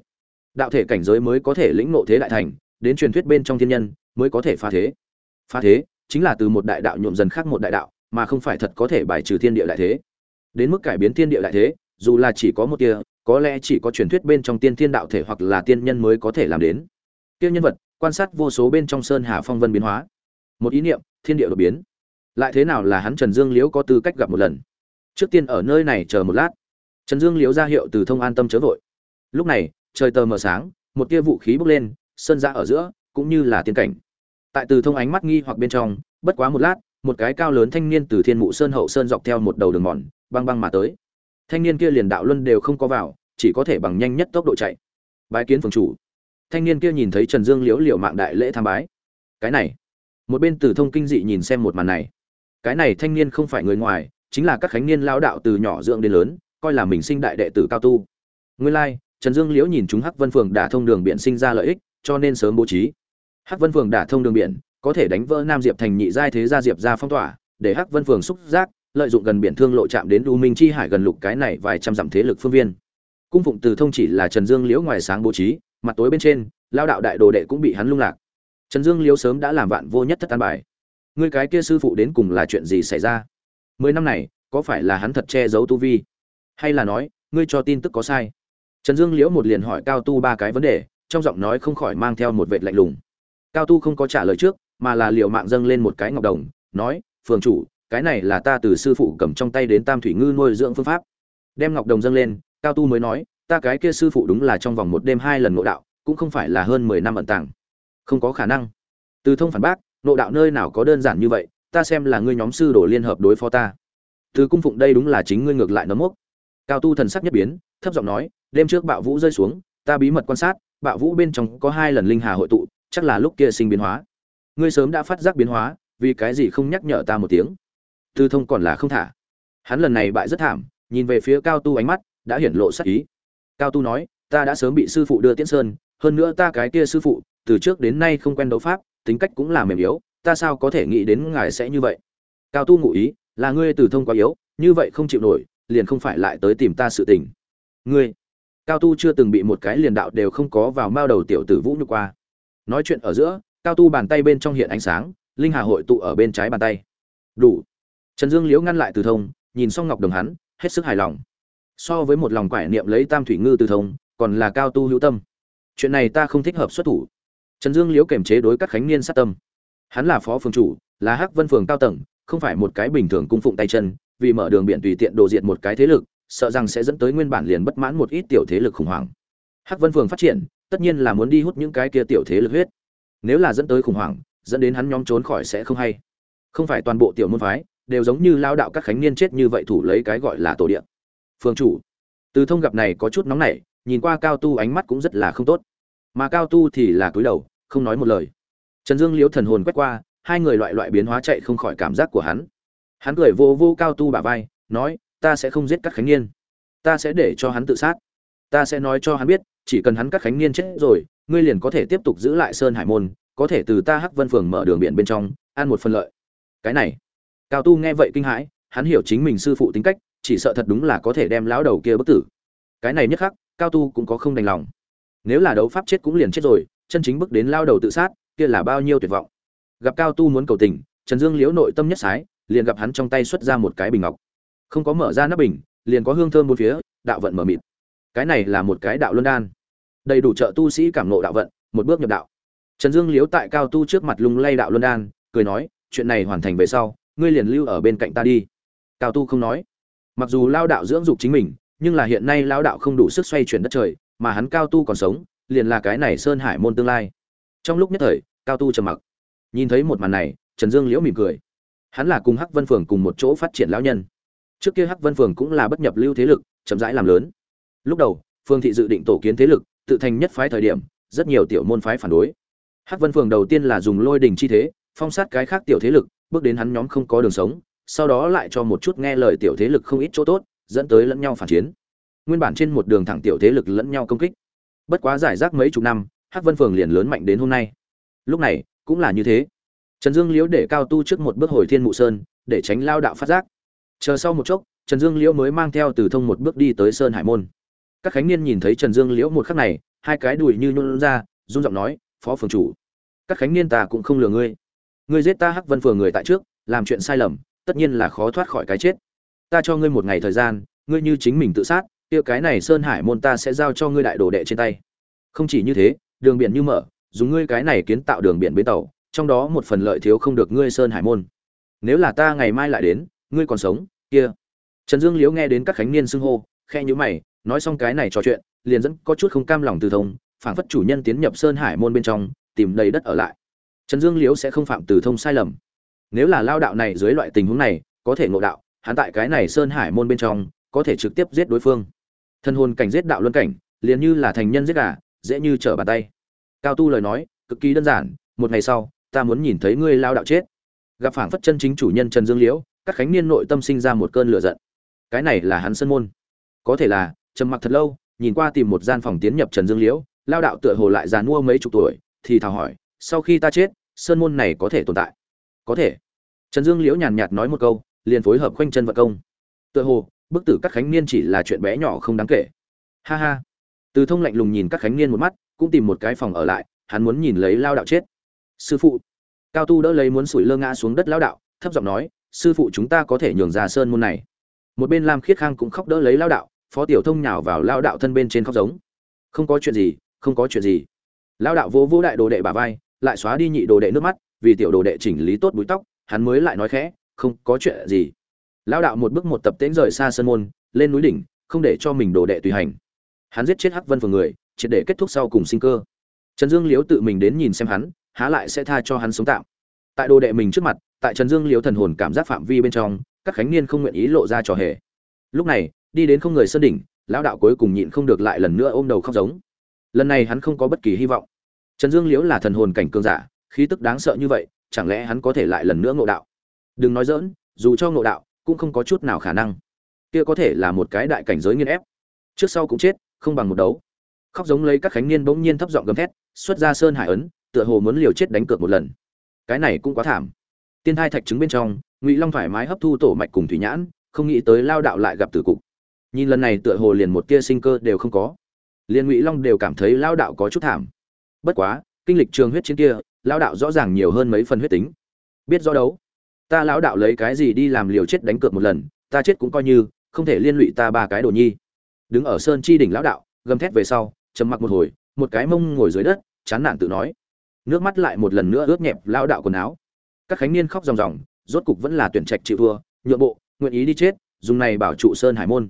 Speaker 1: Đạo thể cảnh giới mới có thể lĩnh ngộ thế đại thành, đến truyền thuyết bên trong thiên nhân mới có thể phá thế. Phá thế chính là từ một đại đạo nhuộm dần khác một đại đạo, mà không phải thật có thể bài trừ thiên địa đại thế. Đến mức cải biến thiên địa đại thế, dù là chỉ có một tia, có lẽ chỉ có truyền thuyết bên trong tiên thiên đạo thể hoặc là tiên nhân mới có thể làm đến. Tiêu nhân vật, quan sát vô số bên trong sơn hà phong vân biến hóa. Một ý niệm, thiên địa đột biến. Lại thế nào là hắn trần dương liễu có tư cách gặp một lần? Trước tiên ở nơi này chờ một lát trần dương liễu ra hiệu từ thông an tâm chớ vội. Lúc này, trời tờ mờ sáng, một tia vũ khí bốc lên, sơn ra ở giữa, cũng như là tiên cảnh. Tại từ thông ánh mắt nghi hoặc bên trong, bất quá một lát, một cái cao lớn thanh niên từ thiên mụ sơn hậu sơn dọc theo một đầu đường mòn, băng băng mà tới. Thanh niên kia liền đạo luân đều không có vào, chỉ có thể bằng nhanh nhất tốc độ chạy. Bái kiến phường chủ. Thanh niên kia nhìn thấy trần dương liễu liệu mạng đại lễ tham bái. Cái này. Một bên tử thông kinh dị nhìn xem một màn này. Cái này thanh niên không phải người ngoài, chính là các khánh niên lao đạo từ nhỏ dưỡng đến lớn coi là mình sinh đại đệ tử cao tu. Nguyên lai, trần dương liễu nhìn chúng hắc vân phường đả thông đường biển sinh ra lợi ích, cho nên sớm bố trí. Hắc vân phường đả thông đường biển, có thể đánh vỡ nam diệp thành nhị giai thế gia diệp ra phong tỏa, để hắc vân phường xúc giác, lợi dụng gần biển thương lộ chạm đến u minh chi hải gần lục cái này vài trăm dặm thế lực phương viên. Cung phụng từ thông chỉ là trần dương liễu ngoài sáng bố trí, mặt tối bên trên, lao đạo đại đồ đệ cũng bị hắn lung lạc. Trần dương liễu sớm đã làm vạn vô nhất thất an bài. Người cái kia sư phụ đến cùng là chuyện gì xảy ra? Mười năm này, có phải là hắn thật che giấu tu vi? Hay là nói, ngươi cho tin tức có sai? Trần dương liễu một liền hỏi cao tu ba cái vấn đề, trong giọng nói không khỏi mang theo một vệt lạnh lùng. Cao tu không có trả lời trước, mà là liệu mạng dâng lên một cái ngọc đồng, nói, phường chủ, cái này là ta từ sư phụ cầm trong tay đến tam thủy ngư nuôi dưỡng phương pháp. Đem ngọc đồng dâng lên, cao tu mới nói, ta cái kia sư phụ đúng là trong vòng một đêm hai lần ngộ đạo, cũng không phải là hơn mười năm ẩn tàng. Không có khả năng. Từ thông phản bác, ngộ đạo nơi nào có đơn giản như vậy, ta xem là ngươi nhóm sư đồ liên hợp đối phó ta. Từ cung phụng đây đúng là chính ngươi ngược lại nấm mốc cao tu thần sắc nhất biến, thấp giọng nói, đêm trước bạo vũ rơi xuống, ta bí mật quan sát, bạo vũ bên trong có hai lần linh hà hội tụ, chắc là lúc kia sinh biến hóa. Ngươi sớm đã phát giác biến hóa, vì cái gì không nhắc nhở ta một tiếng? Tư thông còn là không thả. Hắn lần này bại rất thảm, nhìn về phía cao tu ánh mắt, đã hiển lộ sắc ý. Cao tu nói, ta đã sớm bị sư phụ đưa tiễn sơn, hơn nữa ta cái kia sư phụ, từ trước đến nay không quen đấu pháp, tính cách cũng là mềm yếu, ta sao có thể nghĩ đến ngài sẽ như vậy? Cao tu ngụ ý, là ngươi từ thông quá yếu, như vậy không chịu nổi liền không phải lại tới tìm ta sự tình. Ngươi, cao tu chưa từng bị một cái liền đạo đều không có vào mao đầu tiểu tử vũ nhục qua. Nói chuyện ở giữa, cao tu bàn tay bên trong hiện ánh sáng, linh hà hội tụ ở bên trái bàn tay. Đủ. Trần dương liễu ngăn lại từ thông, nhìn xong ngọc đồng hắn, hết sức hài lòng. So với một lòng quải niệm lấy tam thủy ngư từ thông, còn là cao tu hữu tâm. Chuyện này ta không thích hợp xuất thủ. Trần dương liễu kềm chế đối các khánh niên sát tâm. Hắn là phó phường chủ, là hắc vân phường cao tầng, không phải một cái bình thường cung phụng tay chân vì mở đường biển tùy tiện đồ diệt một cái thế lực, sợ rằng sẽ dẫn tới nguyên bản liền bất mãn một ít tiểu thế lực khủng hoảng. Hắc vân phường phát triển, tất nhiên là muốn đi hút những cái kia tiểu thế lực huyết. Nếu là dẫn tới khủng hoảng, dẫn đến hắn nhóm trốn khỏi sẽ không hay. Không phải toàn bộ tiểu môn phái đều giống như lao đạo các khánh niên chết như vậy thủ lấy cái gọi là tổ địa. phương chủ, từ thông gặp này có chút nóng nảy, nhìn qua cao tu ánh mắt cũng rất là không tốt. Mà cao tu thì là cúi đầu, không nói một lời. Trần dương liếu thần hồn quét qua, hai người loại loại biến hóa chạy không khỏi cảm giác của hắn hắn cười vô vô cao tu bả vai, nói, ta sẽ không giết các khánh niên. Ta sẽ để cho hắn tự sát. Ta sẽ nói cho hắn biết, chỉ cần hắn các khánh niên chết rồi, ngươi liền có thể tiếp tục giữ lại sơn hải môn, có thể từ ta hắc vân phường mở đường biển bên trong, ăn một phần lợi. Cái này, cao tu nghe vậy kinh hãi, hắn hiểu chính mình sư phụ tính cách, chỉ sợ thật đúng là có thể đem lão đầu kia bức tử. Cái này nhất khắc, cao tu cũng có không đành lòng. Nếu là đấu pháp chết cũng liền chết rồi, chân chính bước đến lao đầu tự sát, kia là bao nhiêu tuyệt vọng. Gặp cao tu muốn cầu tình, trần dương liễu nội tâm nhất sái liền gặp hắn trong tay xuất ra một cái bình ngọc. Không có mở ra nắp bình, liền có hương thơm bốn phía, đạo vận mở mịt. Cái này là một cái đạo luân đan. Đầy đủ trợ tu sĩ cảm nộ đạo vận, một bước nhập đạo. Trần dương liếu tại cao tu trước mặt lung lay đạo luân đan, cười nói, chuyện này hoàn thành về sau, ngươi liền lưu ở bên cạnh ta đi. Cao tu không nói. Mặc dù lao đạo dưỡng dục chính mình, nhưng là hiện nay lao đạo không đủ sức xoay chuyển đất trời, mà hắn cao tu còn sống, liền là cái này sơn hải môn tương lai. Trong lúc nhất thời, cao tu trầm mặc. Nhìn thấy một màn này, trần dương liễu mỉm cười hắn là cùng hắc vân phường cùng một chỗ phát triển lão nhân. Trước kia hắc vân phường cũng là bất nhập lưu thế lực, chậm rãi làm lớn. Lúc đầu, phương thị dự định tổ kiến thế lực, tự thành nhất phái thời điểm, rất nhiều tiểu môn phái phản đối. Hắc vân phường đầu tiên là dùng lôi đình chi thế, phong sát cái khác tiểu thế lực, bước đến hắn nhóm không có đường sống, sau đó lại cho một chút nghe lời tiểu thế lực không ít chỗ tốt, dẫn tới lẫn nhau phản chiến. Nguyên bản trên một đường thẳng tiểu thế lực lẫn nhau công kích. Bất quá giải rác mấy chục năm, hắc vân phường liền lớn mạnh đến hôm nay. Lúc này, cũng là như thế trần dương liễu để cao tu trước một bước hồi thiên mụ sơn, để tránh lao đạo phát giác. Chờ sau một chốc, trần dương liễu mới mang theo từ thông một bước đi tới sơn hải môn. Các khánh niên nhìn thấy trần dương liễu một khắc này, hai cái đùi như nhún ra, run giọng nói, phó phường chủ, các khánh niên ta cũng không lừa ngươi. Ngươi giết ta hắc vân phường người tại trước, làm chuyện sai lầm, tất nhiên là khó thoát khỏi cái chết. Ta cho ngươi một ngày thời gian, ngươi như chính mình tự sát, kia cái này sơn hải môn ta sẽ giao cho ngươi đại đồ đệ trên tay. Không chỉ như thế, đường biển như mở, dùng ngươi cái này kiến tạo đường biển bến tàu trong đó một phần lợi thiếu không được ngươi sơn hải môn. Nếu là ta ngày mai lại đến, ngươi còn sống, kia. Trần dương liễu nghe đến các khánh niên xưng hô, khe nhữ mày, nói xong cái này trò chuyện, liền dẫn có chút không cam lòng từ thông, phảng phất chủ nhân tiến nhập sơn hải môn bên trong, tìm đầy đất ở lại. Trần dương liễu sẽ không phạm từ thông sai lầm. Nếu là lao đạo này dưới loại tình huống này, có thể ngộ đạo, hắn tại cái này sơn hải môn bên trong, có thể trực tiếp giết đối phương. Thân hồn cảnh giết đạo luân cảnh, liền như là thành nhân giết gà, dễ như trở bàn tay. Cao tu lời nói, cực kỳ đơn giản, một ngày sau ta muốn nhìn thấy ngươi lao đạo chết. Gặp phảng phất chân chính chủ nhân trần dương liễu, các khánh niên nội tâm sinh ra một cơn lửa giận. Cái này là hắn sân môn. Có thể là, trầm mặc thật lâu, nhìn qua tìm một gian phòng tiến nhập trần dương liễu, lao đạo tựa hồ lại già mua mấy chục tuổi, thì thào hỏi, sau khi ta chết, sơn môn này có thể tồn tại? Có thể. Trần dương liễu nhàn nhạt nói một câu, liền phối hợp khoanh chân vận công. Tựa hồ, bức tử các khánh niên chỉ là chuyện bé nhỏ không đáng kể. Ha ha. Từ thông lạnh lùng nhìn các khánh niên một mắt, cũng tìm một cái phòng ở lại, hắn muốn nhìn lấy lao đạo chết sư phụ. Cao tu đỡ lấy muốn sủi lơ ngã xuống đất lao đạo, thấp giọng nói, sư phụ chúng ta có thể nhường ra sơn môn này. Một bên lam khiết khang cũng khóc đỡ lấy lao đạo, phó tiểu thông nhào vào lao đạo thân bên trên khóc giống. Không có chuyện gì, không có chuyện gì. Lao đạo vô vô đại đồ đệ bà vai, lại xóa đi nhị đồ đệ nước mắt, vì tiểu đồ đệ chỉnh lý tốt búi tóc, hắn mới lại nói khẽ, không có chuyện gì. Lao đạo một bước một tập tễnh rời xa sơn môn, lên núi đỉnh, không để cho mình đồ đệ tùy hành. Hắn giết chết hắc vân phường người, triệt để kết thúc sau cùng sinh cơ. Trần dương liếu tự mình đến nhìn xem hắn há lại sẽ tha cho hắn sống tạm. Tại đồ đệ mình trước mặt, tại trần dương liếu thần hồn cảm giác phạm vi bên trong, các khánh niên không nguyện ý lộ ra trò hề. Lúc này, đi đến không người sơn đỉnh, lão đạo cuối cùng nhịn không được lại lần nữa ôm đầu khóc giống. Lần này hắn không có bất kỳ hy vọng. Trần dương liễu là thần hồn cảnh cường giả, khí tức đáng sợ như vậy, chẳng lẽ hắn có thể lại lần nữa ngộ đạo? Đừng nói dỡn dù cho ngộ đạo, cũng không có chút nào khả năng. Kia có thể là một cái đại cảnh giới nghiên ép. Trước sau cũng chết, không bằng một đấu. Khóc giống lấy các khánh niên bỗng nhiên thấp giọng gầm thét, xuất ra sơn hải ấn tựa hồ muốn liều chết đánh cược một lần. Cái này cũng quá thảm. Tiên thai thạch trứng bên trong, ngụy long thoải mái hấp thu tổ mạch cùng thủy nhãn, không nghĩ tới lao đạo lại gặp tử cục. Nhìn lần này tựa hồ liền một tia sinh cơ đều không có. Liền ngụy long đều cảm thấy lao đạo có chút thảm. Bất quá, kinh lịch trường huyết chiến kia, lao đạo rõ ràng nhiều hơn mấy phần huyết tính. Biết rõ đấu ta lão đạo lấy cái gì đi làm liều chết đánh cược một lần, ta chết cũng coi như, không thể liên lụy ta ba cái đồ nhi. Đứng ở sơn chi đỉnh lão đạo, gầm thét về sau, trầm mặc một hồi, một cái mông ngồi dưới đất, chán nản tự nói nước mắt lại một lần nữa ướt nhẹp lao đạo quần áo. Các khánh niên khóc ròng ròng, rốt cục vẫn là tuyển trạch chịu thua, nhượng bộ, nguyện ý đi chết, dùng này bảo trụ sơn hải môn.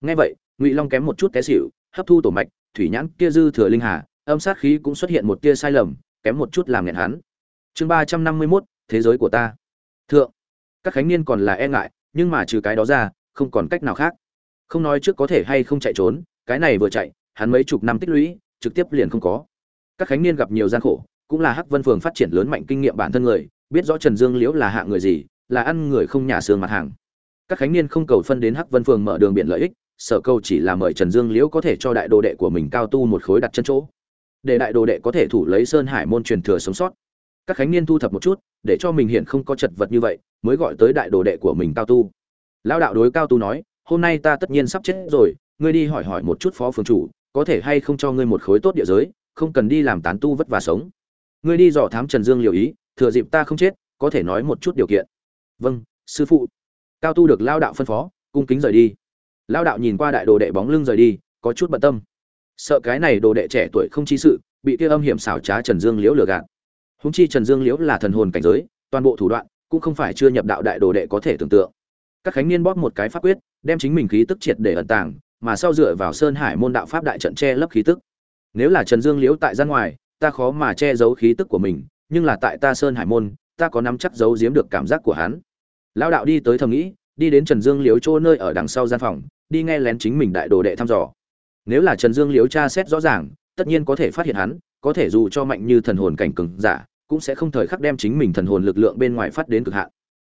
Speaker 1: Ngay vậy, ngụy long kém một chút té xỉu, hấp thu tổ mạch, thủy nhãn kia dư thừa linh hà, âm sát khí cũng xuất hiện một tia sai lầm, kém một chút làm nghẹn hắn. Chương ba trăm năm mươi mốt, thế giới của ta. Thượng, các khánh niên còn là e ngại, nhưng mà trừ cái đó ra, không còn cách nào khác. Không nói trước có thể hay không chạy trốn, cái này vừa chạy, hắn mấy chục năm tích lũy, trực tiếp liền không có. Các khánh niên gặp nhiều gian khổ cũng là hắc vân phường phát triển lớn mạnh kinh nghiệm bản thân người, biết rõ trần dương liễu là hạ người gì, là ăn người không nhà xương mặt hàng. Các khánh niên không cầu phân đến hắc vân phường mở đường biển lợi ích, sở cầu chỉ là mời trần dương liễu có thể cho đại đồ đệ của mình cao tu một khối đặt chân chỗ. Để đại đồ đệ có thể thủ lấy sơn hải môn truyền thừa sống sót. Các khánh niên thu thập một chút, để cho mình hiện không có chật vật như vậy, mới gọi tới đại đồ đệ của mình cao tu. Lão đạo đối cao tu nói, hôm nay ta tất nhiên sắp chết rồi, ngươi đi hỏi hỏi một chút phó phường chủ, có thể hay không cho ngươi một khối tốt địa giới, không cần đi làm tán tu vất vả sống ngươi đi dò thám trần dương liều ý, thừa dịp ta không chết, có thể nói một chút điều kiện. Vâng sư phụ. Cao tu được lao đạo phân phó, cung kính rời đi. Lao đạo nhìn qua đại đồ đệ bóng lưng rời đi, có chút bận tâm. Sợ cái này đồ đệ trẻ tuổi không chi sự, bị kia âm hiểm xảo trá trần dương liễu lừa gạt. Húng chi trần dương liễu là thần hồn cảnh giới, toàn bộ thủ đoạn cũng không phải chưa nhập đạo đại đồ đệ có thể tưởng tượng. Các khánh niên bóp một cái pháp quyết, đem chính mình khí tức triệt để ẩn tàng, mà sau dựa vào sơn hải môn đạo pháp đại trận che lấp khí tức. Nếu là trần dương liễu tại gian ngoài ta khó mà che giấu khí tức của mình, nhưng là tại ta sơn hải môn, ta có nắm chắc giấu giếm được cảm giác của hắn. Lão đạo đi tới thầm nghĩ, đi đến trần dương liễu chỗ nơi ở đằng sau gian phòng, đi nghe lén chính mình đại đồ đệ thăm dò. Nếu là trần dương liễu tra xét rõ ràng, tất nhiên có thể phát hiện hắn, có thể dù cho mạnh như thần hồn cảnh cường giả, cũng sẽ không thời khắc đem chính mình thần hồn lực lượng bên ngoài phát đến cực hạn.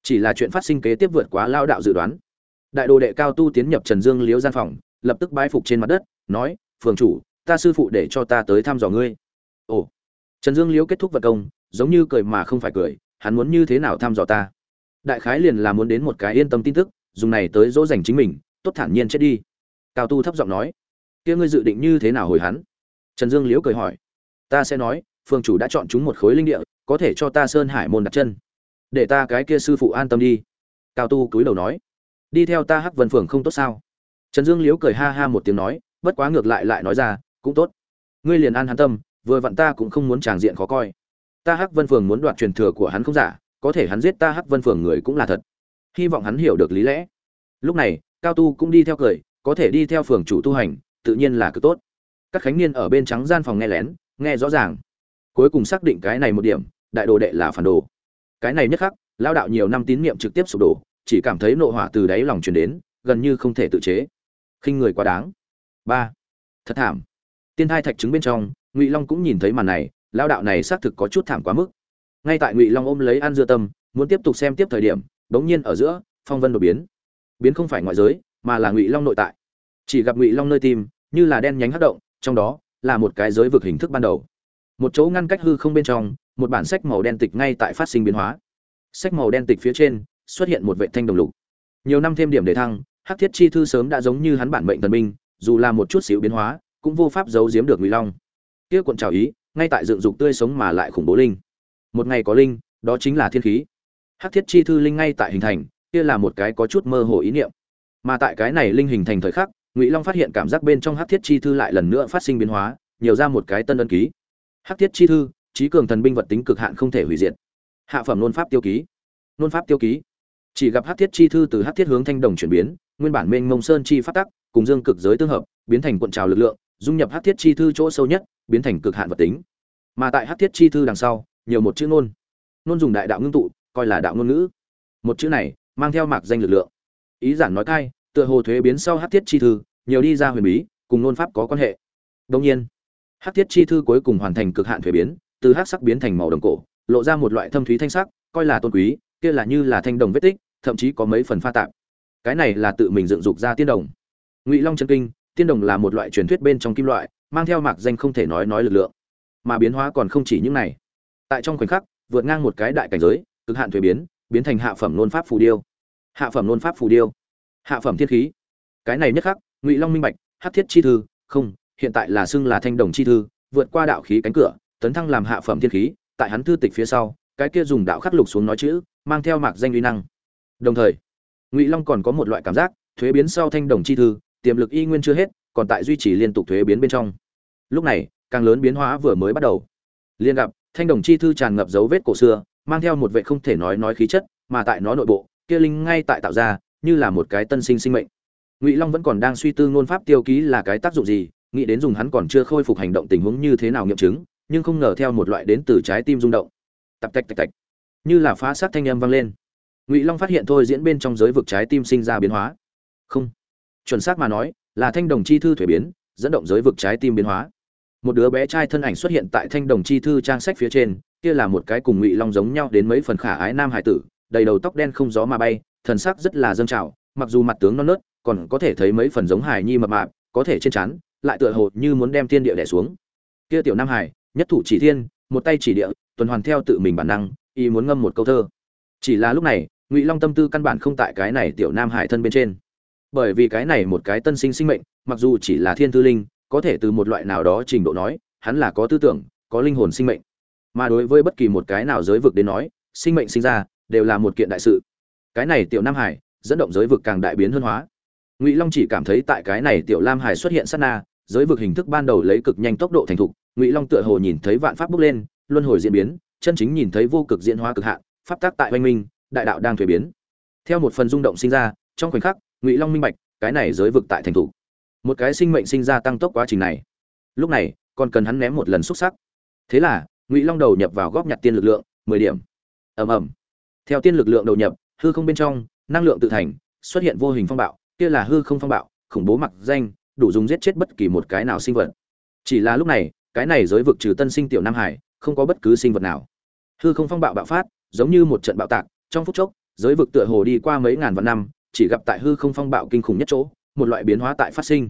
Speaker 1: Chỉ là chuyện phát sinh kế tiếp vượt quá lao đạo dự đoán. Đại đồ đệ cao tu tiến nhập trần dương liễu gian phòng, lập tức bái phục trên mặt đất, nói, phường chủ, ta sư phụ để cho ta tới thăm dò ngươi ồ. Trần dương liễu kết thúc vật công, giống như cười mà không phải cười, hắn muốn như thế nào thăm dò ta? Đại khái liền là muốn đến một cái yên tâm tin tức, dùng này tới dỗ dành chính mình, tốt thản nhiên chết đi. Cao tu thấp giọng nói. Kia ngươi dự định như thế nào hồi hắn? Trần dương liễu cười hỏi. Ta sẽ nói phường chủ đã chọn chúng một khối linh địa, có thể cho ta sơn hải môn đặt chân. Để ta cái kia sư phụ an tâm đi. Cao tu cúi đầu nói. Đi theo ta hắc vân phường không tốt sao? Trần dương liễu cười ha ha một tiếng nói, bất quá ngược lại lại nói ra, cũng tốt. Ngươi liền an hắn tâm vừa vặn ta cũng không muốn tràng diện khó coi. Ta hắc vân phường muốn đoạt truyền thừa của hắn không giả, có thể hắn giết ta hắc vân phường người cũng là thật. Hy vọng hắn hiểu được lý lẽ. Lúc này, cao tu cũng đi theo cười, có thể đi theo phường chủ tu hành, tự nhiên là cực tốt. Các khánh niên ở bên trắng gian phòng nghe lén, nghe rõ ràng. Cuối cùng xác định cái này một điểm, đại đồ đệ là phản đồ. Cái này nhất khắc lao đạo nhiều năm tín niệm trực tiếp sụp đổ, chỉ cảm thấy nộ hỏa từ đáy lòng truyền đến, gần như không thể tự chế. Khinh người quá đáng. Ba. Thật thảm. Tiên thai thạch trứng bên trong ngụy long cũng nhìn thấy màn này lao đạo này xác thực có chút thảm quá mức ngay tại ngụy long ôm lấy an dưa tâm muốn tiếp tục xem tiếp thời điểm bỗng nhiên ở giữa phong vân đột biến biến không phải ngoại giới mà là ngụy long nội tại chỉ gặp ngụy long nơi tim như là đen nhánh hất động trong đó là một cái giới vực hình thức ban đầu một chỗ ngăn cách hư không bên trong một bản sách màu đen tịch ngay tại phát sinh biến hóa sách màu đen tịch phía trên xuất hiện một vệ thanh đồng lục nhiều năm thêm điểm để thăng hắc thiết chi thư sớm đã giống như hắn bản mệnh thần minh dù là một chút xíu biến hóa cũng vô pháp giấu giếm được ngụy long kia cuộn trào ý, ngay tại dựng dục tươi sống mà lại khủng bố linh. Một ngày có linh, đó chính là thiên khí. Hắc thiết chi thư linh ngay tại hình thành, kia là một cái có chút mơ hồ ý niệm. Mà tại cái này linh hình thành thời khắc, ngụy long phát hiện cảm giác bên trong hắc thiết chi thư lại lần nữa phát sinh biến hóa, nhiều ra một cái tân ân ký. Hắc thiết chi thư, trí cường thần binh vật tính cực hạn không thể hủy diệt. Hạ phẩm nôn pháp tiêu ký. Nôn pháp tiêu ký. Chỉ gặp hắc thiết chi thư từ hắc thiết hướng thanh đồng chuyển biến, nguyên bản mênh mông sơn chi phát tắc, cùng dương cực giới tương hợp, biến thành cuộn trào lực lượng, dung nhập hắc thiết chi thư chỗ sâu nhất biến thành cực hạn vật tính. Mà tại Hát thiết chi thư đằng sau nhiều một chữ nôn nôn dùng đại đạo ngưng tụ coi là đạo ngôn ngữ. Một chữ này mang theo mạc danh lực lượng. Ý giản nói thay, tựa hồ thuế biến sau Hát thiết chi thư nhiều đi ra huyền bí cùng nôn pháp có quan hệ. Đông nhiên Hát thiết chi thư cuối cùng hoàn thành cực hạn thuế biến từ hắc sắc biến thành màu đồng cổ lộ ra một loại thâm thúy thanh sắc coi là tôn quý kia là như là thanh đồng vết tích thậm chí có mấy phần pha tạp. Cái này là tự mình dựng dục ra tiên đồng. Ngụy long chân kinh tiên đồng là một loại truyền thuyết bên trong kim loại mang theo mạc danh không thể nói nói lực lượng. Mà biến hóa còn không chỉ những này. Tại trong khoảnh khắc, vượt ngang một cái đại cảnh giới, cực hạn thuế biến biến thành hạ phẩm nôn pháp phù điêu. Hạ phẩm nôn pháp phù điêu. Hạ phẩm thiên khí. Cái này nhất khắc, ngụy long minh bạch hát thiết chi thư, không, hiện tại là xưng là thanh đồng chi thư, vượt qua đạo khí cánh cửa, tấn thăng làm hạ phẩm thiên khí, tại hắn thư tịch phía sau, cái kia dùng đạo khắc lục xuống nói chữ, mang theo mạc danh uy năng. Đồng thời, ngụy long còn có một loại cảm giác, thuế biến sau thanh đồng chi thư, tiềm lực y nguyên chưa hết, còn tại duy trì liên tục thuế biến bên trong lúc này, càng lớn biến hóa vừa mới bắt đầu. Liên gặp, thanh đồng chi thư tràn ngập dấu vết cổ xưa, mang theo một vệ không thể nói nói khí chất, mà tại nó nội bộ, kia linh ngay tại tạo ra, như là một cái tân sinh sinh mệnh. Ngụy long vẫn còn đang suy tư ngôn pháp tiêu ký là cái tác dụng gì, nghĩ đến dùng hắn còn chưa khôi phục hành động tình huống như thế nào nghiệm chứng, nhưng không ngờ theo một loại đến từ trái tim rung động. Tập tạch tạch tạch. Như là phá sát thanh âm vang lên. Ngụy long phát hiện thôi diễn bên trong giới vực trái tim sinh ra biến hóa. Không. Chuẩn xác mà nói, là thanh đồng chi thư thuế biến, dẫn động giới vực trái tim biến hóa một đứa bé trai thân ảnh xuất hiện tại thanh đồng chi thư trang sách phía trên, kia là một cái cùng ngụy long giống nhau đến mấy phần khả ái nam hải tử, đầy đầu tóc đen không gió mà bay, thần sắc rất là dâng trào, mặc dù mặt tướng non nớt, còn có thể thấy mấy phần giống hải nhi mập mạp, có thể trên chắn lại tựa hồ như muốn đem thiên địa đẻ xuống. Kia tiểu nam hải, nhất thủ chỉ thiên, một tay chỉ địa, tuần hoàn theo tự mình bản năng y muốn ngâm một câu thơ. Chỉ là lúc này, ngụy long tâm tư căn bản không tại cái này tiểu nam hải thân bên trên. Bởi vì cái này một cái tân sinh sinh mệnh, mặc dù chỉ là thiên thư linh có thể từ một loại nào đó trình độ nói, hắn là có tư tưởng, có linh hồn sinh mệnh. Mà đối với bất kỳ một cái nào giới vực đến nói, sinh mệnh sinh ra đều là một kiện đại sự. Cái này tiểu nam hải, dẫn động giới vực càng đại biến hơn hóa. Ngụy long chỉ cảm thấy tại cái này tiểu lam hải xuất hiện sát na, giới vực hình thức ban đầu lấy cực nhanh tốc độ thành thục, ngụy long tựa hồ nhìn thấy vạn pháp bước lên, luân hồi diễn biến, chân chính nhìn thấy vô cực diễn hóa cực hạn, pháp tác tại oanh minh, đại đạo đang thuế biến. Theo một phần rung động sinh ra, trong khoảnh khắc, ngụy long minh bạch, cái này giới vực tại thành thục một cái sinh mệnh sinh ra tăng tốc quá trình này. Lúc này, còn cần hắn ném một lần xúc sắc. Thế là, ngụy long đầu nhập vào góp nhặt tiên lực lượng, mười điểm. Ầm ầm. Theo tiên lực lượng đầu nhập, hư không bên trong, năng lượng tự thành, xuất hiện vô hình phong bạo, kia là hư không phong bạo, khủng bố mặc danh, đủ dùng giết chết bất kỳ một cái nào sinh vật. Chỉ là lúc này, cái này giới vực trừ tân sinh tiểu nam hải, không có bất cứ sinh vật nào. Hư không phong bạo bạo phát, giống như một trận bạo tạc, trong phút chốc, giới vực tựa hồ đi qua mấy ngàn vạn năm, chỉ gặp tại hư không phong bạo kinh khủng nhất chỗ một loại biến hóa tại phát sinh.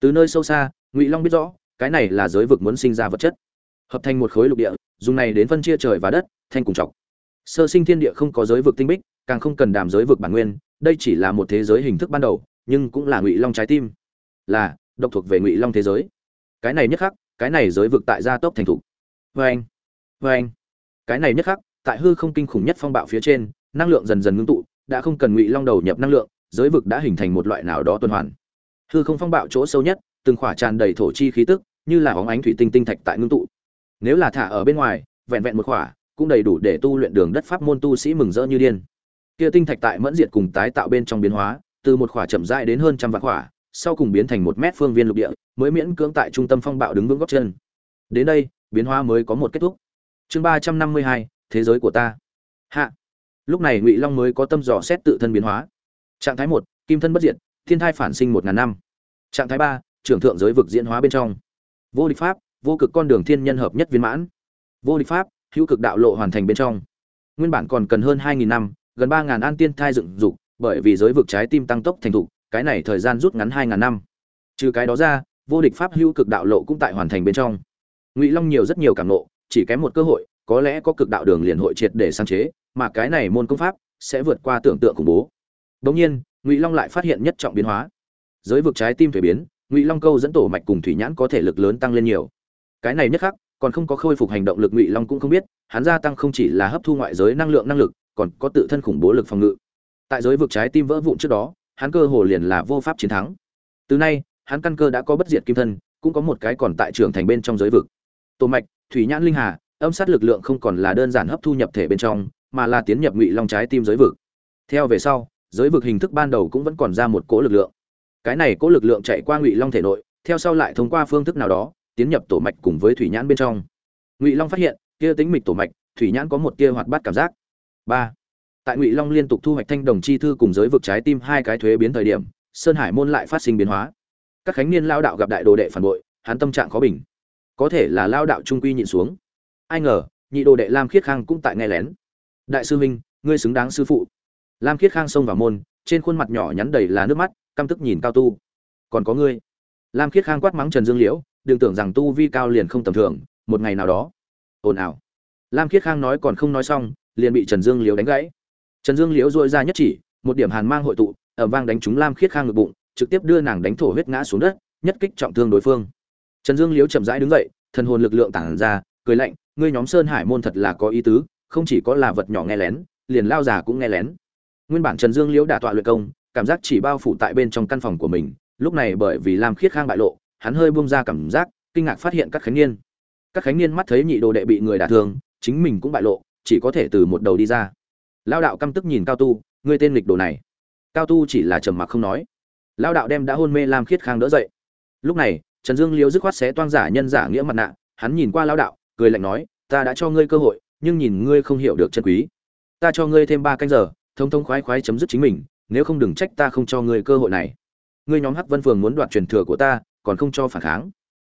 Speaker 1: Từ nơi sâu xa, ngụy long biết rõ, cái này là giới vực muốn sinh ra vật chất. Hợp thành một khối lục địa, dùng này đến phân chia trời và đất thanh cùng chọc sơ sinh thiên địa không có giới vực tinh bích, càng không cần đàm giới vực bản nguyên, đây chỉ là một thế giới hình thức ban đầu, nhưng cũng là ngụy long trái tim. Là, độc thuộc về ngụy long thế giới. Cái này nhất khắc, cái này giới vực tại gia tốc thành thục. Vê anh vê anh. Cái này nhất khắc, tại hư không kinh khủng nhất phong bạo phía trên, năng lượng dần dần ngưng tụ, đã không cần ngụy long đầu nhập năng lượng giới vực đã hình thành một loại nào đó tuần hoàn. Hư không phong bạo chỗ sâu nhất, từng khỏa tràn đầy thổ chi khí tức, như là óng ánh thủy tinh tinh thạch tại ngưng tụ. Nếu là thả ở bên ngoài, vẹn vẹn một khỏa, cũng đầy đủ để tu luyện đường đất pháp môn tu sĩ mừng rỡ như điên. Kia tinh thạch tại mẫn diệt cùng tái tạo bên trong biến hóa, từ một khỏa chậm rãi đến hơn trăm vạn khỏa, sau cùng biến thành một mét phương viên lục địa, mới miễn cưỡng tại trung tâm phong bạo đứng vững góc chân. Đến đây, biến hóa mới có một kết thúc. Chương ba trăm năm mươi hai, thế giới của ta. Hạ. Lúc này ngụy long mới có tâm dò xét tự thân biến hóa trạng thái một, kim thân bất diệt, thiên thai phản sinh một ngàn năm. Trạng thái ba, trưởng thượng giới vực diễn hóa bên trong. Vô địch pháp, vô cực con đường thiên nhân hợp nhất viên mãn. Vô địch pháp, hữu cực đạo lộ hoàn thành bên trong. Nguyên bản còn cần hơn hai nghìn năm, gần ba ngàn an tiên thai dựng dục, bởi vì giới vực trái tim tăng tốc thành thục, cái này thời gian rút ngắn hai ngàn năm. Trừ cái đó ra, vô địch pháp hữu cực đạo lộ cũng tại hoàn thành bên trong. Ngụy long nhiều rất nhiều cảm nộ chỉ kém một cơ hội, có lẽ có cực đạo đường liền hội triệt để sáng chế, mà cái này môn công pháp sẽ vượt qua tưởng tượng khủng bố. Đồng nhiên, ngụy long lại phát hiện nhất trọng biến hóa. Giới vực trái tim thủy biến, ngụy long câu dẫn tổ mạch cùng thủy nhãn có thể lực lớn tăng lên nhiều. Cái này nhất khắc, còn không có khôi phục hành động lực ngụy long cũng không biết, hắn gia tăng không chỉ là hấp thu ngoại giới năng lượng năng lực, còn có tự thân khủng bố lực phòng ngự. Tại giới vực trái tim vỡ vụn trước đó, hắn cơ hồ liền là vô pháp chiến thắng. Từ nay, hắn căn cơ đã có bất diệt kim thân, cũng có một cái còn tại trưởng thành bên trong giới vực. Tổ mạch, thủy nhãn linh hà, âm sát lực lượng không còn là đơn giản hấp thu nhập thể bên trong, mà là tiến nhập ngụy long trái tim giới vực. Theo về sau giới vực hình thức ban đầu cũng vẫn còn ra một cỗ lực lượng. Cái này cỗ lực lượng chạy qua ngụy long thể nội, theo sau lại thông qua phương thức nào đó, tiến nhập tổ mạch cùng với thủy nhãn bên trong. Ngụy long phát hiện, kia tính mịch tổ mạch, thủy nhãn có một kia hoạt bát cảm giác. Ba. Tại ngụy long liên tục thu hoạch thanh đồng chi thư cùng giới vực trái tim hai cái thuế biến thời điểm, sơn hải môn lại phát sinh biến hóa. Các khánh niên lao đạo gặp đại đồ đệ phản bội, hắn tâm trạng khó bình. Có thể là lao đạo trung quy nhịn xuống. Ai ngờ, nhị đồ đệ lam khiết khang cũng tại nghe lén. Đại sư huynh, ngươi xứng đáng sư phụ lam khiết khang xông vào môn, trên khuôn mặt nhỏ nhắn đầy là nước mắt, căm tức nhìn cao tu. Còn có ngươi. Lam khiết khang quát mắng trần dương liễu, đừng tưởng rằng tu vi cao liền không tầm thường, một ngày nào đó. Ồn ào. Lam khiết khang nói còn không nói xong, liền bị trần dương liễu đánh gãy. Trần dương liễu dội ra nhất chỉ, một điểm hàn mang hội tụ ở vang đánh trúng lam khiết khang ngực bụng, trực tiếp đưa nàng đánh thổ huyết ngã xuống đất, nhất kích trọng thương đối phương. Trần dương liễu chậm rãi đứng dậy, thần hồn lực lượng tản ra, cười lạnh, ngươi nhóm sơn hải môn thật là có ý tứ, không chỉ có là vật nhỏ nghe lén, liền lao già cũng nghe lén nguyên bản trần dương liễu đả tọa luyện công, cảm giác chỉ bao phủ tại bên trong căn phòng của mình, lúc này bởi vì lam khiết khang bại lộ, hắn hơi buông ra cảm giác, kinh ngạc phát hiện các khánh niên. Các khánh niên mắt thấy nhị đồ đệ bị người đả thương, chính mình cũng bại lộ, chỉ có thể từ một đầu đi ra. Lao đạo căm tức nhìn cao tu, ngươi tên lịch đồ này. Cao tu chỉ là trầm mặc không nói. Lao đạo đem đã hôn mê lam khiết khang đỡ dậy. Lúc này, trần dương liễu dứt khoát xé toang giả nhân giả nghĩa mặt nạ, hắn nhìn qua lao đạo, cười lạnh nói, ta đã cho ngươi cơ hội, nhưng nhìn ngươi không hiểu được chân quý. Ta cho ngươi thêm ba canh giờ thông thông khoái khoái chấm dứt chính mình, nếu không đừng trách ta không cho ngươi cơ hội này. Ngươi nhóm hắc vân phường muốn đoạt truyền thừa của ta, còn không cho phản kháng.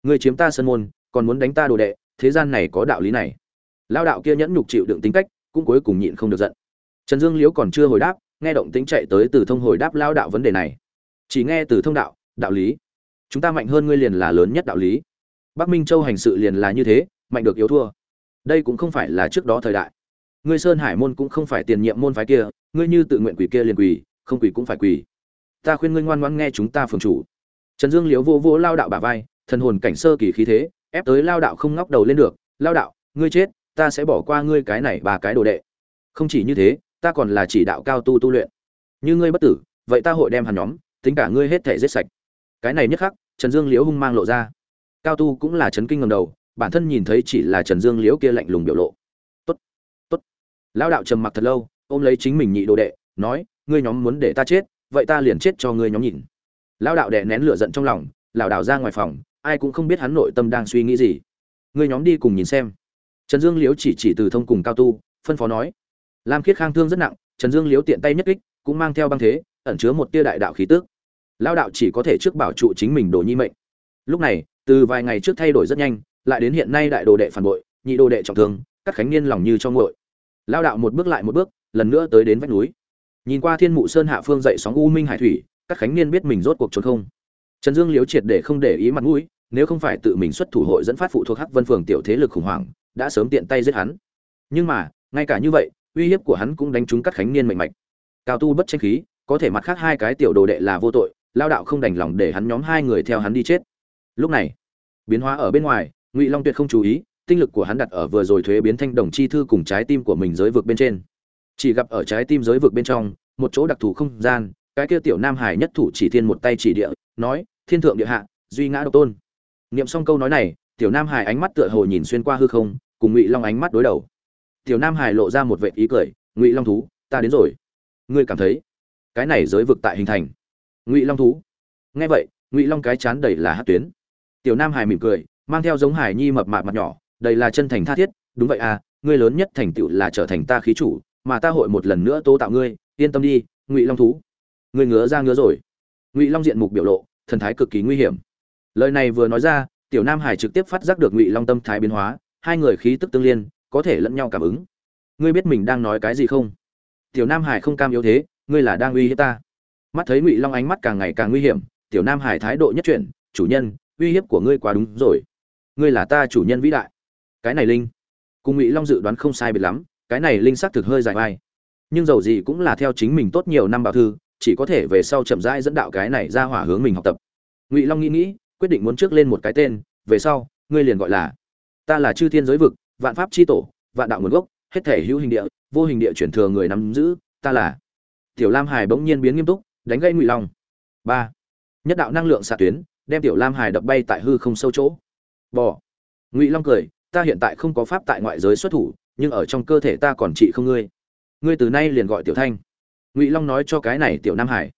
Speaker 1: Ngươi chiếm ta sân môn, còn muốn đánh ta đồ đệ, thế gian này có đạo lý này. Lao đạo kia nhẫn nhục chịu đựng tính cách, cũng cuối cùng nhịn không được giận. Trần dương liễu còn chưa hồi đáp, nghe động tính chạy tới từ thông hồi đáp lao đạo vấn đề này. Chỉ nghe từ thông đạo đạo lý, chúng ta mạnh hơn ngươi liền là lớn nhất đạo lý. Bắc minh châu hành sự liền là như thế, mạnh được yếu thua. Đây cũng không phải là trước đó thời đại. Ngươi sơn hải môn cũng không phải tiền nhiệm môn phái kia ngươi như tự nguyện quỷ kia liền quỷ, không quỷ cũng phải quỷ. Ta khuyên ngươi ngoan ngoãn nghe chúng ta phường chủ. Trần dương liếu vô vô lao đạo bả vai, thần hồn cảnh sơ kỳ khí thế, ép tới lao đạo không ngóc đầu lên được. Lao đạo, ngươi chết, ta sẽ bỏ qua ngươi cái này ba cái đồ đệ. Không chỉ như thế, ta còn là chỉ đạo cao tu tu luyện. Như ngươi bất tử, vậy ta hội đem hắn nhóm, tính cả ngươi hết thể giết sạch. Cái này nhất khắc, trần dương liễu hung mang lộ ra. Cao tu cũng là chấn kinh ngầm đầu, bản thân nhìn thấy chỉ là trần dương liễu kia lạnh lùng biểu lộ. Tốt tốt. Lao đạo trầm mặc thật lâu ôm lấy chính mình nhị đồ đệ, nói, ngươi nhóm muốn để ta chết, vậy ta liền chết cho ngươi nhóm nhìn. Lão đạo đệ nén lửa giận trong lòng lão đạo ra ngoài phòng, ai cũng không biết hắn nội tâm đang suy nghĩ gì. Ngươi nhóm đi cùng nhìn xem. Trần dương liễu chỉ chỉ từ thông cùng cao tu, phân phó nói. Lam khiết khang thương rất nặng, trần dương liễu tiện tay nhất kích, cũng mang theo băng thế, ẩn chứa một tia đại đạo khí tức. Lão đạo chỉ có thể trước bảo trụ chính mình đồ nhi mệnh. Lúc này, từ vài ngày trước thay đổi rất nhanh, lại đến hiện nay đại đồ đệ phản bội, nhị đồ đệ trọng thương các khánh niên lòng như cho nguội. Lao đạo một bước lại một bước lần nữa tới đến vách núi. Nhìn qua thiên mụ sơn hạ phương dậy sóng u minh hải thủy, các khánh niên biết mình rốt cuộc trốn không. Trần dương liếu triệt để không để ý mặt mũi, nếu không phải tự mình xuất thủ hội dẫn phát phụ thuộc hắc vân phường tiểu thế lực khủng hoảng, đã sớm tiện tay giết hắn. Nhưng mà, ngay cả như vậy, uy hiếp của hắn cũng đánh trúng các khánh niên mạnh mạnh cao tu bất tranh khí, có thể mặt khác hai cái tiểu đồ đệ là vô tội, lao đạo không đành lòng để hắn nhóm hai người theo hắn đi chết. Lúc này, biến hóa ở bên ngoài, ngụy long tuyệt không chú ý, tinh lực của hắn đặt ở vừa rồi thuế biến thanh đồng chi thư cùng trái tim của mình giới vực bên trên chỉ gặp ở trái tim giới vực bên trong, một chỗ đặc thù không gian, cái kia tiểu nam hải nhất thủ chỉ thiên một tay chỉ địa, nói, thiên thượng địa hạ, duy ngã độc tôn. Niệm xong câu nói này, tiểu nam hải ánh mắt tựa hồ nhìn xuyên qua hư không, cùng ngụy long ánh mắt đối đầu. Tiểu nam hải lộ ra một vệ ý cười, ngụy long thú, ta đến rồi. Ngươi cảm thấy cái này giới vực tại hình thành? Ngụy long thú. Nghe vậy, ngụy long cái chán đầy là hát tuyến. Tiểu nam hải mỉm cười, mang theo giống hải nhi mập mạp mặt nhỏ, đầy là chân thành tha thiết, đúng vậy à ngươi lớn nhất thành tựu là trở thành ta khí chủ mà ta hội một lần nữa tố tạo ngươi, yên tâm đi, ngụy long thú. Ngươi ngứa ra ngứa rồi. Ngụy long diện mục biểu lộ, thần thái cực kỳ nguy hiểm. Lời này vừa nói ra, tiểu nam hải trực tiếp phát giác được ngụy long tâm thái biến hóa, hai người khí tức tương liên, có thể lẫn nhau cảm ứng. Ngươi biết mình đang nói cái gì không? Tiểu nam hải không cam yếu thế, ngươi là đang uy hiếp ta. Mắt thấy ngụy long ánh mắt càng ngày càng nguy hiểm, tiểu nam hải thái độ nhất chuyển, chủ nhân, uy hiếp của ngươi quá đúng rồi. Ngươi là ta chủ nhân vĩ đại. Cái này linh. Cùng ngụy long dự đoán không sai biệt lắm cái này linh sắc thực hơi dài vai. Nhưng dầu gì cũng là theo chính mình tốt nhiều năm bảo thư, chỉ có thể về sau chậm rãi dẫn đạo cái này ra hỏa hướng mình học tập. Ngụy long nghĩ nghĩ, quyết định muốn trước lên một cái tên, về sau, ngươi liền gọi là, ta là chư thiên giới vực, vạn pháp c h i tổ, vạn đạo nguồn gốc, hết thể hữu hình địa, vô hình địa chuyển thừa người nắm giữ, ta là. Tiểu lam hải bỗng nhiên biến nghiêm túc, đánh gây ngụy long. Ba. Nhất đạo năng lượng xạ tuyến, đem tiểu lam hải đập bay tại hư không sâu chỗ. Bỏ ngụy long cười, ta hiện tại không có pháp tại ngoại giới xuất thủ nhưng ở trong cơ thể ta còn trị không ngươi. Ngươi từ nay liền gọi tiểu thanh. Ngụy long nói cho cái này tiểu nam hải.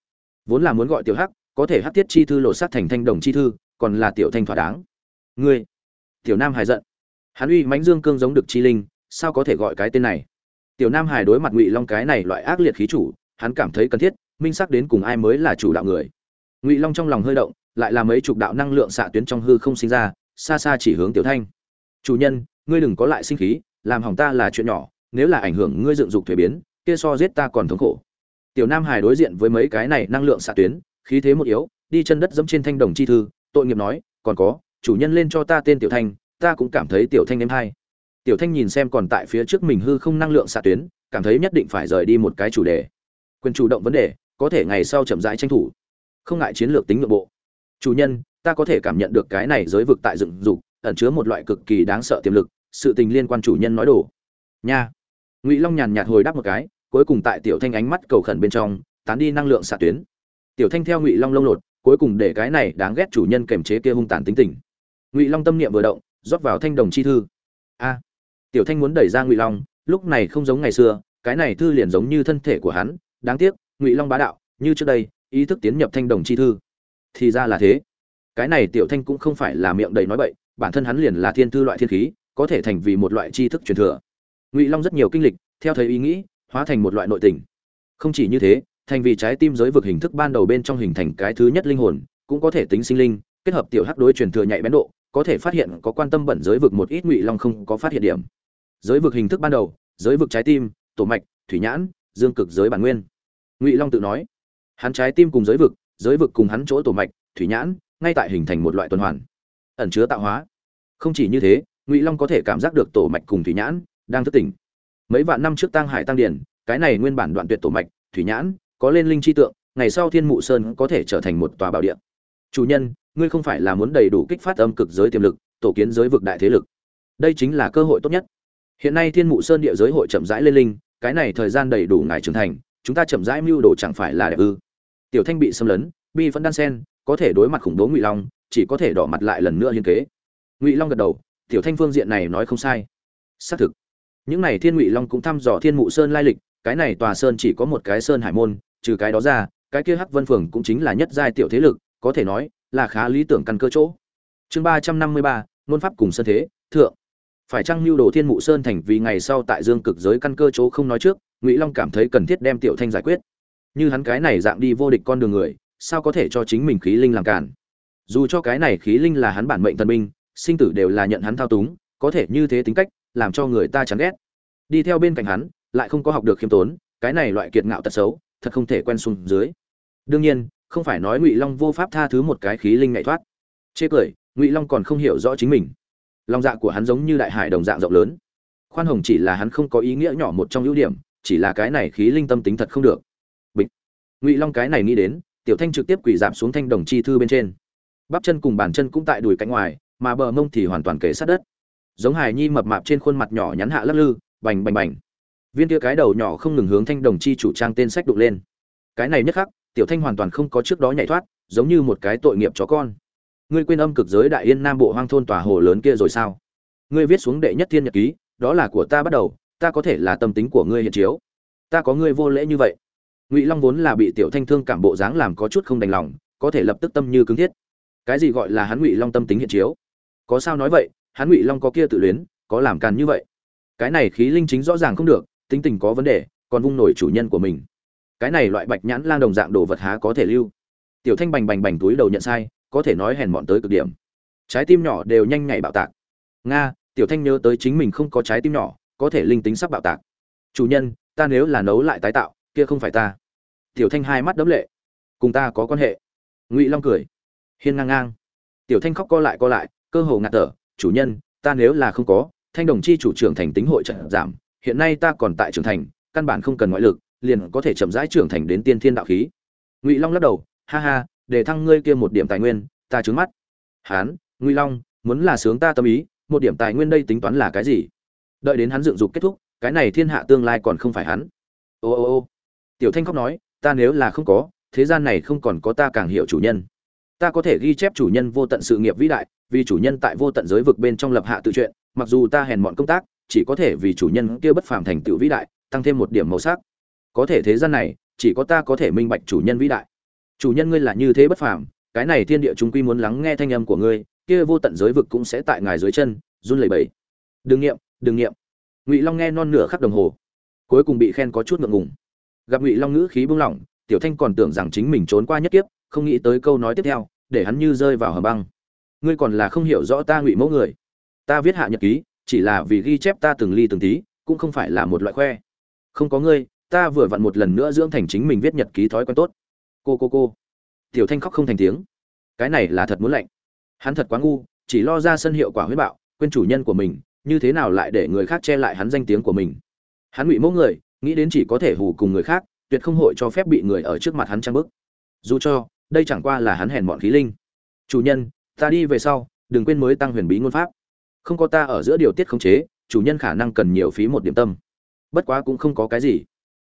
Speaker 1: Vốn là muốn gọi tiểu hắc, có thể hắc tiết chi thư lột sát thành thanh đồng chi thư, còn là tiểu thanh thỏa đáng. Ngươi, tiểu nam hải giận. Hắn uy mãnh dương cương giống được chi linh, sao có thể gọi cái tên này? Tiểu nam hải đối mặt ngụy long cái này loại ác liệt khí chủ, hắn cảm thấy cần thiết, minh xác đến cùng ai mới là chủ đạo người. Ngụy long trong lòng hơi động, lại là mấy chục đạo năng lượng xạ tuyến trong hư không sinh ra, xa xa chỉ hướng tiểu thanh. Chủ nhân, ngươi đừng có lại sinh khí làm hỏng ta là chuyện nhỏ, nếu là ảnh hưởng ngươi dựng dục thuế biến, kia so giết ta còn thống khổ. Tiểu nam hải đối diện với mấy cái này năng lượng xạ tuyến, khí thế một yếu, đi chân đất dẫm trên thanh đồng chi thư, tội nghiệp nói, còn có, chủ nhân lên cho ta tên tiểu thanh, ta cũng cảm thấy tiểu thanh em hay. Tiểu thanh nhìn xem còn tại phía trước mình hư không năng lượng xạ tuyến, cảm thấy nhất định phải rời đi một cái chủ đề. Quyền chủ động vấn đề, có thể ngày sau chậm rãi tranh thủ. Không ngại chiến lược tính nội bộ. Chủ nhân, ta có thể cảm nhận được cái này giới vực tại dựng dục, ẩn chứa một loại cực kỳ đáng sợ tiềm lực sự tình liên quan chủ nhân nói đồ. Nha. Ngụy long nhàn nhạt hồi đáp một cái, cuối cùng tại tiểu thanh ánh mắt cầu khẩn bên trong, tán đi năng lượng xạ tuyến. Tiểu thanh theo ngụy long lông lột, cuối cùng để cái này đáng ghét chủ nhân kềm chế kia hung tàn tính tình. Ngụy long tâm niệm vừa động, rót vào thanh đồng chi thư. A. Tiểu thanh muốn đẩy ra ngụy long, lúc này không giống ngày xưa, cái này thư liền giống như thân thể của hắn, đáng tiếc, ngụy long bá đạo, như trước đây, ý thức tiến nhập thanh đồng chi thư. Thì ra là thế. Cái này tiểu thanh cũng không phải là miệng đầy nói bậy, bản thân hắn liền là thiên thư loại thiên khí có thể thành vì một loại tri thức truyền thừa. Ngụy long rất nhiều kinh lịch, theo thấy ý nghĩ, hóa thành một loại nội tình. Không chỉ như thế, thành vì trái tim giới vực hình thức ban đầu bên trong hình thành cái thứ nhất linh hồn, cũng có thể tính sinh linh, kết hợp tiểu hắc đối truyền thừa nhạy bén độ, có thể phát hiện, có quan tâm bẩn giới vực một ít ngụy long không có phát hiện điểm. Giới vực hình thức ban đầu, giới vực trái tim, tổ mạch, thủy nhãn, dương cực giới bản nguyên. Ngụy long tự nói, hắn trái tim cùng giới vực giới vực cùng hắn chỗ tổ mạch, thủy nhãn, ngay tại hình thành một loại tuần hoàn, ẩn chứa tạo hóa. Không chỉ như thế ngụy long có thể cảm giác được tổ mạch cùng thủy nhãn đang thức tỉnh. Mấy vạn năm trước tăng hải tăng điển, cái này nguyên bản đoạn tuyệt tổ mạch, thủy nhãn, có lên linh chi tượng, ngày sau thiên mụ sơn có thể trở thành một tòa bảo địa. Chủ nhân, ngươi không phải là muốn đầy đủ kích phát âm cực giới tiềm lực, tổ kiến giới vực đại thế lực. Đây chính là cơ hội tốt nhất. Hiện nay thiên mụ sơn địa giới hội chậm rãi lên linh, cái này thời gian đầy đủ ngài trưởng thành, chúng ta chậm rãi mưu đồ chẳng phải là đẹp ư? Tiểu thanh bị xâm lấn, bi vẫn đan sen, có thể đối mặt khủng bố ngụy long, chỉ có thể đỏ mặt lại lần nữa hiên kế. Ngụy long gật đầu tiểu thanh phương diện này nói không sai. Xác thực. Những này thiên ngụy long cũng thăm dò thiên mụ sơn lai lịch, cái này tòa sơn chỉ có một cái sơn hải môn, trừ cái đó ra, cái kia hắc vân phường cũng chính là nhất giai tiểu thế lực, có thể nói là khá lý tưởng căn cơ chỗ. Chương ba trăm năm mươi ba nôn pháp cùng sơn thế, thượng. Phải chăng lưu đồ thiên mụ sơn thành vì ngày sau tại dương cực giới căn cơ chỗ không nói trước, ngụy long cảm thấy cần thiết đem tiểu thanh giải quyết. Như hắn cái này dạng đi vô địch con đường người, sao có thể cho chính mình khí linh làm cản? Dù cho cái này khí linh là hắn bản mệnh thần binh sinh tử đều là nhận hắn thao túng, có thể như thế tính cách, làm cho người ta chán ghét. Đi theo bên cạnh hắn, lại không có học được khiêm tốn, cái này loại kiệt ngạo tật xấu, thật không thể quen xuống dưới. Đương nhiên, không phải nói ngụy long vô pháp tha thứ một cái khí linh ngại thoát. Chê cười, ngụy long còn không hiểu rõ chính mình. Lòng dạ của hắn giống như đại hải đồng dạng rộng lớn. Khoan hồng chỉ là hắn không có ý nghĩa nhỏ một trong ưu điểm, chỉ là cái này khí linh tâm tính thật không được. Bịch. Ngụy long cái này nghĩ đến, tiểu thanh trực tiếp quỳ giảm xuống thanh đồng chi thư bên trên. Bắp chân cùng bàn chân cũng tại đùi cánh ngoài mà bờ mông thì hoàn toàn kể sát đất. Giống hài nhi mập mạp trên khuôn mặt nhỏ nhắn hạ lắc lư, bành bành bành. Viên kia cái đầu nhỏ không ngừng hướng thanh đồng chi chủ trang tên sách đục lên. Cái này nhất khắc, tiểu thanh hoàn toàn không có trước đó nhảy thoát, giống như một cái tội nghiệp chó con. Ngươi quên âm cực giới đại yên nam bộ hoang thôn tòa hồ lớn kia rồi sao? Ngươi viết xuống đệ nhất thiên nhật ký, đó là của ta bắt đầu, ta có thể là tâm tính của ngươi hiện chiếu. Ta có ngươi vô lễ như vậy. Ngụy long vốn là bị tiểu thanh thương cảm bộ dáng làm có chút không đành lòng, có thể lập tức tâm như cứng thiết. Cái gì gọi là hắn ngụy long tâm tính hiện chiếu? Có sao nói vậy, hắn ngụy long có kia tự luyến, có làm càn như vậy. Cái này khí linh chính rõ ràng không được, tính tình có vấn đề, còn vung nổi chủ nhân của mình. Cái này loại bạch nhãn lang đồng dạng đồ vật há có thể lưu? Tiểu thanh bành bành bành túi đầu nhận sai, có thể nói hèn mọn tới cực điểm. Trái tim nhỏ đều nhanh nhạy bạo tạc. Nga, tiểu thanh nhớ tới chính mình không có trái tim nhỏ, có thể linh tính sắp bạo tạc. Chủ nhân, ta nếu là nấu lại tái tạo, kia không phải ta. Tiểu thanh hai mắt đấm lệ. Cùng ta có quan hệ. Ngụy long cười. Hiên ngang ngang. Tiểu thanh khóc co lại co lại cơ hồ ngạt thở, chủ nhân, ta nếu là không có, thanh đồng chi chủ trưởng thành tính hội trận giảm, hiện nay ta còn tại trưởng thành, căn bản không cần ngoại lực, liền có thể chậm rãi trưởng thành đến tiên thiên đạo khí. Ngụy long lắc đầu, ha ha, để thăng ngươi kia một điểm tài nguyên, ta trướng mắt. Hán, ngụy long, muốn là sướng ta tâm ý, một điểm tài nguyên đây tính toán là cái gì? Đợi đến hắn dựng dục kết thúc, cái này thiên hạ tương lai còn không phải hắn. Ô ô ô. Tiểu thanh khóc nói, ta nếu là không có, thế gian này không còn có ta càng hiểu chủ nhân. Ta có thể ghi chép chủ nhân vô tận sự nghiệp vĩ đại vì chủ nhân tại vô tận giới vực bên trong lập hạ tự truyện mặc dù ta hèn mọn công tác, chỉ có thể vì chủ nhân kia bất phàm thành tựu vĩ đại, tăng thêm một điểm màu sắc. Có thể thế gian này, chỉ có ta có thể minh bạch chủ nhân vĩ đại. Chủ nhân ngươi là như thế bất phàm, cái này thiên địa chúng quy muốn lắng nghe thanh âm của ngươi, kia vô tận giới vực cũng sẽ tại ngài dưới chân, run lẩy bẩy. Đừng nghiệm đừng nghiệm. Ngụy long nghe non nửa khắc đồng hồ. Cuối cùng bị khen có chút ngượng ngùng. Gặp ngụy long ngữ khí bung lỏng, tiểu thanh còn tưởng rằng chính mình trốn qua nhất kiếp, không nghĩ tới câu nói tiếp theo, để hắn như rơi vào hầm băng ngươi còn là không hiểu rõ ta ngụy mẫu người. Ta viết hạ nhật ký, chỉ là vì ghi chép ta từng ly từng tí, cũng không phải là một loại khoe. Không có ngươi, ta vừa vặn một lần nữa dưỡng thành chính mình viết nhật ký thói quen tốt. Cô cô cô. Tiểu thanh khóc không thành tiếng. Cái này là thật muốn lạnh. Hắn thật quá ngu, chỉ lo ra sân hiệu quả huyết bạo, quên chủ nhân của mình, như thế nào lại để người khác che lại hắn danh tiếng của mình. Hắn ngụy mẫu người, nghĩ đến chỉ có thể hù cùng người khác, tuyệt không hội cho phép bị người ở trước mặt hắn trang bức dù cho, đây chẳng qua là hắn hèn bọn khí linh. Chủ nhân ta đi về sau, đừng quên mới tăng huyền bí ngôn pháp. Không có ta ở giữa điều tiết khống chế, chủ nhân khả năng cần nhiều phí một điểm tâm. Bất quá cũng không có cái gì.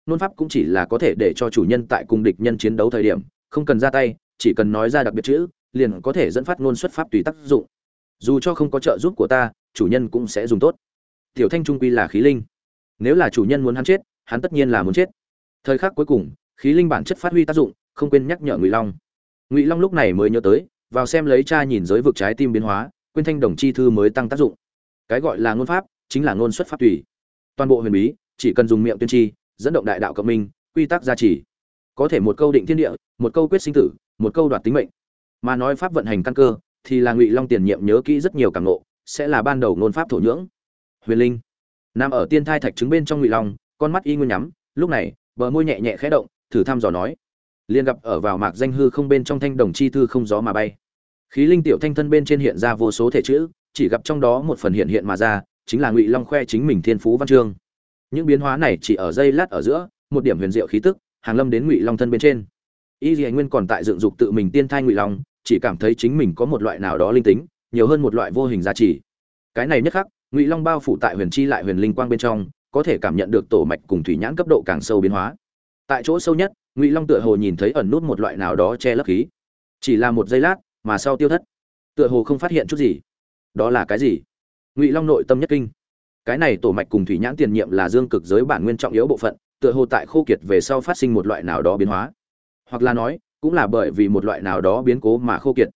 Speaker 1: Ngôn pháp cũng chỉ là có thể để cho chủ nhân tại cùng địch nhân chiến đấu thời điểm, không cần ra tay, chỉ cần nói ra đặc biệt chữ, liền có thể dẫn phát ngôn xuất pháp tùy tác dụng. Dù cho không có trợ giúp của ta, chủ nhân cũng sẽ dùng tốt. Tiểu thanh trung quy là khí linh. Nếu là chủ nhân muốn hắn chết, hắn tất nhiên là muốn chết. Thời khắc cuối cùng, khí linh bản chất phát huy tác dụng, không quên nhắc nhở ngụy long. Ngụy long lúc này mới nhớ tới vào xem lấy cha nhìn giới vực trái tim biến hóa quyên thanh đồng chi thư mới tăng tác dụng. Cái gọi là ngôn pháp, chính là ngôn xuất pháp tùy. Toàn bộ huyền bí, chỉ cần dùng miệng tuyên chi dẫn động đại đạo cộng minh, quy tắc gia trì. Có thể một câu định thiên địa, một câu quyết sinh tử, một câu đoạt tính mệnh. Mà nói pháp vận hành căn cơ, thì là ngụy long tiền nhiệm nhớ kỹ rất nhiều cảm nộ sẽ là ban đầu ngôn pháp thổ nhưỡng. Huyền linh, nằm ở tiên thai thạch trứng bên trong ngụy long, con mắt y nguyên nhắm, lúc này, bờ môi nhẹ nhẹ khẽ động, thử thăm dò nói liền gặp ở vào mạc danh hư không bên trong thanh đồng chi thư không gió mà bay. Khí linh tiểu thanh thân bên trên hiện ra vô số thể chữ, chỉ gặp trong đó một phần hiện hiện mà ra, chính là ngụy long khoe chính mình thiên phú văn chương. Những biến hóa này chỉ ở dây lát ở giữa, một điểm huyền diệu khí tức, hàng lâm đến ngụy long thân bên trên. Y dì nguyên còn tại dựng dục tự mình tiên thai ngụy long, chỉ cảm thấy chính mình có một loại nào đó linh tính, nhiều hơn một loại vô hình giá trị. Cái này nhất khắc, ngụy long bao phủ tại huyền chi lại huyền linh quang bên trong, có thể cảm nhận được tổ mạch cùng thủy nhãn cấp độ càng sâu biến hóa. Tại chỗ sâu nhất ngụy long tựa hồ nhìn thấy ẩn nút một loại nào đó che lấp khí chỉ là một giây lát mà sau tiêu thất tựa hồ không phát hiện chút gì đó là cái gì ngụy long nội tâm nhất kinh cái này tổ mạch cùng thủy nhãn tiền nhiệm là dương cực giới bản nguyên trọng yếu bộ phận tựa hồ tại khô kiệt về sau phát sinh một loại nào đó biến hóa hoặc là nói cũng là bởi vì một loại nào đó biến cố mà khô kiệt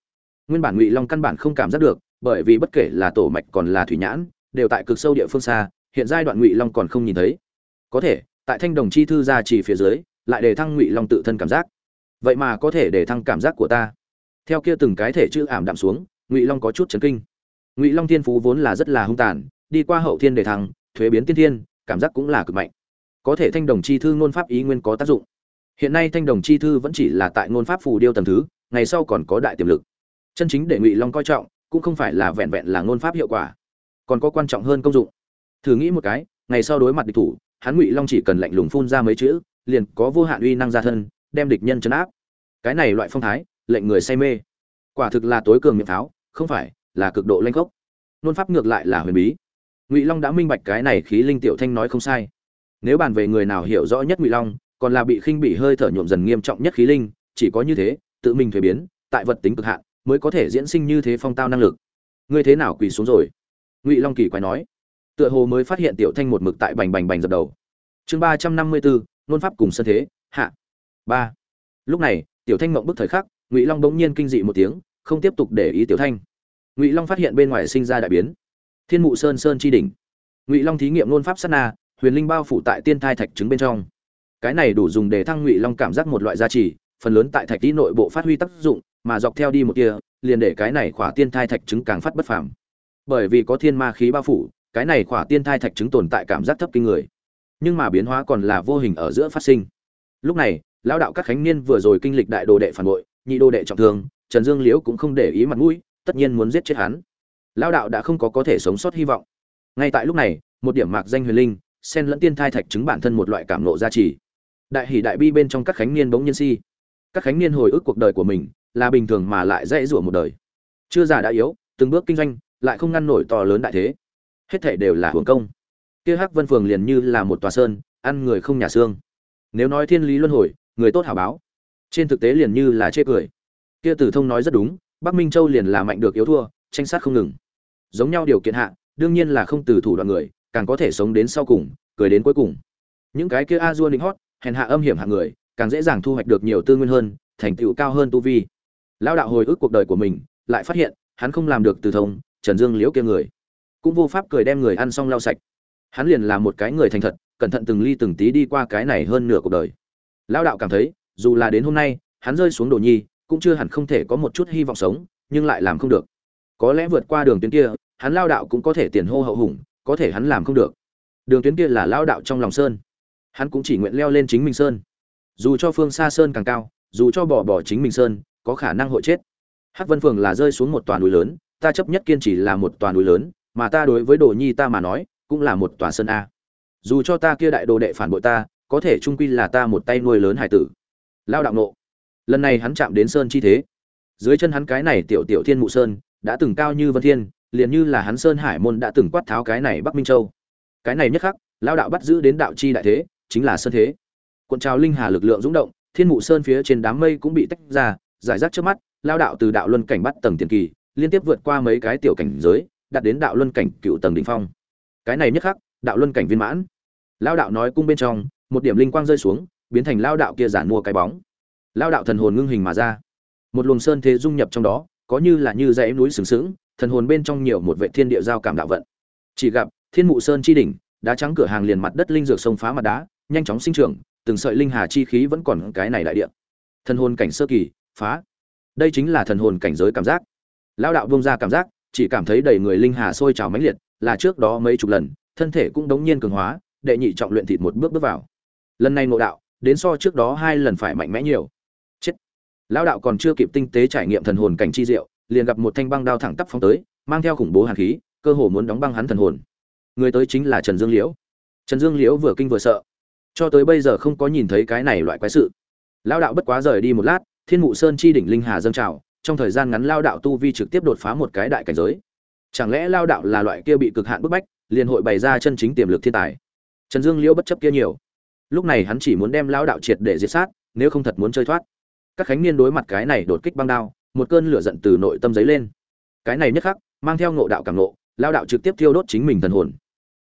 Speaker 1: nguyên bản ngụy long căn bản không cảm giác được bởi vì bất kể là tổ mạch còn là thủy nhãn đều tại cực sâu địa phương xa hiện giai đoạn ngụy long còn không nhìn thấy có thể tại thanh đồng chi thư ra chỉ phía dưới lại để thăng ngụy long tự thân cảm giác vậy mà có thể để thăng cảm giác của ta theo kia từng cái thể chữ ảm đạm xuống ngụy long có chút chấn kinh ngụy long thiên phú vốn là rất là hung tàn đi qua hậu thiên để thăng thuế biến tiên thiên cảm giác cũng là cực mạnh có thể thanh đồng chi thư ngôn pháp ý nguyên có tác dụng hiện nay thanh đồng chi thư vẫn chỉ là tại ngôn pháp phù điêu tầm thứ ngày sau còn có đại tiềm lực chân chính để ngụy long coi trọng cũng không phải là vẹn vẹn là ngôn pháp hiệu quả còn có quan trọng hơn công dụng thử nghĩ một cái ngày sau đối mặt địch thủ hắn ngụy long chỉ cần lạnh lùng phun ra mấy chữ liền có vô hạn uy năng ra thân, đem địch nhân chấn áp. Cái này loại phong thái, lệnh người say mê. Quả thực là tối cường miệng pháo, không phải là cực độ lanh gốc nôn pháp ngược lại là huyền bí. Ngụy long đã minh bạch cái này khí linh tiểu thanh nói không sai. Nếu bàn về người nào hiểu rõ nhất ngụy long, còn là bị khinh bị hơi thở nhuộm dần nghiêm trọng nhất khí linh, chỉ có như thế, tự mình thuế biến, tại vật tính cực hạn, mới có thể diễn sinh như thế phong tao năng lực. Ngươi thế nào quỳ xuống rồi? Ngụy long kỳ quái nói. Tựa hồ mới phát hiện tiểu thanh một mực tại bành bành bành dập đầu. Chương ba trăm năm mươi bốn nôn pháp cùng sân thế, hạ. Ba. Lúc này, tiểu thanh mộng bức thời khắc, ngụy long bỗng nhiên kinh dị một tiếng, không tiếp tục để ý tiểu thanh. Ngụy long phát hiện bên ngoài sinh ra đại biến. Thiên mụ sơn sơn chi đỉnh. Ngụy long thí nghiệm nôn pháp sát na, huyền linh bao phủ tại tiên thai thạch trứng bên trong. Cái này đủ dùng để thăng ngụy long cảm giác một loại gia trì, phần lớn tại thạch tí nội bộ phát huy tác dụng, mà dọc theo đi một kia, liền để cái này khỏa tiên thai thạch trứng càng phát bất phàm. Bởi vì có thiên ma khí bao phủ, cái này khỏa tiên thai thạch trứng tồn tại cảm giác thấp kinh người nhưng mà biến hóa còn là vô hình ở giữa phát sinh. Lúc này, lão đạo các khánh niên vừa rồi kinh lịch đại đồ đệ phản bội, nhị đồ đệ trọng thương, trần dương liễu cũng không để ý mặt mũi, tất nhiên muốn giết chết hắn. Lão đạo đã không có có thể sống sót hy vọng. Ngay tại lúc này, một điểm mạc danh huyền linh, sen lẫn tiên thai thạch chứng bản thân một loại cảm nộ gia trì. Đại hỷ đại bi bên trong các khánh niên bỗng nhiên si. Các khánh niên hồi ức cuộc đời của mình, là bình thường mà lại dễ rủa một đời. Chưa già đã yếu, từng bước kinh doanh, lại không ngăn nổi to lớn đại thế. Hết thảy đều là hưởng công kia hắc vân phường liền như là một tòa sơn, ăn người không nhà xương. Nếu nói thiên lý luân hồi, người tốt hảo báo. Trên thực tế liền như là chê cười. Kia tử thông nói rất đúng, bắc minh châu liền là mạnh được yếu thua, tranh sát không ngừng. Giống nhau điều kiện hạ, đương nhiên là không từ thủ đoạn người, càng có thể sống đến sau cùng, cười đến cuối cùng. Những cái kia a dua định hót, hèn hạ âm hiểm hạng người, càng dễ dàng thu hoạch được nhiều tư nguyên hơn, thành tựu cao hơn tu vi. Lao đạo hồi ức cuộc đời của mình, lại phát hiện, hắn không làm được từ thông, trần dương liễu kia người. Cũng vô pháp cười đem người ăn xong lau sạch hắn liền là một cái người thành thật, cẩn thận từng ly từng tí đi qua cái này hơn nửa cuộc đời. Lao đạo cảm thấy, dù là đến hôm nay, hắn rơi xuống đồ nhi, cũng chưa hẳn không thể có một chút hy vọng sống, nhưng lại làm không được. Có lẽ vượt qua đường tuyến kia, hắn lao đạo cũng có thể tiền hô hậu hùng, có thể hắn làm không được. Đường tuyến kia là lao đạo trong lòng sơn. Hắn cũng chỉ nguyện leo lên chính mình sơn. Dù cho phương xa sơn càng cao, dù cho bỏ bỏ chính mình sơn, có khả năng hội chết. Hắc vân phường là rơi xuống một toàn núi lớn, ta chấp nhất kiên trì là một toàn núi lớn, mà ta đối với đồ nhi ta mà nói cũng là một tòa sơn a. Dù cho ta kia đại đồ đệ phản bội ta, có thể trung quy là ta một tay nuôi lớn hải tử. Lao đạo nộ lần này hắn chạm đến sơn chi thế. Dưới chân hắn cái này tiểu tiểu thiên mụ sơn, đã từng cao như vân thiên, liền như là hắn sơn hải môn đã từng quát tháo cái này bắc minh châu. Cái này nhất khắc, lao đạo bắt giữ đến đạo chi đại thế, chính là sơn thế. Cuộn trào linh hà lực lượng dũng động, thiên mụ sơn phía trên đám mây cũng bị tách ra, giải rác trước mắt, lao đạo từ đạo luân cảnh bắt tầng tiền kỳ, liên tiếp vượt qua mấy cái tiểu cảnh giới, đạt đến đạo luân cảnh cựu tầng đỉnh phong cái này nhất khắc, đạo luân cảnh viên mãn. Lao đạo nói cung bên trong, một điểm linh quang rơi xuống, biến thành lao đạo kia giản mua cái bóng. Lao đạo thần hồn ngưng hình mà ra. Một luồng sơn thế dung nhập trong đó, có như là như dãy núi sừng sững, thần hồn bên trong nhiều một vệ thiên địa giao cảm đạo vận. Chỉ gặp, thiên mụ sơn chi đỉnh, đá trắng cửa hàng liền mặt đất linh dược sông phá mặt đá, nhanh chóng sinh trưởng, từng sợi linh hà chi khí vẫn còn cái này đại địa. Thần hồn cảnh sơ kỳ, phá. Đây chính là thần hồn cảnh giới cảm giác. Lao đạo vông ra cảm giác, chỉ cảm thấy đầy người linh hà sôi trào mãnh liệt là trước đó mấy chục lần, thân thể cũng đống nhiên cường hóa, đệ nhị trọng luyện thịt một bước bước vào. Lần này ngộ đạo, đến so trước đó hai lần phải mạnh mẽ nhiều. Chết. Lão đạo còn chưa kịp tinh tế trải nghiệm thần hồn cảnh chi diệu, liền gặp một thanh băng đao thẳng tắp phóng tới, mang theo khủng bố hàn khí, cơ hồ muốn đóng băng hắn thần hồn. Người tới chính là trần dương liễu. Trần dương liễu vừa kinh vừa sợ. Cho tới bây giờ không có nhìn thấy cái này loại quái sự. Lão đạo bất quá rời đi một lát, thiên mụ sơn chi đỉnh linh hà dâng trào, trong thời gian ngắn lão đạo tu vi trực tiếp đột phá một cái đại cảnh giới chẳng lẽ lao đạo là loại kia bị cực hạn bức bách, liền hội bày ra chân chính tiềm lực thiên tài? Trần dương liễu bất chấp kia nhiều. Lúc này hắn chỉ muốn đem lao đạo triệt để diệt sát, nếu không thật muốn chơi thoát. Các khánh niên đối mặt cái này đột kích băng đao, một cơn lửa giận từ nội tâm giấy lên. Cái này nhất khắc, mang theo ngộ đạo cảm ngộ, lao đạo trực tiếp thiêu đốt chính mình thần hồn.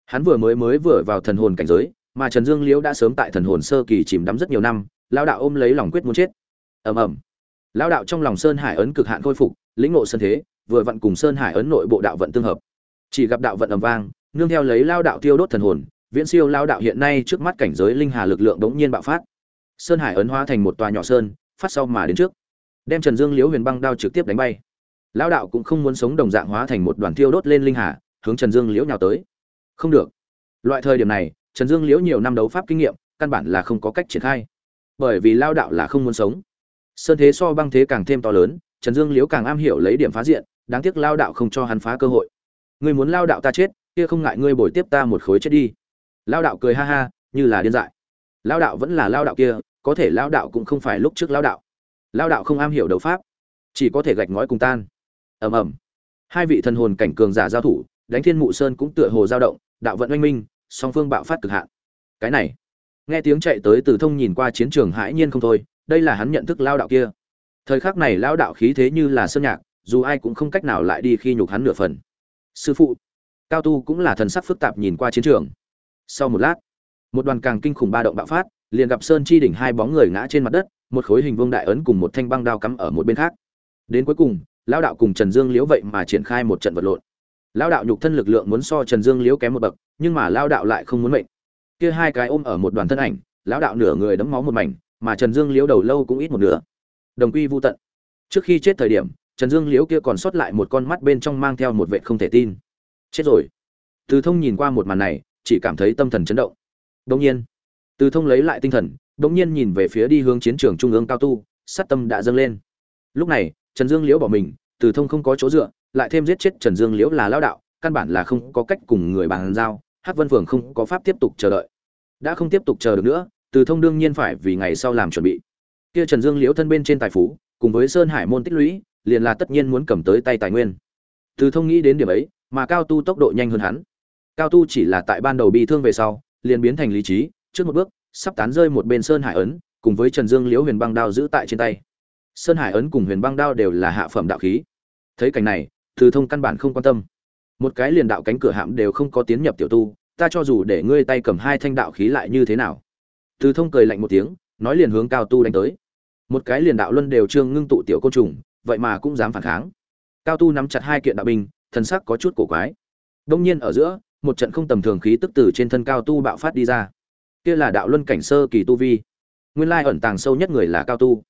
Speaker 1: Hắn vừa mới mới vừa vào thần hồn cảnh giới, mà trần dương liễu đã sớm tại thần hồn sơ kỳ chìm đắm rất nhiều năm, lao đạo ôm lấy lòng quyết muốn chết. Ầm ầm. Lao đạo trong lòng sơn hải ấn cực hạn khôi phục, lĩnh ngộ sơn thế vừa vặn cùng sơn hải ấn nội bộ đạo vận tương hợp. Chỉ gặp đạo vận ầm vang, nương theo lấy lao đạo tiêu đốt thần hồn, viễn siêu lao đạo hiện nay trước mắt cảnh giới linh hà lực lượng đống nhiên bạo phát. Sơn hải ấn hóa thành một tòa nhỏ sơn, phát sau mà đến trước, đem trần dương liễu huyền băng đao trực tiếp đánh bay. Lao đạo cũng không muốn sống đồng dạng hóa thành một đoàn tiêu đốt lên linh hà, hướng trần dương liễu nhào tới. Không được. Loại thời điểm này, trần dương liễu nhiều năm đấu pháp kinh nghiệm, căn bản là không có cách triển khai. Bởi vì lao đạo là không muốn sống. Sơn thế so băng thế càng thêm to lớn, trần dương liễu càng am hiểu lấy điểm phá diện đáng tiếc lao đạo không cho hắn phá cơ hội. Ngươi muốn lao đạo ta chết, kia không ngại ngươi bồi tiếp ta một khối chết đi. Lao đạo cười ha ha, như là điên dại. Lao đạo vẫn là lao đạo kia, có thể lao đạo cũng không phải lúc trước lao đạo. Lao đạo không am hiểu đấu pháp, chỉ có thể gạch ngói cùng tan. Ầm ầm. Hai vị thần hồn cảnh cường giả giao thủ, đánh thiên mụ sơn cũng tựa hồ dao động, đạo vận oanh minh, song phương bạo phát cực hạn. Cái này, nghe tiếng chạy tới từ thông nhìn qua chiến trường hãi nhiên không thôi, đây là hắn nhận thức lao đạo kia. Thời khắc này lao đạo khí thế như là sơn nhạc dù ai cũng không cách nào lại đi khi nhục hắn nửa phần. Sư phụ, cao tu cũng là thần sắc phức tạp nhìn qua chiến trường. Sau một lát, một đoàn càng kinh khủng ba động bạo phát, liền gặp sơn chi đỉnh hai bóng người ngã trên mặt đất, một khối hình vương đại ấn cùng một thanh băng đao cắm ở một bên khác. Đến cuối cùng, lão đạo cùng trần dương liễu vậy mà triển khai một trận vật lộn. Lão đạo nhục thân lực lượng muốn so trần dương liễu kém một bậc, nhưng mà lão đạo lại không muốn mệnh. Kia hai cái ôm ở một đoàn thân ảnh, lão đạo nửa người đấm máu một mảnh, mà trần dương liễu đầu lâu cũng ít một nửa. Đồng quy vô tận. Trước khi chết thời điểm trần dương liễu kia còn sót lại một con mắt bên trong mang theo một vệ không thể tin. Chết rồi. Từ thông nhìn qua một màn này, chỉ cảm thấy tâm thần chấn động. Đông nhiên, từ thông lấy lại tinh thần đông nhiên nhìn về phía đi hướng chiến trường trung ương cao tu, sát tâm đã dâng lên. Lúc này, trần dương liễu bỏ mình, từ thông không có chỗ dựa, lại thêm giết chết trần dương liễu là lao đạo, căn bản là không có cách cùng người bàn giao, hắc vân phường không có pháp tiếp tục chờ đợi. Đã không tiếp tục chờ được nữa, từ thông đương nhiên phải vì ngày sau làm chuẩn bị. Kia trần dương liễu thân bên trên tài phú, cùng với sơn hải môn tích lũy liền là tất nhiên muốn cầm tới tay tài nguyên. Từ thông nghĩ đến điểm ấy, mà cao tu tốc độ nhanh hơn hắn. Cao tu chỉ là tại ban đầu bị thương về sau, liền biến thành lý trí, trước một bước, sắp tán rơi một bên sơn hải ấn, cùng với trần dương liễu huyền băng đao giữ tại trên tay. Sơn hải ấn cùng huyền băng đao đều là hạ phẩm đạo khí. Thấy cảnh này, từ thông căn bản không quan tâm. Một cái liền đạo cánh cửa hạm đều không có tiến nhập tiểu tu, ta cho dù để ngươi tay cầm hai thanh đạo khí lại như thế nào? Từ thông cười lạnh một tiếng, nói liền hướng cao tu đánh tới. Một cái liền đạo luân đều trương ngưng tụ tiểu côn trùng vậy mà cũng dám phản kháng. Cao tu nắm chặt hai kiện đạo binh thần sắc có chút cổ quái. Đông nhiên ở giữa một trận không tầm thường khí tức từ trên thân cao tu bạo phát đi ra. Kia là đạo luân cảnh sơ kỳ tu vi. Nguyên lai ẩn tàng sâu nhất người là cao tu.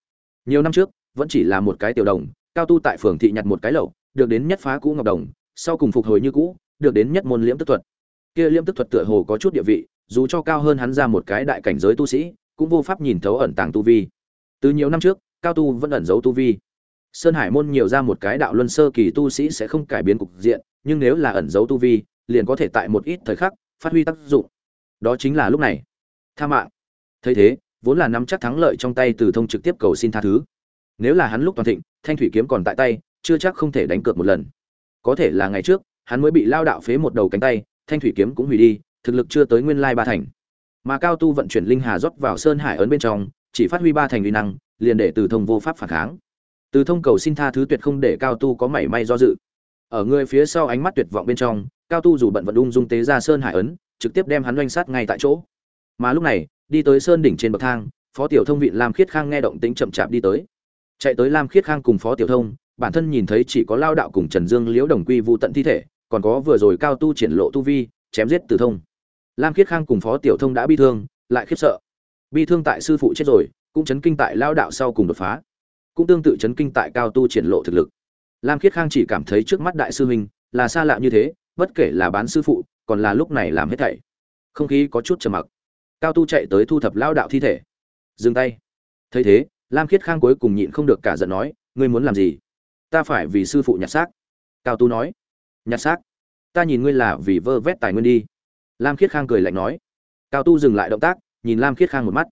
Speaker 1: Nhiều năm trước vẫn chỉ là một cái tiểu đồng cao tu tại phường thị nhặt một cái lẩu, được đến nhất phá cũ ngọc đồng sau cùng phục hồi như cũ được đến nhất môn liễm tức thuật. Kia liễm tức thuật tựa hồ có chút địa vị dù cho cao hơn hắn ra một cái đại cảnh giới tu sĩ cũng vô pháp nhìn thấu ẩn tàng tu vi. Từ nhiều năm trước cao tu vẫn ẩn giấu tu vi sơn hải môn nhiều ra một cái đạo luân sơ kỳ tu sĩ sẽ không cải biến cục diện, nhưng nếu là ẩn giấu tu vi, liền có thể tại một ít thời khắc phát huy tác dụng. Đó chính là lúc này. Tha mạng. Thấy thế, vốn là nắm chắc thắng lợi trong tay từ thông trực tiếp cầu xin tha thứ. Nếu là hắn lúc toàn thịnh, thanh thủy kiếm còn tại tay, chưa chắc không thể đánh cược một lần. Có thể là ngày trước, hắn mới bị lao đạo phế một đầu cánh tay, thanh thủy kiếm cũng hủy đi, thực lực chưa tới nguyên lai ba thành. Mà cao tu vận chuyển linh hà rót vào sơn hải ấn bên trong, chỉ phát huy ba thành uy năng, liền để từ thông vô pháp phản kháng từ thông cầu xin tha thứ tuyệt không để cao tu có mảy may do dự. Ở người phía sau ánh mắt tuyệt vọng bên trong, cao tu dù bận vận ung dung tế ra sơn hải ấn, trực tiếp đem hắn oanh sát ngay tại chỗ. Mà lúc này, đi tới sơn đỉnh trên bậc thang, phó tiểu thông viện lam khiết khang nghe động tính chậm chạp đi tới. Chạy tới lam khiết khang cùng phó tiểu thông, bản thân nhìn thấy chỉ có lao đạo cùng trần dương liễu đồng quy vụ tận thi thể, còn có vừa rồi cao tu triển lộ tu vi, chém giết từ thông. Lam khiết khang cùng phó tiểu thông đã bi thương, lại khiếp sợ. Bi thương tại sư phụ chết rồi, cũng chấn kinh tại lao đạo sau cùng đột phá cũng tương tự chấn kinh tại cao tu triển lộ thực lực. Lam khiết khang chỉ cảm thấy trước mắt đại sư huynh là xa lạ như thế, bất kể là bán sư phụ, còn là lúc này làm hết thảy. Không khí có chút trầm mặc. Cao tu chạy tới thu thập lao đạo thi thể. Dừng tay. Thấy thế, lam khiết khang cuối cùng nhịn không được cả giận nói, ngươi muốn làm gì? Ta phải vì sư phụ nhặt xác. Cao tu nói, nhặt xác? Ta nhìn ngươi là vì vơ vét tài nguyên đi. Lam khiết khang cười lạnh nói. Cao tu dừng lại động tác, nhìn lam khiết khang một mắt.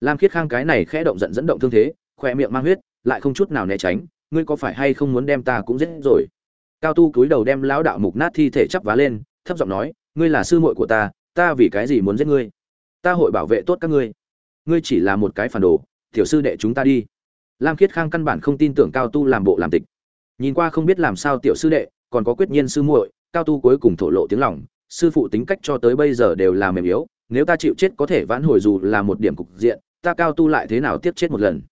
Speaker 1: Lam khiết khang cái này khẽ động giận dẫn động thương thế khoe miệng mang huyết lại không chút nào né tránh, ngươi có phải hay không muốn đem ta cũng giết rồi? Cao tu cúi đầu đem lão đạo mục nát thi thể chắp vá lên, thấp giọng nói, ngươi là sư muội của ta ta vì cái gì muốn giết ngươi? Ta hội bảo vệ tốt các ngươi. Ngươi chỉ là một cái phản đồ, tiểu sư đệ chúng ta đi. Lam khiết khang căn bản không tin tưởng cao tu làm bộ làm tịch. Nhìn qua không biết làm sao tiểu sư đệ, còn có quyết nhiên sư muội, cao tu cuối cùng thổ lộ tiếng lòng, sư phụ tính cách cho tới bây giờ đều là mềm yếu, nếu ta chịu chết có thể vãn hồi dù là một điểm cục diện, ta cao tu lại thế nào tiếp chết một lần?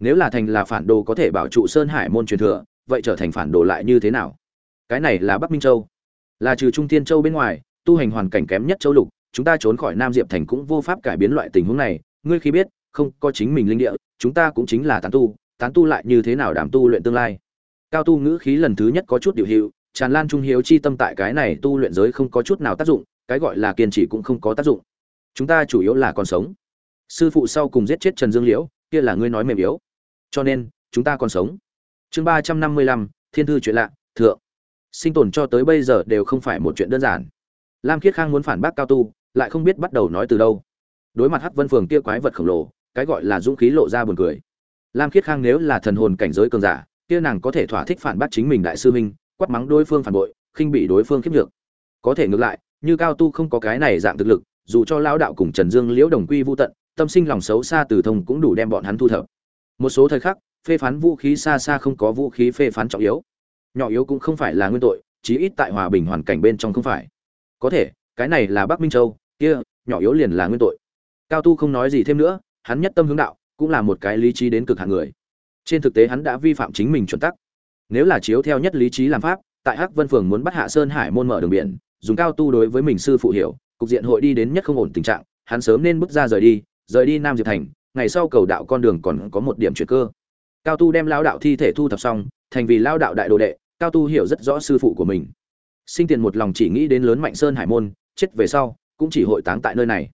Speaker 1: Nếu là thành là phản đồ có thể bảo trụ sơn hải môn truyền thừa, vậy trở thành phản đồ lại như thế nào? Cái này là bắc minh châu. Là trừ trung thiên châu bên ngoài, tu hành hoàn cảnh kém nhất châu lục, chúng ta trốn khỏi nam diệp thành cũng vô pháp cải biến loại tình huống này. Ngươi khi biết, không có chính mình linh địa, chúng ta cũng chính là tán tu tán tu lại như thế nào đảm tu luyện tương lai? Cao tu ngữ khí lần thứ nhất có chút điều hiệu, tràn lan trung hiếu chi tâm tại cái này tu luyện giới không có chút nào tác dụng, cái gọi là kiên trì cũng không có tác dụng. Chúng ta chủ yếu là còn sống. Sư phụ sau cùng giết chết trần dương liễu, kia là ngươi nói mềm yếu cho nên, chúng ta còn sống. Chương ba trăm năm mươi lăm, thiên thư chuyện lạ, thượng. Sinh tồn cho tới bây giờ đều không phải một chuyện đơn giản. Lam khiết khang muốn phản bác cao tu, lại không biết bắt đầu nói từ đâu. Đối mặt hắc vân phường kia quái vật khổng lồ, cái gọi là dũng khí lộ ra buồn cười. Lam khiết khang nếu là thần hồn cảnh giới cường giả, kia nàng có thể thỏa thích phản bác chính mình đại sư minh quát mắng đối phương phản bội, khinh bị đối phương khiếp nhược. Có thể ngược lại, như cao tu không có cái này dạng thực lực, dù cho lão đạo cùng trần dương, liễu đồng quy vô tận, tâm sinh lòng xấu xa từ thông cũng đủ đem bọn hắn thu thập một số thời khắc, phê phán vũ khí xa xa không có vũ khí phê phán trọng yếu. Nhỏ yếu cũng không phải là nguyên tội, chí ít tại hòa bình hoàn cảnh bên trong không phải. Có thể, cái này là bắc minh châu, kia, nhỏ yếu liền là nguyên tội. Cao tu không nói gì thêm nữa, hắn nhất tâm hướng đạo, cũng là một cái lý trí đến cực hạn người. Trên thực tế hắn đã vi phạm chính mình chuẩn tắc. Nếu là chiếu theo nhất lý trí làm pháp, tại hắc vân phường muốn bắt hạ sơn hải môn mở đường biển, dùng cao tu đối với mình sư phụ hiểu, cục diện hội đi đến nhất không ổn tình trạng, hắn sớm nên bước ra rời đi rời đi nam diệp thành ngày sau cầu đạo con đường còn có một điểm chuyển cơ. Cao tu đem lao đạo thi thể thu thập xong, thành vì lao đạo đại đồ đệ, cao tu hiểu rất rõ sư phụ của mình. Sinh tiền một lòng chỉ nghĩ đến lớn mạnh sơn hải môn, chết về sau, cũng chỉ hội táng tại nơi này.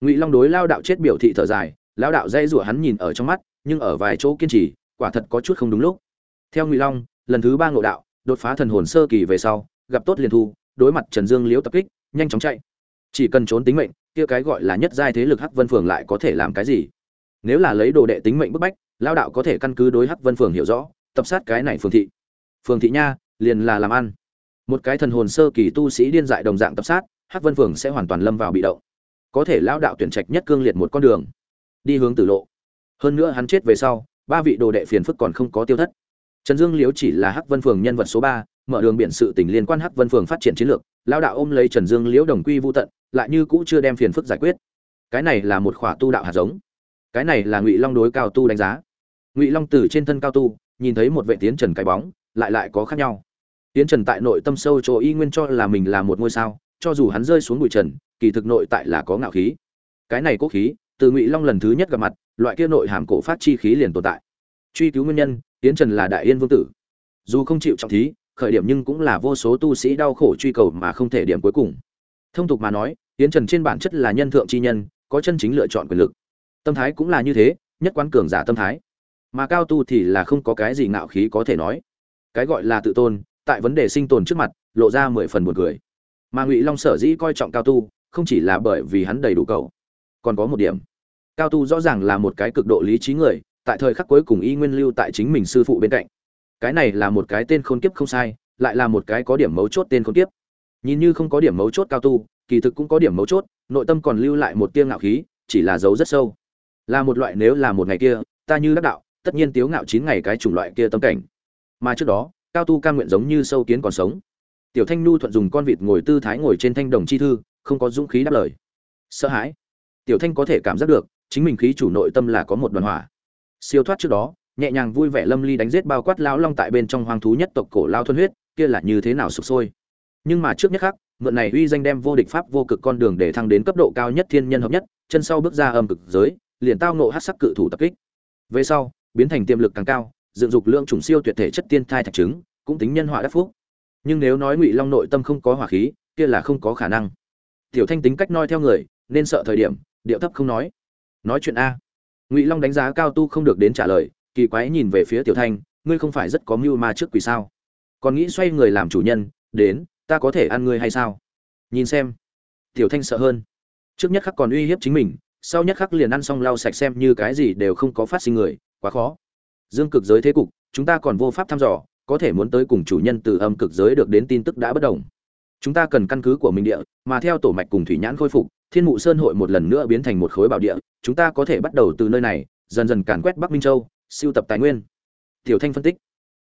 Speaker 1: Ngụy long đối lao đạo chết biểu thị thở dài lao đạo dây rủa hắn nhìn ở trong mắt, nhưng ở vài chỗ kiên trì, quả thật có chút không đúng lúc. Theo ngụy long, lần thứ ba ngộ đạo, đột phá thần hồn sơ kỳ về sau, gặp tốt liền thu, đối mặt trần dương liễu tập kích, nhanh chóng chạy. Chỉ cần trốn tính mệnh, kia cái gọi là nhất giai thế lực hắc vân phường lại có thể làm cái gì? Nếu là lấy đồ đệ tính mệnh bức bách lao đạo có thể căn cứ đối hắc vân phường hiểu rõ, tập sát cái này phường thị. Phường thị nha, liền là làm ăn. Một cái thần hồn sơ kỳ tu sĩ điên dại đồng dạng tập sát, hắc vân phường sẽ hoàn toàn lâm vào bị động. Có thể lao đạo tuyển trạch nhất cương liệt một con đường, đi hướng tử lộ. Hơn nữa hắn chết về sau, ba vị đồ đệ phiền phức còn không có tiêu thất. Trần dương liếu chỉ là hắc vân phường nhân vật số ba, mở đường biển sự tình liên quan hắc vân phường phát triển chiến lược lao đạo ôm lấy trần dương liễu đồng quy vô tận, lại như cũ chưa đem phiền phức giải quyết. Cái này là một khỏa tu đạo hạt giống cái này là ngụy long đối cao tu đánh giá ngụy long từ trên thân cao tu nhìn thấy một vệ tiến trần cái bóng lại lại có khác nhau tiến trần tại nội tâm sâu chỗ y nguyên cho là mình là một ngôi sao cho dù hắn rơi xuống bụi trần kỳ thực nội tại là có ngạo khí cái này cố khí từ ngụy long lần thứ nhất gặp mặt loại kia nội hàm cổ phát chi khí liền tồn tại truy cứu nguyên nhân tiến trần là đại yên vương tử dù không chịu trọng thí khởi điểm nhưng cũng là vô số tu sĩ đau khổ truy cầu mà không thể điểm cuối cùng thông tục mà nói tiến trần trên bản chất là nhân thượng chi nhân có chân chính lựa chọn quyền lực tâm thái cũng là như thế, nhất quán cường giả tâm thái. Mà cao tu thì là không có cái gì ngạo khí có thể nói. Cái gọi là tự tôn, tại vấn đề sinh tồn trước mặt, lộ ra mười phần buồn cười. Mà ngụy long sở dĩ coi trọng cao tu, không chỉ là bởi vì hắn đầy đủ cầu. Còn có một điểm. Cao tu rõ ràng là một cái cực độ lý trí người, tại thời khắc cuối cùng y nguyên lưu tại chính mình sư phụ bên cạnh. Cái này là một cái tên khôn kiếp không sai, lại là một cái có điểm mấu chốt tên khôn kiếp. Nhìn như không có điểm mấu chốt cao tu, kỳ thực cũng có điểm mấu chốt, nội tâm còn lưu lại một tiêng ngạo khí, chỉ là dấu rất sâu là một loại nếu là một ngày kia, ta như đắc đạo, tất nhiên tiếu ngạo chín ngày cái chủng loại kia tâm cảnh. Mà trước đó, cao tu ca nguyện giống như sâu kiến còn sống. Tiểu thanh nu thuận dùng con vịt ngồi tư thái ngồi trên thanh đồng chi thư, không có dũng khí đáp lời. Sợ hãi. Tiểu thanh có thể cảm giác được, chính mình khí chủ nội tâm là có một đoàn hỏa. Siêu thoát trước đó, nhẹ nhàng vui vẻ lâm ly đánh giết bao quát lão long tại bên trong hoang thú nhất tộc cổ lao thuần huyết, kia là như thế nào sụp sôi. Nhưng mà trước nhất khắc, mượn này uy danh đem vô địch pháp vô cực con đường để thăng đến cấp độ cao nhất thiên nhân hợp nhất, chân sau bước ra âm cực giới liền tao nộ hát sắc cự thủ tập kích. Về sau, biến thành tiềm lực càng cao, dựng dục lượng trùng siêu tuyệt thể chất tiên thai thạch trứng, cũng tính nhân họa đắc phúc. Nhưng nếu nói ngụy long nội tâm không có hỏa khí, kia là không có khả năng. Tiểu thanh tính cách noi theo người, nên sợ thời điểm, điệu thấp không nói. Nói chuyện a. Ngụy long đánh giá cao tu không được đến trả lời, kỳ quái nhìn về phía tiểu thanh, ngươi không phải rất có mưu ma trước quỷ sao? Còn nghĩ xoay người làm chủ nhân, đến, ta có thể ăn ngươi hay sao? Nhìn xem. Tiểu thanh sợ hơn. Trước nhất khắc còn uy hiếp chính mình sau nhất khắc liền ăn xong lau sạch xem như cái gì đều không có phát sinh người, quá khó. Dương cực giới thế cục, chúng ta còn vô pháp thăm dò, có thể muốn tới cùng chủ nhân từ âm cực giới được đến tin tức đã bất đồng. Chúng ta cần căn cứ của mình địa, mà theo tổ mạch cùng thủy nhãn khôi phục, thiên mụ sơn hội một lần nữa biến thành một khối bảo địa, chúng ta có thể bắt đầu từ nơi này, dần dần càn quét bắc minh châu, siêu tập tài nguyên. Tiểu thanh phân tích.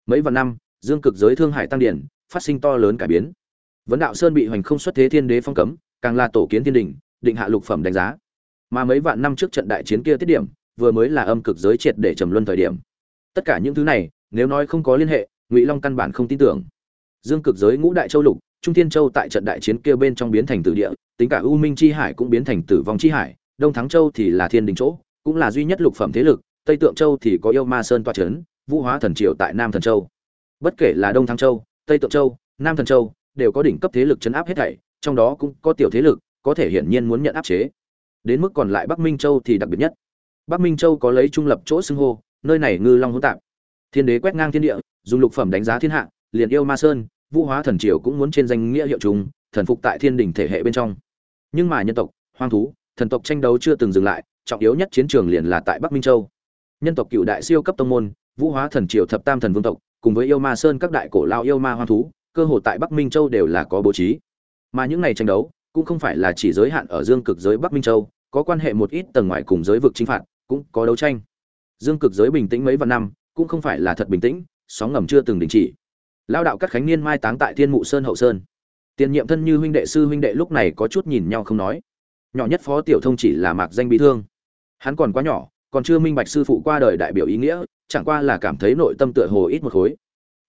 Speaker 1: Mấy vạn năm, dương cực giới thương hải tăng điển, phát sinh to lớn cải biến. Vấn đạo sơn bị hoành không xuất thế thiên đế phong cấm, càng là tổ kiến thiên đình, định hạ lục phẩm đánh giá mà mấy vạn năm trước trận đại chiến kia tiết điểm, vừa mới là âm cực giới triệt để trầm luân thời điểm. Tất cả những thứ này, nếu nói không có liên hệ, ngụy long căn bản không tin tưởng. Dương cực giới ngũ đại châu lục, trung thiên châu tại trận đại chiến kia bên trong biến thành tử địa, tính cả u minh chi hải cũng biến thành tử vong chi hải, đông thắng châu thì là thiên đình chỗ, cũng là duy nhất lục phẩm thế lực, tây tượng châu thì có yêu ma sơn toa trấn vũ hóa thần triều tại nam thần châu. Bất kể là đông thắng châu, tây tượng châu, nam thần châu, đều có đỉnh cấp thế lực chấn áp hết thảy, trong đó cũng có tiểu thế lực, có thể hiển nhiên muốn nhận áp chế đến mức còn lại bắc minh châu thì đặc biệt nhất. Bắc minh châu có lấy trung lập chỗ xưng hô, nơi này ngư long hỗn tạp. Thiên đế quét ngang thiên địa, dùng lục phẩm đánh giá thiên hạ, liền yêu ma sơn, vũ hóa thần triều cũng muốn trên danh nghĩa hiệu trùng thần phục tại thiên đình thể hệ bên trong. Nhưng mà nhân tộc, hoang thú, thần tộc tranh đấu chưa từng dừng lại, trọng yếu nhất chiến trường liền là tại bắc minh châu. Nhân tộc cựu đại siêu cấp tông môn, vũ hóa thần triều thập tam thần vương tộc, cùng với yêu ma sơn các đại cổ lao yêu ma hoang thú, cơ hội tại bắc minh châu đều là có bố trí. Mà những ngày tranh đấu cũng không phải là chỉ giới hạn ở dương cực giới bắc minh châu, có quan hệ một ít tầng ngoài cùng giới vực chính phạt, cũng có đấu tranh. Dương cực giới bình tĩnh mấy vạn năm, cũng không phải là thật bình tĩnh, sóng ngầm chưa từng đình chỉ. Lao đạo các khánh niên mai táng tại thiên mụ sơn hậu sơn. Tiền nhiệm thân như huynh đệ sư huynh đệ lúc này có chút nhìn nhau không nói. Nhỏ nhất phó tiểu thông chỉ là mạc danh bị thương. Hắn còn quá nhỏ, còn chưa minh bạch sư phụ qua đời đại biểu ý nghĩa, chẳng qua là cảm thấy nội tâm tựa hồ ít một khối.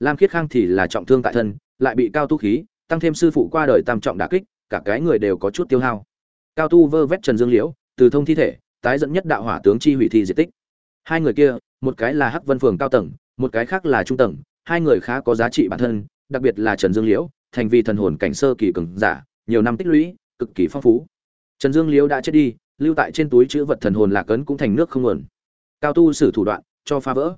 Speaker 1: Lam khiết khang thì là trọng thương tại thân, lại bị cao tu khí, tăng thêm sư phụ qua đời tam trọng đả kích cả cái người đều có chút tiêu hao. Cao tu vơ vét trần dương liễu, từ thông thi thể, tái dẫn nhất đạo hỏa tướng chi hủy thi diệt tích. Hai người kia, một cái là hắc vân phường cao tầng, một cái khác là trung tầng, hai người khá có giá trị bản thân, đặc biệt là trần dương liễu, thành vì thần hồn cảnh sơ kỳ cường giả, nhiều năm tích lũy, cực kỳ phong phú. Trần dương liễu đã chết đi, lưu tại trên túi chữ vật thần hồn lạc ấn cũng thành nước không nguồn. Cao tu sử thủ đoạn, cho phá vỡ.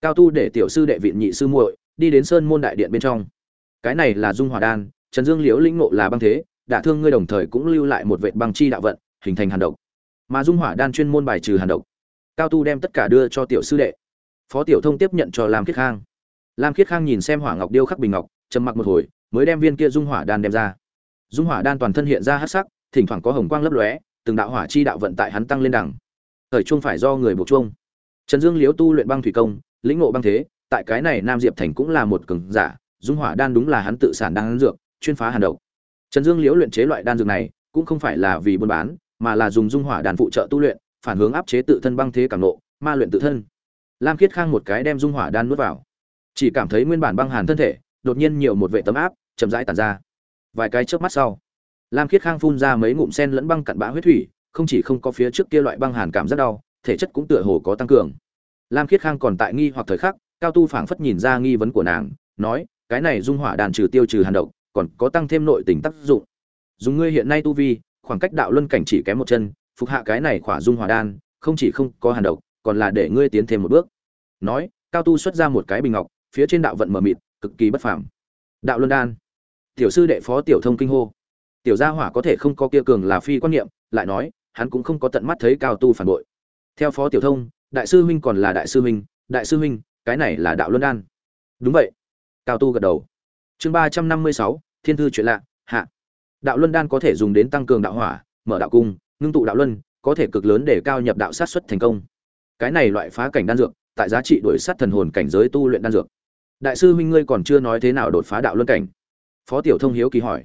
Speaker 1: Cao tu để tiểu sư đệ viện nhị sư muội đi đến sơn môn đại điện bên trong. Cái này là dung hòa đan, trần dương liễu lĩnh ngộ là băng thế đả thương ngươi đồng thời cũng lưu lại một vệ băng chi đạo vận, hình thành hàn độc. Mà dung hỏa đan chuyên môn bài trừ hàn độc. Cao tu đem tất cả đưa cho tiểu sư đệ. Phó tiểu thông tiếp nhận cho lam khiết khang. Lam khiết khang nhìn xem hỏa ngọc điêu khắc bình ngọc, trầm mặc một hồi, mới đem viên kia dung hỏa đan đem ra. Dung hỏa đan toàn thân hiện ra hắc sắc, thỉnh thoảng có hồng quang lấp lóe, từng đạo hỏa chi đạo vận tại hắn tăng lên đẳng. Thời trung phải do người buộc chuông. Trần dương liễu tu luyện băng thủy công, lĩnh ngộ băng thế, tại cái này nam diệp thành cũng là một cường giả, dung hỏa đan đúng là hắn tự sản đang dược, chuyên phá hàn độc trần dương liễu luyện chế loại đan dược này, cũng không phải là vì buôn bán, mà là dùng dung hỏa đan phụ trợ tu luyện, phản hướng áp chế tự thân băng thế cảm nộ, ma luyện tự thân. Lam Kiệt khang một cái đem dung hỏa đan nuốt vào. Chỉ cảm thấy nguyên bản băng hàn thân thể, đột nhiên nhiều một vệ tấm áp, chậm rãi tàn ra. Vài cái trước mắt sau, lam Kiệt khang phun ra mấy ngụm sen lẫn băng cặn bã huyết thủy, không chỉ không có phía trước kia loại băng hàn cảm rất đau, thể chất cũng tựa hồ có tăng cường. Lam Kiệt khang còn tại nghi hoặc thời khắc, cao tu phảng phất nhìn ra nghi vấn của nàng, nói, cái này dung hỏa đàn trừ tiêu trừ hàn độc còn có tăng thêm nội tình tác dụng. Dùng ngươi hiện nay tu vi, khoảng cách đạo luân cảnh chỉ kém một chân, phục hạ cái này khỏa dung hỏa đan, không chỉ không có hàn độc, còn là để ngươi tiến thêm một bước. Nói, cao tu xuất ra một cái bình ngọc, phía trên đạo vận mờ mịt, cực kỳ bất phàm. Đạo luân đan. Tiểu sư đệ phó tiểu thông kinh hô. Tiểu gia hỏa có thể không có kia cường là phi quan niệm, lại nói, hắn cũng không có tận mắt thấy cao tu phản bội. Theo phó tiểu thông, đại sư huynh còn là đại sư huynh, đại sư huynh, cái này là đạo luân đan. Đúng vậy. Cao tu gật đầu chương ba trăm năm mươi sáu, thiên thư chuyện lạ, hạ. Đạo luân đan có thể dùng đến tăng cường đạo hỏa, mở đạo cung, ngưng tụ đạo luân, có thể cực lớn để cao nhập đạo sát xuất thành công. Cái này loại phá cảnh đan dược, tại giá trị đổi sát thần hồn cảnh giới tu luyện đan dược. Đại sư huynh ngươi còn chưa nói thế nào đột phá đạo luân cảnh? Phó tiểu thông hiếu kỳ hỏi.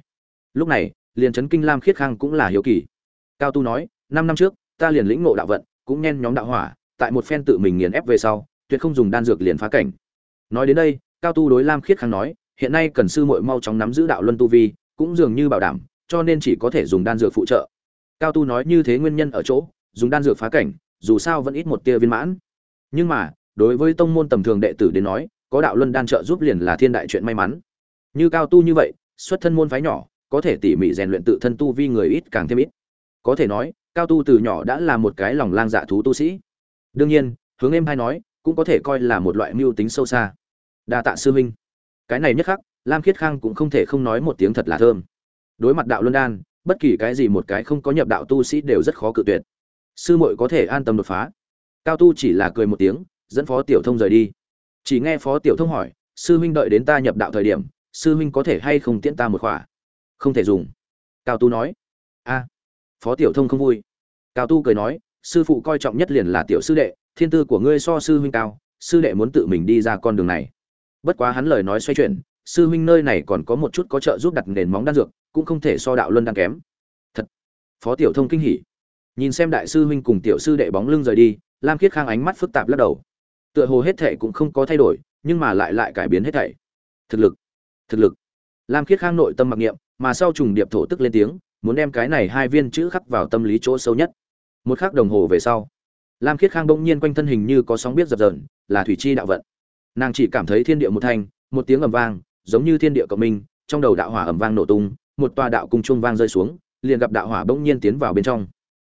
Speaker 1: Lúc này liền chấn kinh lam khiết khang cũng là hiếu kỳ. Cao tu nói, năm năm trước, ta liền lĩnh ngộ đạo vận, cũng nhen nhóm đạo hỏa, tại một phen tự mình nghiền ép về sau, tuyệt không dùng đan dược liền phá cảnh. Nói đến đây, cao tu đối lam khiết khang nói hiện nay cần sư muội mau chóng nắm giữ đạo luân tu vi, cũng dường như bảo đảm, cho nên chỉ có thể dùng đan dược phụ trợ. Cao tu nói như thế nguyên nhân ở chỗ, dùng đan dược phá cảnh, dù sao vẫn ít một tia viên mãn. Nhưng mà, đối với tông môn tầm thường đệ tử đến nói, có đạo luân đan trợ giúp liền là thiên đại chuyện may mắn. Như cao tu như vậy, xuất thân môn phái nhỏ, có thể tỉ mỉ rèn luyện tự thân tu vi người ít càng thêm ít. Có thể nói, cao tu từ nhỏ đã là một cái lòng lang dạ thú tu sĩ. Đương nhiên, hướng em hay nói, cũng có thể coi là một loại mưu tính sâu xa. Đa tạ sư huynh cái này nhất khắc, lam khiết khang cũng không thể không nói một tiếng thật là thơm. Đối mặt đạo luân đan, bất kỳ cái gì một cái không có nhập đạo tu sĩ đều rất khó cự tuyệt. Sư muội có thể an tâm đột phá. Cao tu chỉ là cười một tiếng, dẫn phó tiểu thông rời đi. Chỉ nghe phó tiểu thông hỏi, sư huynh đợi đến ta nhập đạo thời điểm, sư huynh có thể hay không tiễn ta một khỏa? Không thể dùng. Cao tu nói. A. Phó tiểu thông không vui. Cao tu cười nói, sư phụ coi trọng nhất liền là tiểu sư đệ, thiên tư của ngươi so sư huynh cao, sư đệ muốn tự mình đi ra con đường này bất quá hắn lời nói xoay chuyển, sư huynh nơi này còn có một chút có trợ giúp đặt nền móng đan dược, cũng không thể so đạo luân đang kém. Thật, phó tiểu thông kinh hỉ. Nhìn xem đại sư huynh cùng tiểu sư đệ bóng lưng rời đi, lam khiết khang ánh mắt phức tạp lắc đầu. Tựa hồ hết thệ cũng không có thay đổi, nhưng mà lại lại cải biến hết thảy. Thực lực thực lực. Lam khiết khang nội tâm mặc niệm, mà sau trùng điệp thổ tức lên tiếng, muốn đem cái này hai viên chữ khắc vào tâm lý chỗ sâu nhất. Một khắc đồng hồ về sau, lam khiết khang bỗng nhiên quanh thân hình như có sóng biết dập dờn, là thủy chi đạo vận nàng chỉ cảm thấy thiên địa một thanh, một tiếng ầm vang, giống như thiên địa cộng minh, trong đầu đạo hỏa ầm vang nổ tung, một tòa đạo cung trung vang rơi xuống, liền gặp đạo hỏa bỗng nhiên tiến vào bên trong.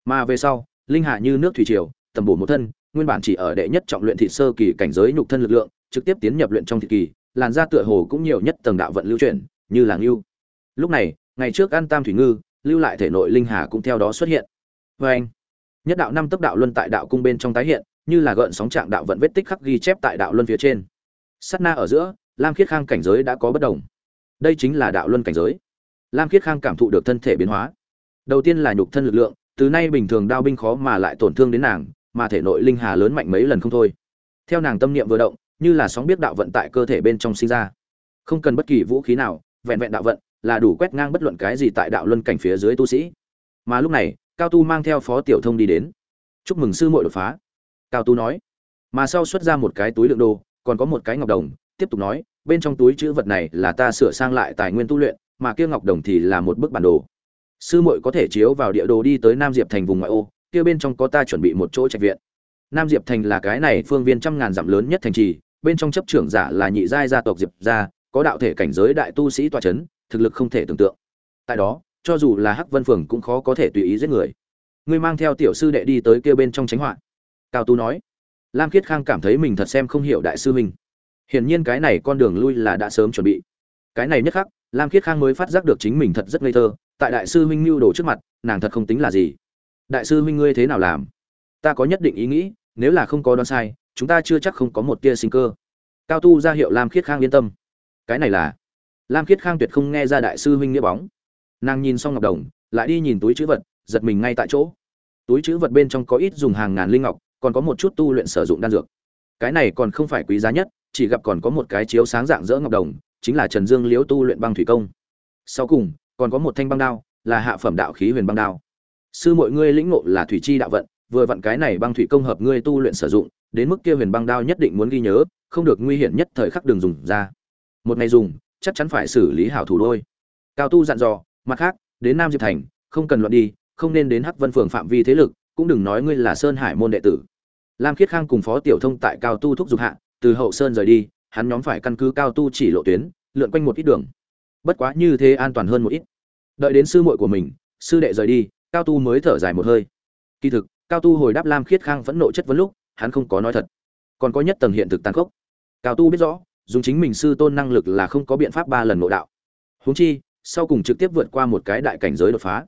Speaker 1: Mà về sau, linh hạ như nước thủy triều, tầm bổ một thân, nguyên bản chỉ ở đệ nhất trọng luyện thị sơ kỳ cảnh giới nhục thân lực lượng, trực tiếp tiến nhập luyện trong thị kỳ, làn da tựa hồ cũng nhiều nhất tầng đạo vận lưu chuyển, như là ngưu. Lúc này, ngày trước ăn tam thủy ngư, lưu lại thể nội linh hà cũng theo đó xuất hiện. Vê anh nhất đạo năm tốc đạo luân tại đạo cung bên trong tái hiện như là gợn sóng trạng đạo vận vết tích khắc ghi chép tại đạo luân phía trên. Sát na ở giữa, lam khiết khang cảnh giới đã có bất đồng. Đây chính là đạo luân cảnh giới. Lam khiết khang cảm thụ được thân thể biến hóa. Đầu tiên là nhục thân lực lượng, từ nay bình thường đao binh khó mà lại tổn thương đến nàng, mà thể nội linh hà lớn mạnh mấy lần không thôi. Theo nàng tâm niệm vừa động, như là sóng biết đạo vận tại cơ thể bên trong sinh ra. Không cần bất kỳ vũ khí nào, vẹn vẹn đạo vận, là đủ quét ngang bất luận cái gì tại đạo luân cảnh phía dưới tu sĩ. Mà lúc này, cao tu mang theo phó tiểu thông đi đến. Chúc mừng sư muội đột phá cao tu nói. Mà sau xuất ra một cái túi lượng đồ, còn có một cái ngọc đồng, tiếp tục nói, bên trong túi chữ vật này là ta sửa sang lại tài nguyên tu luyện, mà kia ngọc đồng thì là một bức bản đồ. Sư muội có thể chiếu vào địa đồ đi tới nam diệp thành vùng ngoại ô, kia bên trong có ta chuẩn bị một chỗ trạch viện. Nam diệp thành là cái này phương viên trăm ngàn dặm lớn nhất thành trì, bên trong chấp trưởng giả là nhị giai gia tộc diệp gia, có đạo thể cảnh giới đại tu sĩ tọa chấn, thực lực không thể tưởng tượng. Tại đó, cho dù là hắc vân phường cũng khó có thể tùy ý giết người. Ngươi mang theo tiểu sư đệ đi tới kia bên trong tránh hoạn cao tu nói. Lam khiết khang cảm thấy mình thật xem không hiểu đại sư huynh. Hiển nhiên cái này con đường lui là đã sớm chuẩn bị. Cái này nhất khắc, lam khiết khang mới phát giác được chính mình thật rất ngây thơ, tại đại sư huynh mưu đồ trước mặt, nàng thật không tính là gì. Đại sư huynh ngươi thế nào làm? Ta có nhất định ý nghĩ, nếu là không có đoán sai, chúng ta chưa chắc không có một tia sinh cơ. Cao tu ra hiệu lam khiết khang yên tâm. Cái này là? Lam khiết khang tuyệt không nghe ra đại sư huynh nghĩa bóng. Nàng nhìn xong ngọc đồng, lại đi nhìn túi chữ vật, giật mình ngay tại chỗ. Túi chữ vật bên trong có ít dùng hàng ngàn linh ngọc còn có một chút tu luyện sử dụng đan dược. Cái này còn không phải quý giá nhất, chỉ gặp còn có một cái chiếu sáng dạng dỡ ngọc đồng, chính là trần dương liễu tu luyện băng thủy công. Sau cùng, còn có một thanh băng đao, là hạ phẩm đạo khí huyền băng đao. Sư mọi ngươi lĩnh ngộ là thủy chi đạo vận, vừa vặn cái này băng thủy công hợp ngươi tu luyện sử dụng, đến mức kia huyền băng đao nhất định muốn ghi nhớ, không được nguy hiểm nhất thời khắc đường dùng ra. Một ngày dùng, chắc chắn phải xử lý hảo thủ đôi. Cao tu dặn dò, mặt khác, đến nam diệp thành, không cần loạn đi, không nên đến hắc vân phường phạm vi thế lực, cũng đừng nói ngươi là sơn hải môn đệ tử lam khiết khang cùng phó tiểu thông tại cao tu thúc giục hạ, từ hậu sơn rời đi, hắn nhóm phải căn cứ cao tu chỉ lộ tuyến, lượn quanh một ít đường. Bất quá như thế an toàn hơn một ít. Đợi đến sư muội của mình, sư đệ rời đi, cao tu mới thở dài một hơi. Kỳ thực, cao tu hồi đáp lam khiết khang vẫn nộ chất vấn lúc, hắn không có nói thật. Còn có nhất tầng hiện thực tàn khốc. Cao tu biết rõ, dùng chính mình sư tôn năng lực là không có biện pháp ba lần nội đạo. Huống chi, sau cùng trực tiếp vượt qua một cái đại cảnh giới đột phá.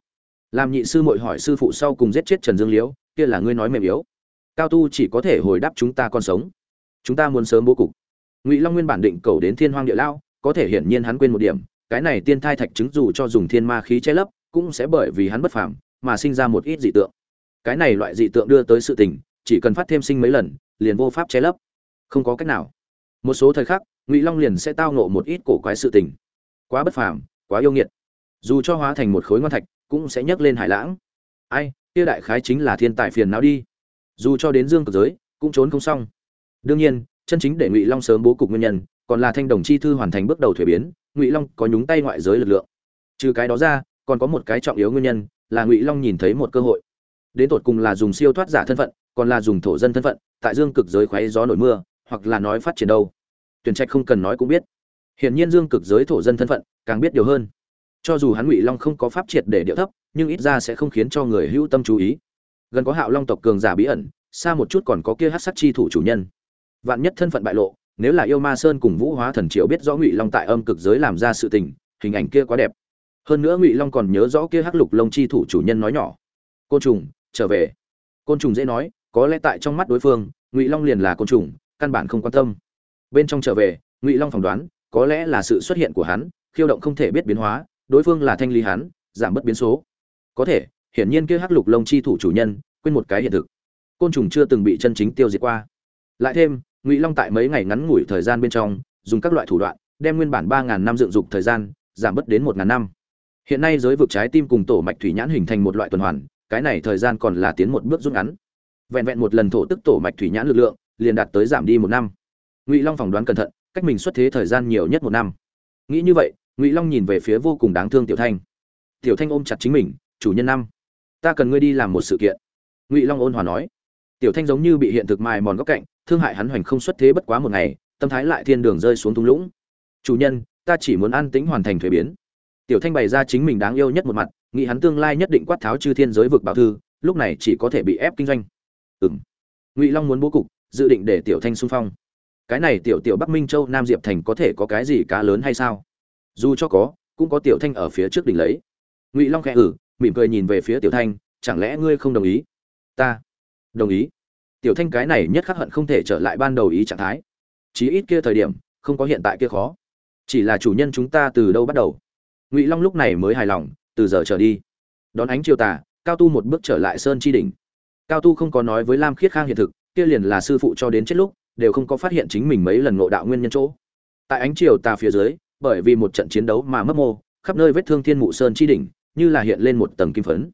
Speaker 1: Làm nhị sư muội hỏi sư phụ sau cùng giết chết trần dương liễu, kia là ngươi nói mềm yếu cao tu chỉ có thể hồi đáp chúng ta còn sống. Chúng ta muốn sớm bố cục. Ngụy long nguyên bản định cầu đến thiên hoang địa lao, có thể hiển nhiên hắn quên một điểm, cái này tiên thai thạch chứng dù cho dùng thiên ma khí che lấp, cũng sẽ bởi vì hắn bất phàm, mà sinh ra một ít dị tượng. Cái này loại dị tượng đưa tới sự tình, chỉ cần phát thêm sinh mấy lần, liền vô pháp che lấp. Không có cách nào. Một số thời khắc, ngụy long liền sẽ tao nộ một ít cổ quái sự tình. Quá bất phàm, quá yêu nghiệt. Dù cho hóa thành một khối ngon thạch, cũng sẽ nhấc lên hải lãng. Ai, kia đại khái chính là thiên tài phiền não đi dù cho đến dương cực giới, cũng trốn không xong. Đương nhiên, chân chính để ngụy long sớm bố cục nguyên nhân, còn là thanh đồng chi thư hoàn thành bước đầu thuế biến, ngụy long có nhúng tay ngoại giới lực lượng. Trừ cái đó ra, còn có một cái trọng yếu nguyên nhân, là ngụy long nhìn thấy một cơ hội. Đến tột cùng là dùng siêu thoát giả thân phận, còn là dùng thổ dân thân phận, tại dương cực giới khoáy gió nổi mưa, hoặc là nói phát triển đâu. Tuyển trạch không cần nói cũng biết. Hiển nhiên dương cực giới thổ dân thân phận, càng biết điều hơn. Cho dù hắn ngụy long không có pháp triệt để điệu thấp, nhưng ít ra sẽ không khiến cho người hữu tâm chú ý gần có hạo long tộc cường giả bí ẩn, xa một chút còn có kia hát sắc chi thủ chủ nhân. Vạn nhất thân phận bại lộ, nếu là yêu ma sơn cùng vũ hóa thần triều biết rõ ngụy long tại âm cực giới làm ra sự tình, hình ảnh kia quá đẹp. Hơn nữa ngụy long còn nhớ rõ kia hắc lục lông chi thủ chủ nhân nói nhỏ. Côn trùng, trở về. Côn trùng dễ nói, có lẽ tại trong mắt đối phương, ngụy long liền là côn trùng, căn bản không quan tâm. Bên trong trở về, ngụy long phỏng đoán, có lẽ là sự xuất hiện của hắn, khiêu động không thể biết biến hóa, đối phương là thanh lý hắn, giảm bớt biến số. Có thể hiển nhiên kia hắc lục lông chi thủ chủ nhân, quên một cái hiện thực. Côn trùng chưa từng bị chân chính tiêu diệt qua. Lại thêm, ngụy long tại mấy ngày ngắn ngủi thời gian bên trong, dùng các loại thủ đoạn, đem nguyên bản ba ngàn năm dựng dục thời gian, giảm bớt đến một ngàn năm. Hiện nay giới vực trái tim cùng tổ mạch thủy nhãn hình thành một loại tuần hoàn, cái này thời gian còn là tiến một bước rút ngắn. Vẹn vẹn một lần thổ tức tổ mạch thủy nhãn lực lượng, liền đạt tới giảm đi một năm. Ngụy long phỏng đoán cẩn thận, cách mình xuất thế thời gian nhiều nhất một năm. Nghĩ như vậy, ngụy long nhìn về phía vô cùng đáng thương tiểu thanh. Tiểu thanh ôm chặt chính mình, chủ nhân năm ta cần ngươi đi làm một sự kiện. Ngụy long ôn hòa nói. Tiểu thanh giống như bị hiện thực mài mòn góc cạnh, thương hại hắn hoành không xuất thế bất quá một ngày, tâm thái lại thiên đường rơi xuống thung lũng. Chủ nhân, ta chỉ muốn an tĩnh hoàn thành thuế biến. Tiểu thanh bày ra chính mình đáng yêu nhất một mặt, nghĩ hắn tương lai nhất định quát tháo chư thiên giới vực bảo thư, lúc này chỉ có thể bị ép kinh doanh. Ừng ngụy long muốn bố cục, dự định để tiểu thanh xung phong. Cái này tiểu tiểu bắc minh châu, nam diệp thành có thể có cái gì cá lớn hay sao? Dù cho có, cũng có tiểu thanh ở phía trước đỉnh lấy. Ngụy long khẽ ử mỉm cười nhìn về phía tiểu thanh, chẳng lẽ ngươi không đồng ý? Ta. Đồng ý. Tiểu thanh cái này nhất khắc hận không thể trở lại ban đầu ý trạng thái. Chí ít kia thời điểm, không có hiện tại kia khó. Chỉ là chủ nhân chúng ta từ đâu bắt đầu? Ngụy long lúc này mới hài lòng, từ giờ trở đi, đón ánh chiều tà, cao tu một bước trở lại sơn chi đỉnh. Cao tu không có nói với lam khiết khang hiện thực, kia liền là sư phụ cho đến chết lúc, đều không có phát hiện chính mình mấy lần ngộ đạo nguyên nhân chỗ. Tại ánh chiều tà phía dưới, bởi vì một trận chiến đấu mà mất mô, khắp nơi vết thương thiên mụ sơn chi đỉnh như là hiện lên một tầng kim phấn.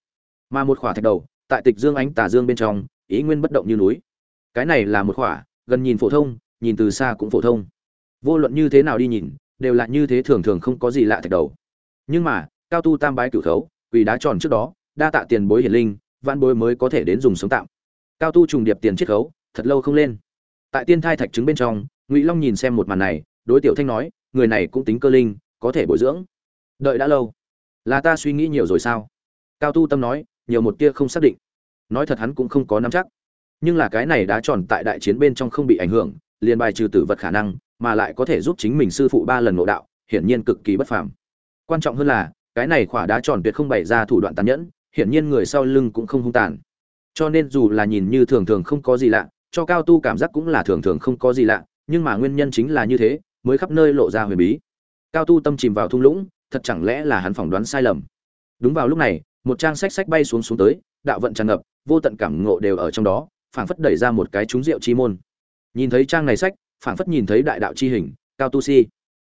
Speaker 1: Mà một khỏa thạch đầu, tại tịch dương ánh tà dương bên trong, ý nguyên bất động như núi. Cái này là một khỏa, gần nhìn phổ thông, nhìn từ xa cũng phổ thông. Vô luận như thế nào đi nhìn, đều là như thế thường thường không có gì lạ thạch đầu. Nhưng mà, cao tu tam bái cửu khấu vì đá tròn trước đó, đa tạ tiền bối hiển linh văn bối mới có thể đến dùng sống tạm. Cao tu trùng điệp tiền chiết khấu, thật lâu không lên. Tại tiên thai thạch trứng bên trong, ngụy long nhìn xem một màn này, đối tiểu thanh nói, người này cũng tính cơ linh, có thể bồi dưỡng. Đợi đã lâu là ta suy nghĩ nhiều rồi sao? Cao tu tâm nói, nhiều một tia không xác định. Nói thật hắn cũng không có nắm chắc. Nhưng là cái này đá tròn tại đại chiến bên trong không bị ảnh hưởng, liền bài trừ tử vật khả năng, mà lại có thể giúp chính mình sư phụ ba lần ngộ đạo, hiển nhiên cực kỳ bất phàm. Quan trọng hơn là, cái này khỏa đá tròn tuyệt không bày ra thủ đoạn tàn nhẫn, hiển nhiên người sau lưng cũng không hung tàn. Cho nên dù là nhìn như thường thường không có gì lạ, cho cao tu cảm giác cũng là thường thường không có gì lạ, nhưng mà nguyên nhân chính là như thế, mới khắp nơi lộ ra huyền bí. Cao tu tâm chìm vào thung lũng thật chẳng lẽ là hắn phỏng đoán sai lầm? Đúng vào lúc này, một trang sách sách bay xuống xuống tới, đạo vận tràn ngập, vô tận cảm ngộ đều ở trong đó, phảng phất đẩy ra một cái trúng rượu chi môn. Nhìn thấy trang này sách, phảng phất nhìn thấy đại đạo chi hình, cao tu si.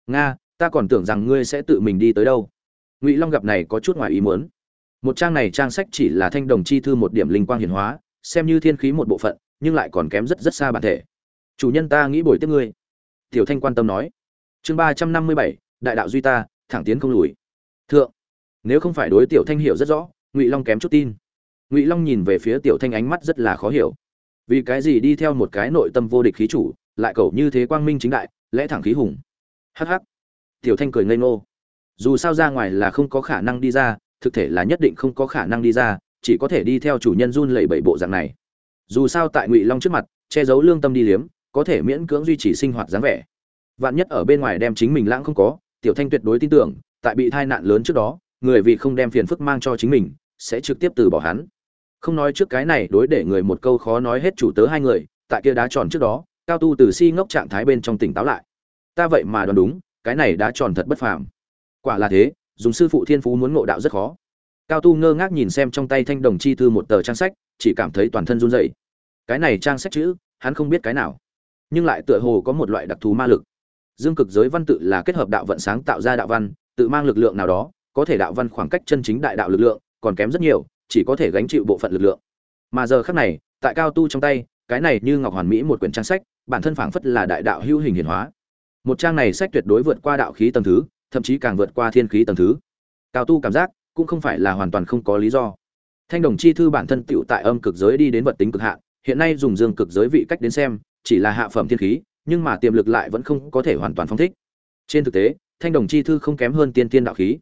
Speaker 1: Nga, ta còn tưởng rằng ngươi sẽ tự mình đi tới đâu. Ngụy long gặp này có chút ngoài ý muốn. Một trang này trang sách chỉ là thanh đồng chi thư một điểm linh quang hiển hóa, xem như thiên khí một bộ phận, nhưng lại còn kém rất rất xa bản thể. Chủ nhân ta nghĩ bồi tiếp ngươi. Tiểu thanh quan tâm nói. Chương ba trăm năm mươi bảy, đại đạo duy ta thẳng tiến không lùi. Thượng, nếu không phải đối tiểu thanh hiểu rất rõ, ngụy long kém chút tin. Ngụy long nhìn về phía tiểu thanh ánh mắt rất là khó hiểu. Vì cái gì đi theo một cái nội tâm vô địch khí chủ, lại cầu như thế quang minh chính đại, lẽ thẳng khí hùng. Hh tiểu thanh cười ngây ngô. Dù sao ra ngoài là không có khả năng đi ra, thực thể là nhất định không có khả năng đi ra, chỉ có thể đi theo chủ nhân run lẩy bẩy bộ dạng này. Dù sao tại ngụy long trước mặt, che giấu lương tâm đi liếm, có thể miễn cưỡng duy trì sinh hoạt dáng vẻ. Vạn nhất ở bên ngoài đem chính mình lãng không có tiểu thanh tuyệt đối tin tưởng, tại bị tai nạn lớn trước đó, người vì không đem phiền phức mang cho chính mình, sẽ trực tiếp từ bỏ hắn. Không nói trước cái này, đối để người một câu khó nói hết chủ tớ hai người, tại kia đá tròn trước đó, cao tu từ si ngốc trạng thái bên trong tỉnh táo lại. Ta vậy mà đoán đúng, cái này đá tròn thật bất phàm. Quả là thế, dùng sư phụ thiên phú muốn ngộ đạo rất khó. Cao tu ngơ ngác nhìn xem trong tay thanh đồng chi thư một tờ trang sách, chỉ cảm thấy toàn thân run rẩy. Cái này trang sách chữ, hắn không biết cái nào. Nhưng lại tựa hồ có một loại đặc thù ma lực dương cực giới văn tự là kết hợp đạo vận sáng tạo ra đạo văn, tự mang lực lượng nào đó, có thể đạo văn khoảng cách chân chính đại đạo lực lượng, còn kém rất nhiều, chỉ có thể gánh chịu bộ phận lực lượng. Mà giờ khác này, tại cao tu trong tay, cái này như ngọc hoàn mỹ một quyển trang sách, bản thân phảng phất là đại đạo hữu hình hiển hóa. Một trang này sách tuyệt đối vượt qua đạo khí tầng thứ, thậm chí càng vượt qua thiên khí tầng thứ. Cao tu cảm giác, cũng không phải là hoàn toàn không có lý do. Thanh đồng chi thư bản thân tựu tại âm cực giới đi đến vật tính cực hạn, hiện nay dùng dương cực giới vị cách đến xem, chỉ là hạ phẩm thiên khí nhưng mà tiềm lực lại vẫn không có thể hoàn toàn phong thích. Trên thực tế, thanh đồng chi thư không kém hơn tiên tiên đạo khí.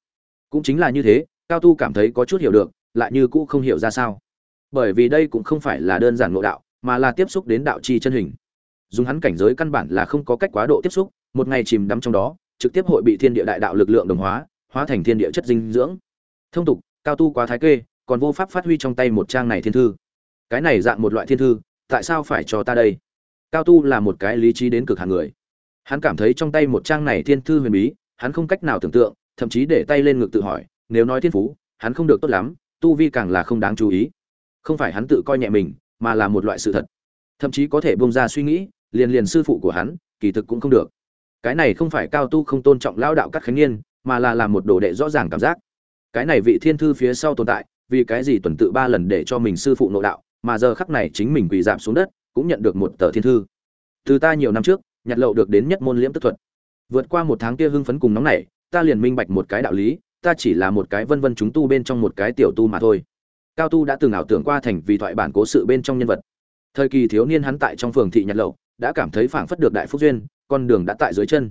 Speaker 1: Cũng chính là như thế, cao tu cảm thấy có chút hiểu được, lại như cũ không hiểu ra sao. Bởi vì đây cũng không phải là đơn giản ngộ đạo, mà là tiếp xúc đến đạo chi chân hình. Dùng hắn cảnh giới căn bản là không có cách quá độ tiếp xúc, một ngày chìm đắm trong đó, trực tiếp hội bị thiên địa đại đạo lực lượng đồng hóa hóa thành thiên địa chất dinh dưỡng. Thông tục, cao tu quá thái kê, còn vô pháp phát huy trong tay một trang này thiên thư. Cái này dạng một loại thiên thư, tại sao phải cho ta đây? Cao tu là một cái lý trí đến cực hàng người. Hắn cảm thấy trong tay một trang này thiên thư huyền bí, hắn không cách nào tưởng tượng, thậm chí để tay lên ngực tự hỏi, nếu nói thiên phú, hắn không được tốt lắm, tu vi càng là không đáng chú ý. Không phải hắn tự coi nhẹ mình, mà là một loại sự thật. Thậm chí có thể bông ra suy nghĩ, liền liền sư phụ của hắn, kỳ thực cũng không được. Cái này không phải cao tu không tôn trọng lao đạo các khánh niên, mà là làm một đồ đệ rõ ràng cảm giác. Cái này vị thiên thư phía sau tồn tại, vì cái gì tuần tự ba lần để cho mình sư phụ nội đạo, mà giờ khắc này chính mình quỳ giảm xuống đất cũng nhận được một tờ thiên thư. Từ ta nhiều năm trước, nhặt lậu được đến nhất môn liễm tức thuật. Vượt qua một tháng kia hưng phấn cùng nóng nảy, ta liền minh bạch một cái đạo lý, ta chỉ là một cái vân vân chúng tu bên trong một cái tiểu tu mà thôi. Cao tu đã từng ảo tưởng qua thành vì thoại bản cố sự bên trong nhân vật. Thời kỳ thiếu niên hắn tại trong phường thị nhặt lậu, đã cảm thấy phảng phất được đại phúc duyên, con đường đã tại dưới chân.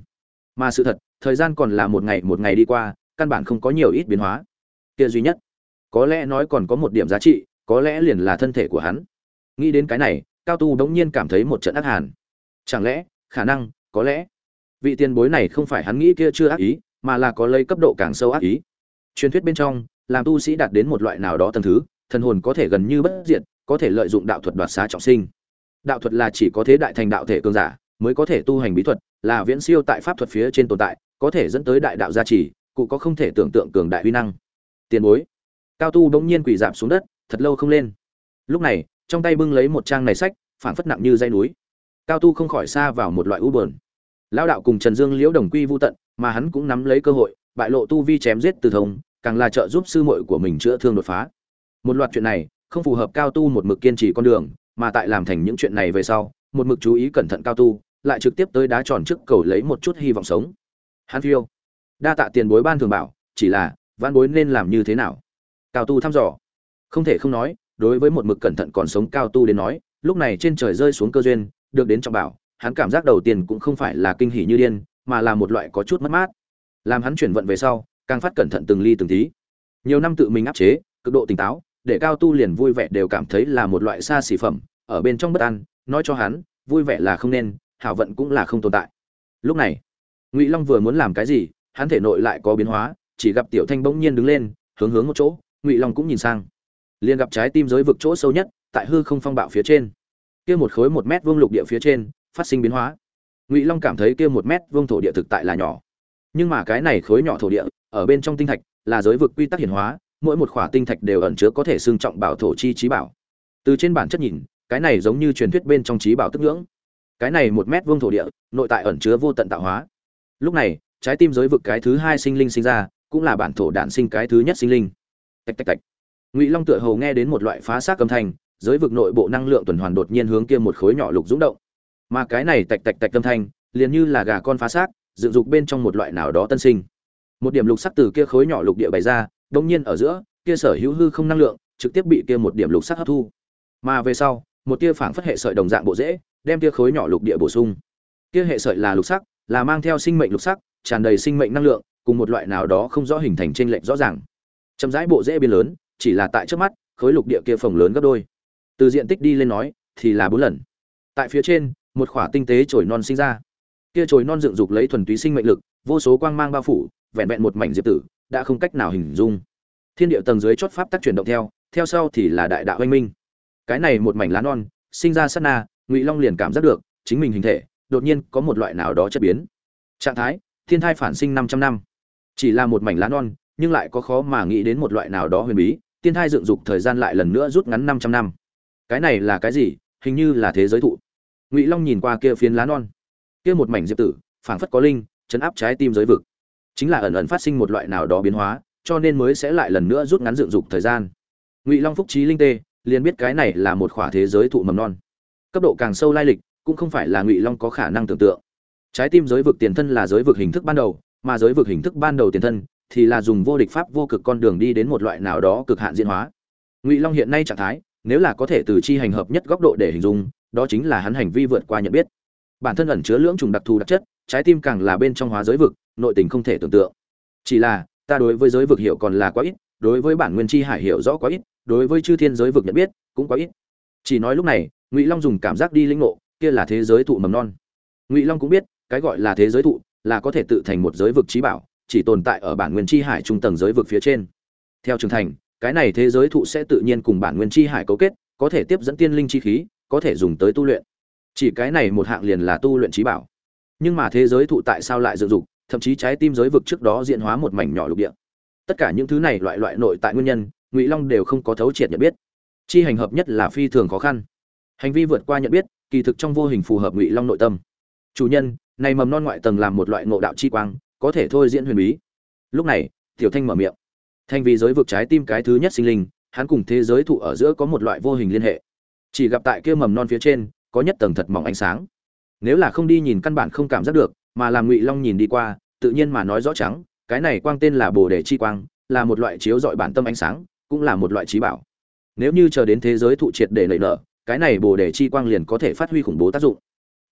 Speaker 1: Mà sự thật, thời gian còn là một ngày một ngày đi qua, căn bản không có nhiều ít biến hóa. Kia duy nhất, có lẽ nói còn có một điểm giá trị, có lẽ liền là thân thể của hắn. Nghĩ đến cái này cao tu bỗng nhiên cảm thấy một trận ác hàn. Chẳng lẽ, khả năng, có lẽ, vị tiền bối này không phải hắn nghĩ kia chưa ác ý, mà là có lấy cấp độ càng sâu ác ý. Truyền thuyết bên trong, làm tu sĩ đạt đến một loại nào đó tầng thứ, thần hồn có thể gần như bất diệt, có thể lợi dụng đạo thuật đoạt xá trọng sinh. Đạo thuật là chỉ có thế đại thành đạo thể cường giả mới có thể tu hành bí thuật, là viễn siêu tại pháp thuật phía trên tồn tại, có thể dẫn tới đại đạo gia trì, cụ có không thể tưởng tượng cường đại huy năng. Tiền bối. Cao tu bỗng nhiên quỳ dạp xuống đất, thật lâu không lên. Lúc này trong tay bưng lấy một trang này sách phản phất nặng như dây núi. Cao tu không khỏi xa vào một loại u bờn lao đạo cùng trần dương liễu đồng quy vô tận, mà hắn cũng nắm lấy cơ hội, bại lộ tu vi chém giết từ thông, càng là trợ giúp sư muội của mình chữa thương đột phá. Một loạt chuyện này, không phù hợp cao tu một mực kiên trì con đường, mà tại làm thành những chuyện này về sau, một mực chú ý cẩn thận cao tu, lại trực tiếp tới đá tròn trước cầu lấy một chút hy vọng sống. Hắn phiêu. Đa tạ tiền bối ban thường bảo, chỉ là văn bối nên làm như thế nào? Cao tu thăm dò. Không thể không nói đối với một mực cẩn thận còn sống cao tu đến nói, lúc này trên trời rơi xuống cơ duyên, được đến trọng bảo, hắn cảm giác đầu tiên cũng không phải là kinh hỉ như điên, mà là một loại có chút mất mát. Làm hắn chuyển vận về sau, càng phát cẩn thận từng ly từng tí. Nhiều năm tự mình áp chế, cực độ tỉnh táo, để cao tu liền vui vẻ đều cảm thấy là một loại xa xỉ phẩm, ở bên trong bất an, nói cho hắn, vui vẻ là không nên, hảo vận cũng là không tồn tại. Lúc này, ngụy long vừa muốn làm cái gì, hắn thể nội lại có biến hóa, chỉ gặp tiểu thanh bỗng nhiên đứng lên, hướng hướng một chỗ, ngụy long cũng nhìn sang liền gặp trái tim giới vực chỗ sâu nhất, tại hư không phong bạo phía trên. Kia một khối một mét vuông lục địa phía trên, phát sinh biến hóa. Ngụy long cảm thấy kia một mét vuông thổ địa thực tại là nhỏ. Nhưng mà cái này khối nhỏ thổ địa, ở bên trong tinh thạch, là giới vực quy tắc hiển hóa, mỗi một khỏa tinh thạch đều ẩn chứa có thể xương trọng bảo thổ chi trí bảo. Từ trên bản chất nhìn, cái này giống như truyền thuyết bên trong trí bảo tức ngưỡng. Cái này một mét vuông thổ địa, nội tại ẩn chứa vô tận tạo hóa. Lúc này, trái tim giới vực cái thứ hai sinh linh sinh ra, cũng là bản thổ đản sinh cái thứ nhất sinh linh. Tạch tạch tạch ngụy long tựa hồ nghe đến một loại phá xác âm thanh, giới vực nội bộ năng lượng tuần hoàn đột nhiên hướng kia một khối nhỏ lục dũng động. Mà cái này tạch tạch tạch âm thanh, liền như là gà con phá xác, dựng dục bên trong một loại nào đó tân sinh. Một điểm lục sắc từ kia khối nhỏ lục địa bày ra đông nhiên ở giữa, kia sở hữu hư không năng lượng, trực tiếp bị kia một điểm lục sắc hấp thu. Mà về sau, một tia phảng phất hệ sợi đồng dạng bộ dễ đem kia khối nhỏ lục địa bổ sung. Kia hệ sợi là lục sắc, là mang theo sinh mệnh lục sắc, tràn đầy sinh mệnh năng lượng, cùng một loại nào đó không rõ hình thành trên lệnh rõ ràng. Chậm rãi bộ dễ biến lớn chỉ là tại trước mắt, khối lục địa kia phồng lớn gấp đôi. Từ diện tích đi lên nói, thì là bốn lần. Tại phía trên, một khỏa tinh tế chồi non sinh ra. Kia chồi non dựng dục lấy thuần túy sinh mệnh lực, vô số quang mang bao phủ, vẹn vẹn một mảnh diệp tử, đã không cách nào hình dung. Thiên địa tầng dưới chót pháp tác chuyển động theo theo sau thì là đại đạo oanh minh. Cái này một mảnh lá non, sinh ra sát na, ngụy long liền cảm giác được, chính mình hình thể, đột nhiên có một loại nào đó chất biến. Trạng thái, thiên thai phản sinh 500 năm. Chỉ là một mảnh lá non, nhưng lại có khó mà nghĩ đến một loại nào đó huyền bí Tiên thai dựng dục thời gian lại lần nữa rút ngắn 500 năm. Cái này là cái gì? Hình như là thế giới thụ. Ngụy long nhìn qua kia phiến lá non. Kia một mảnh diệp tử, phảng phất có linh, chấn áp trái tim giới vực. Chính là ẩn ẩn phát sinh một loại nào đó biến hóa, cho nên mới sẽ lại lần nữa rút ngắn dựng dục thời gian. Ngụy long phúc trí linh tê, liền biết cái này là một khỏa thế giới thụ mầm non. Cấp độ càng sâu lai lịch, cũng không phải là ngụy long có khả năng tưởng tượng. Trái tim giới vực tiền thân là giới vực hình thức ban đầu, mà giới vực hình thức ban đầu tiền thân thì là dùng vô địch pháp vô cực con đường đi đến một loại nào đó cực hạn diễn hóa. Ngụy long hiện nay trạng thái, nếu là có thể từ chi hành hợp nhất góc độ để hình dung, đó chính là hắn hành vi vượt qua nhận biết. Bản thân ẩn chứa lưỡng trùng đặc thù đặc chất, trái tim càng là bên trong hóa giới vực, nội tình không thể tưởng tượng. Chỉ là, ta đối với giới vực hiểu còn là quá ít, đối với bản nguyên chi hải hiểu rõ quá ít, đối với chư thiên giới vực nhận biết cũng quá ít. Chỉ nói lúc này, ngụy long dùng cảm giác đi linh ngộ, kia là thế giới thụ mầm non. Ngụy long cũng biết, cái gọi là thế giới thụ là có thể tự thành một giới vực trí bảo chỉ tồn tại ở bản nguyên chi hải trung tầng giới vực phía trên. Theo trưởng thành, cái này thế giới thụ sẽ tự nhiên cùng bản nguyên chi hải cấu kết, có thể tiếp dẫn tiên linh chi khí, có thể dùng tới tu luyện. Chỉ cái này một hạng liền là tu luyện trí bảo. Nhưng mà thế giới thụ tại sao lại dựng dục, thậm chí trái tim giới vực trước đó diễn hóa một mảnh nhỏ lục địa. Tất cả những thứ này loại loại nội tại nguyên nhân, ngụy long đều không có thấu triệt nhận biết. Chi hành hợp nhất là phi thường khó khăn. Hành vi vượt qua nhận biết, kỳ thực trong vô hình phù hợp ngụy long nội tâm. Chủ nhân, này mầm non ngoại tầng làm một loại ngộ đạo chi quang có thể thôi diễn huyền bí. Lúc này, tiểu thanh mở miệng. Thanh vì giới vực trái tim cái thứ nhất sinh linh, hắn cùng thế giới thụ ở giữa có một loại vô hình liên hệ. Chỉ gặp tại kia mầm non phía trên, có nhất tầng thật mỏng ánh sáng. Nếu là không đi nhìn căn bản không cảm giác được, mà làm ngụy long nhìn đi qua, tự nhiên mà nói rõ trắng, cái này quang tên là bồ đề chi quang, là một loại chiếu dọi bản tâm ánh sáng, cũng là một loại trí bảo. Nếu như chờ đến thế giới thụ triệt để nảy nở, cái này bồ đề chi quang liền có thể phát huy khủng bố tác dụng.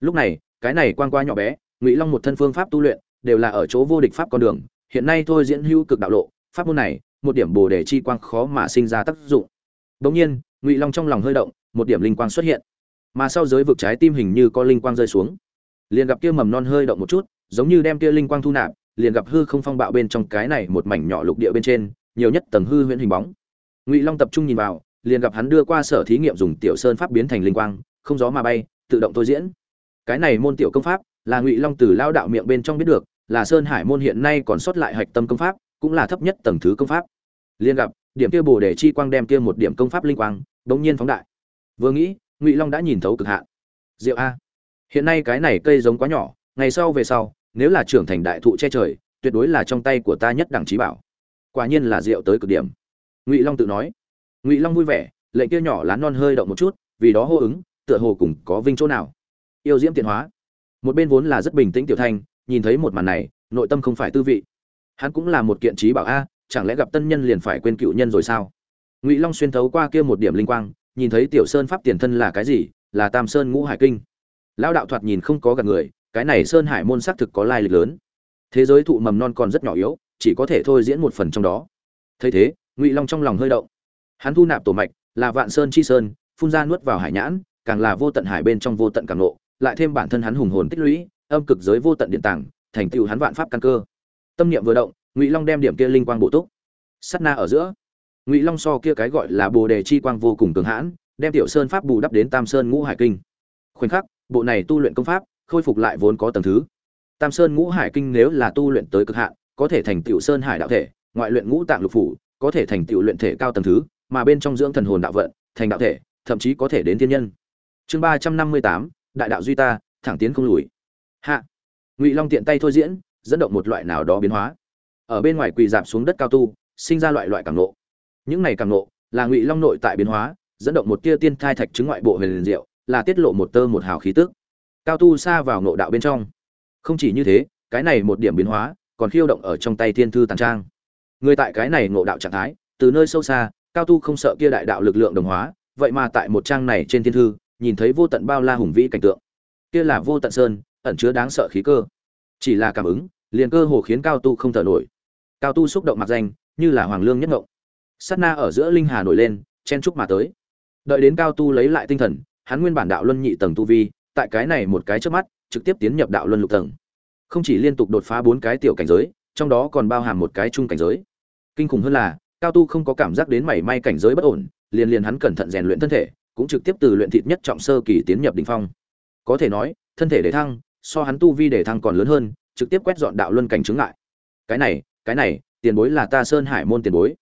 Speaker 1: Lúc này, cái này quang qua nhỏ bé, ngụy long một thân phương pháp tu luyện đều là ở chỗ vô địch pháp con đường, hiện nay thôi diễn hữu cực đạo lộ, pháp môn này, một điểm bồ đề chi quang khó mà sinh ra tác dụng. Bỗng nhiên, ngụy long trong lòng hơi động, một điểm linh quang xuất hiện. Mà sau giới vực trái tim hình như có linh quang rơi xuống. Liền gặp kia mầm non hơi động một chút, giống như đem kia linh quang thu nạp, liền gặp hư không phong bạo bên trong cái này một mảnh nhỏ lục địa bên trên, nhiều nhất tầng hư huyễn hình bóng. Ngụy long tập trung nhìn vào, liền gặp hắn đưa qua sở thí nghiệm dùng tiểu sơn pháp biến thành linh quang, không gió mà bay, tự động tôi diễn. Cái này môn tiểu công pháp là ngụy long từ lao đạo miệng bên trong biết được là sơn hải môn hiện nay còn sót lại hạch tâm công pháp, cũng là thấp nhất tầng thứ công pháp. Liên gặp, điểm kia bồ để chi quang đem kia một điểm công pháp linh quang, bỗng nhiên phóng đại. Vừa nghĩ, ngụy long đã nhìn thấu cực hạn. Diệu a. Hiện nay cái này cây giống quá nhỏ, ngày sau về sau, nếu là trưởng thành đại thụ che trời, tuyệt đối là trong tay của ta nhất đẳng trí bảo. Quả nhiên là rượu tới cực điểm. Ngụy long tự nói. Ngụy long vui vẻ, lệnh kia nhỏ lán non hơi động một chút, vì đó hô ứng, tựa hồ cùng có vinh chỗ nào. Yêu diễm tiện hóa. Một bên vốn là rất bình tĩnh tiểu thanh nhìn thấy một màn này, nội tâm không phải tư vị. Hắn cũng là một kiện trí bảo a, chẳng lẽ gặp tân nhân liền phải quên cựu nhân rồi sao? Ngụy long xuyên thấu qua kia một điểm linh quang, nhìn thấy tiểu sơn pháp tiền thân là cái gì? Là tam sơn ngũ hải kinh. Lão đạo thoạt nhìn không có gặp người, cái này sơn hải môn xác thực có lai lịch lớn. Thế giới thụ mầm non còn rất nhỏ yếu, chỉ có thể thôi diễn một phần trong đó. Thấy thế, ngụy long trong lòng hơi động. Hắn thu nạp tổ mạch, là vạn sơn chi sơn, phun ra nuốt vào hải nhãn, càng là vô tận hải bên trong vô tận càng nộ lại thêm bản thân hắn hùng hồn tích lũy âm cực giới vô tận điện tảng thành tựu hắn vạn pháp căn cơ. Tâm niệm vừa động, ngụy long đem điểm kia linh quang bổ túc. Sắt na ở giữa, ngụy long so kia cái gọi là bồ đề chi quang vô cùng cường hãn, đem tiểu sơn pháp bù đắp đến tam sơn ngũ hải kinh. Khoảnh khắc, bộ này tu luyện công pháp khôi phục lại vốn có tầng thứ. Tam sơn ngũ hải kinh nếu là tu luyện tới cực hạn, có thể thành tiểu sơn hải đạo thể, ngoại luyện ngũ tạng lục phủ, có thể thành tiểu luyện thể cao tầng thứ, mà bên trong dưỡng thần hồn đạo vận, thành đạo thể, thậm chí có thể đến thiên nhân. Chương ba trăm năm mươi tám, đại đạo duy ta, thẳng tiến không lùi hạ. Ngụy long tiện tay thôi diễn, dẫn động một loại nào đó biến hóa. Ở bên ngoài quỳ dạp xuống đất cao tu, sinh ra loại loại cảm nộ những này cảm nộ là ngụy long nội tại biến hóa, dẫn động một tia tiên thai thạch chứng ngoại bộ huyền liền diệu, là tiết lộ một tơ một hào khí tức. Cao tu xa vào nộ đạo bên trong. Không chỉ như thế, cái này một điểm biến hóa còn khiêu động ở trong tay thiên thư tàn trang. Người tại cái này ngộ đạo trạng thái, từ nơi sâu xa, cao tu không sợ kia đại đạo lực lượng đồng hóa, vậy mà tại một trang này trên thiên thư, nhìn thấy vô tận bao la hùng vĩ cảnh tượng. Kia là vô tận sơn ẩn chứa đáng sợ khí cơ. Chỉ là cảm ứng, liền cơ hồ khiến cao tu không thở nổi. Cao tu xúc động mặt danh, như là hoàng lương nhất ngộng. Sát na ở giữa linh hà nổi lên, chen trúc mà tới. Đợi đến cao tu lấy lại tinh thần, hắn nguyên bản đạo luân nhị tầng tu vi, tại cái này một cái trước mắt, trực tiếp tiến nhập đạo luân lục tầng. Không chỉ liên tục đột phá bốn cái tiểu cảnh giới, trong đó còn bao hàm một cái trung cảnh giới. Kinh khủng hơn là, cao tu không có cảm giác đến mảy may cảnh giới bất ổn, liền liền hắn cẩn thận rèn luyện thân thể, cũng trực tiếp từ luyện thịt nhất trọng sơ kỳ tiến nhập đỉnh phong. Có thể nói, thân thể để thăng so hắn tu vi để thăng còn lớn hơn, trực tiếp quét dọn đạo luân cảnh chứng lại cái này cái này, tiền bối là ta sơn hải môn tiền bối.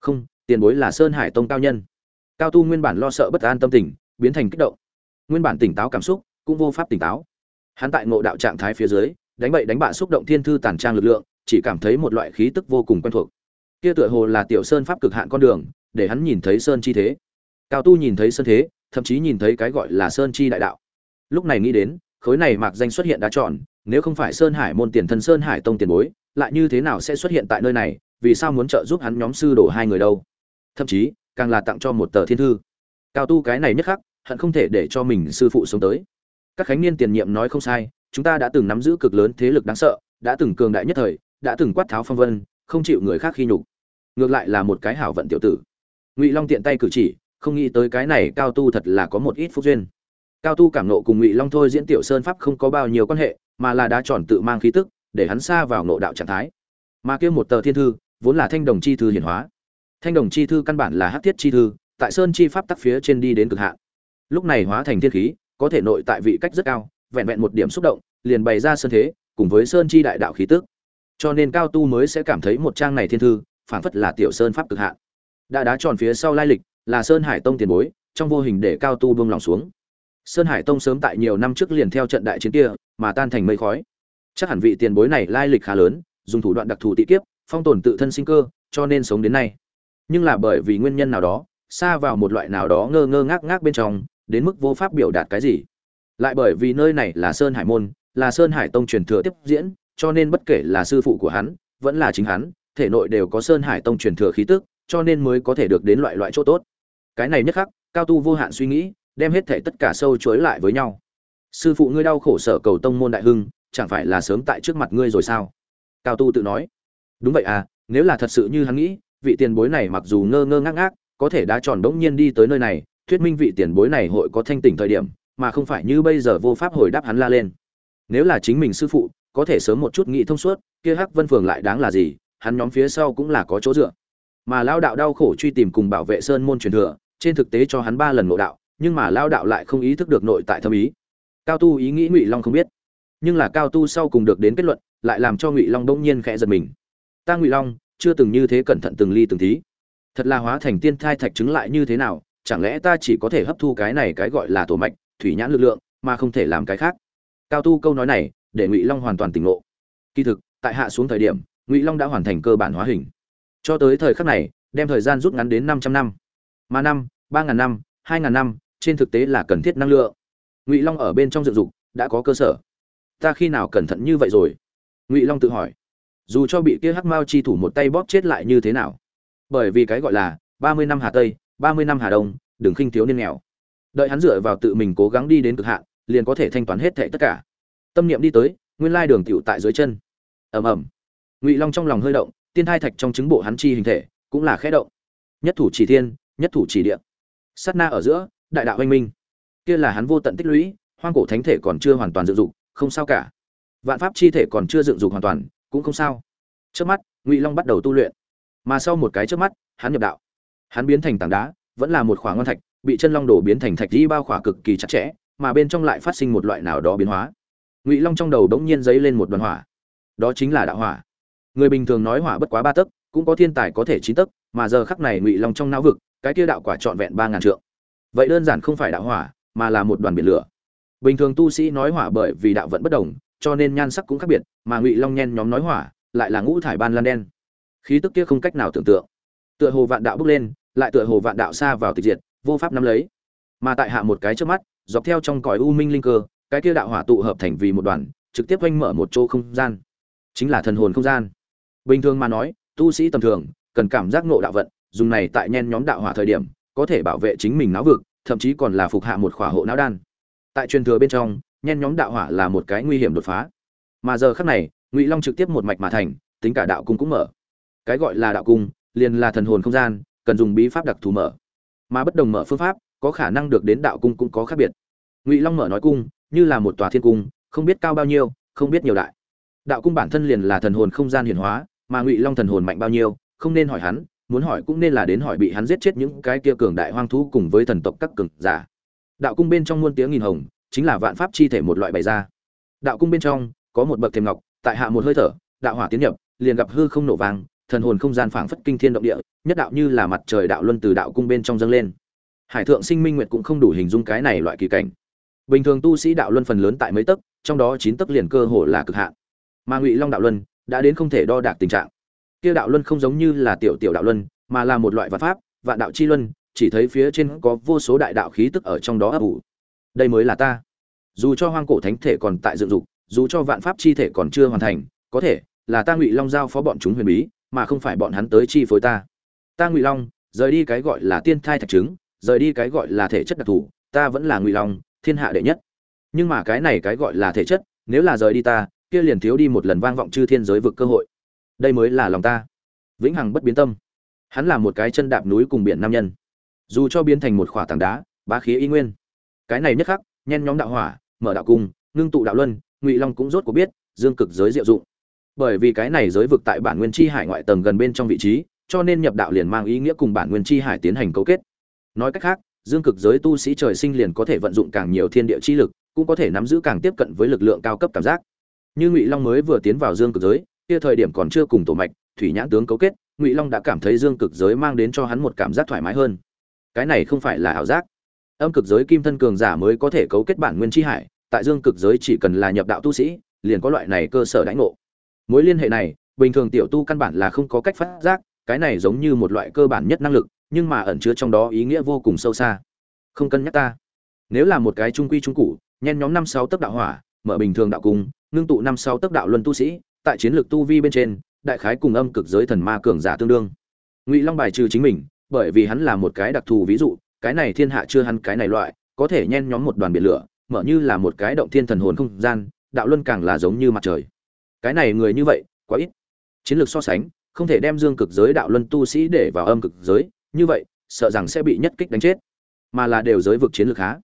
Speaker 1: Không, tiền bối là sơn hải tông cao nhân. Cao tu nguyên bản lo sợ bất an tâm tình, biến thành kích động. Nguyên bản tỉnh táo cảm xúc, cũng vô pháp tỉnh táo. Hắn tại ngộ đạo trạng thái phía dưới, đánh bậy đánh bạ xúc động thiên thư tản trang lực lượng, chỉ cảm thấy một loại khí tức vô cùng quen thuộc. Kia tựa hồ là tiểu sơn pháp cực hạn con đường, để hắn nhìn thấy sơn chi thế. Cao tu nhìn thấy sơn thế, thậm chí nhìn thấy cái gọi là sơn chi đại đạo. Lúc này nghĩ đến khối này mạc danh xuất hiện đã chọn nếu không phải sơn hải môn tiền thân sơn hải tông tiền bối, lại như thế nào sẽ xuất hiện tại nơi này, vì sao muốn trợ giúp hắn nhóm sư đổ hai người đâu? Thậm chí, càng là tặng cho một tờ thiên thư. Cao tu cái này nhất khắc, hận không thể để cho mình sư phụ sống tới. Các khánh niên tiền nhiệm nói không sai, chúng ta đã từng nắm giữ cực lớn thế lực đáng sợ, đã từng cường đại nhất thời, đã từng quát tháo phong vân, không chịu người khác khi nhục. Ngược lại là một cái hảo vận tiểu tử. Ngụy long tiện tay cử chỉ, không nghĩ tới cái này cao tu thật là có một ít phúc duyên cao tu cảm nộ cùng ngụy long thôi diễn tiểu sơn pháp không có bao nhiêu quan hệ, mà là đá tròn tự mang khí tức, để hắn xa vào nộ đạo trạng thái. Mà kia một tờ thiên thư, vốn là thanh đồng chi thư hiển hóa. Thanh đồng chi thư căn bản là hắc thiết chi thư, tại sơn chi pháp tắc phía trên đi đến cực hạn. Lúc này hóa thành thiên khí, có thể nội tại vị cách rất cao, vẹn vẹn một điểm xúc động, liền bày ra sơn thế, cùng với sơn chi đại đạo khí tức. Cho nên cao tu mới sẽ cảm thấy một trang này thiên thư, phảng phất là tiểu sơn pháp cực hạn. Đã đá tròn phía sau lai lịch, là sơn hải tông tiền bối, trong vô hình để cao tu buông lòng xuống sơn hải tông sớm tại nhiều năm trước liền theo trận đại chiến kia mà tan thành mây khói. Chắc hẳn vị tiền bối này lai lịch khá lớn, dùng thủ đoạn đặc thù tị kiếp, phong tồn tự thân sinh cơ, cho nên sống đến nay. Nhưng là bởi vì nguyên nhân nào đó, xa vào một loại nào đó ngơ ngơ ngác ngác bên trong, đến mức vô pháp biểu đạt cái gì. Lại bởi vì nơi này là sơn hải môn, là sơn hải tông truyền thừa tiếp diễn, cho nên bất kể là sư phụ của hắn, vẫn là chính hắn, thể nội đều có sơn hải tông truyền thừa khí tức, cho nên mới có thể được đến loại loại chỗ tốt. Cái này nhất khắc, cao tu vô hạn suy nghĩ đem hết thể tất cả sâu chuối lại với nhau. Sư phụ ngươi đau khổ sở cầu tông môn đại hưng, chẳng phải là sớm tại trước mặt ngươi rồi sao? Cao tu tự nói. Đúng vậy à nếu là thật sự như hắn nghĩ, vị tiền bối này mặc dù ngơ ngơ ngác ngác, có thể đã tròn đống nhiên đi tới nơi này, thuyết minh vị tiền bối này hội có thanh tỉnh thời điểm, mà không phải như bây giờ vô pháp hồi đáp hắn la lên. Nếu là chính mình sư phụ, có thể sớm một chút nghĩ thông suốt, kia hắc vân phường lại đáng là gì, hắn nhóm phía sau cũng là có chỗ dựa. Mà lao đạo đau khổ truy tìm cùng bảo vệ sơn môn truyền thừa, trên thực tế cho hắn ba lần ngộ đạo nhưng mà lao đạo lại không ý thức được nội tại thâm ý. Cao tu ý nghĩ ngụy long không biết, nhưng là cao tu sau cùng được đến kết luận, lại làm cho ngụy long đông nhiên khẽ giật mình. Ta ngụy long, chưa từng như thế cẩn thận từng ly từng tí. Thật là hóa thành tiên thai thạch chứng lại như thế nào, chẳng lẽ ta chỉ có thể hấp thu cái này cái gọi là tổ mạch, thủy nhãn lực lượng, mà không thể làm cái khác? Cao tu câu nói này để ngụy long hoàn toàn tỉnh ngộ. Kỳ thực, tại hạ xuống thời điểm, ngụy long đã hoàn thành cơ bản hóa hình. Cho tới thời khắc này, đem thời gian rút ngắn đến 500 năm. Mà năm, ba ngàn năm, hai ngàn năm trên thực tế là cần thiết năng lượng. Ngụy long ở bên trong dựng dục, đã có cơ sở. Ta khi nào cẩn thận như vậy rồi? Ngụy long tự hỏi. Dù cho bị kia hắc mao chi thủ một tay bóp chết lại như thế nào? Bởi vì cái gọi là ba mươi năm hà tây, ba mươi năm hà đông, đừng khinh thiếu niên nghèo. Đợi hắn dựa vào tự mình cố gắng đi đến cực hạn, liền có thể thanh toán hết thệ tất cả. Tâm niệm đi tới, nguyên lai đường tiểu tại dưới chân. Ầm ầm. Ngụy long trong lòng hơi động, tiên thai thạch trong chứng bộ hắn chi hình thể cũng là khẽ động. Nhất thủ chỉ thiên, nhất thủ chỉ địa. Sát na ở giữa đại đạo anh minh. Kia là hắn vô tận tích lũy, hoang cổ thánh thể còn chưa hoàn toàn dựng dục, không sao cả. Vạn pháp chi thể còn chưa dựng dục hoàn toàn, cũng không sao. Trước mắt, ngụy long bắt đầu tu luyện. Mà sau một cái trước mắt, hắn nhập đạo. Hắn biến thành tảng đá, vẫn là một khoảng ngon thạch, bị chân long đổ biến thành thạch di bao khỏa cực kỳ chặt chẽ, mà bên trong lại phát sinh một loại nào đó biến hóa. Ngụy long trong đầu đống nhiên dấy lên một đoàn hỏa. Đó chính là đạo hỏa. Người bình thường nói hỏa bất quá ba tấc, cũng có thiên tài có thể chín tấc, mà giờ khắc này ngụy long trong não vực, cái kia đạo quả trọn vẹn ba ngàn trượng vậy đơn giản không phải đạo hỏa, mà là một đoàn biển lửa. Bình thường tu sĩ nói hỏa bởi vì đạo vận bất đồng, cho nên nhan sắc cũng khác biệt, mà ngụy long nhen nhóm nói hỏa lại là ngũ thải ban lan đen. Khí tức kia không cách nào tưởng tượng. Tựa hồ vạn đạo bước lên, lại tựa hồ vạn đạo xa vào tịch diệt, vô pháp nắm lấy. Mà tại hạ một cái trước mắt, dọc theo trong cõi u minh linh cơ, cái kia đạo hỏa tụ hợp thành vì một đoàn, trực tiếp oanh mở một chỗ không gian. Chính là thần hồn không gian. Bình thường mà nói, tu sĩ tầm thường, cần cảm giác ngộ đạo vận, dùng này tại nhen nhóm đạo hỏa thời điểm có thể bảo vệ chính mình não vực, thậm chí còn là phục hạ một khỏa hộ não đan. Tại truyền thừa bên trong, nhen nhóm đạo hỏa là một cái nguy hiểm đột phá. Mà giờ khắc này, ngụy long trực tiếp một mạch mà thành, tính cả đạo cung cũng mở. Cái gọi là đạo cung, liền là thần hồn không gian, cần dùng bí pháp đặc thù mở. Mà bất đồng mở phương pháp, có khả năng được đến đạo cung cũng có khác biệt. Ngụy long mở nói cung, như là một tòa thiên cung, không biết cao bao nhiêu, không biết nhiều đại. Đạo cung bản thân liền là thần hồn không gian hiển hóa, mà ngụy long thần hồn mạnh bao nhiêu, không nên hỏi hắn muốn hỏi cũng nên là đến hỏi bị hắn giết chết những cái kia cường đại hoang thú cùng với thần tộc các cường giả. Đạo cung bên trong muôn tiếng nghìn hồng, chính là vạn pháp chi thể một loại bày ra. Đạo cung bên trong, có một bậc thềm ngọc, tại hạ một hơi thở, đạo hỏa tiến nhập, liền gặp hư không nổ vang, thần hồn không gian phảng phất kinh thiên động địa, nhất đạo như là mặt trời đạo luân từ đạo cung bên trong dâng lên. Hải thượng sinh minh nguyệt cũng không đủ hình dung cái này loại kỳ cảnh. Bình thường tu sĩ đạo luân phần lớn tại mấy tấc, trong đó chín tấc liền cơ hồ là cực hạn. Mà ngụy long đạo luân, đã đến không thể đo đạc tình trạng kia đạo luân không giống như là tiểu tiểu đạo luân, mà là một loại vật pháp, vạn đạo chi luân, chỉ thấy phía trên có vô số đại đạo khí tức ở trong đó ấp ủ. Đây mới là ta. Dù cho hoang cổ thánh thể còn tại dựng dục, dù cho vạn pháp chi thể còn chưa hoàn thành, có thể là ta ngụy long giao phó bọn chúng huyền bí, mà không phải bọn hắn tới chi phối ta. Ta ngụy long, rời đi cái gọi là tiên thai thạch trứng, rời đi cái gọi là thể chất đặc thù, ta vẫn là ngụy long, thiên hạ đệ nhất. Nhưng mà cái này cái gọi là thể chất, nếu là rời đi ta, kia liền thiếu đi một lần vang vọng chư thiên giới vực cơ hội đây mới là lòng ta. Vĩnh hằng bất biến tâm. Hắn là một cái chân đạp núi cùng biển nam nhân. Dù cho biến thành một khỏa tảng đá, bá khí y nguyên. Cái này nhất khắc, nhen nhóm đạo hỏa, mở đạo cung, ngưng tụ đạo luân, ngụy long cũng rốt cuộc biết, dương cực giới diệu dụng. Bởi vì cái này giới vực tại bản nguyên chi hải ngoại tầng gần bên trong vị trí, cho nên nhập đạo liền mang ý nghĩa cùng bản nguyên chi hải tiến hành cấu kết. Nói cách khác, dương cực giới tu sĩ trời sinh liền có thể vận dụng càng nhiều thiên địa chi lực, cũng có thể nắm giữ càng tiếp cận với lực lượng cao cấp cảm giác. Như ngụy long mới vừa tiến vào dương cực giới kia thời điểm còn chưa cùng tổ mạch, thủy nhãn tướng cấu kết, ngụy long đã cảm thấy dương cực giới mang đến cho hắn một cảm giác thoải mái hơn. Cái này không phải là ảo giác. Âm cực giới kim thân cường giả mới có thể cấu kết bản nguyên chi hải, tại dương cực giới chỉ cần là nhập đạo tu sĩ, liền có loại này cơ sở đãi ngộ. Mối liên hệ này, bình thường tiểu tu căn bản là không có cách phát giác, cái này giống như một loại cơ bản nhất năng lực, nhưng mà ẩn chứa trong đó ý nghĩa vô cùng sâu xa. Không cân nhắc ta. Nếu là một cái trung quy trung cụ, nhen nhóm năm sáu tấc đạo hỏa, mở bình thường đạo cung, ngưng tụ năm sáu tấc đạo luân tu sĩ tại chiến lược tu vi bên trên đại khái cùng âm cực giới thần ma cường giả tương đương. Ngụy long bài trừ chính mình bởi vì hắn là một cái đặc thù ví dụ cái này thiên hạ chưa hắn cái này loại có thể nhen nhóm một đoàn biển lửa mở như là một cái động thiên thần hồn không gian đạo luân càng là giống như mặt trời. Cái này người như vậy quá ít. Chiến lược so sánh không thể đem dương cực giới đạo luân tu sĩ để vào âm cực giới như vậy sợ rằng sẽ bị nhất kích đánh chết. Mà là đều giới vực chiến lược há,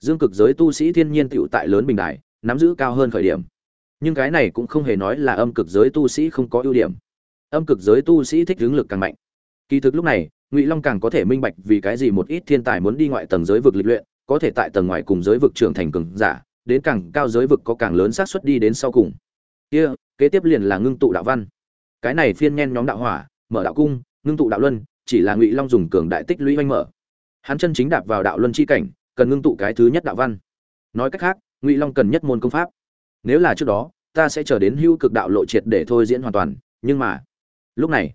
Speaker 1: dương cực giới tu sĩ thiên nhiên tựu tại lớn bình đại nắm giữ cao hơn khởi điểm nhưng cái này cũng không hề nói là âm cực giới tu sĩ không có ưu điểm. Âm cực giới tu sĩ thích hướng lực càng mạnh. Kỳ thực lúc này, ngụy long càng có thể minh bạch vì cái gì một ít thiên tài muốn đi ngoại tầng giới vực lịch luyện, có thể tại tầng ngoài cùng giới vực trưởng thành cường giả, đến càng cao giới vực có càng lớn xác suất đi đến sau cùng. Kia, kế tiếp liền là ngưng tụ đạo văn. Cái này phiên nhen nhóm đạo hỏa, mở đạo cung, ngưng tụ đạo luân, chỉ là ngụy long dùng cường đại tích lũy oanh mở. Hắn chân chính đạp vào đạo luân chi cảnh, cần ngưng tụ cái thứ nhất đạo văn. Nói cách khác, ngụy long cần nhất môn công pháp nếu là trước đó, ta sẽ chờ đến hưu cực đạo lộ triệt để thôi diễn hoàn toàn, nhưng mà, lúc này,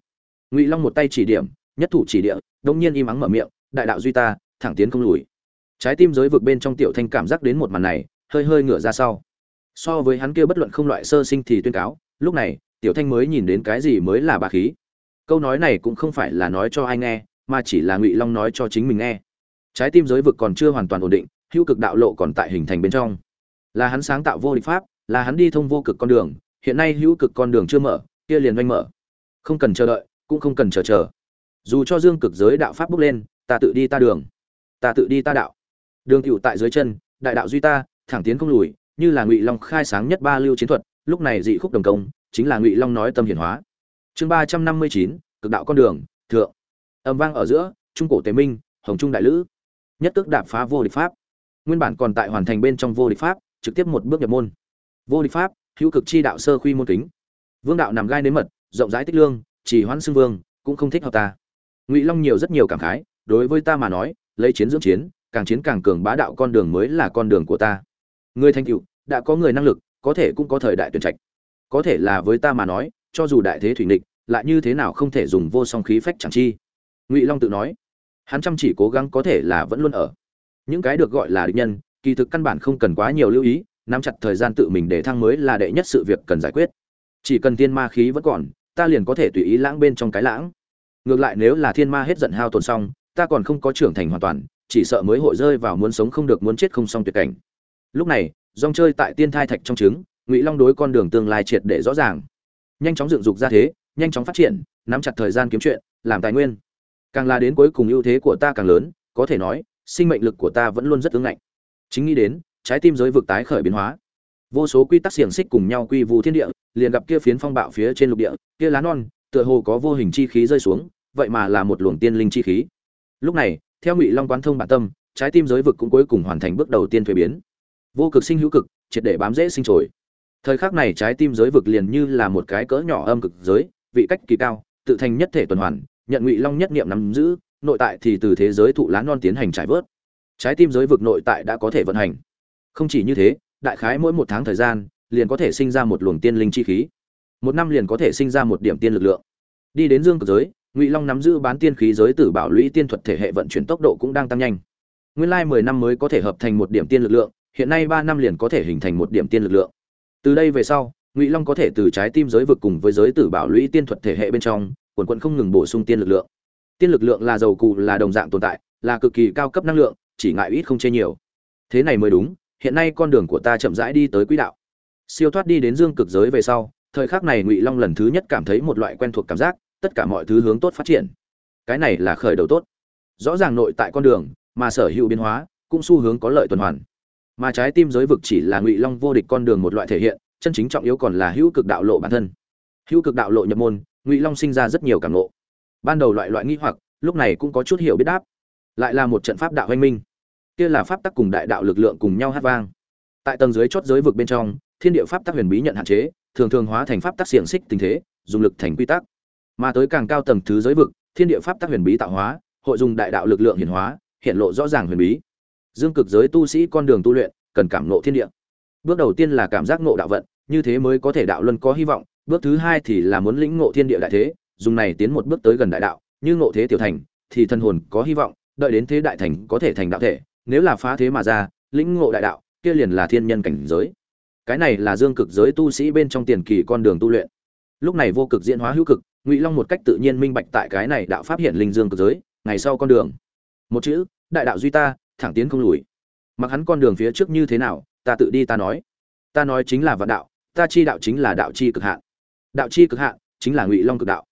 Speaker 1: ngụy long một tay chỉ điểm, nhất thủ chỉ địa, đông nhiên im ắng mở miệng, đại đạo duy ta, thẳng tiến không lùi. Trái tim giới vực bên trong tiểu thanh cảm giác đến một màn này, hơi hơi ngửa ra sau. So với hắn kia bất luận không loại sơ sinh thì tuyên cáo, lúc này, tiểu thanh mới nhìn đến cái gì mới là bà khí. Câu nói này cũng không phải là nói cho ai nghe, mà chỉ là ngụy long nói cho chính mình nghe. Trái tim giới vực còn chưa hoàn toàn ổn định hữu cực đạo lộ còn tại hình thành bên trong. Là hắn sáng tạo vô địch pháp là hắn đi thông vô cực con đường, hiện nay hữu cực con đường chưa mở, kia liền oanh mở. Không cần chờ đợi, cũng không cần chờ chờ. Dù cho dương cực giới đạo pháp bước lên, ta tự đi ta đường. Ta tự đi ta đạo. Đường cựu tại dưới chân, đại đạo duy ta, thẳng tiến không lùi, như là ngụy long khai sáng nhất ba lưu chiến thuật, lúc này dị khúc đồng công, chính là ngụy long nói tâm hiển hóa. Chương ba trăm năm mươi chín, cực đạo con đường, thượng. Âm vang ở giữa, trung cổ tế minh, hồng trung đại lữ. Nhất tức đạp phá vô địch pháp. Nguyên bản còn tại hoàn thành bên trong vô địch pháp, trực tiếp một bước nhập môn vô địch pháp, hữu cực chi đạo sơ khuy môn kính. Vương đạo nằm gai nếm mật, rộng rãi tích lương, chỉ hoãn xưng vương, cũng không thích hợp ta. Ngụy long nhiều rất nhiều cảm khái, đối với ta mà nói, lấy chiến dưỡng chiến, càng chiến càng cường bá đạo con đường mới là con đường của ta. Người thành cựu đã có người năng lực, có thể cũng có thời đại tuyển trạch. Có thể là với ta mà nói, cho dù đại thế thủy nghịch, lại như thế nào không thể dùng vô song khí phách chẳng chi. Ngụy long tự nói, hắn chăm chỉ cố gắng có thể là vẫn luôn ở. Những cái được gọi là địch nhân, kỳ thực căn bản không cần quá nhiều lưu ý nắm chặt thời gian tự mình để thăng mới là đệ nhất sự việc cần giải quyết. Chỉ cần thiên ma khí vẫn còn, ta liền có thể tùy ý lãng bên trong cái lãng. Ngược lại nếu là thiên ma hết giận hao tồn xong, ta còn không có trưởng thành hoàn toàn, chỉ sợ mới hội rơi vào muốn sống không được muốn chết không xong tuyệt cảnh. Lúc này dòng chơi tại tiên thai thạch trong trứng, ngụy long đối con đường tương lai triệt để rõ ràng. Nhanh chóng dựng dục ra thế, nhanh chóng phát triển, nắm chặt thời gian kiếm chuyện, làm tài nguyên. Càng là đến cuối cùng ưu thế của ta càng lớn, có thể nói, sinh mệnh lực của ta vẫn luôn rất ứng ngạnh chính nghĩ đến trái tim giới vực tái khởi biến hóa. Vô số quy tắc xiềng xích cùng nhau quy vụ thiên địa, liền gặp kia phiến phong bạo phía trên lục địa, kia lá non, tựa hồ có vô hình chi khí rơi xuống, vậy mà là một luồng tiên linh chi khí. Lúc này, theo ngụy long quán thông bản tâm, trái tim giới vực cũng cuối cùng hoàn thành bước đầu tiên thuế biến. Vô cực sinh hữu cực, triệt để bám dễ sinh trồi. Thời khắc này trái tim giới vực liền như là một cái cỡ nhỏ âm cực giới, vị cách kỳ cao, tự thành nhất thể tuần hoàn, nhận ngụy long nhất niệm nắm giữ, nội tại thì từ thế giới thụ lá non tiến hành trải vớt. Trái tim giới vực nội tại đã có thể vận hành không chỉ như thế, đại khái mỗi một tháng thời gian, liền có thể sinh ra một luồng tiên linh chi khí. Một năm liền có thể sinh ra một điểm tiên lực lượng. Đi đến dương cực giới, ngụy long nắm giữ bán tiên khí giới tử bảo lũy tiên thuật thể hệ vận chuyển tốc độ cũng đang tăng nhanh. Nguyên lai mười năm mới có thể hợp thành một điểm tiên lực lượng, hiện nay ba năm liền có thể hình thành một điểm tiên lực lượng. Từ đây về sau, ngụy long có thể từ trái tim giới vực cùng với giới tử bảo lũy tiên thuật thể hệ bên trong, quần quận không ngừng bổ sung tiên lực lượng. Tiên lực lượng là dầu cụ, là đồng dạng tồn tại, là cực kỳ cao cấp năng lượng, chỉ ngại ít không chê nhiều. Thế này mới đúng hiện nay con đường của ta chậm rãi đi tới quỹ đạo. Siêu thoát đi đến dương cực giới về sau, thời khắc này ngụy long lần thứ nhất cảm thấy một loại quen thuộc cảm giác, tất cả mọi thứ hướng tốt phát triển. Cái này là khởi đầu tốt. Rõ ràng nội tại con đường, mà sở hữu biến hóa, cũng xu hướng có lợi tuần hoàn. Mà trái tim giới vực chỉ là ngụy long vô địch con đường một loại thể hiện, chân chính trọng yếu còn là hữu cực đạo lộ bản thân. Hữu cực đạo lộ nhập môn, ngụy long sinh ra rất nhiều cảm ngộ. Ban đầu loại loại nghi hoặc, lúc này cũng có chút hiểu biết đáp. Lại là một trận pháp đạo hoanh minh kia là pháp tắc cùng đại đạo lực lượng cùng nhau hát vang. Tại tầng dưới chót giới vực bên trong, thiên địa pháp tắc huyền bí nhận hạn chế, thường thường hóa thành pháp tắc xiềng xích tình thế, dùng lực thành quy tắc. Mà tới càng cao tầng thứ giới vực, thiên địa pháp tắc huyền bí tạo hóa, hội dùng đại đạo lực lượng hiển hóa, hiện lộ rõ ràng huyền bí. Dương cực giới tu sĩ con đường tu luyện, cần cảm nộ thiên địa. Bước đầu tiên là cảm giác nộ đạo vận, như thế mới có thể đạo luân có hy vọng, bước thứ hai thì là muốn lĩnh ngộ thiên địa đại thế, dùng này tiến một bước tới gần đại đạo, như ngộ thế tiểu thành, thì thân hồn có hy vọng, đợi đến thế đại thành có thể thành đạo thể nếu là phá thế mà ra, lĩnh ngộ đại đạo, kia liền là thiên nhân cảnh giới. Cái này là dương cực giới tu sĩ bên trong tiền kỳ con đường tu luyện. Lúc này vô cực diễn hóa hữu cực, ngụy long một cách tự nhiên minh bạch tại cái này đạo pháp hiện linh dương cực giới, ngày sau con đường. Một chữ, đại đạo duy ta, thẳng tiến không lùi. Mặc hắn con đường phía trước như thế nào, ta tự đi ta nói. Ta nói chính là vạn đạo, ta chi đạo chính là đạo chi cực hạn. Đạo chi cực hạn, chính là ngụy long cực đạo.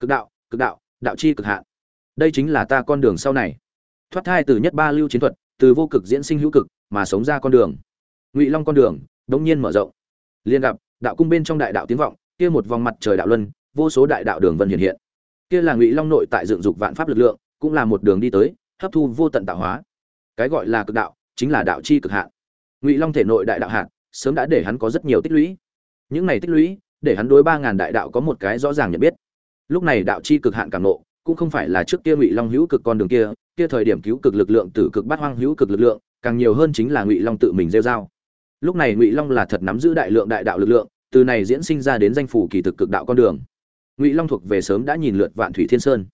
Speaker 1: Cực đạo cực đạo đạo chi cực hạn. Đây chính là ta con đường sau này. Thoát thai từ nhất ba lưu chiến thuật từ vô cực diễn sinh hữu cực mà sống ra con đường. Ngụy long con đường đống nhiên mở rộng. Liên gặp, đạo cung bên trong đại đạo tiếng vọng, kia một vòng mặt trời đạo luân, vô số đại đạo đường vân hiện hiện. Kia là ngụy long nội tại dựng dục vạn pháp lực lượng, cũng là một đường đi tới, hấp thu vô tận tạo hóa. Cái gọi là cực đạo, chính là đạo chi cực hạn. Ngụy long thể nội đại đạo hạn, sớm đã để hắn có rất nhiều tích lũy. Những này tích lũy, để hắn đối ba ngàn đại đạo có một cái rõ ràng nhận biết. Lúc này đạo chi cực hạn cảm nộ cũng không phải là trước kia ngụy long hữu cực con đường kia kia thời điểm cứu cực lực lượng từ cực bát hoang hữu cực lực lượng, càng nhiều hơn chính là ngụy long tự mình rêu dao. Lúc này ngụy long là thật nắm giữ đại lượng đại đạo lực lượng, từ này diễn sinh ra đến danh phủ kỳ thực cực đạo con đường. Ngụy long thuộc về sớm đã nhìn lượt vạn thủy thiên sơn.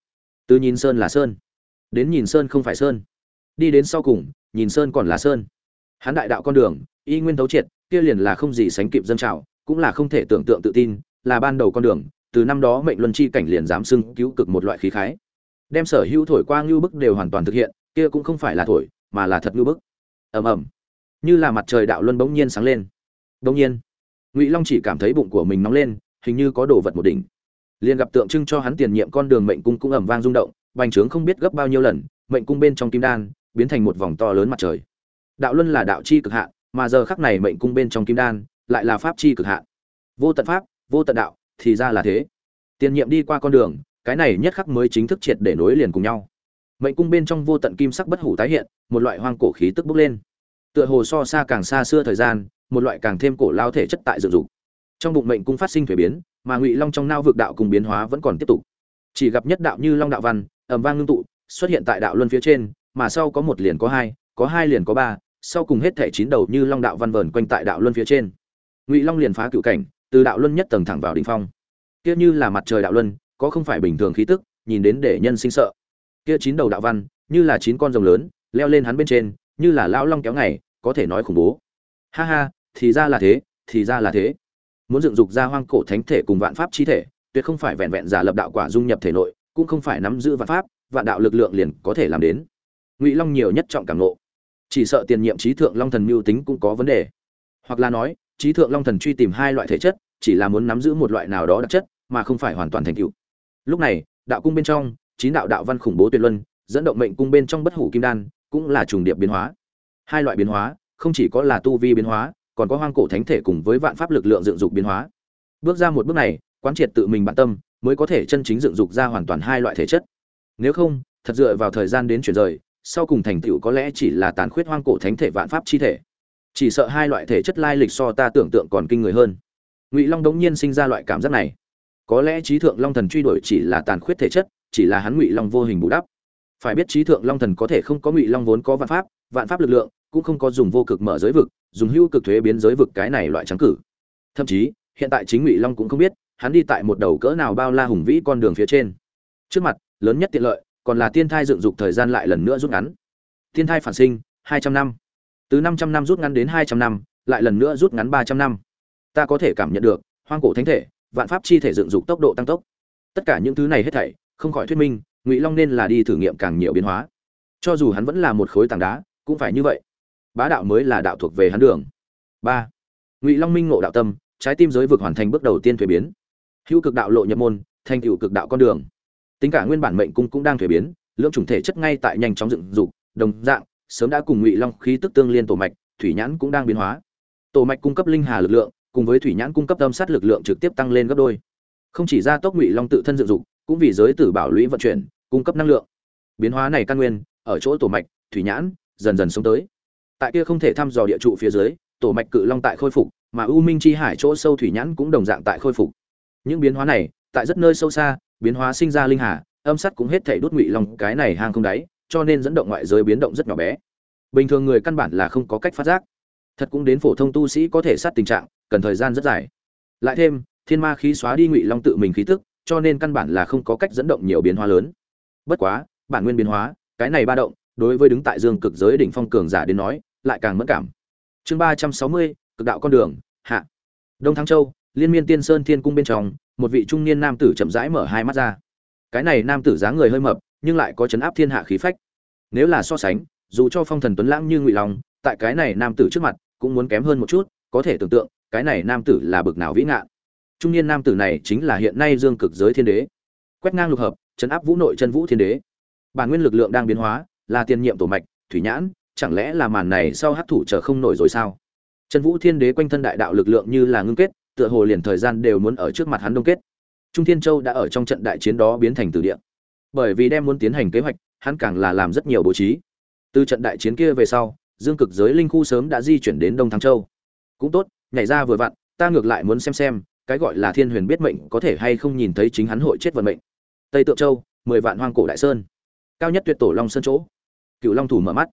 Speaker 1: Từ nhìn sơn là sơn, đến nhìn sơn không phải sơn. Đi đến sau cùng, nhìn sơn còn là sơn. Hắn đại đạo con đường, y nguyên tấu triệt, kia liền là không gì sánh kịp dân trào, cũng là không thể tưởng tượng tự tin, là ban đầu con đường, từ năm đó mệnh luân chi cảnh liền dám xưng cứu cực một loại khí khái đem sở hữu thổi qua ngưu bức đều hoàn toàn thực hiện, kia cũng không phải là thổi, mà là thật ngưu bức. Ầm ầm. Như là mặt trời đạo luân bỗng nhiên sáng lên. Bỗng nhiên, ngụy long chỉ cảm thấy bụng của mình nóng lên, hình như có đồ vật một đỉnh. Liền gặp tượng trưng cho hắn tiền nhiệm con đường mệnh cung cũng ầm vang rung động, bành trướng không biết gấp bao nhiêu lần, mệnh cung bên trong kim đan biến thành một vòng to lớn mặt trời. Đạo luân là đạo chi cực hạn, mà giờ khắc này mệnh cung bên trong kim đan lại là pháp chi cực hạn. Vô tận pháp, vô tận đạo, thì ra là thế. Tiền nhiệm đi qua con đường cái này nhất khắc mới chính thức triệt để nối liền cùng nhau. Mệnh cung bên trong vô tận kim sắc bất hủ tái hiện, một loại hoang cổ khí tức bốc lên. Tựa hồ so xa càng xa xưa thời gian, một loại càng thêm cổ lao thể chất tại dự dục. Trong bụng mệnh cung phát sinh thuế biến, mà ngụy long trong nao vực đạo cùng biến hóa vẫn còn tiếp tục. Chỉ gặp nhất đạo như long đạo văn ẩm vang ngưng tụ, xuất hiện tại đạo luân phía trên, mà sau có một liền có hai có hai liền có ba, sau cùng hết thể chín đầu như long đạo văn vờn quanh tại đạo luân phía trên. Ngụy long liền phá cựu cảnh, từ đạo luân nhất tầng thẳng vào đ ỉ n h phong. Kia như là mặt trời đạo luân có không phải bình thường khí tức, nhìn đến để nhân sinh sợ. Kia chín đầu đạo văn, như là chín con rồng lớn, leo lên hắn bên trên, như là lão long kéo ngày, có thể nói khủng bố. Ha ha, thì ra là thế, thì ra là thế. Muốn dựng dục ra hoang cổ thánh thể cùng vạn pháp chi thể, tuyệt không phải vẹn vẹn giả lập đạo quả dung nhập thể nội, cũng không phải nắm giữ vạn pháp, vạn đạo lực lượng liền có thể làm đến. Ngụy long nhiều nhất trọng cảm nộ. Chỉ sợ tiền nhiệm trí thượng long thần mưu tính cũng có vấn đề. Hoặc là nói, trí thượng long thần truy tìm hai loại thể chất, chỉ là muốn nắm giữ một loại nào đó đặc chất, mà không phải hoàn toàn thành tựu lúc này, đạo cung bên trong, chín đạo đạo văn khủng bố tuyệt luân, dẫn động mệnh cung bên trong bất hủ kim đan, cũng là trùng điệp biến hóa. Hai loại biến hóa, không chỉ có là tu vi biến hóa, còn có hoang cổ thánh thể cùng với vạn pháp lực lượng dựng dục biến hóa. Bước ra một bước này, quán triệt tự mình bản tâm, mới có thể chân chính dựng dục ra hoàn toàn hai loại thể chất. Nếu không, thật dựa vào thời gian đến chuyển rời, sau cùng thành tựu có lẽ chỉ là tàn khuyết hoang cổ thánh thể vạn pháp chi thể. Chỉ sợ hai loại thể chất lai lịch so ta tưởng tượng còn kinh người hơn. Ngụy long đống nhiên sinh ra loại cảm giác này có lẽ trí thượng long thần truy đuổi chỉ là tàn khuyết thể chất, chỉ là hắn ngụy long vô hình bù đắp. Phải biết trí thượng long thần có thể không có ngụy long vốn có vạn pháp vạn pháp lực lượng, cũng không có dùng vô cực mở giới vực, dùng hưu cực thuế biến giới vực cái này loại trắng cử. Thậm chí, hiện tại chính ngụy long cũng không biết, hắn đi tại một đầu cỡ nào bao la hùng vĩ con đường phía trên. Trước mặt, lớn nhất tiện lợi, còn là tiên thai dựng dục thời gian lại lần nữa rút ngắn. Tiên thai phản sinh, hai trăm năm. Từ năm trăm năm rút ngắn đến hai trăm năm, lại lần nữa rút ngắn ba trăm năm. Ta có thể cảm nhận được, hoang cổ thánh thể vạn pháp chi thể dựng dục tốc độ tăng tốc. Tất cả những thứ này hết thảy, không khỏi thuyết minh, ngụy long nên là đi thử nghiệm càng nhiều biến hóa. Cho dù hắn vẫn là một khối tảng đá, cũng phải như vậy. Bá đạo mới là đạo thuộc về hắn đường. Ba. Ngụy long minh ngộ đạo tâm, trái tim giới vực hoàn thành bước đầu tiên thuế biến. Hữu cực đạo lộ nhập môn, thành tựu cực đạo con đường. Tính cả nguyên bản mệnh cung cũng đang thuế biến, lượng chủng thể chất ngay tại nhanh chóng dựng dục, đồng dạng, sớm đã cùng ngụy long khí tức tương liên tổ mạch, thủy nhãn cũng đang biến hóa. Tổ mạch cung cấp linh hà lực lượng cùng với thủy nhãn cung cấp âm sát lực lượng trực tiếp tăng lên gấp đôi. Không chỉ ra tốc ngụy long tự thân dựng dục, cũng vì giới tử bảo lũy vận chuyển, cung cấp năng lượng. Biến hóa này căn nguyên, ở chỗ tổ mạch, thủy nhãn, dần dần xuống tới. Tại kia không thể thăm dò địa trụ phía dưới, tổ mạch cự long tại khôi phục, mà u minh chi hải chỗ sâu thủy nhãn cũng đồng dạng tại khôi phục. Những biến hóa này, tại rất nơi sâu xa, biến hóa sinh ra linh hà, âm sắt cũng hết thể đốt ngụy long cái này hang không đáy, cho nên dẫn động ngoại giới biến động rất nhỏ bé. Bình thường người căn bản là không có cách phát giác thật cũng đến phổ thông tu sĩ có thể sát tình trạng, cần thời gian rất dài. Lại thêm, thiên ma khí xóa đi ngụy long tự mình khí tức, cho nên căn bản là không có cách dẫn động nhiều biến hóa lớn. Bất quá, bản nguyên biến hóa, cái này ba động, đối với đứng tại dương cực giới đỉnh phong cường giả đến nói, lại càng mất cảm. Chương ba trăm sáu mươi, cực đạo con đường, hạ. Đông thăng châu, liên miên tiên sơn thiên cung bên trong, một vị trung niên nam tử chậm rãi mở hai mắt ra. Cái này nam tử dáng người hơi mập, nhưng lại có chấn áp thiên hạ khí phách. Nếu là so sánh, dù cho phong thần tuấn lãng như ngụy long, tại cái này nam tử trước mặt cũng muốn kém hơn một chút, có thể tưởng tượng, cái này nam tử là bực nào vĩ ngạn. Trung niên nam tử này chính là hiện nay dương cực giới thiên đế. Quét ngang lục hợp, chấn áp vũ nội chân vũ thiên đế. Bản nguyên lực lượng đang biến hóa, là tiền nhiệm tổ mạch, thủy nhãn, chẳng lẽ là màn này sau hấp thụ chờ không nổi rồi sao? Chân vũ thiên đế quanh thân đại đạo lực lượng như là ngưng kết, tựa hồ liền thời gian đều muốn ở trước mặt hắn đông kết. Trung thiên châu đã ở trong trận đại chiến đó biến thành từ địa. Bởi vì đem muốn tiến hành kế hoạch, hắn càng là làm rất nhiều bố trí. Từ trận đại chiến kia về sau dương cực giới linh khu sớm đã di chuyển đến đông thăng châu. Cũng tốt, nhảy ra vừa vặn, ta ngược lại muốn xem xem, cái gọi là thiên huyền biết mệnh có thể hay không nhìn thấy chính hắn hội chết vận mệnh. Tây tượng châu, mười vạn hoang cổ đại sơn. Cao nhất tuyệt tổ long sơn chỗ. Cựu long thủ mở mắt.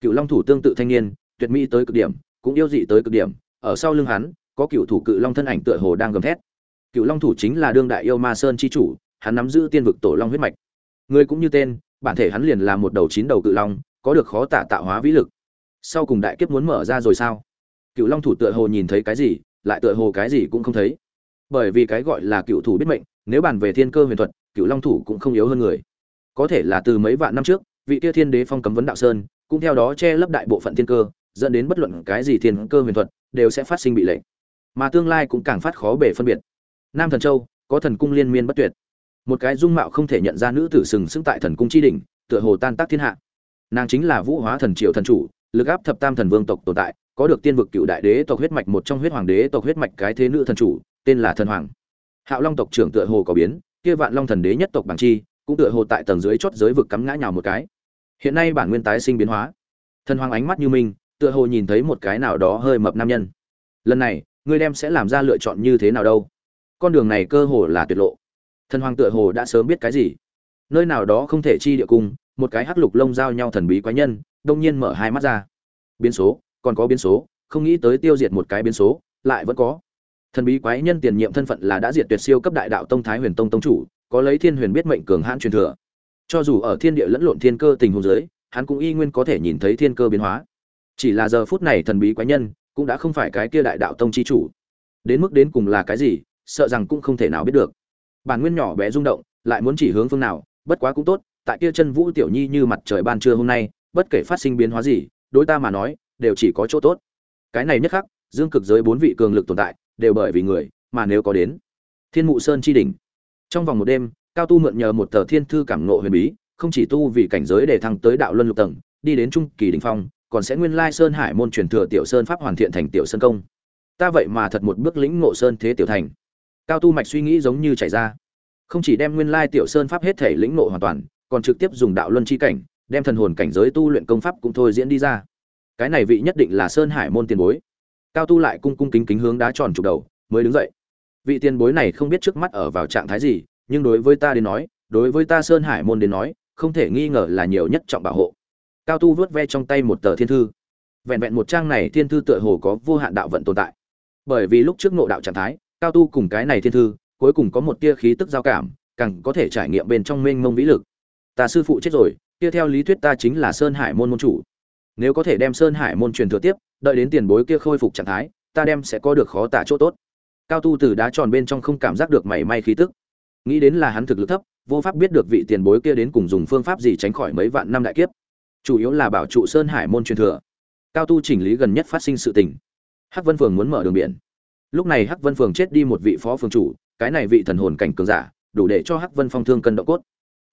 Speaker 1: Cựu long thủ tương tự thanh niên, tuyệt mỹ tới cực điểm, cũng yêu dị tới cực điểm, ở sau lưng hắn, có cựu thủ cự long thân ảnh tựa hồ đang gầm thét. Cựu long thủ chính là đương đại yêu ma sơn chi chủ, hắn nắm giữ tiên vực tổ long huyết mạch. Người cũng như tên, bản thể hắn liền là một đầu chín đầu cự long, có được khó tả tạo hóa vĩ lực sau cùng đại kiếp muốn mở ra rồi sao? Cựu long thủ tựa hồ nhìn thấy cái gì, lại tựa hồ cái gì cũng không thấy. Bởi vì cái gọi là cựu thủ biết mệnh, nếu bàn về thiên cơ huyền thuật, cựu long thủ cũng không yếu hơn người. Có thể là từ mấy vạn năm trước, vị tia thiên đế phong cấm vấn đạo sơn, cũng theo đó che lấp đại bộ phận thiên cơ, dẫn đến bất luận cái gì thiên cơ huyền thuật đều sẽ phát sinh bị lệnh. Mà tương lai cũng càng phát khó bể phân biệt. Nam thần châu, có thần cung liên miên bất tuyệt. Một cái dung mạo không thể nhận ra nữ tử sừng sững tại thần cung chi đỉnh, tựa hồ tan tác thiên hạ. Nàng chính là vũ hóa thần triều thần chủ lực áp thập tam thần vương tộc tồn tại, có được tiên vực cựu đại đế tộc huyết mạch một trong huyết hoàng đế tộc huyết mạch cái thế nữ thần chủ, tên là thần hoàng. Hạo long tộc trưởng tựa hồ có biến, kia vạn long thần đế nhất tộc bằng chi, cũng tựa hồ tại tầng dưới chót giới vực cắm ngã nhào một cái. Hiện nay bản nguyên tái sinh biến hóa. Thần hoàng ánh mắt như minh, tựa hồ nhìn thấy một cái nào đó hơi mập nam nhân. Lần này, ngươi đem sẽ làm ra lựa chọn như thế nào đâu? Con đường này cơ hồ là tuyệt lộ. Thần hoàng tựa hồ đã sớm biết cái gì. Nơi nào đó không thể chi địa cung, một cái hắc lục lông giao nhau thần bí quái nhân đông nhiên mở hai mắt ra. Biến số, còn có biến số, không nghĩ tới tiêu diệt một cái biến số, lại vẫn có. Thần bí quái nhân tiền nhiệm thân phận là đã diệt tuyệt siêu cấp đại đạo tông thái huyền tông tông chủ, có lấy thiên huyền biết mệnh cường hãn truyền thừa. Cho dù ở thiên địa lẫn lộn thiên cơ tình huống giới hắn cũng y nguyên có thể nhìn thấy thiên cơ biến hóa. Chỉ là giờ phút này thần bí quái nhân cũng đã không phải cái kia đại đạo tông chi chủ. Đến mức đến cùng là cái gì, sợ rằng cũng không thể nào biết được. Bản nguyên nhỏ bé rung động, lại muốn chỉ hướng phương nào, bất quá cũng tốt, tại kia chân vũ tiểu nhi như mặt trời ban trưa hôm nay bất kể phát sinh biến hóa gì, đối ta mà nói, đều chỉ có chỗ tốt. Cái này nhất khắc, dương cực giới bốn vị cường lực tồn tại, đều bởi vì người mà nếu có đến. Thiên mụ sơn chi đỉnh. Trong vòng một đêm, cao tu mượn nhờ một tờ thiên thư cảm ngộ huyền bí, không chỉ tu vì cảnh giới để thăng tới đạo luân lục tầng, đi đến trung kỳ đỉnh phong, còn sẽ nguyên lai sơn hải môn truyền thừa tiểu sơn pháp hoàn thiện thành tiểu sơn công. Ta vậy mà thật một bước lĩnh ngộ sơn thế tiểu thành. Cao tu mạch suy nghĩ giống như chảy ra. Không chỉ đem nguyên lai tiểu sơn pháp hết thể lĩnh ngộ hoàn toàn, còn trực tiếp dùng đạo luân chi cảnh đem thần hồn cảnh giới tu luyện công pháp cũng thôi diễn đi ra. Cái này vị nhất định là sơn hải môn tiền bối. Cao tu lại cung cung kính kính hướng đá tròn trục đầu, mới đứng dậy. Vị tiền bối này không biết trước mắt ở vào trạng thái gì, nhưng đối với ta đến nói, đối với ta sơn hải môn đến nói, không thể nghi ngờ là nhiều nhất trọng bảo hộ. Cao tu vớt ve trong tay một tờ thiên thư. Vẹn vẹn một trang này thiên thư tựa hồ có vô hạn đạo vận tồn tại. Bởi vì lúc trước ngộ đạo trạng thái, cao tu cùng cái này thiên thư, cuối cùng có một tia khí tức giao cảm, càng có thể trải nghiệm bên trong mênh mông vĩ lực. Ta sư phụ chết rồi kia theo lý thuyết ta chính là sơn hải môn môn chủ. Nếu có thể đem sơn hải môn truyền thừa tiếp, đợi đến tiền bối kia khôi phục trạng thái, ta đem sẽ có được khó tả chỗ tốt. Cao tu từ đá tròn bên trong không cảm giác được mảy may khí tức. Nghĩ đến là hắn thực lực thấp, vô pháp biết được vị tiền bối kia đến cùng dùng phương pháp gì tránh khỏi mấy vạn năm đại kiếp. Chủ yếu là bảo trụ sơn hải môn truyền thừa. Cao tu chỉnh lý gần nhất phát sinh sự tình. Hắc vân phường muốn mở đường biển. Lúc này hắc vân phường chết đi một vị phó phường chủ, cái này vị thần hồn cảnh cường giả, đủ để cho hắc vân phong thương cân độ cốt.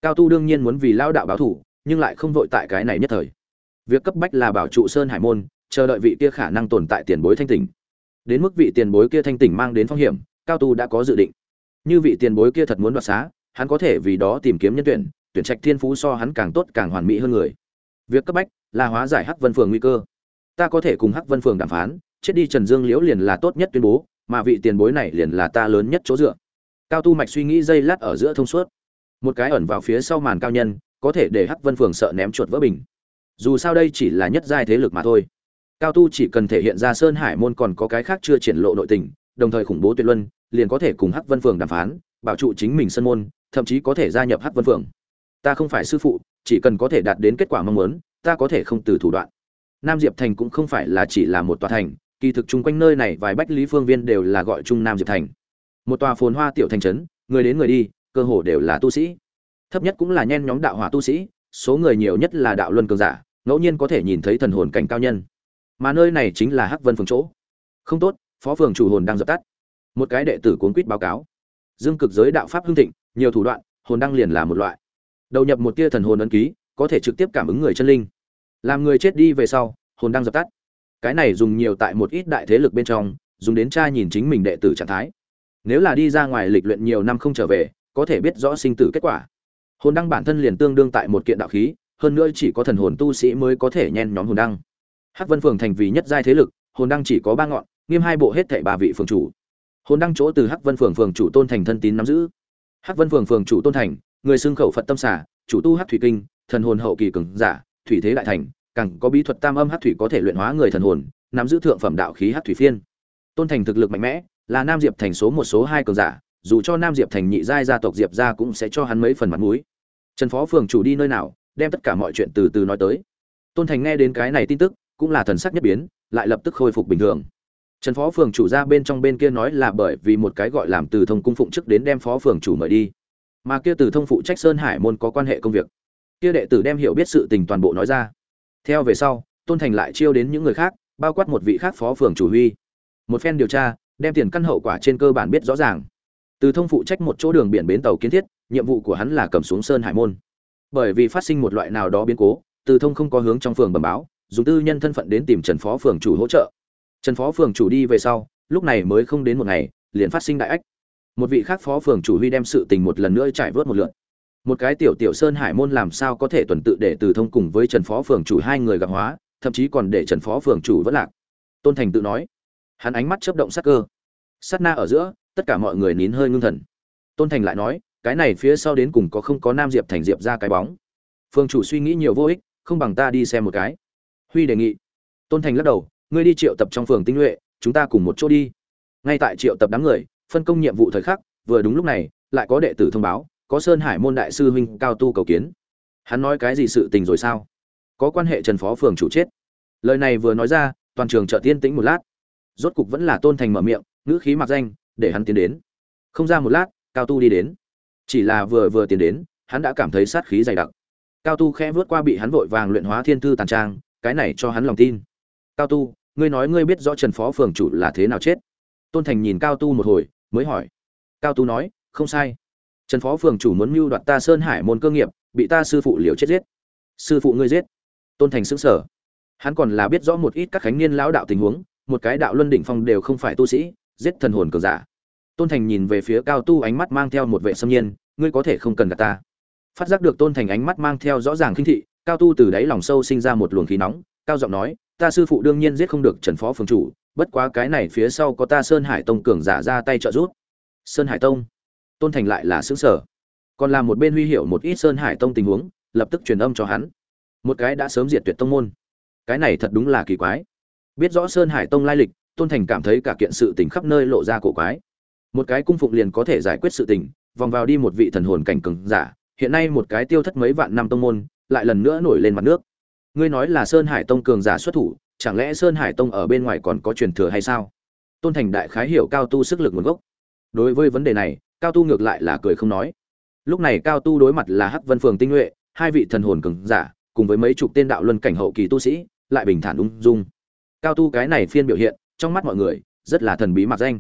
Speaker 1: Cao tu đương nhiên muốn vì lao đạo báo thủ nhưng lại không vội tại cái này nhất thời. Việc cấp bách là bảo trụ sơn hải môn, chờ đợi vị kia khả năng tồn tại tiền bối thanh tỉnh. Đến mức vị tiền bối kia thanh tỉnh mang đến phong hiểm, cao tu đã có dự định. Như vị tiền bối kia thật muốn đoạt xá, hắn có thể vì đó tìm kiếm nhân tuyển tuyển trạch thiên phú so hắn càng tốt càng hoàn mỹ hơn người. Việc cấp bách là hóa giải hắc vân phường nguy cơ. Ta có thể cùng hắc vân phường đàm phán, chết đi trần dương liễu liền là tốt nhất tuyên bố, mà vị tiền bối này liền là ta lớn nhất chỗ dựa. Cao tu mạch suy nghĩ dây lát ở giữa thông suốt. Một cái ẩn vào phía sau màn cao nhân có thể để hắc vân phường sợ ném chuột vỡ bình. Dù sao đây chỉ là nhất giai thế lực mà thôi. Cao tu chỉ cần thể hiện ra sơn hải môn còn có cái khác chưa triển lộ nội tình, đồng thời khủng bố tuyệt luân, liền có thể cùng hắc vân phường đàm phán, bảo trụ chính mình sân môn, thậm chí có thể gia nhập hắc vân phường. Ta không phải sư phụ, chỉ cần có thể đạt đến kết quả mong muốn, ta có thể không từ thủ đoạn. Nam diệp thành cũng không phải là chỉ là một tòa thành, kỳ thực chung quanh nơi này vài bách lý phương viên đều là gọi chung nam diệp thành. Một tòa phồn hoa tiểu thành trấn, người đến người đi, cơ hồ đều là tu sĩ thấp nhất cũng là nhen nhóm đạo hỏa tu sĩ, số người nhiều nhất là đạo luân cường giả, ngẫu nhiên có thể nhìn thấy thần hồn cảnh cao nhân. Mà nơi này chính là hắc vân phường chỗ. Không tốt, phó phường chủ hồn đang dập tắt. Một cái đệ tử cuốn quýt báo cáo. Dương cực giới đạo pháp hưng thịnh, nhiều thủ đoạn, hồn đăng liền là một loại. Đầu nhập một tia thần hồn ấn ký, có thể trực tiếp cảm ứng người chân linh. Làm người chết đi về sau, hồn đăng dập tắt. Cái này dùng nhiều tại một ít đại thế lực bên trong, dùng đến tra nhìn chính mình đệ tử trạng thái. Nếu là đi ra ngoài lịch luyện nhiều năm không trở về, có thể biết rõ sinh tử kết quả hồn đăng bản thân liền tương đương tại một kiện đạo khí, hơn nữa chỉ có thần hồn tu sĩ mới có thể nhen nhóm hồn đăng. Hắc vân phường thành vì nhất giai thế lực, hồn đăng chỉ có ba ngọn, nghiêm hai bộ hết thệ ba vị phường chủ. Hồn đăng chỗ từ hắc vân phường phường chủ tôn thành thân tín nắm giữ. Hắc vân phường phường chủ tôn thành, người xưng khẩu phật tâm xả chủ tu hắc thủy kinh, thần hồn hậu kỳ cường giả, thủy thế đại thành, càng có bí thuật tam âm hắc thủy có thể luyện hóa người thần hồn, nắm giữ thượng phẩm đạo khí hắc thủy phiên. Tôn thành thực lực mạnh mẽ, là nam diệp thành số một số hai cường giả dù cho nam diệp thành nhị giai gia tộc diệp gia cũng sẽ cho hắn mấy phần mặt mũi. Trần phó phường chủ đi nơi nào, đem tất cả mọi chuyện từ từ nói tới. Tôn thành nghe đến cái này tin tức, cũng là thần sắc nhất biến, lại lập tức khôi phục bình thường. Trần phó phường chủ ra bên trong bên kia nói là bởi vì một cái gọi làm từ thông cung phụng chức đến đem phó phường chủ mời đi. Mà kia từ thông phụ trách sơn hải môn có quan hệ công việc. Kia đệ tử đem hiểu biết sự tình toàn bộ nói ra. Theo về sau, tôn thành lại chiêu đến những người khác, bao quát một vị khác phó phường chủ huy. Một phen điều tra, đem tiền căn hậu quả trên cơ bản biết rõ ràng từ thông phụ trách một chỗ đường biển bến tàu kiến thiết, nhiệm vụ của hắn là cầm xuống sơn hải môn. Bởi vì phát sinh một loại nào đó biến cố, từ thông không có hướng trong phường bẩm báo, dùng tư nhân thân phận đến tìm trần phó phường chủ hỗ trợ. Trần phó phường chủ đi về sau, lúc này mới không đến một ngày, liền phát sinh đại ách. Một vị khác phó phường chủ huy đem sự tình một lần nữa trải vớt một lượt. Một cái tiểu tiểu sơn hải môn làm sao có thể tuần tự để từ thông cùng với trần phó phường chủ hai người gặp hóa, thậm chí còn để trần phó phường chủ vẫn lạc. Tôn thành tự nói. Hắn ánh mắt chớp động sắc cơ. Sát na ở giữa tất cả mọi người nín hơi ngưng thần. Tôn thành lại nói, cái này phía sau đến cùng có không có nam diệp thành diệp ra cái bóng? Phương chủ suy nghĩ nhiều vô ích, không bằng ta đi xem một cái. Huy đề nghị. Tôn thành lắc đầu, ngươi đi triệu tập trong phường tinh nhuệ, chúng ta cùng một chỗ đi. Ngay tại triệu tập đám người, phân công nhiệm vụ thời khắc, vừa đúng lúc này, lại có đệ tử thông báo, có sơn hải môn đại sư huynh cao tu cầu kiến. Hắn nói cái gì sự tình rồi sao? Có quan hệ trần phó phường chủ chết. Lời này vừa nói ra, toàn trường trợ tiên tĩnh một lát. Rốt cục vẫn là tôn thành mở miệng, ngữ khí mặc danh để hắn tiến đến. Không ra một lát, cao tu đi đến. Chỉ là vừa vừa tiến đến, hắn đã cảm thấy sát khí dày đặc. Cao tu khẽ vớt qua bị hắn vội vàng luyện hóa thiên thư tàn trang, cái này cho hắn lòng tin. Cao tu, ngươi nói ngươi biết rõ trần phó phường chủ là thế nào chết? Tôn thành nhìn cao tu một hồi, mới hỏi. Cao tu nói, không sai. Trần phó phường chủ muốn mưu đoạt ta sơn hải môn cơ nghiệp, bị ta sư phụ liều chết giết. Sư phụ ngươi giết. Tôn thành xứng sở hắn còn là biết rõ một ít các khánh niên lão đạo tình huống, một cái đạo luân đỉnh phong đều không phải tu sĩ, giết thần hồn cường giả tôn thành nhìn về phía cao tu ánh mắt mang theo một vệ xâm nhiên, ngươi có thể không cần cả ta. Phát giác được tôn thành ánh mắt mang theo rõ ràng khinh thị, cao tu từ đáy lòng sâu sinh ra một luồng khí nóng, cao giọng nói, ta sư phụ đương nhiên giết không được trần phó phường chủ, bất quá cái này phía sau có ta sơn hải tông cường giả ra tay trợ giúp. Sơn hải tông? Tôn thành lại là xứng sở còn làm một bên huy hiệu một ít sơn hải tông tình huống, lập tức truyền âm cho hắn. Một cái đã sớm diệt tuyệt tông môn. Cái này thật đúng là kỳ quái. Biết rõ sơn hải tông lai lịch, tôn thành cảm thấy cả kiện sự tình khắp nơi lộ ra cổ quái một cái cung phụng liền có thể giải quyết sự tình, vòng vào đi một vị thần hồn cảnh cường giả, hiện nay một cái tiêu thất mấy vạn năm tông môn, lại lần nữa nổi lên mặt nước. Ngươi nói là sơn hải tông cường giả xuất thủ, chẳng lẽ sơn hải tông ở bên ngoài còn có truyền thừa hay sao? Tôn thành đại khái hiểu cao tu sức lực nguồn gốc. Đối với vấn đề này, cao tu ngược lại là cười không nói. Lúc này cao tu đối mặt là hắc vân phường tinh nhuệ, hai vị thần hồn cường giả, cùng với mấy chục tên đạo luân cảnh hậu kỳ tu sĩ, lại bình thản ung dung. Cao tu cái này phiên biểu hiện, trong mắt mọi người, rất là thần bí mặc danh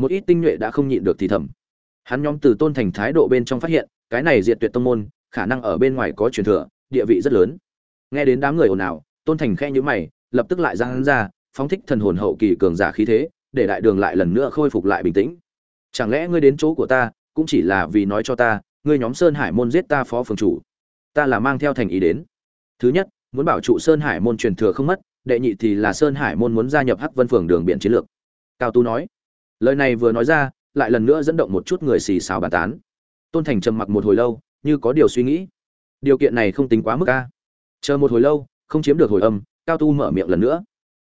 Speaker 1: một ít tinh nhuệ đã không nhịn được thì thầm. Hắn nhóm từ tôn thành thái độ bên trong phát hiện, cái này diệt tuyệt tông môn, khả năng ở bên ngoài có truyền thừa, địa vị rất lớn. Nghe đến đám người ồn ào, tôn thành khe nhữ mày, lập tức lại ra hắn ra, phóng thích thần hồn hậu kỳ cường giả khí thế, để đại đường lại lần nữa khôi phục lại bình tĩnh. Chẳng lẽ ngươi đến chỗ của ta, cũng chỉ là vì nói cho ta, ngươi nhóm sơn hải môn giết ta phó phường chủ? Ta là mang theo thành ý đến. Thứ nhất, muốn bảo trụ sơn hải môn truyền thừa không mất, đệ nhị thì là sơn hải môn muốn gia nhập hắc vân phường đường biển chiến lược. Cao tu nói lời này vừa nói ra, lại lần nữa dẫn động một chút người xì xào bàn tán. Tôn thành trầm mặc một hồi lâu, như có điều suy nghĩ. Điều kiện này không tính quá mức ca chờ một hồi lâu, không chiếm được hồi âm, cao tu mở miệng lần nữa.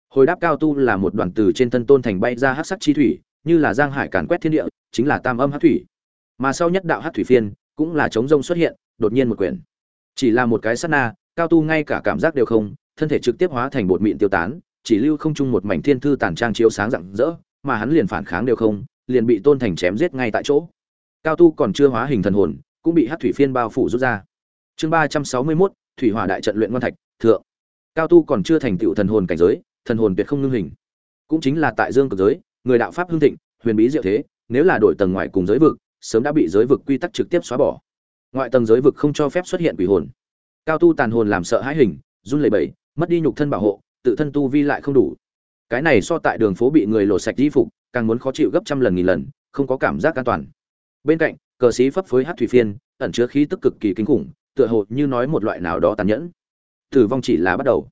Speaker 1: Hồi đáp cao tu là một đoàn từ trên thân tôn thành bay ra hát sắc chi thủy, như là giang hải càn quét thiên địa, chính là tam âm hát thủy. Mà sau nhất đạo hát thủy phiên, cũng là chống rông xuất hiện, đột nhiên một quyển. Chỉ là một cái sát na, cao tu ngay cả cảm giác đều không, thân thể trực tiếp hóa thành bột mịn tiêu tán, chỉ lưu không chung một mảnh thiên thư tàn trang chiếu sáng rạng rỡ mà hắn liền phản kháng đều không, liền bị tôn thành chém giết ngay tại chỗ. Cao tu còn chưa hóa hình thần hồn, cũng bị Hắc thủy phiên bao phủ rút ra. Chương ba trăm sáu mươi mốt, thủy hỏa đại trận luyện ngân thạch, thượng. Cao tu còn chưa thành tựu thần hồn cảnh giới, thần hồn tuyệt không ngưng hình. Cũng chính là tại dương cực giới, người đạo pháp hưng thịnh, huyền bí diệu thế, nếu là đổi tầng ngoài cùng giới vực, sớm đã bị giới vực quy tắc trực tiếp xóa bỏ. Ngoại tầng giới vực không cho phép xuất hiện quỷ hồn. Cao tu tàn hồn làm sợ hãi hình, run lẩy bẩy, mất đi nhục thân bảo hộ, tự thân tu vi lại không đủ cái này so tại đường phố bị người lột sạch di phục, càng muốn khó chịu gấp trăm lần nghìn lần, không có cảm giác an toàn. Bên cạnh, cờ sĩ phấp phới hát thủy phiên, ẩn chứa khí tức cực kỳ kinh khủng, tựa hồ như nói một loại nào đó tàn nhẫn. Tử vong chỉ là bắt đầu.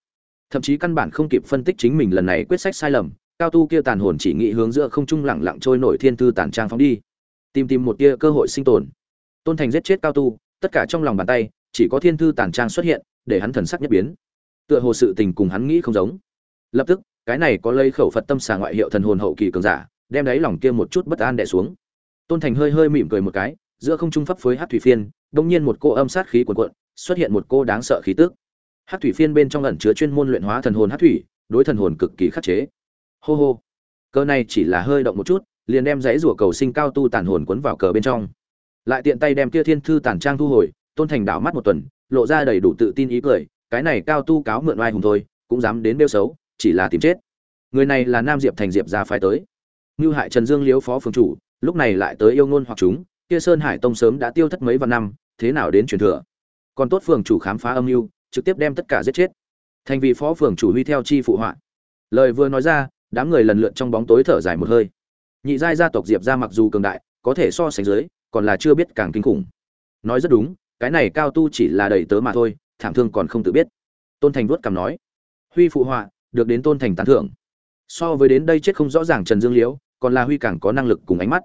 Speaker 1: Thậm chí căn bản không kịp phân tích chính mình lần này quyết sách sai lầm, cao tu kia tàn hồn chỉ nghĩ hướng giữa không trung lẳng lặng trôi nổi thiên thư tàn trang phóng đi. Tìm tìm một tia cơ hội sinh tồn. Tôn thành giết chết cao tu, tất cả trong lòng bàn tay, chỉ có thiên thư tàn trang xuất hiện, để hắn thần sắc nhất biến. Tựa hồ sự tình cùng hắn nghĩ không giống. Lập tức cái này có lấy khẩu phật tâm xà ngoại hiệu thần hồn hậu kỳ cường giả, đem đáy lòng kia một chút bất an đè xuống. Tôn thành hơi hơi mỉm cười một cái, giữa không trung pháp phối hát thủy phiên, đông nhiên một cô âm sát khí cuồn cuộn, xuất hiện một cô đáng sợ khí tức. Hát thủy phiên bên trong ẩn chứa chuyên môn luyện hóa thần hồn hát thủy, đối thần hồn cực kỳ khắc chế. Hô hô. Cơ này chỉ là hơi động một chút, liền đem dãy rủa cầu sinh cao tu tàn hồn quấn vào cờ bên trong. Lại tiện tay đem kia thiên thư tàn trang thu hồi, tôn thành đảo mắt một tuần, lộ ra đầy đủ tự tin ý cười, cái này cao tu cáo mượn oai hùng thôi, cũng dám đến đeo xấu chỉ là tìm chết người này là nam diệp thành diệp gia phái tới Ngưu hại Trần Dương liếu phó phường chủ, lúc này lại tới yêu ngôn hoặc chúng, kia Sơn Hải Tông sớm đã tiêu thất mấy vạn năm, thế nào đến truyền thừa. Còn tốt phường chủ khám phá âm mưu, trực tiếp đem tất cả giết chết. Thành vị phó phường chủ huy theo chi phụ họa. Lời vừa nói ra, đám người lần lượt trong bóng tối thở dài một hơi. Nhị giai gia tộc Diệp gia mặc dù cường đại, có thể so sánh dưới, còn là chưa biết càng kinh khủng. Nói rất đúng, cái này cao tu chỉ là đầy tớ mà thôi, thảm thương còn không tự biết. Tôn Thành vuốt cằm nói, huy phụ họa, được đến Tôn Thành tán thưởng. So với đến đây chết không rõ ràng Trần Dương Liễu, còn là huy càng có năng lực cùng ánh mắt.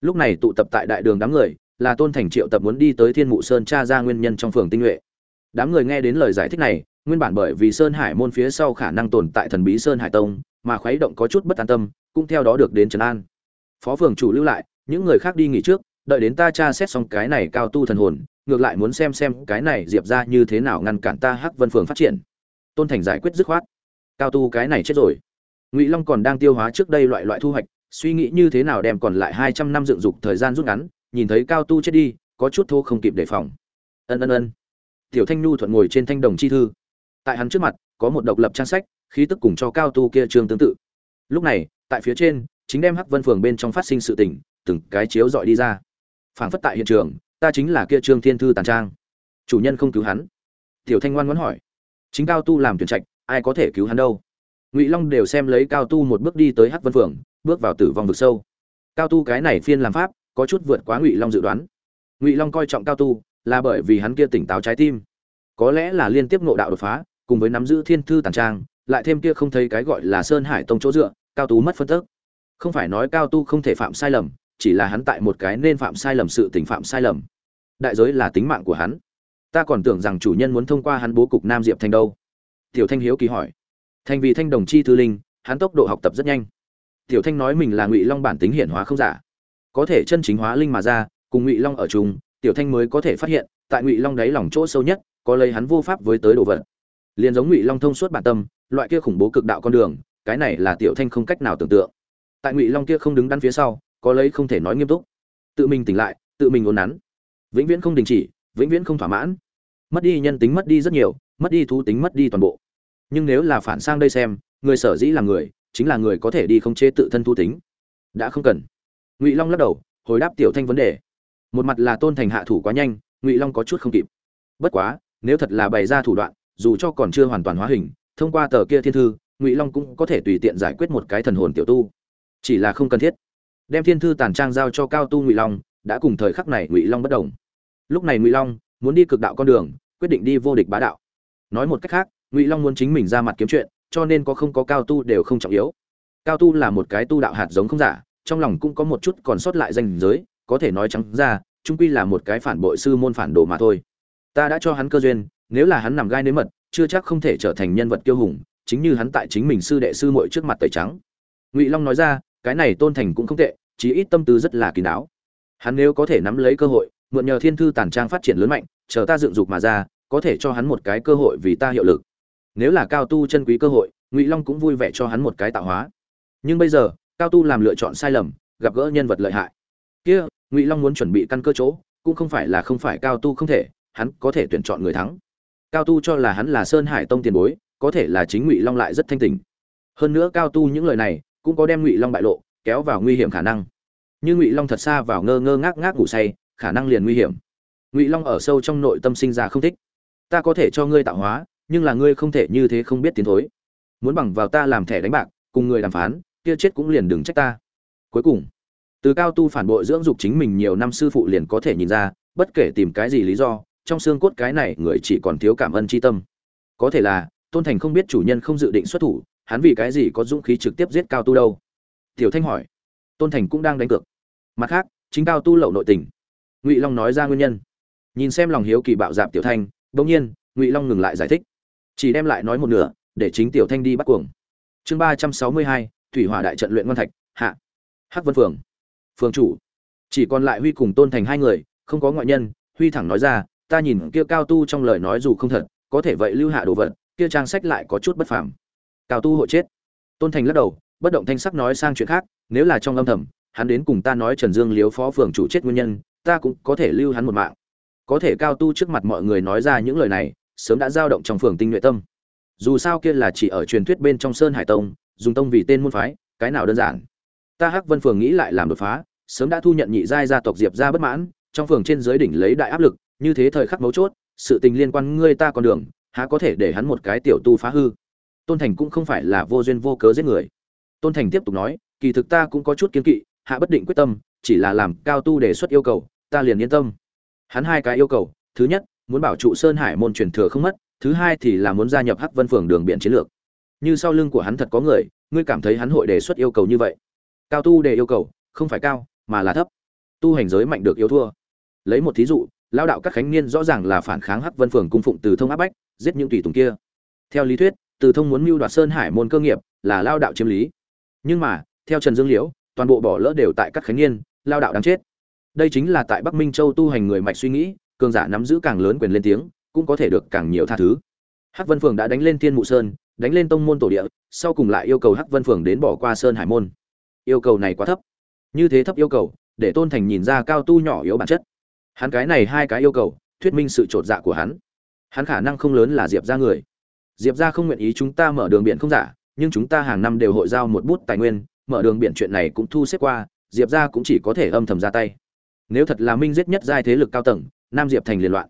Speaker 1: Lúc này tụ tập tại đại đường đám người là tôn thành triệu tập muốn đi tới thiên mụ sơn tra ra nguyên nhân trong phường tinh nhuệ. Đám người nghe đến lời giải thích này nguyên bản bởi vì sơn hải môn phía sau khả năng tồn tại thần bí sơn hải tông mà khuấy động có chút bất an tâm cũng theo đó được đến trấn an. Phó phường chủ lưu lại những người khác đi nghỉ trước đợi đến ta tra xét xong cái này cao tu thần hồn ngược lại muốn xem xem cái này diệp ra như thế nào ngăn cản ta hắc vân phường phát triển. Tôn thành giải quyết dứt khoát cao tu cái này chết rồi. Ngụy long còn đang tiêu hóa trước đây loại loại thu hoạch, suy nghĩ như thế nào đem còn lại hai trăm năm dựng dục thời gian rút ngắn, nhìn thấy cao tu chết đi, có chút thô không kịp đề phòng. Ân ân ân. Tiểu thanh nhu thuận ngồi trên thanh đồng chi thư. Tại hắn trước mặt, có một độc lập trang sách, khí tức cùng cho cao tu kia trương tương tự. Lúc này, tại phía trên, chính đem hắc vân phường bên trong phát sinh sự tình, từng cái chiếu dọi đi ra. Phảng phất tại hiện trường, ta chính là kia trương thiên thư tàn trang. Chủ nhân không cứu hắn. Tiểu thanh ngoan ngoãn hỏi. Chính cao tu làm tuyển trạch ai có thể cứu hắn đâu. Ngụy long đều xem lấy cao tu một bước đi tới hắc vân phường bước vào tử vong vực sâu. Cao tu cái này phiên làm pháp, có chút vượt quá ngụy long dự đoán. Ngụy long coi trọng cao tu, là bởi vì hắn kia tỉnh táo trái tim. Có lẽ là liên tiếp ngộ đạo đột phá, cùng với nắm giữ thiên thư tàn trang, lại thêm kia không thấy cái gọi là sơn hải tông chỗ dựa, cao tú mất phân tức. Không phải nói cao tu không thể phạm sai lầm, chỉ là hắn tại một cái nên phạm sai lầm sự tình phạm sai lầm. Đại giới là tính mạng của hắn. Ta còn tưởng rằng chủ nhân muốn thông qua hắn bố cục nam diệp thành đâu tiểu thanh hiếu kỳ hỏi. Thành vì thanh đồng chi thư linh, hắn tốc độ học tập rất nhanh. Tiểu thanh nói mình là ngụy long bản tính hiển hóa không giả. Có thể chân chính hóa linh mà ra, cùng ngụy long ở chung, tiểu thanh mới có thể phát hiện, tại ngụy long đáy lòng chỗ sâu nhất, có lấy hắn vô pháp với tới đồ vật. Liền giống ngụy long thông suốt bản tâm, loại kia khủng bố cực đạo con đường, cái này là tiểu thanh không cách nào tưởng tượng. Tại ngụy long kia không đứng đắn phía sau, có lấy không thể nói nghiêm túc. Tự mình tỉnh lại, tự mình ốn nắn. Vĩnh viễn không đình chỉ, vĩnh viễn không thỏa mãn. Mất đi nhân tính mất đi rất nhiều, mất đi thú tính mất đi toàn bộ nhưng nếu là phản sang đây xem, người sở dĩ là người, chính là người có thể đi không chế tự thân thu tính. Đã không cần. Ngụy long lắc đầu, hồi đáp tiểu thanh vấn đề. Một mặt là tôn thành hạ thủ quá nhanh, ngụy long có chút không kịp. Bất quá, nếu thật là bày ra thủ đoạn, dù cho còn chưa hoàn toàn hóa hình, thông qua tờ kia thiên thư, ngụy long cũng có thể tùy tiện giải quyết một cái thần hồn tiểu tu. Chỉ là không cần thiết. Đem thiên thư tàn trang giao cho cao tu ngụy long, đã cùng thời khắc này ngụy long bất đồng. Lúc này ngụy long muốn đi cực đạo con đường, quyết định đi vô địch bá đạo. Nói một cách khác ngụy long muốn chính mình ra mặt kiếm chuyện, cho nên có không có cao tu đều không trọng yếu. Cao tu là một cái tu đạo hạt giống không giả, trong lòng cũng có một chút còn sót lại danh giới, có thể nói trắng ra trung quy là một cái phản bội sư môn phản đồ mà thôi. Ta đã cho hắn cơ duyên, nếu là hắn nằm gai nếm mật, chưa chắc không thể trở thành nhân vật kiêu hùng, chính như hắn tại chính mình sư đệ sư muội trước mặt tẩy trắng. Ngụy long nói ra, cái này tôn thành cũng không tệ, chí ít tâm tư rất là kín đáo hắn nếu có thể nắm lấy cơ hội, mượn nhờ thiên thư tàn trang phát triển lớn mạnh, chờ ta dựng dục mà ra, có thể cho hắn một cái cơ hội vì ta hiệu lực nếu là cao tu chân quý cơ hội, ngụy long cũng vui vẻ cho hắn một cái tạo hóa. Nhưng bây giờ, cao tu làm lựa chọn sai lầm, gặp gỡ nhân vật lợi hại. Kia, ngụy long muốn chuẩn bị căn cơ chỗ, cũng không phải là không phải cao tu không thể, hắn có thể tuyển chọn người thắng. Cao tu cho là hắn là sơn hải tông tiền bối, có thể là chính ngụy long lại rất thanh tình. Hơn nữa cao tu những lời này, cũng có đem ngụy long bại lộ, kéo vào nguy hiểm khả năng. Như ngụy long thật xa vào ngơ ngơ ngác ngác ngủ say, khả năng liền nguy hiểm. Ngụy long ở sâu trong nội tâm sinh ra không thích. Ta có thể cho ngươi tạo hóa nhưng là ngươi không thể như thế không biết tiến thối. Muốn bằng vào ta làm thẻ đánh bạc, cùng người đàm phán, kia chết cũng liền đừng trách ta. Cuối cùng, từ cao tu phản bội dưỡng dục chính mình nhiều năm sư phụ liền có thể nhìn ra, bất kể tìm cái gì lý do, trong xương cốt cái này người chỉ còn thiếu cảm ơn tri tâm. Có thể là, tôn thành không biết chủ nhân không dự định xuất thủ, hắn vì cái gì có dũng khí trực tiếp giết cao tu đâu? Tiểu thanh hỏi. Tôn thành cũng đang đánh cược. Mặt khác, chính cao tu lậu nội tình. Ngụy long nói ra nguyên nhân. Nhìn xem lòng hiếu kỳ bạo dạp tiểu thanh bỗng nhiên, ngụy long ngừng lại giải thích chỉ đem lại nói một nửa, để chính tiểu thanh đi bắt cuồng. Chương ba trăm sáu mươi hai, thủy hỏa đại trận luyện ngon thạch, hạ. Hắc vân phường. Phường chủ. Chỉ còn lại huy cùng tôn thành hai người, không có ngoại nhân, huy thẳng nói ra, ta nhìn kia cao tu trong lời nói dù không thật, có thể vậy lưu hạ đồ vật, kia trang sách lại có chút bất phàm. Cao tu hội chết. Tôn thành lắc đầu, bất động thanh sắc nói sang chuyện khác, nếu là trong âm thầm, hắn đến cùng ta nói trần dương liếu phó phường chủ chết nguyên nhân, ta cũng có thể lưu hắn một mạng. Có thể cao tu trước mặt mọi người nói ra những lời này sớm đã dao động trong phường tinh nhuệ tâm. Dù sao kia là chỉ ở truyền thuyết bên trong sơn hải tông, dùng tông vì tên môn phái, cái nào đơn giản. Ta hắc vân phường nghĩ lại làm đột phá, sớm đã thu nhận nhị giai gia tộc diệp ra bất mãn, trong phường trên dưới đỉnh lấy đại áp lực, như thế thời khắc mấu chốt, sự tình liên quan ngươi ta con đường, há có thể để hắn một cái tiểu tu phá hư. Tôn thành cũng không phải là vô duyên vô cớ giết người. Tôn thành tiếp tục nói, kỳ thực ta cũng có chút kiến kỵ, hạ bất định quyết tâm, chỉ là làm cao tu đề xuất yêu cầu, ta liền yên tâm. Hắn hai cái yêu cầu, thứ nhất muốn bảo trụ sơn hải môn truyền thừa không mất, thứ hai thì là muốn gia nhập hắc vân phường đường biện chiến lược. Như sau lưng của hắn thật có người, ngươi cảm thấy hắn hội đề xuất yêu cầu như vậy? Cao tu đề yêu cầu, không phải cao, mà là thấp. Tu hành giới mạnh được yêu thua. Lấy một thí dụ lao đạo các khánh niên rõ ràng là phản kháng hắc vân phường cung phụng từ thông áp bách, giết những tùy tùng kia. Theo lý thuyết, từ thông muốn mưu đoạt sơn hải môn cơ nghiệp, là lao đạo chiếm lý. Nhưng mà, theo trần dương liễu, toàn bộ bỏ lỡ đều tại các khánh niên lao đạo đáng chết. Đây chính là tại bắc minh châu tu hành người mạch suy nghĩ cường giả nắm giữ càng lớn quyền lên tiếng, cũng có thể được càng nhiều tha thứ. Hắc vân phường đã đánh lên Thiên mụ sơn, đánh lên tông môn tổ địa, sau cùng lại yêu cầu hắc vân phường đến bỏ qua sơn hải môn. Yêu cầu này quá thấp. Như thế thấp yêu cầu, để tôn thành nhìn ra cao tu nhỏ yếu bản chất. Hắn cái này hai cái yêu cầu, thuyết minh sự trột dạ của hắn. Hắn khả năng không lớn là diệp ra người. Diệp ra không nguyện ý chúng ta mở đường biển không giả, nhưng chúng ta hàng năm đều hội giao một bút tài nguyên, mở đường biển chuyện này cũng thu xếp qua, diệp ra cũng chỉ có thể âm thầm ra tay. Nếu thật là minh giết nhất giai thế lực cao tầng nam diệp thành liền loạn.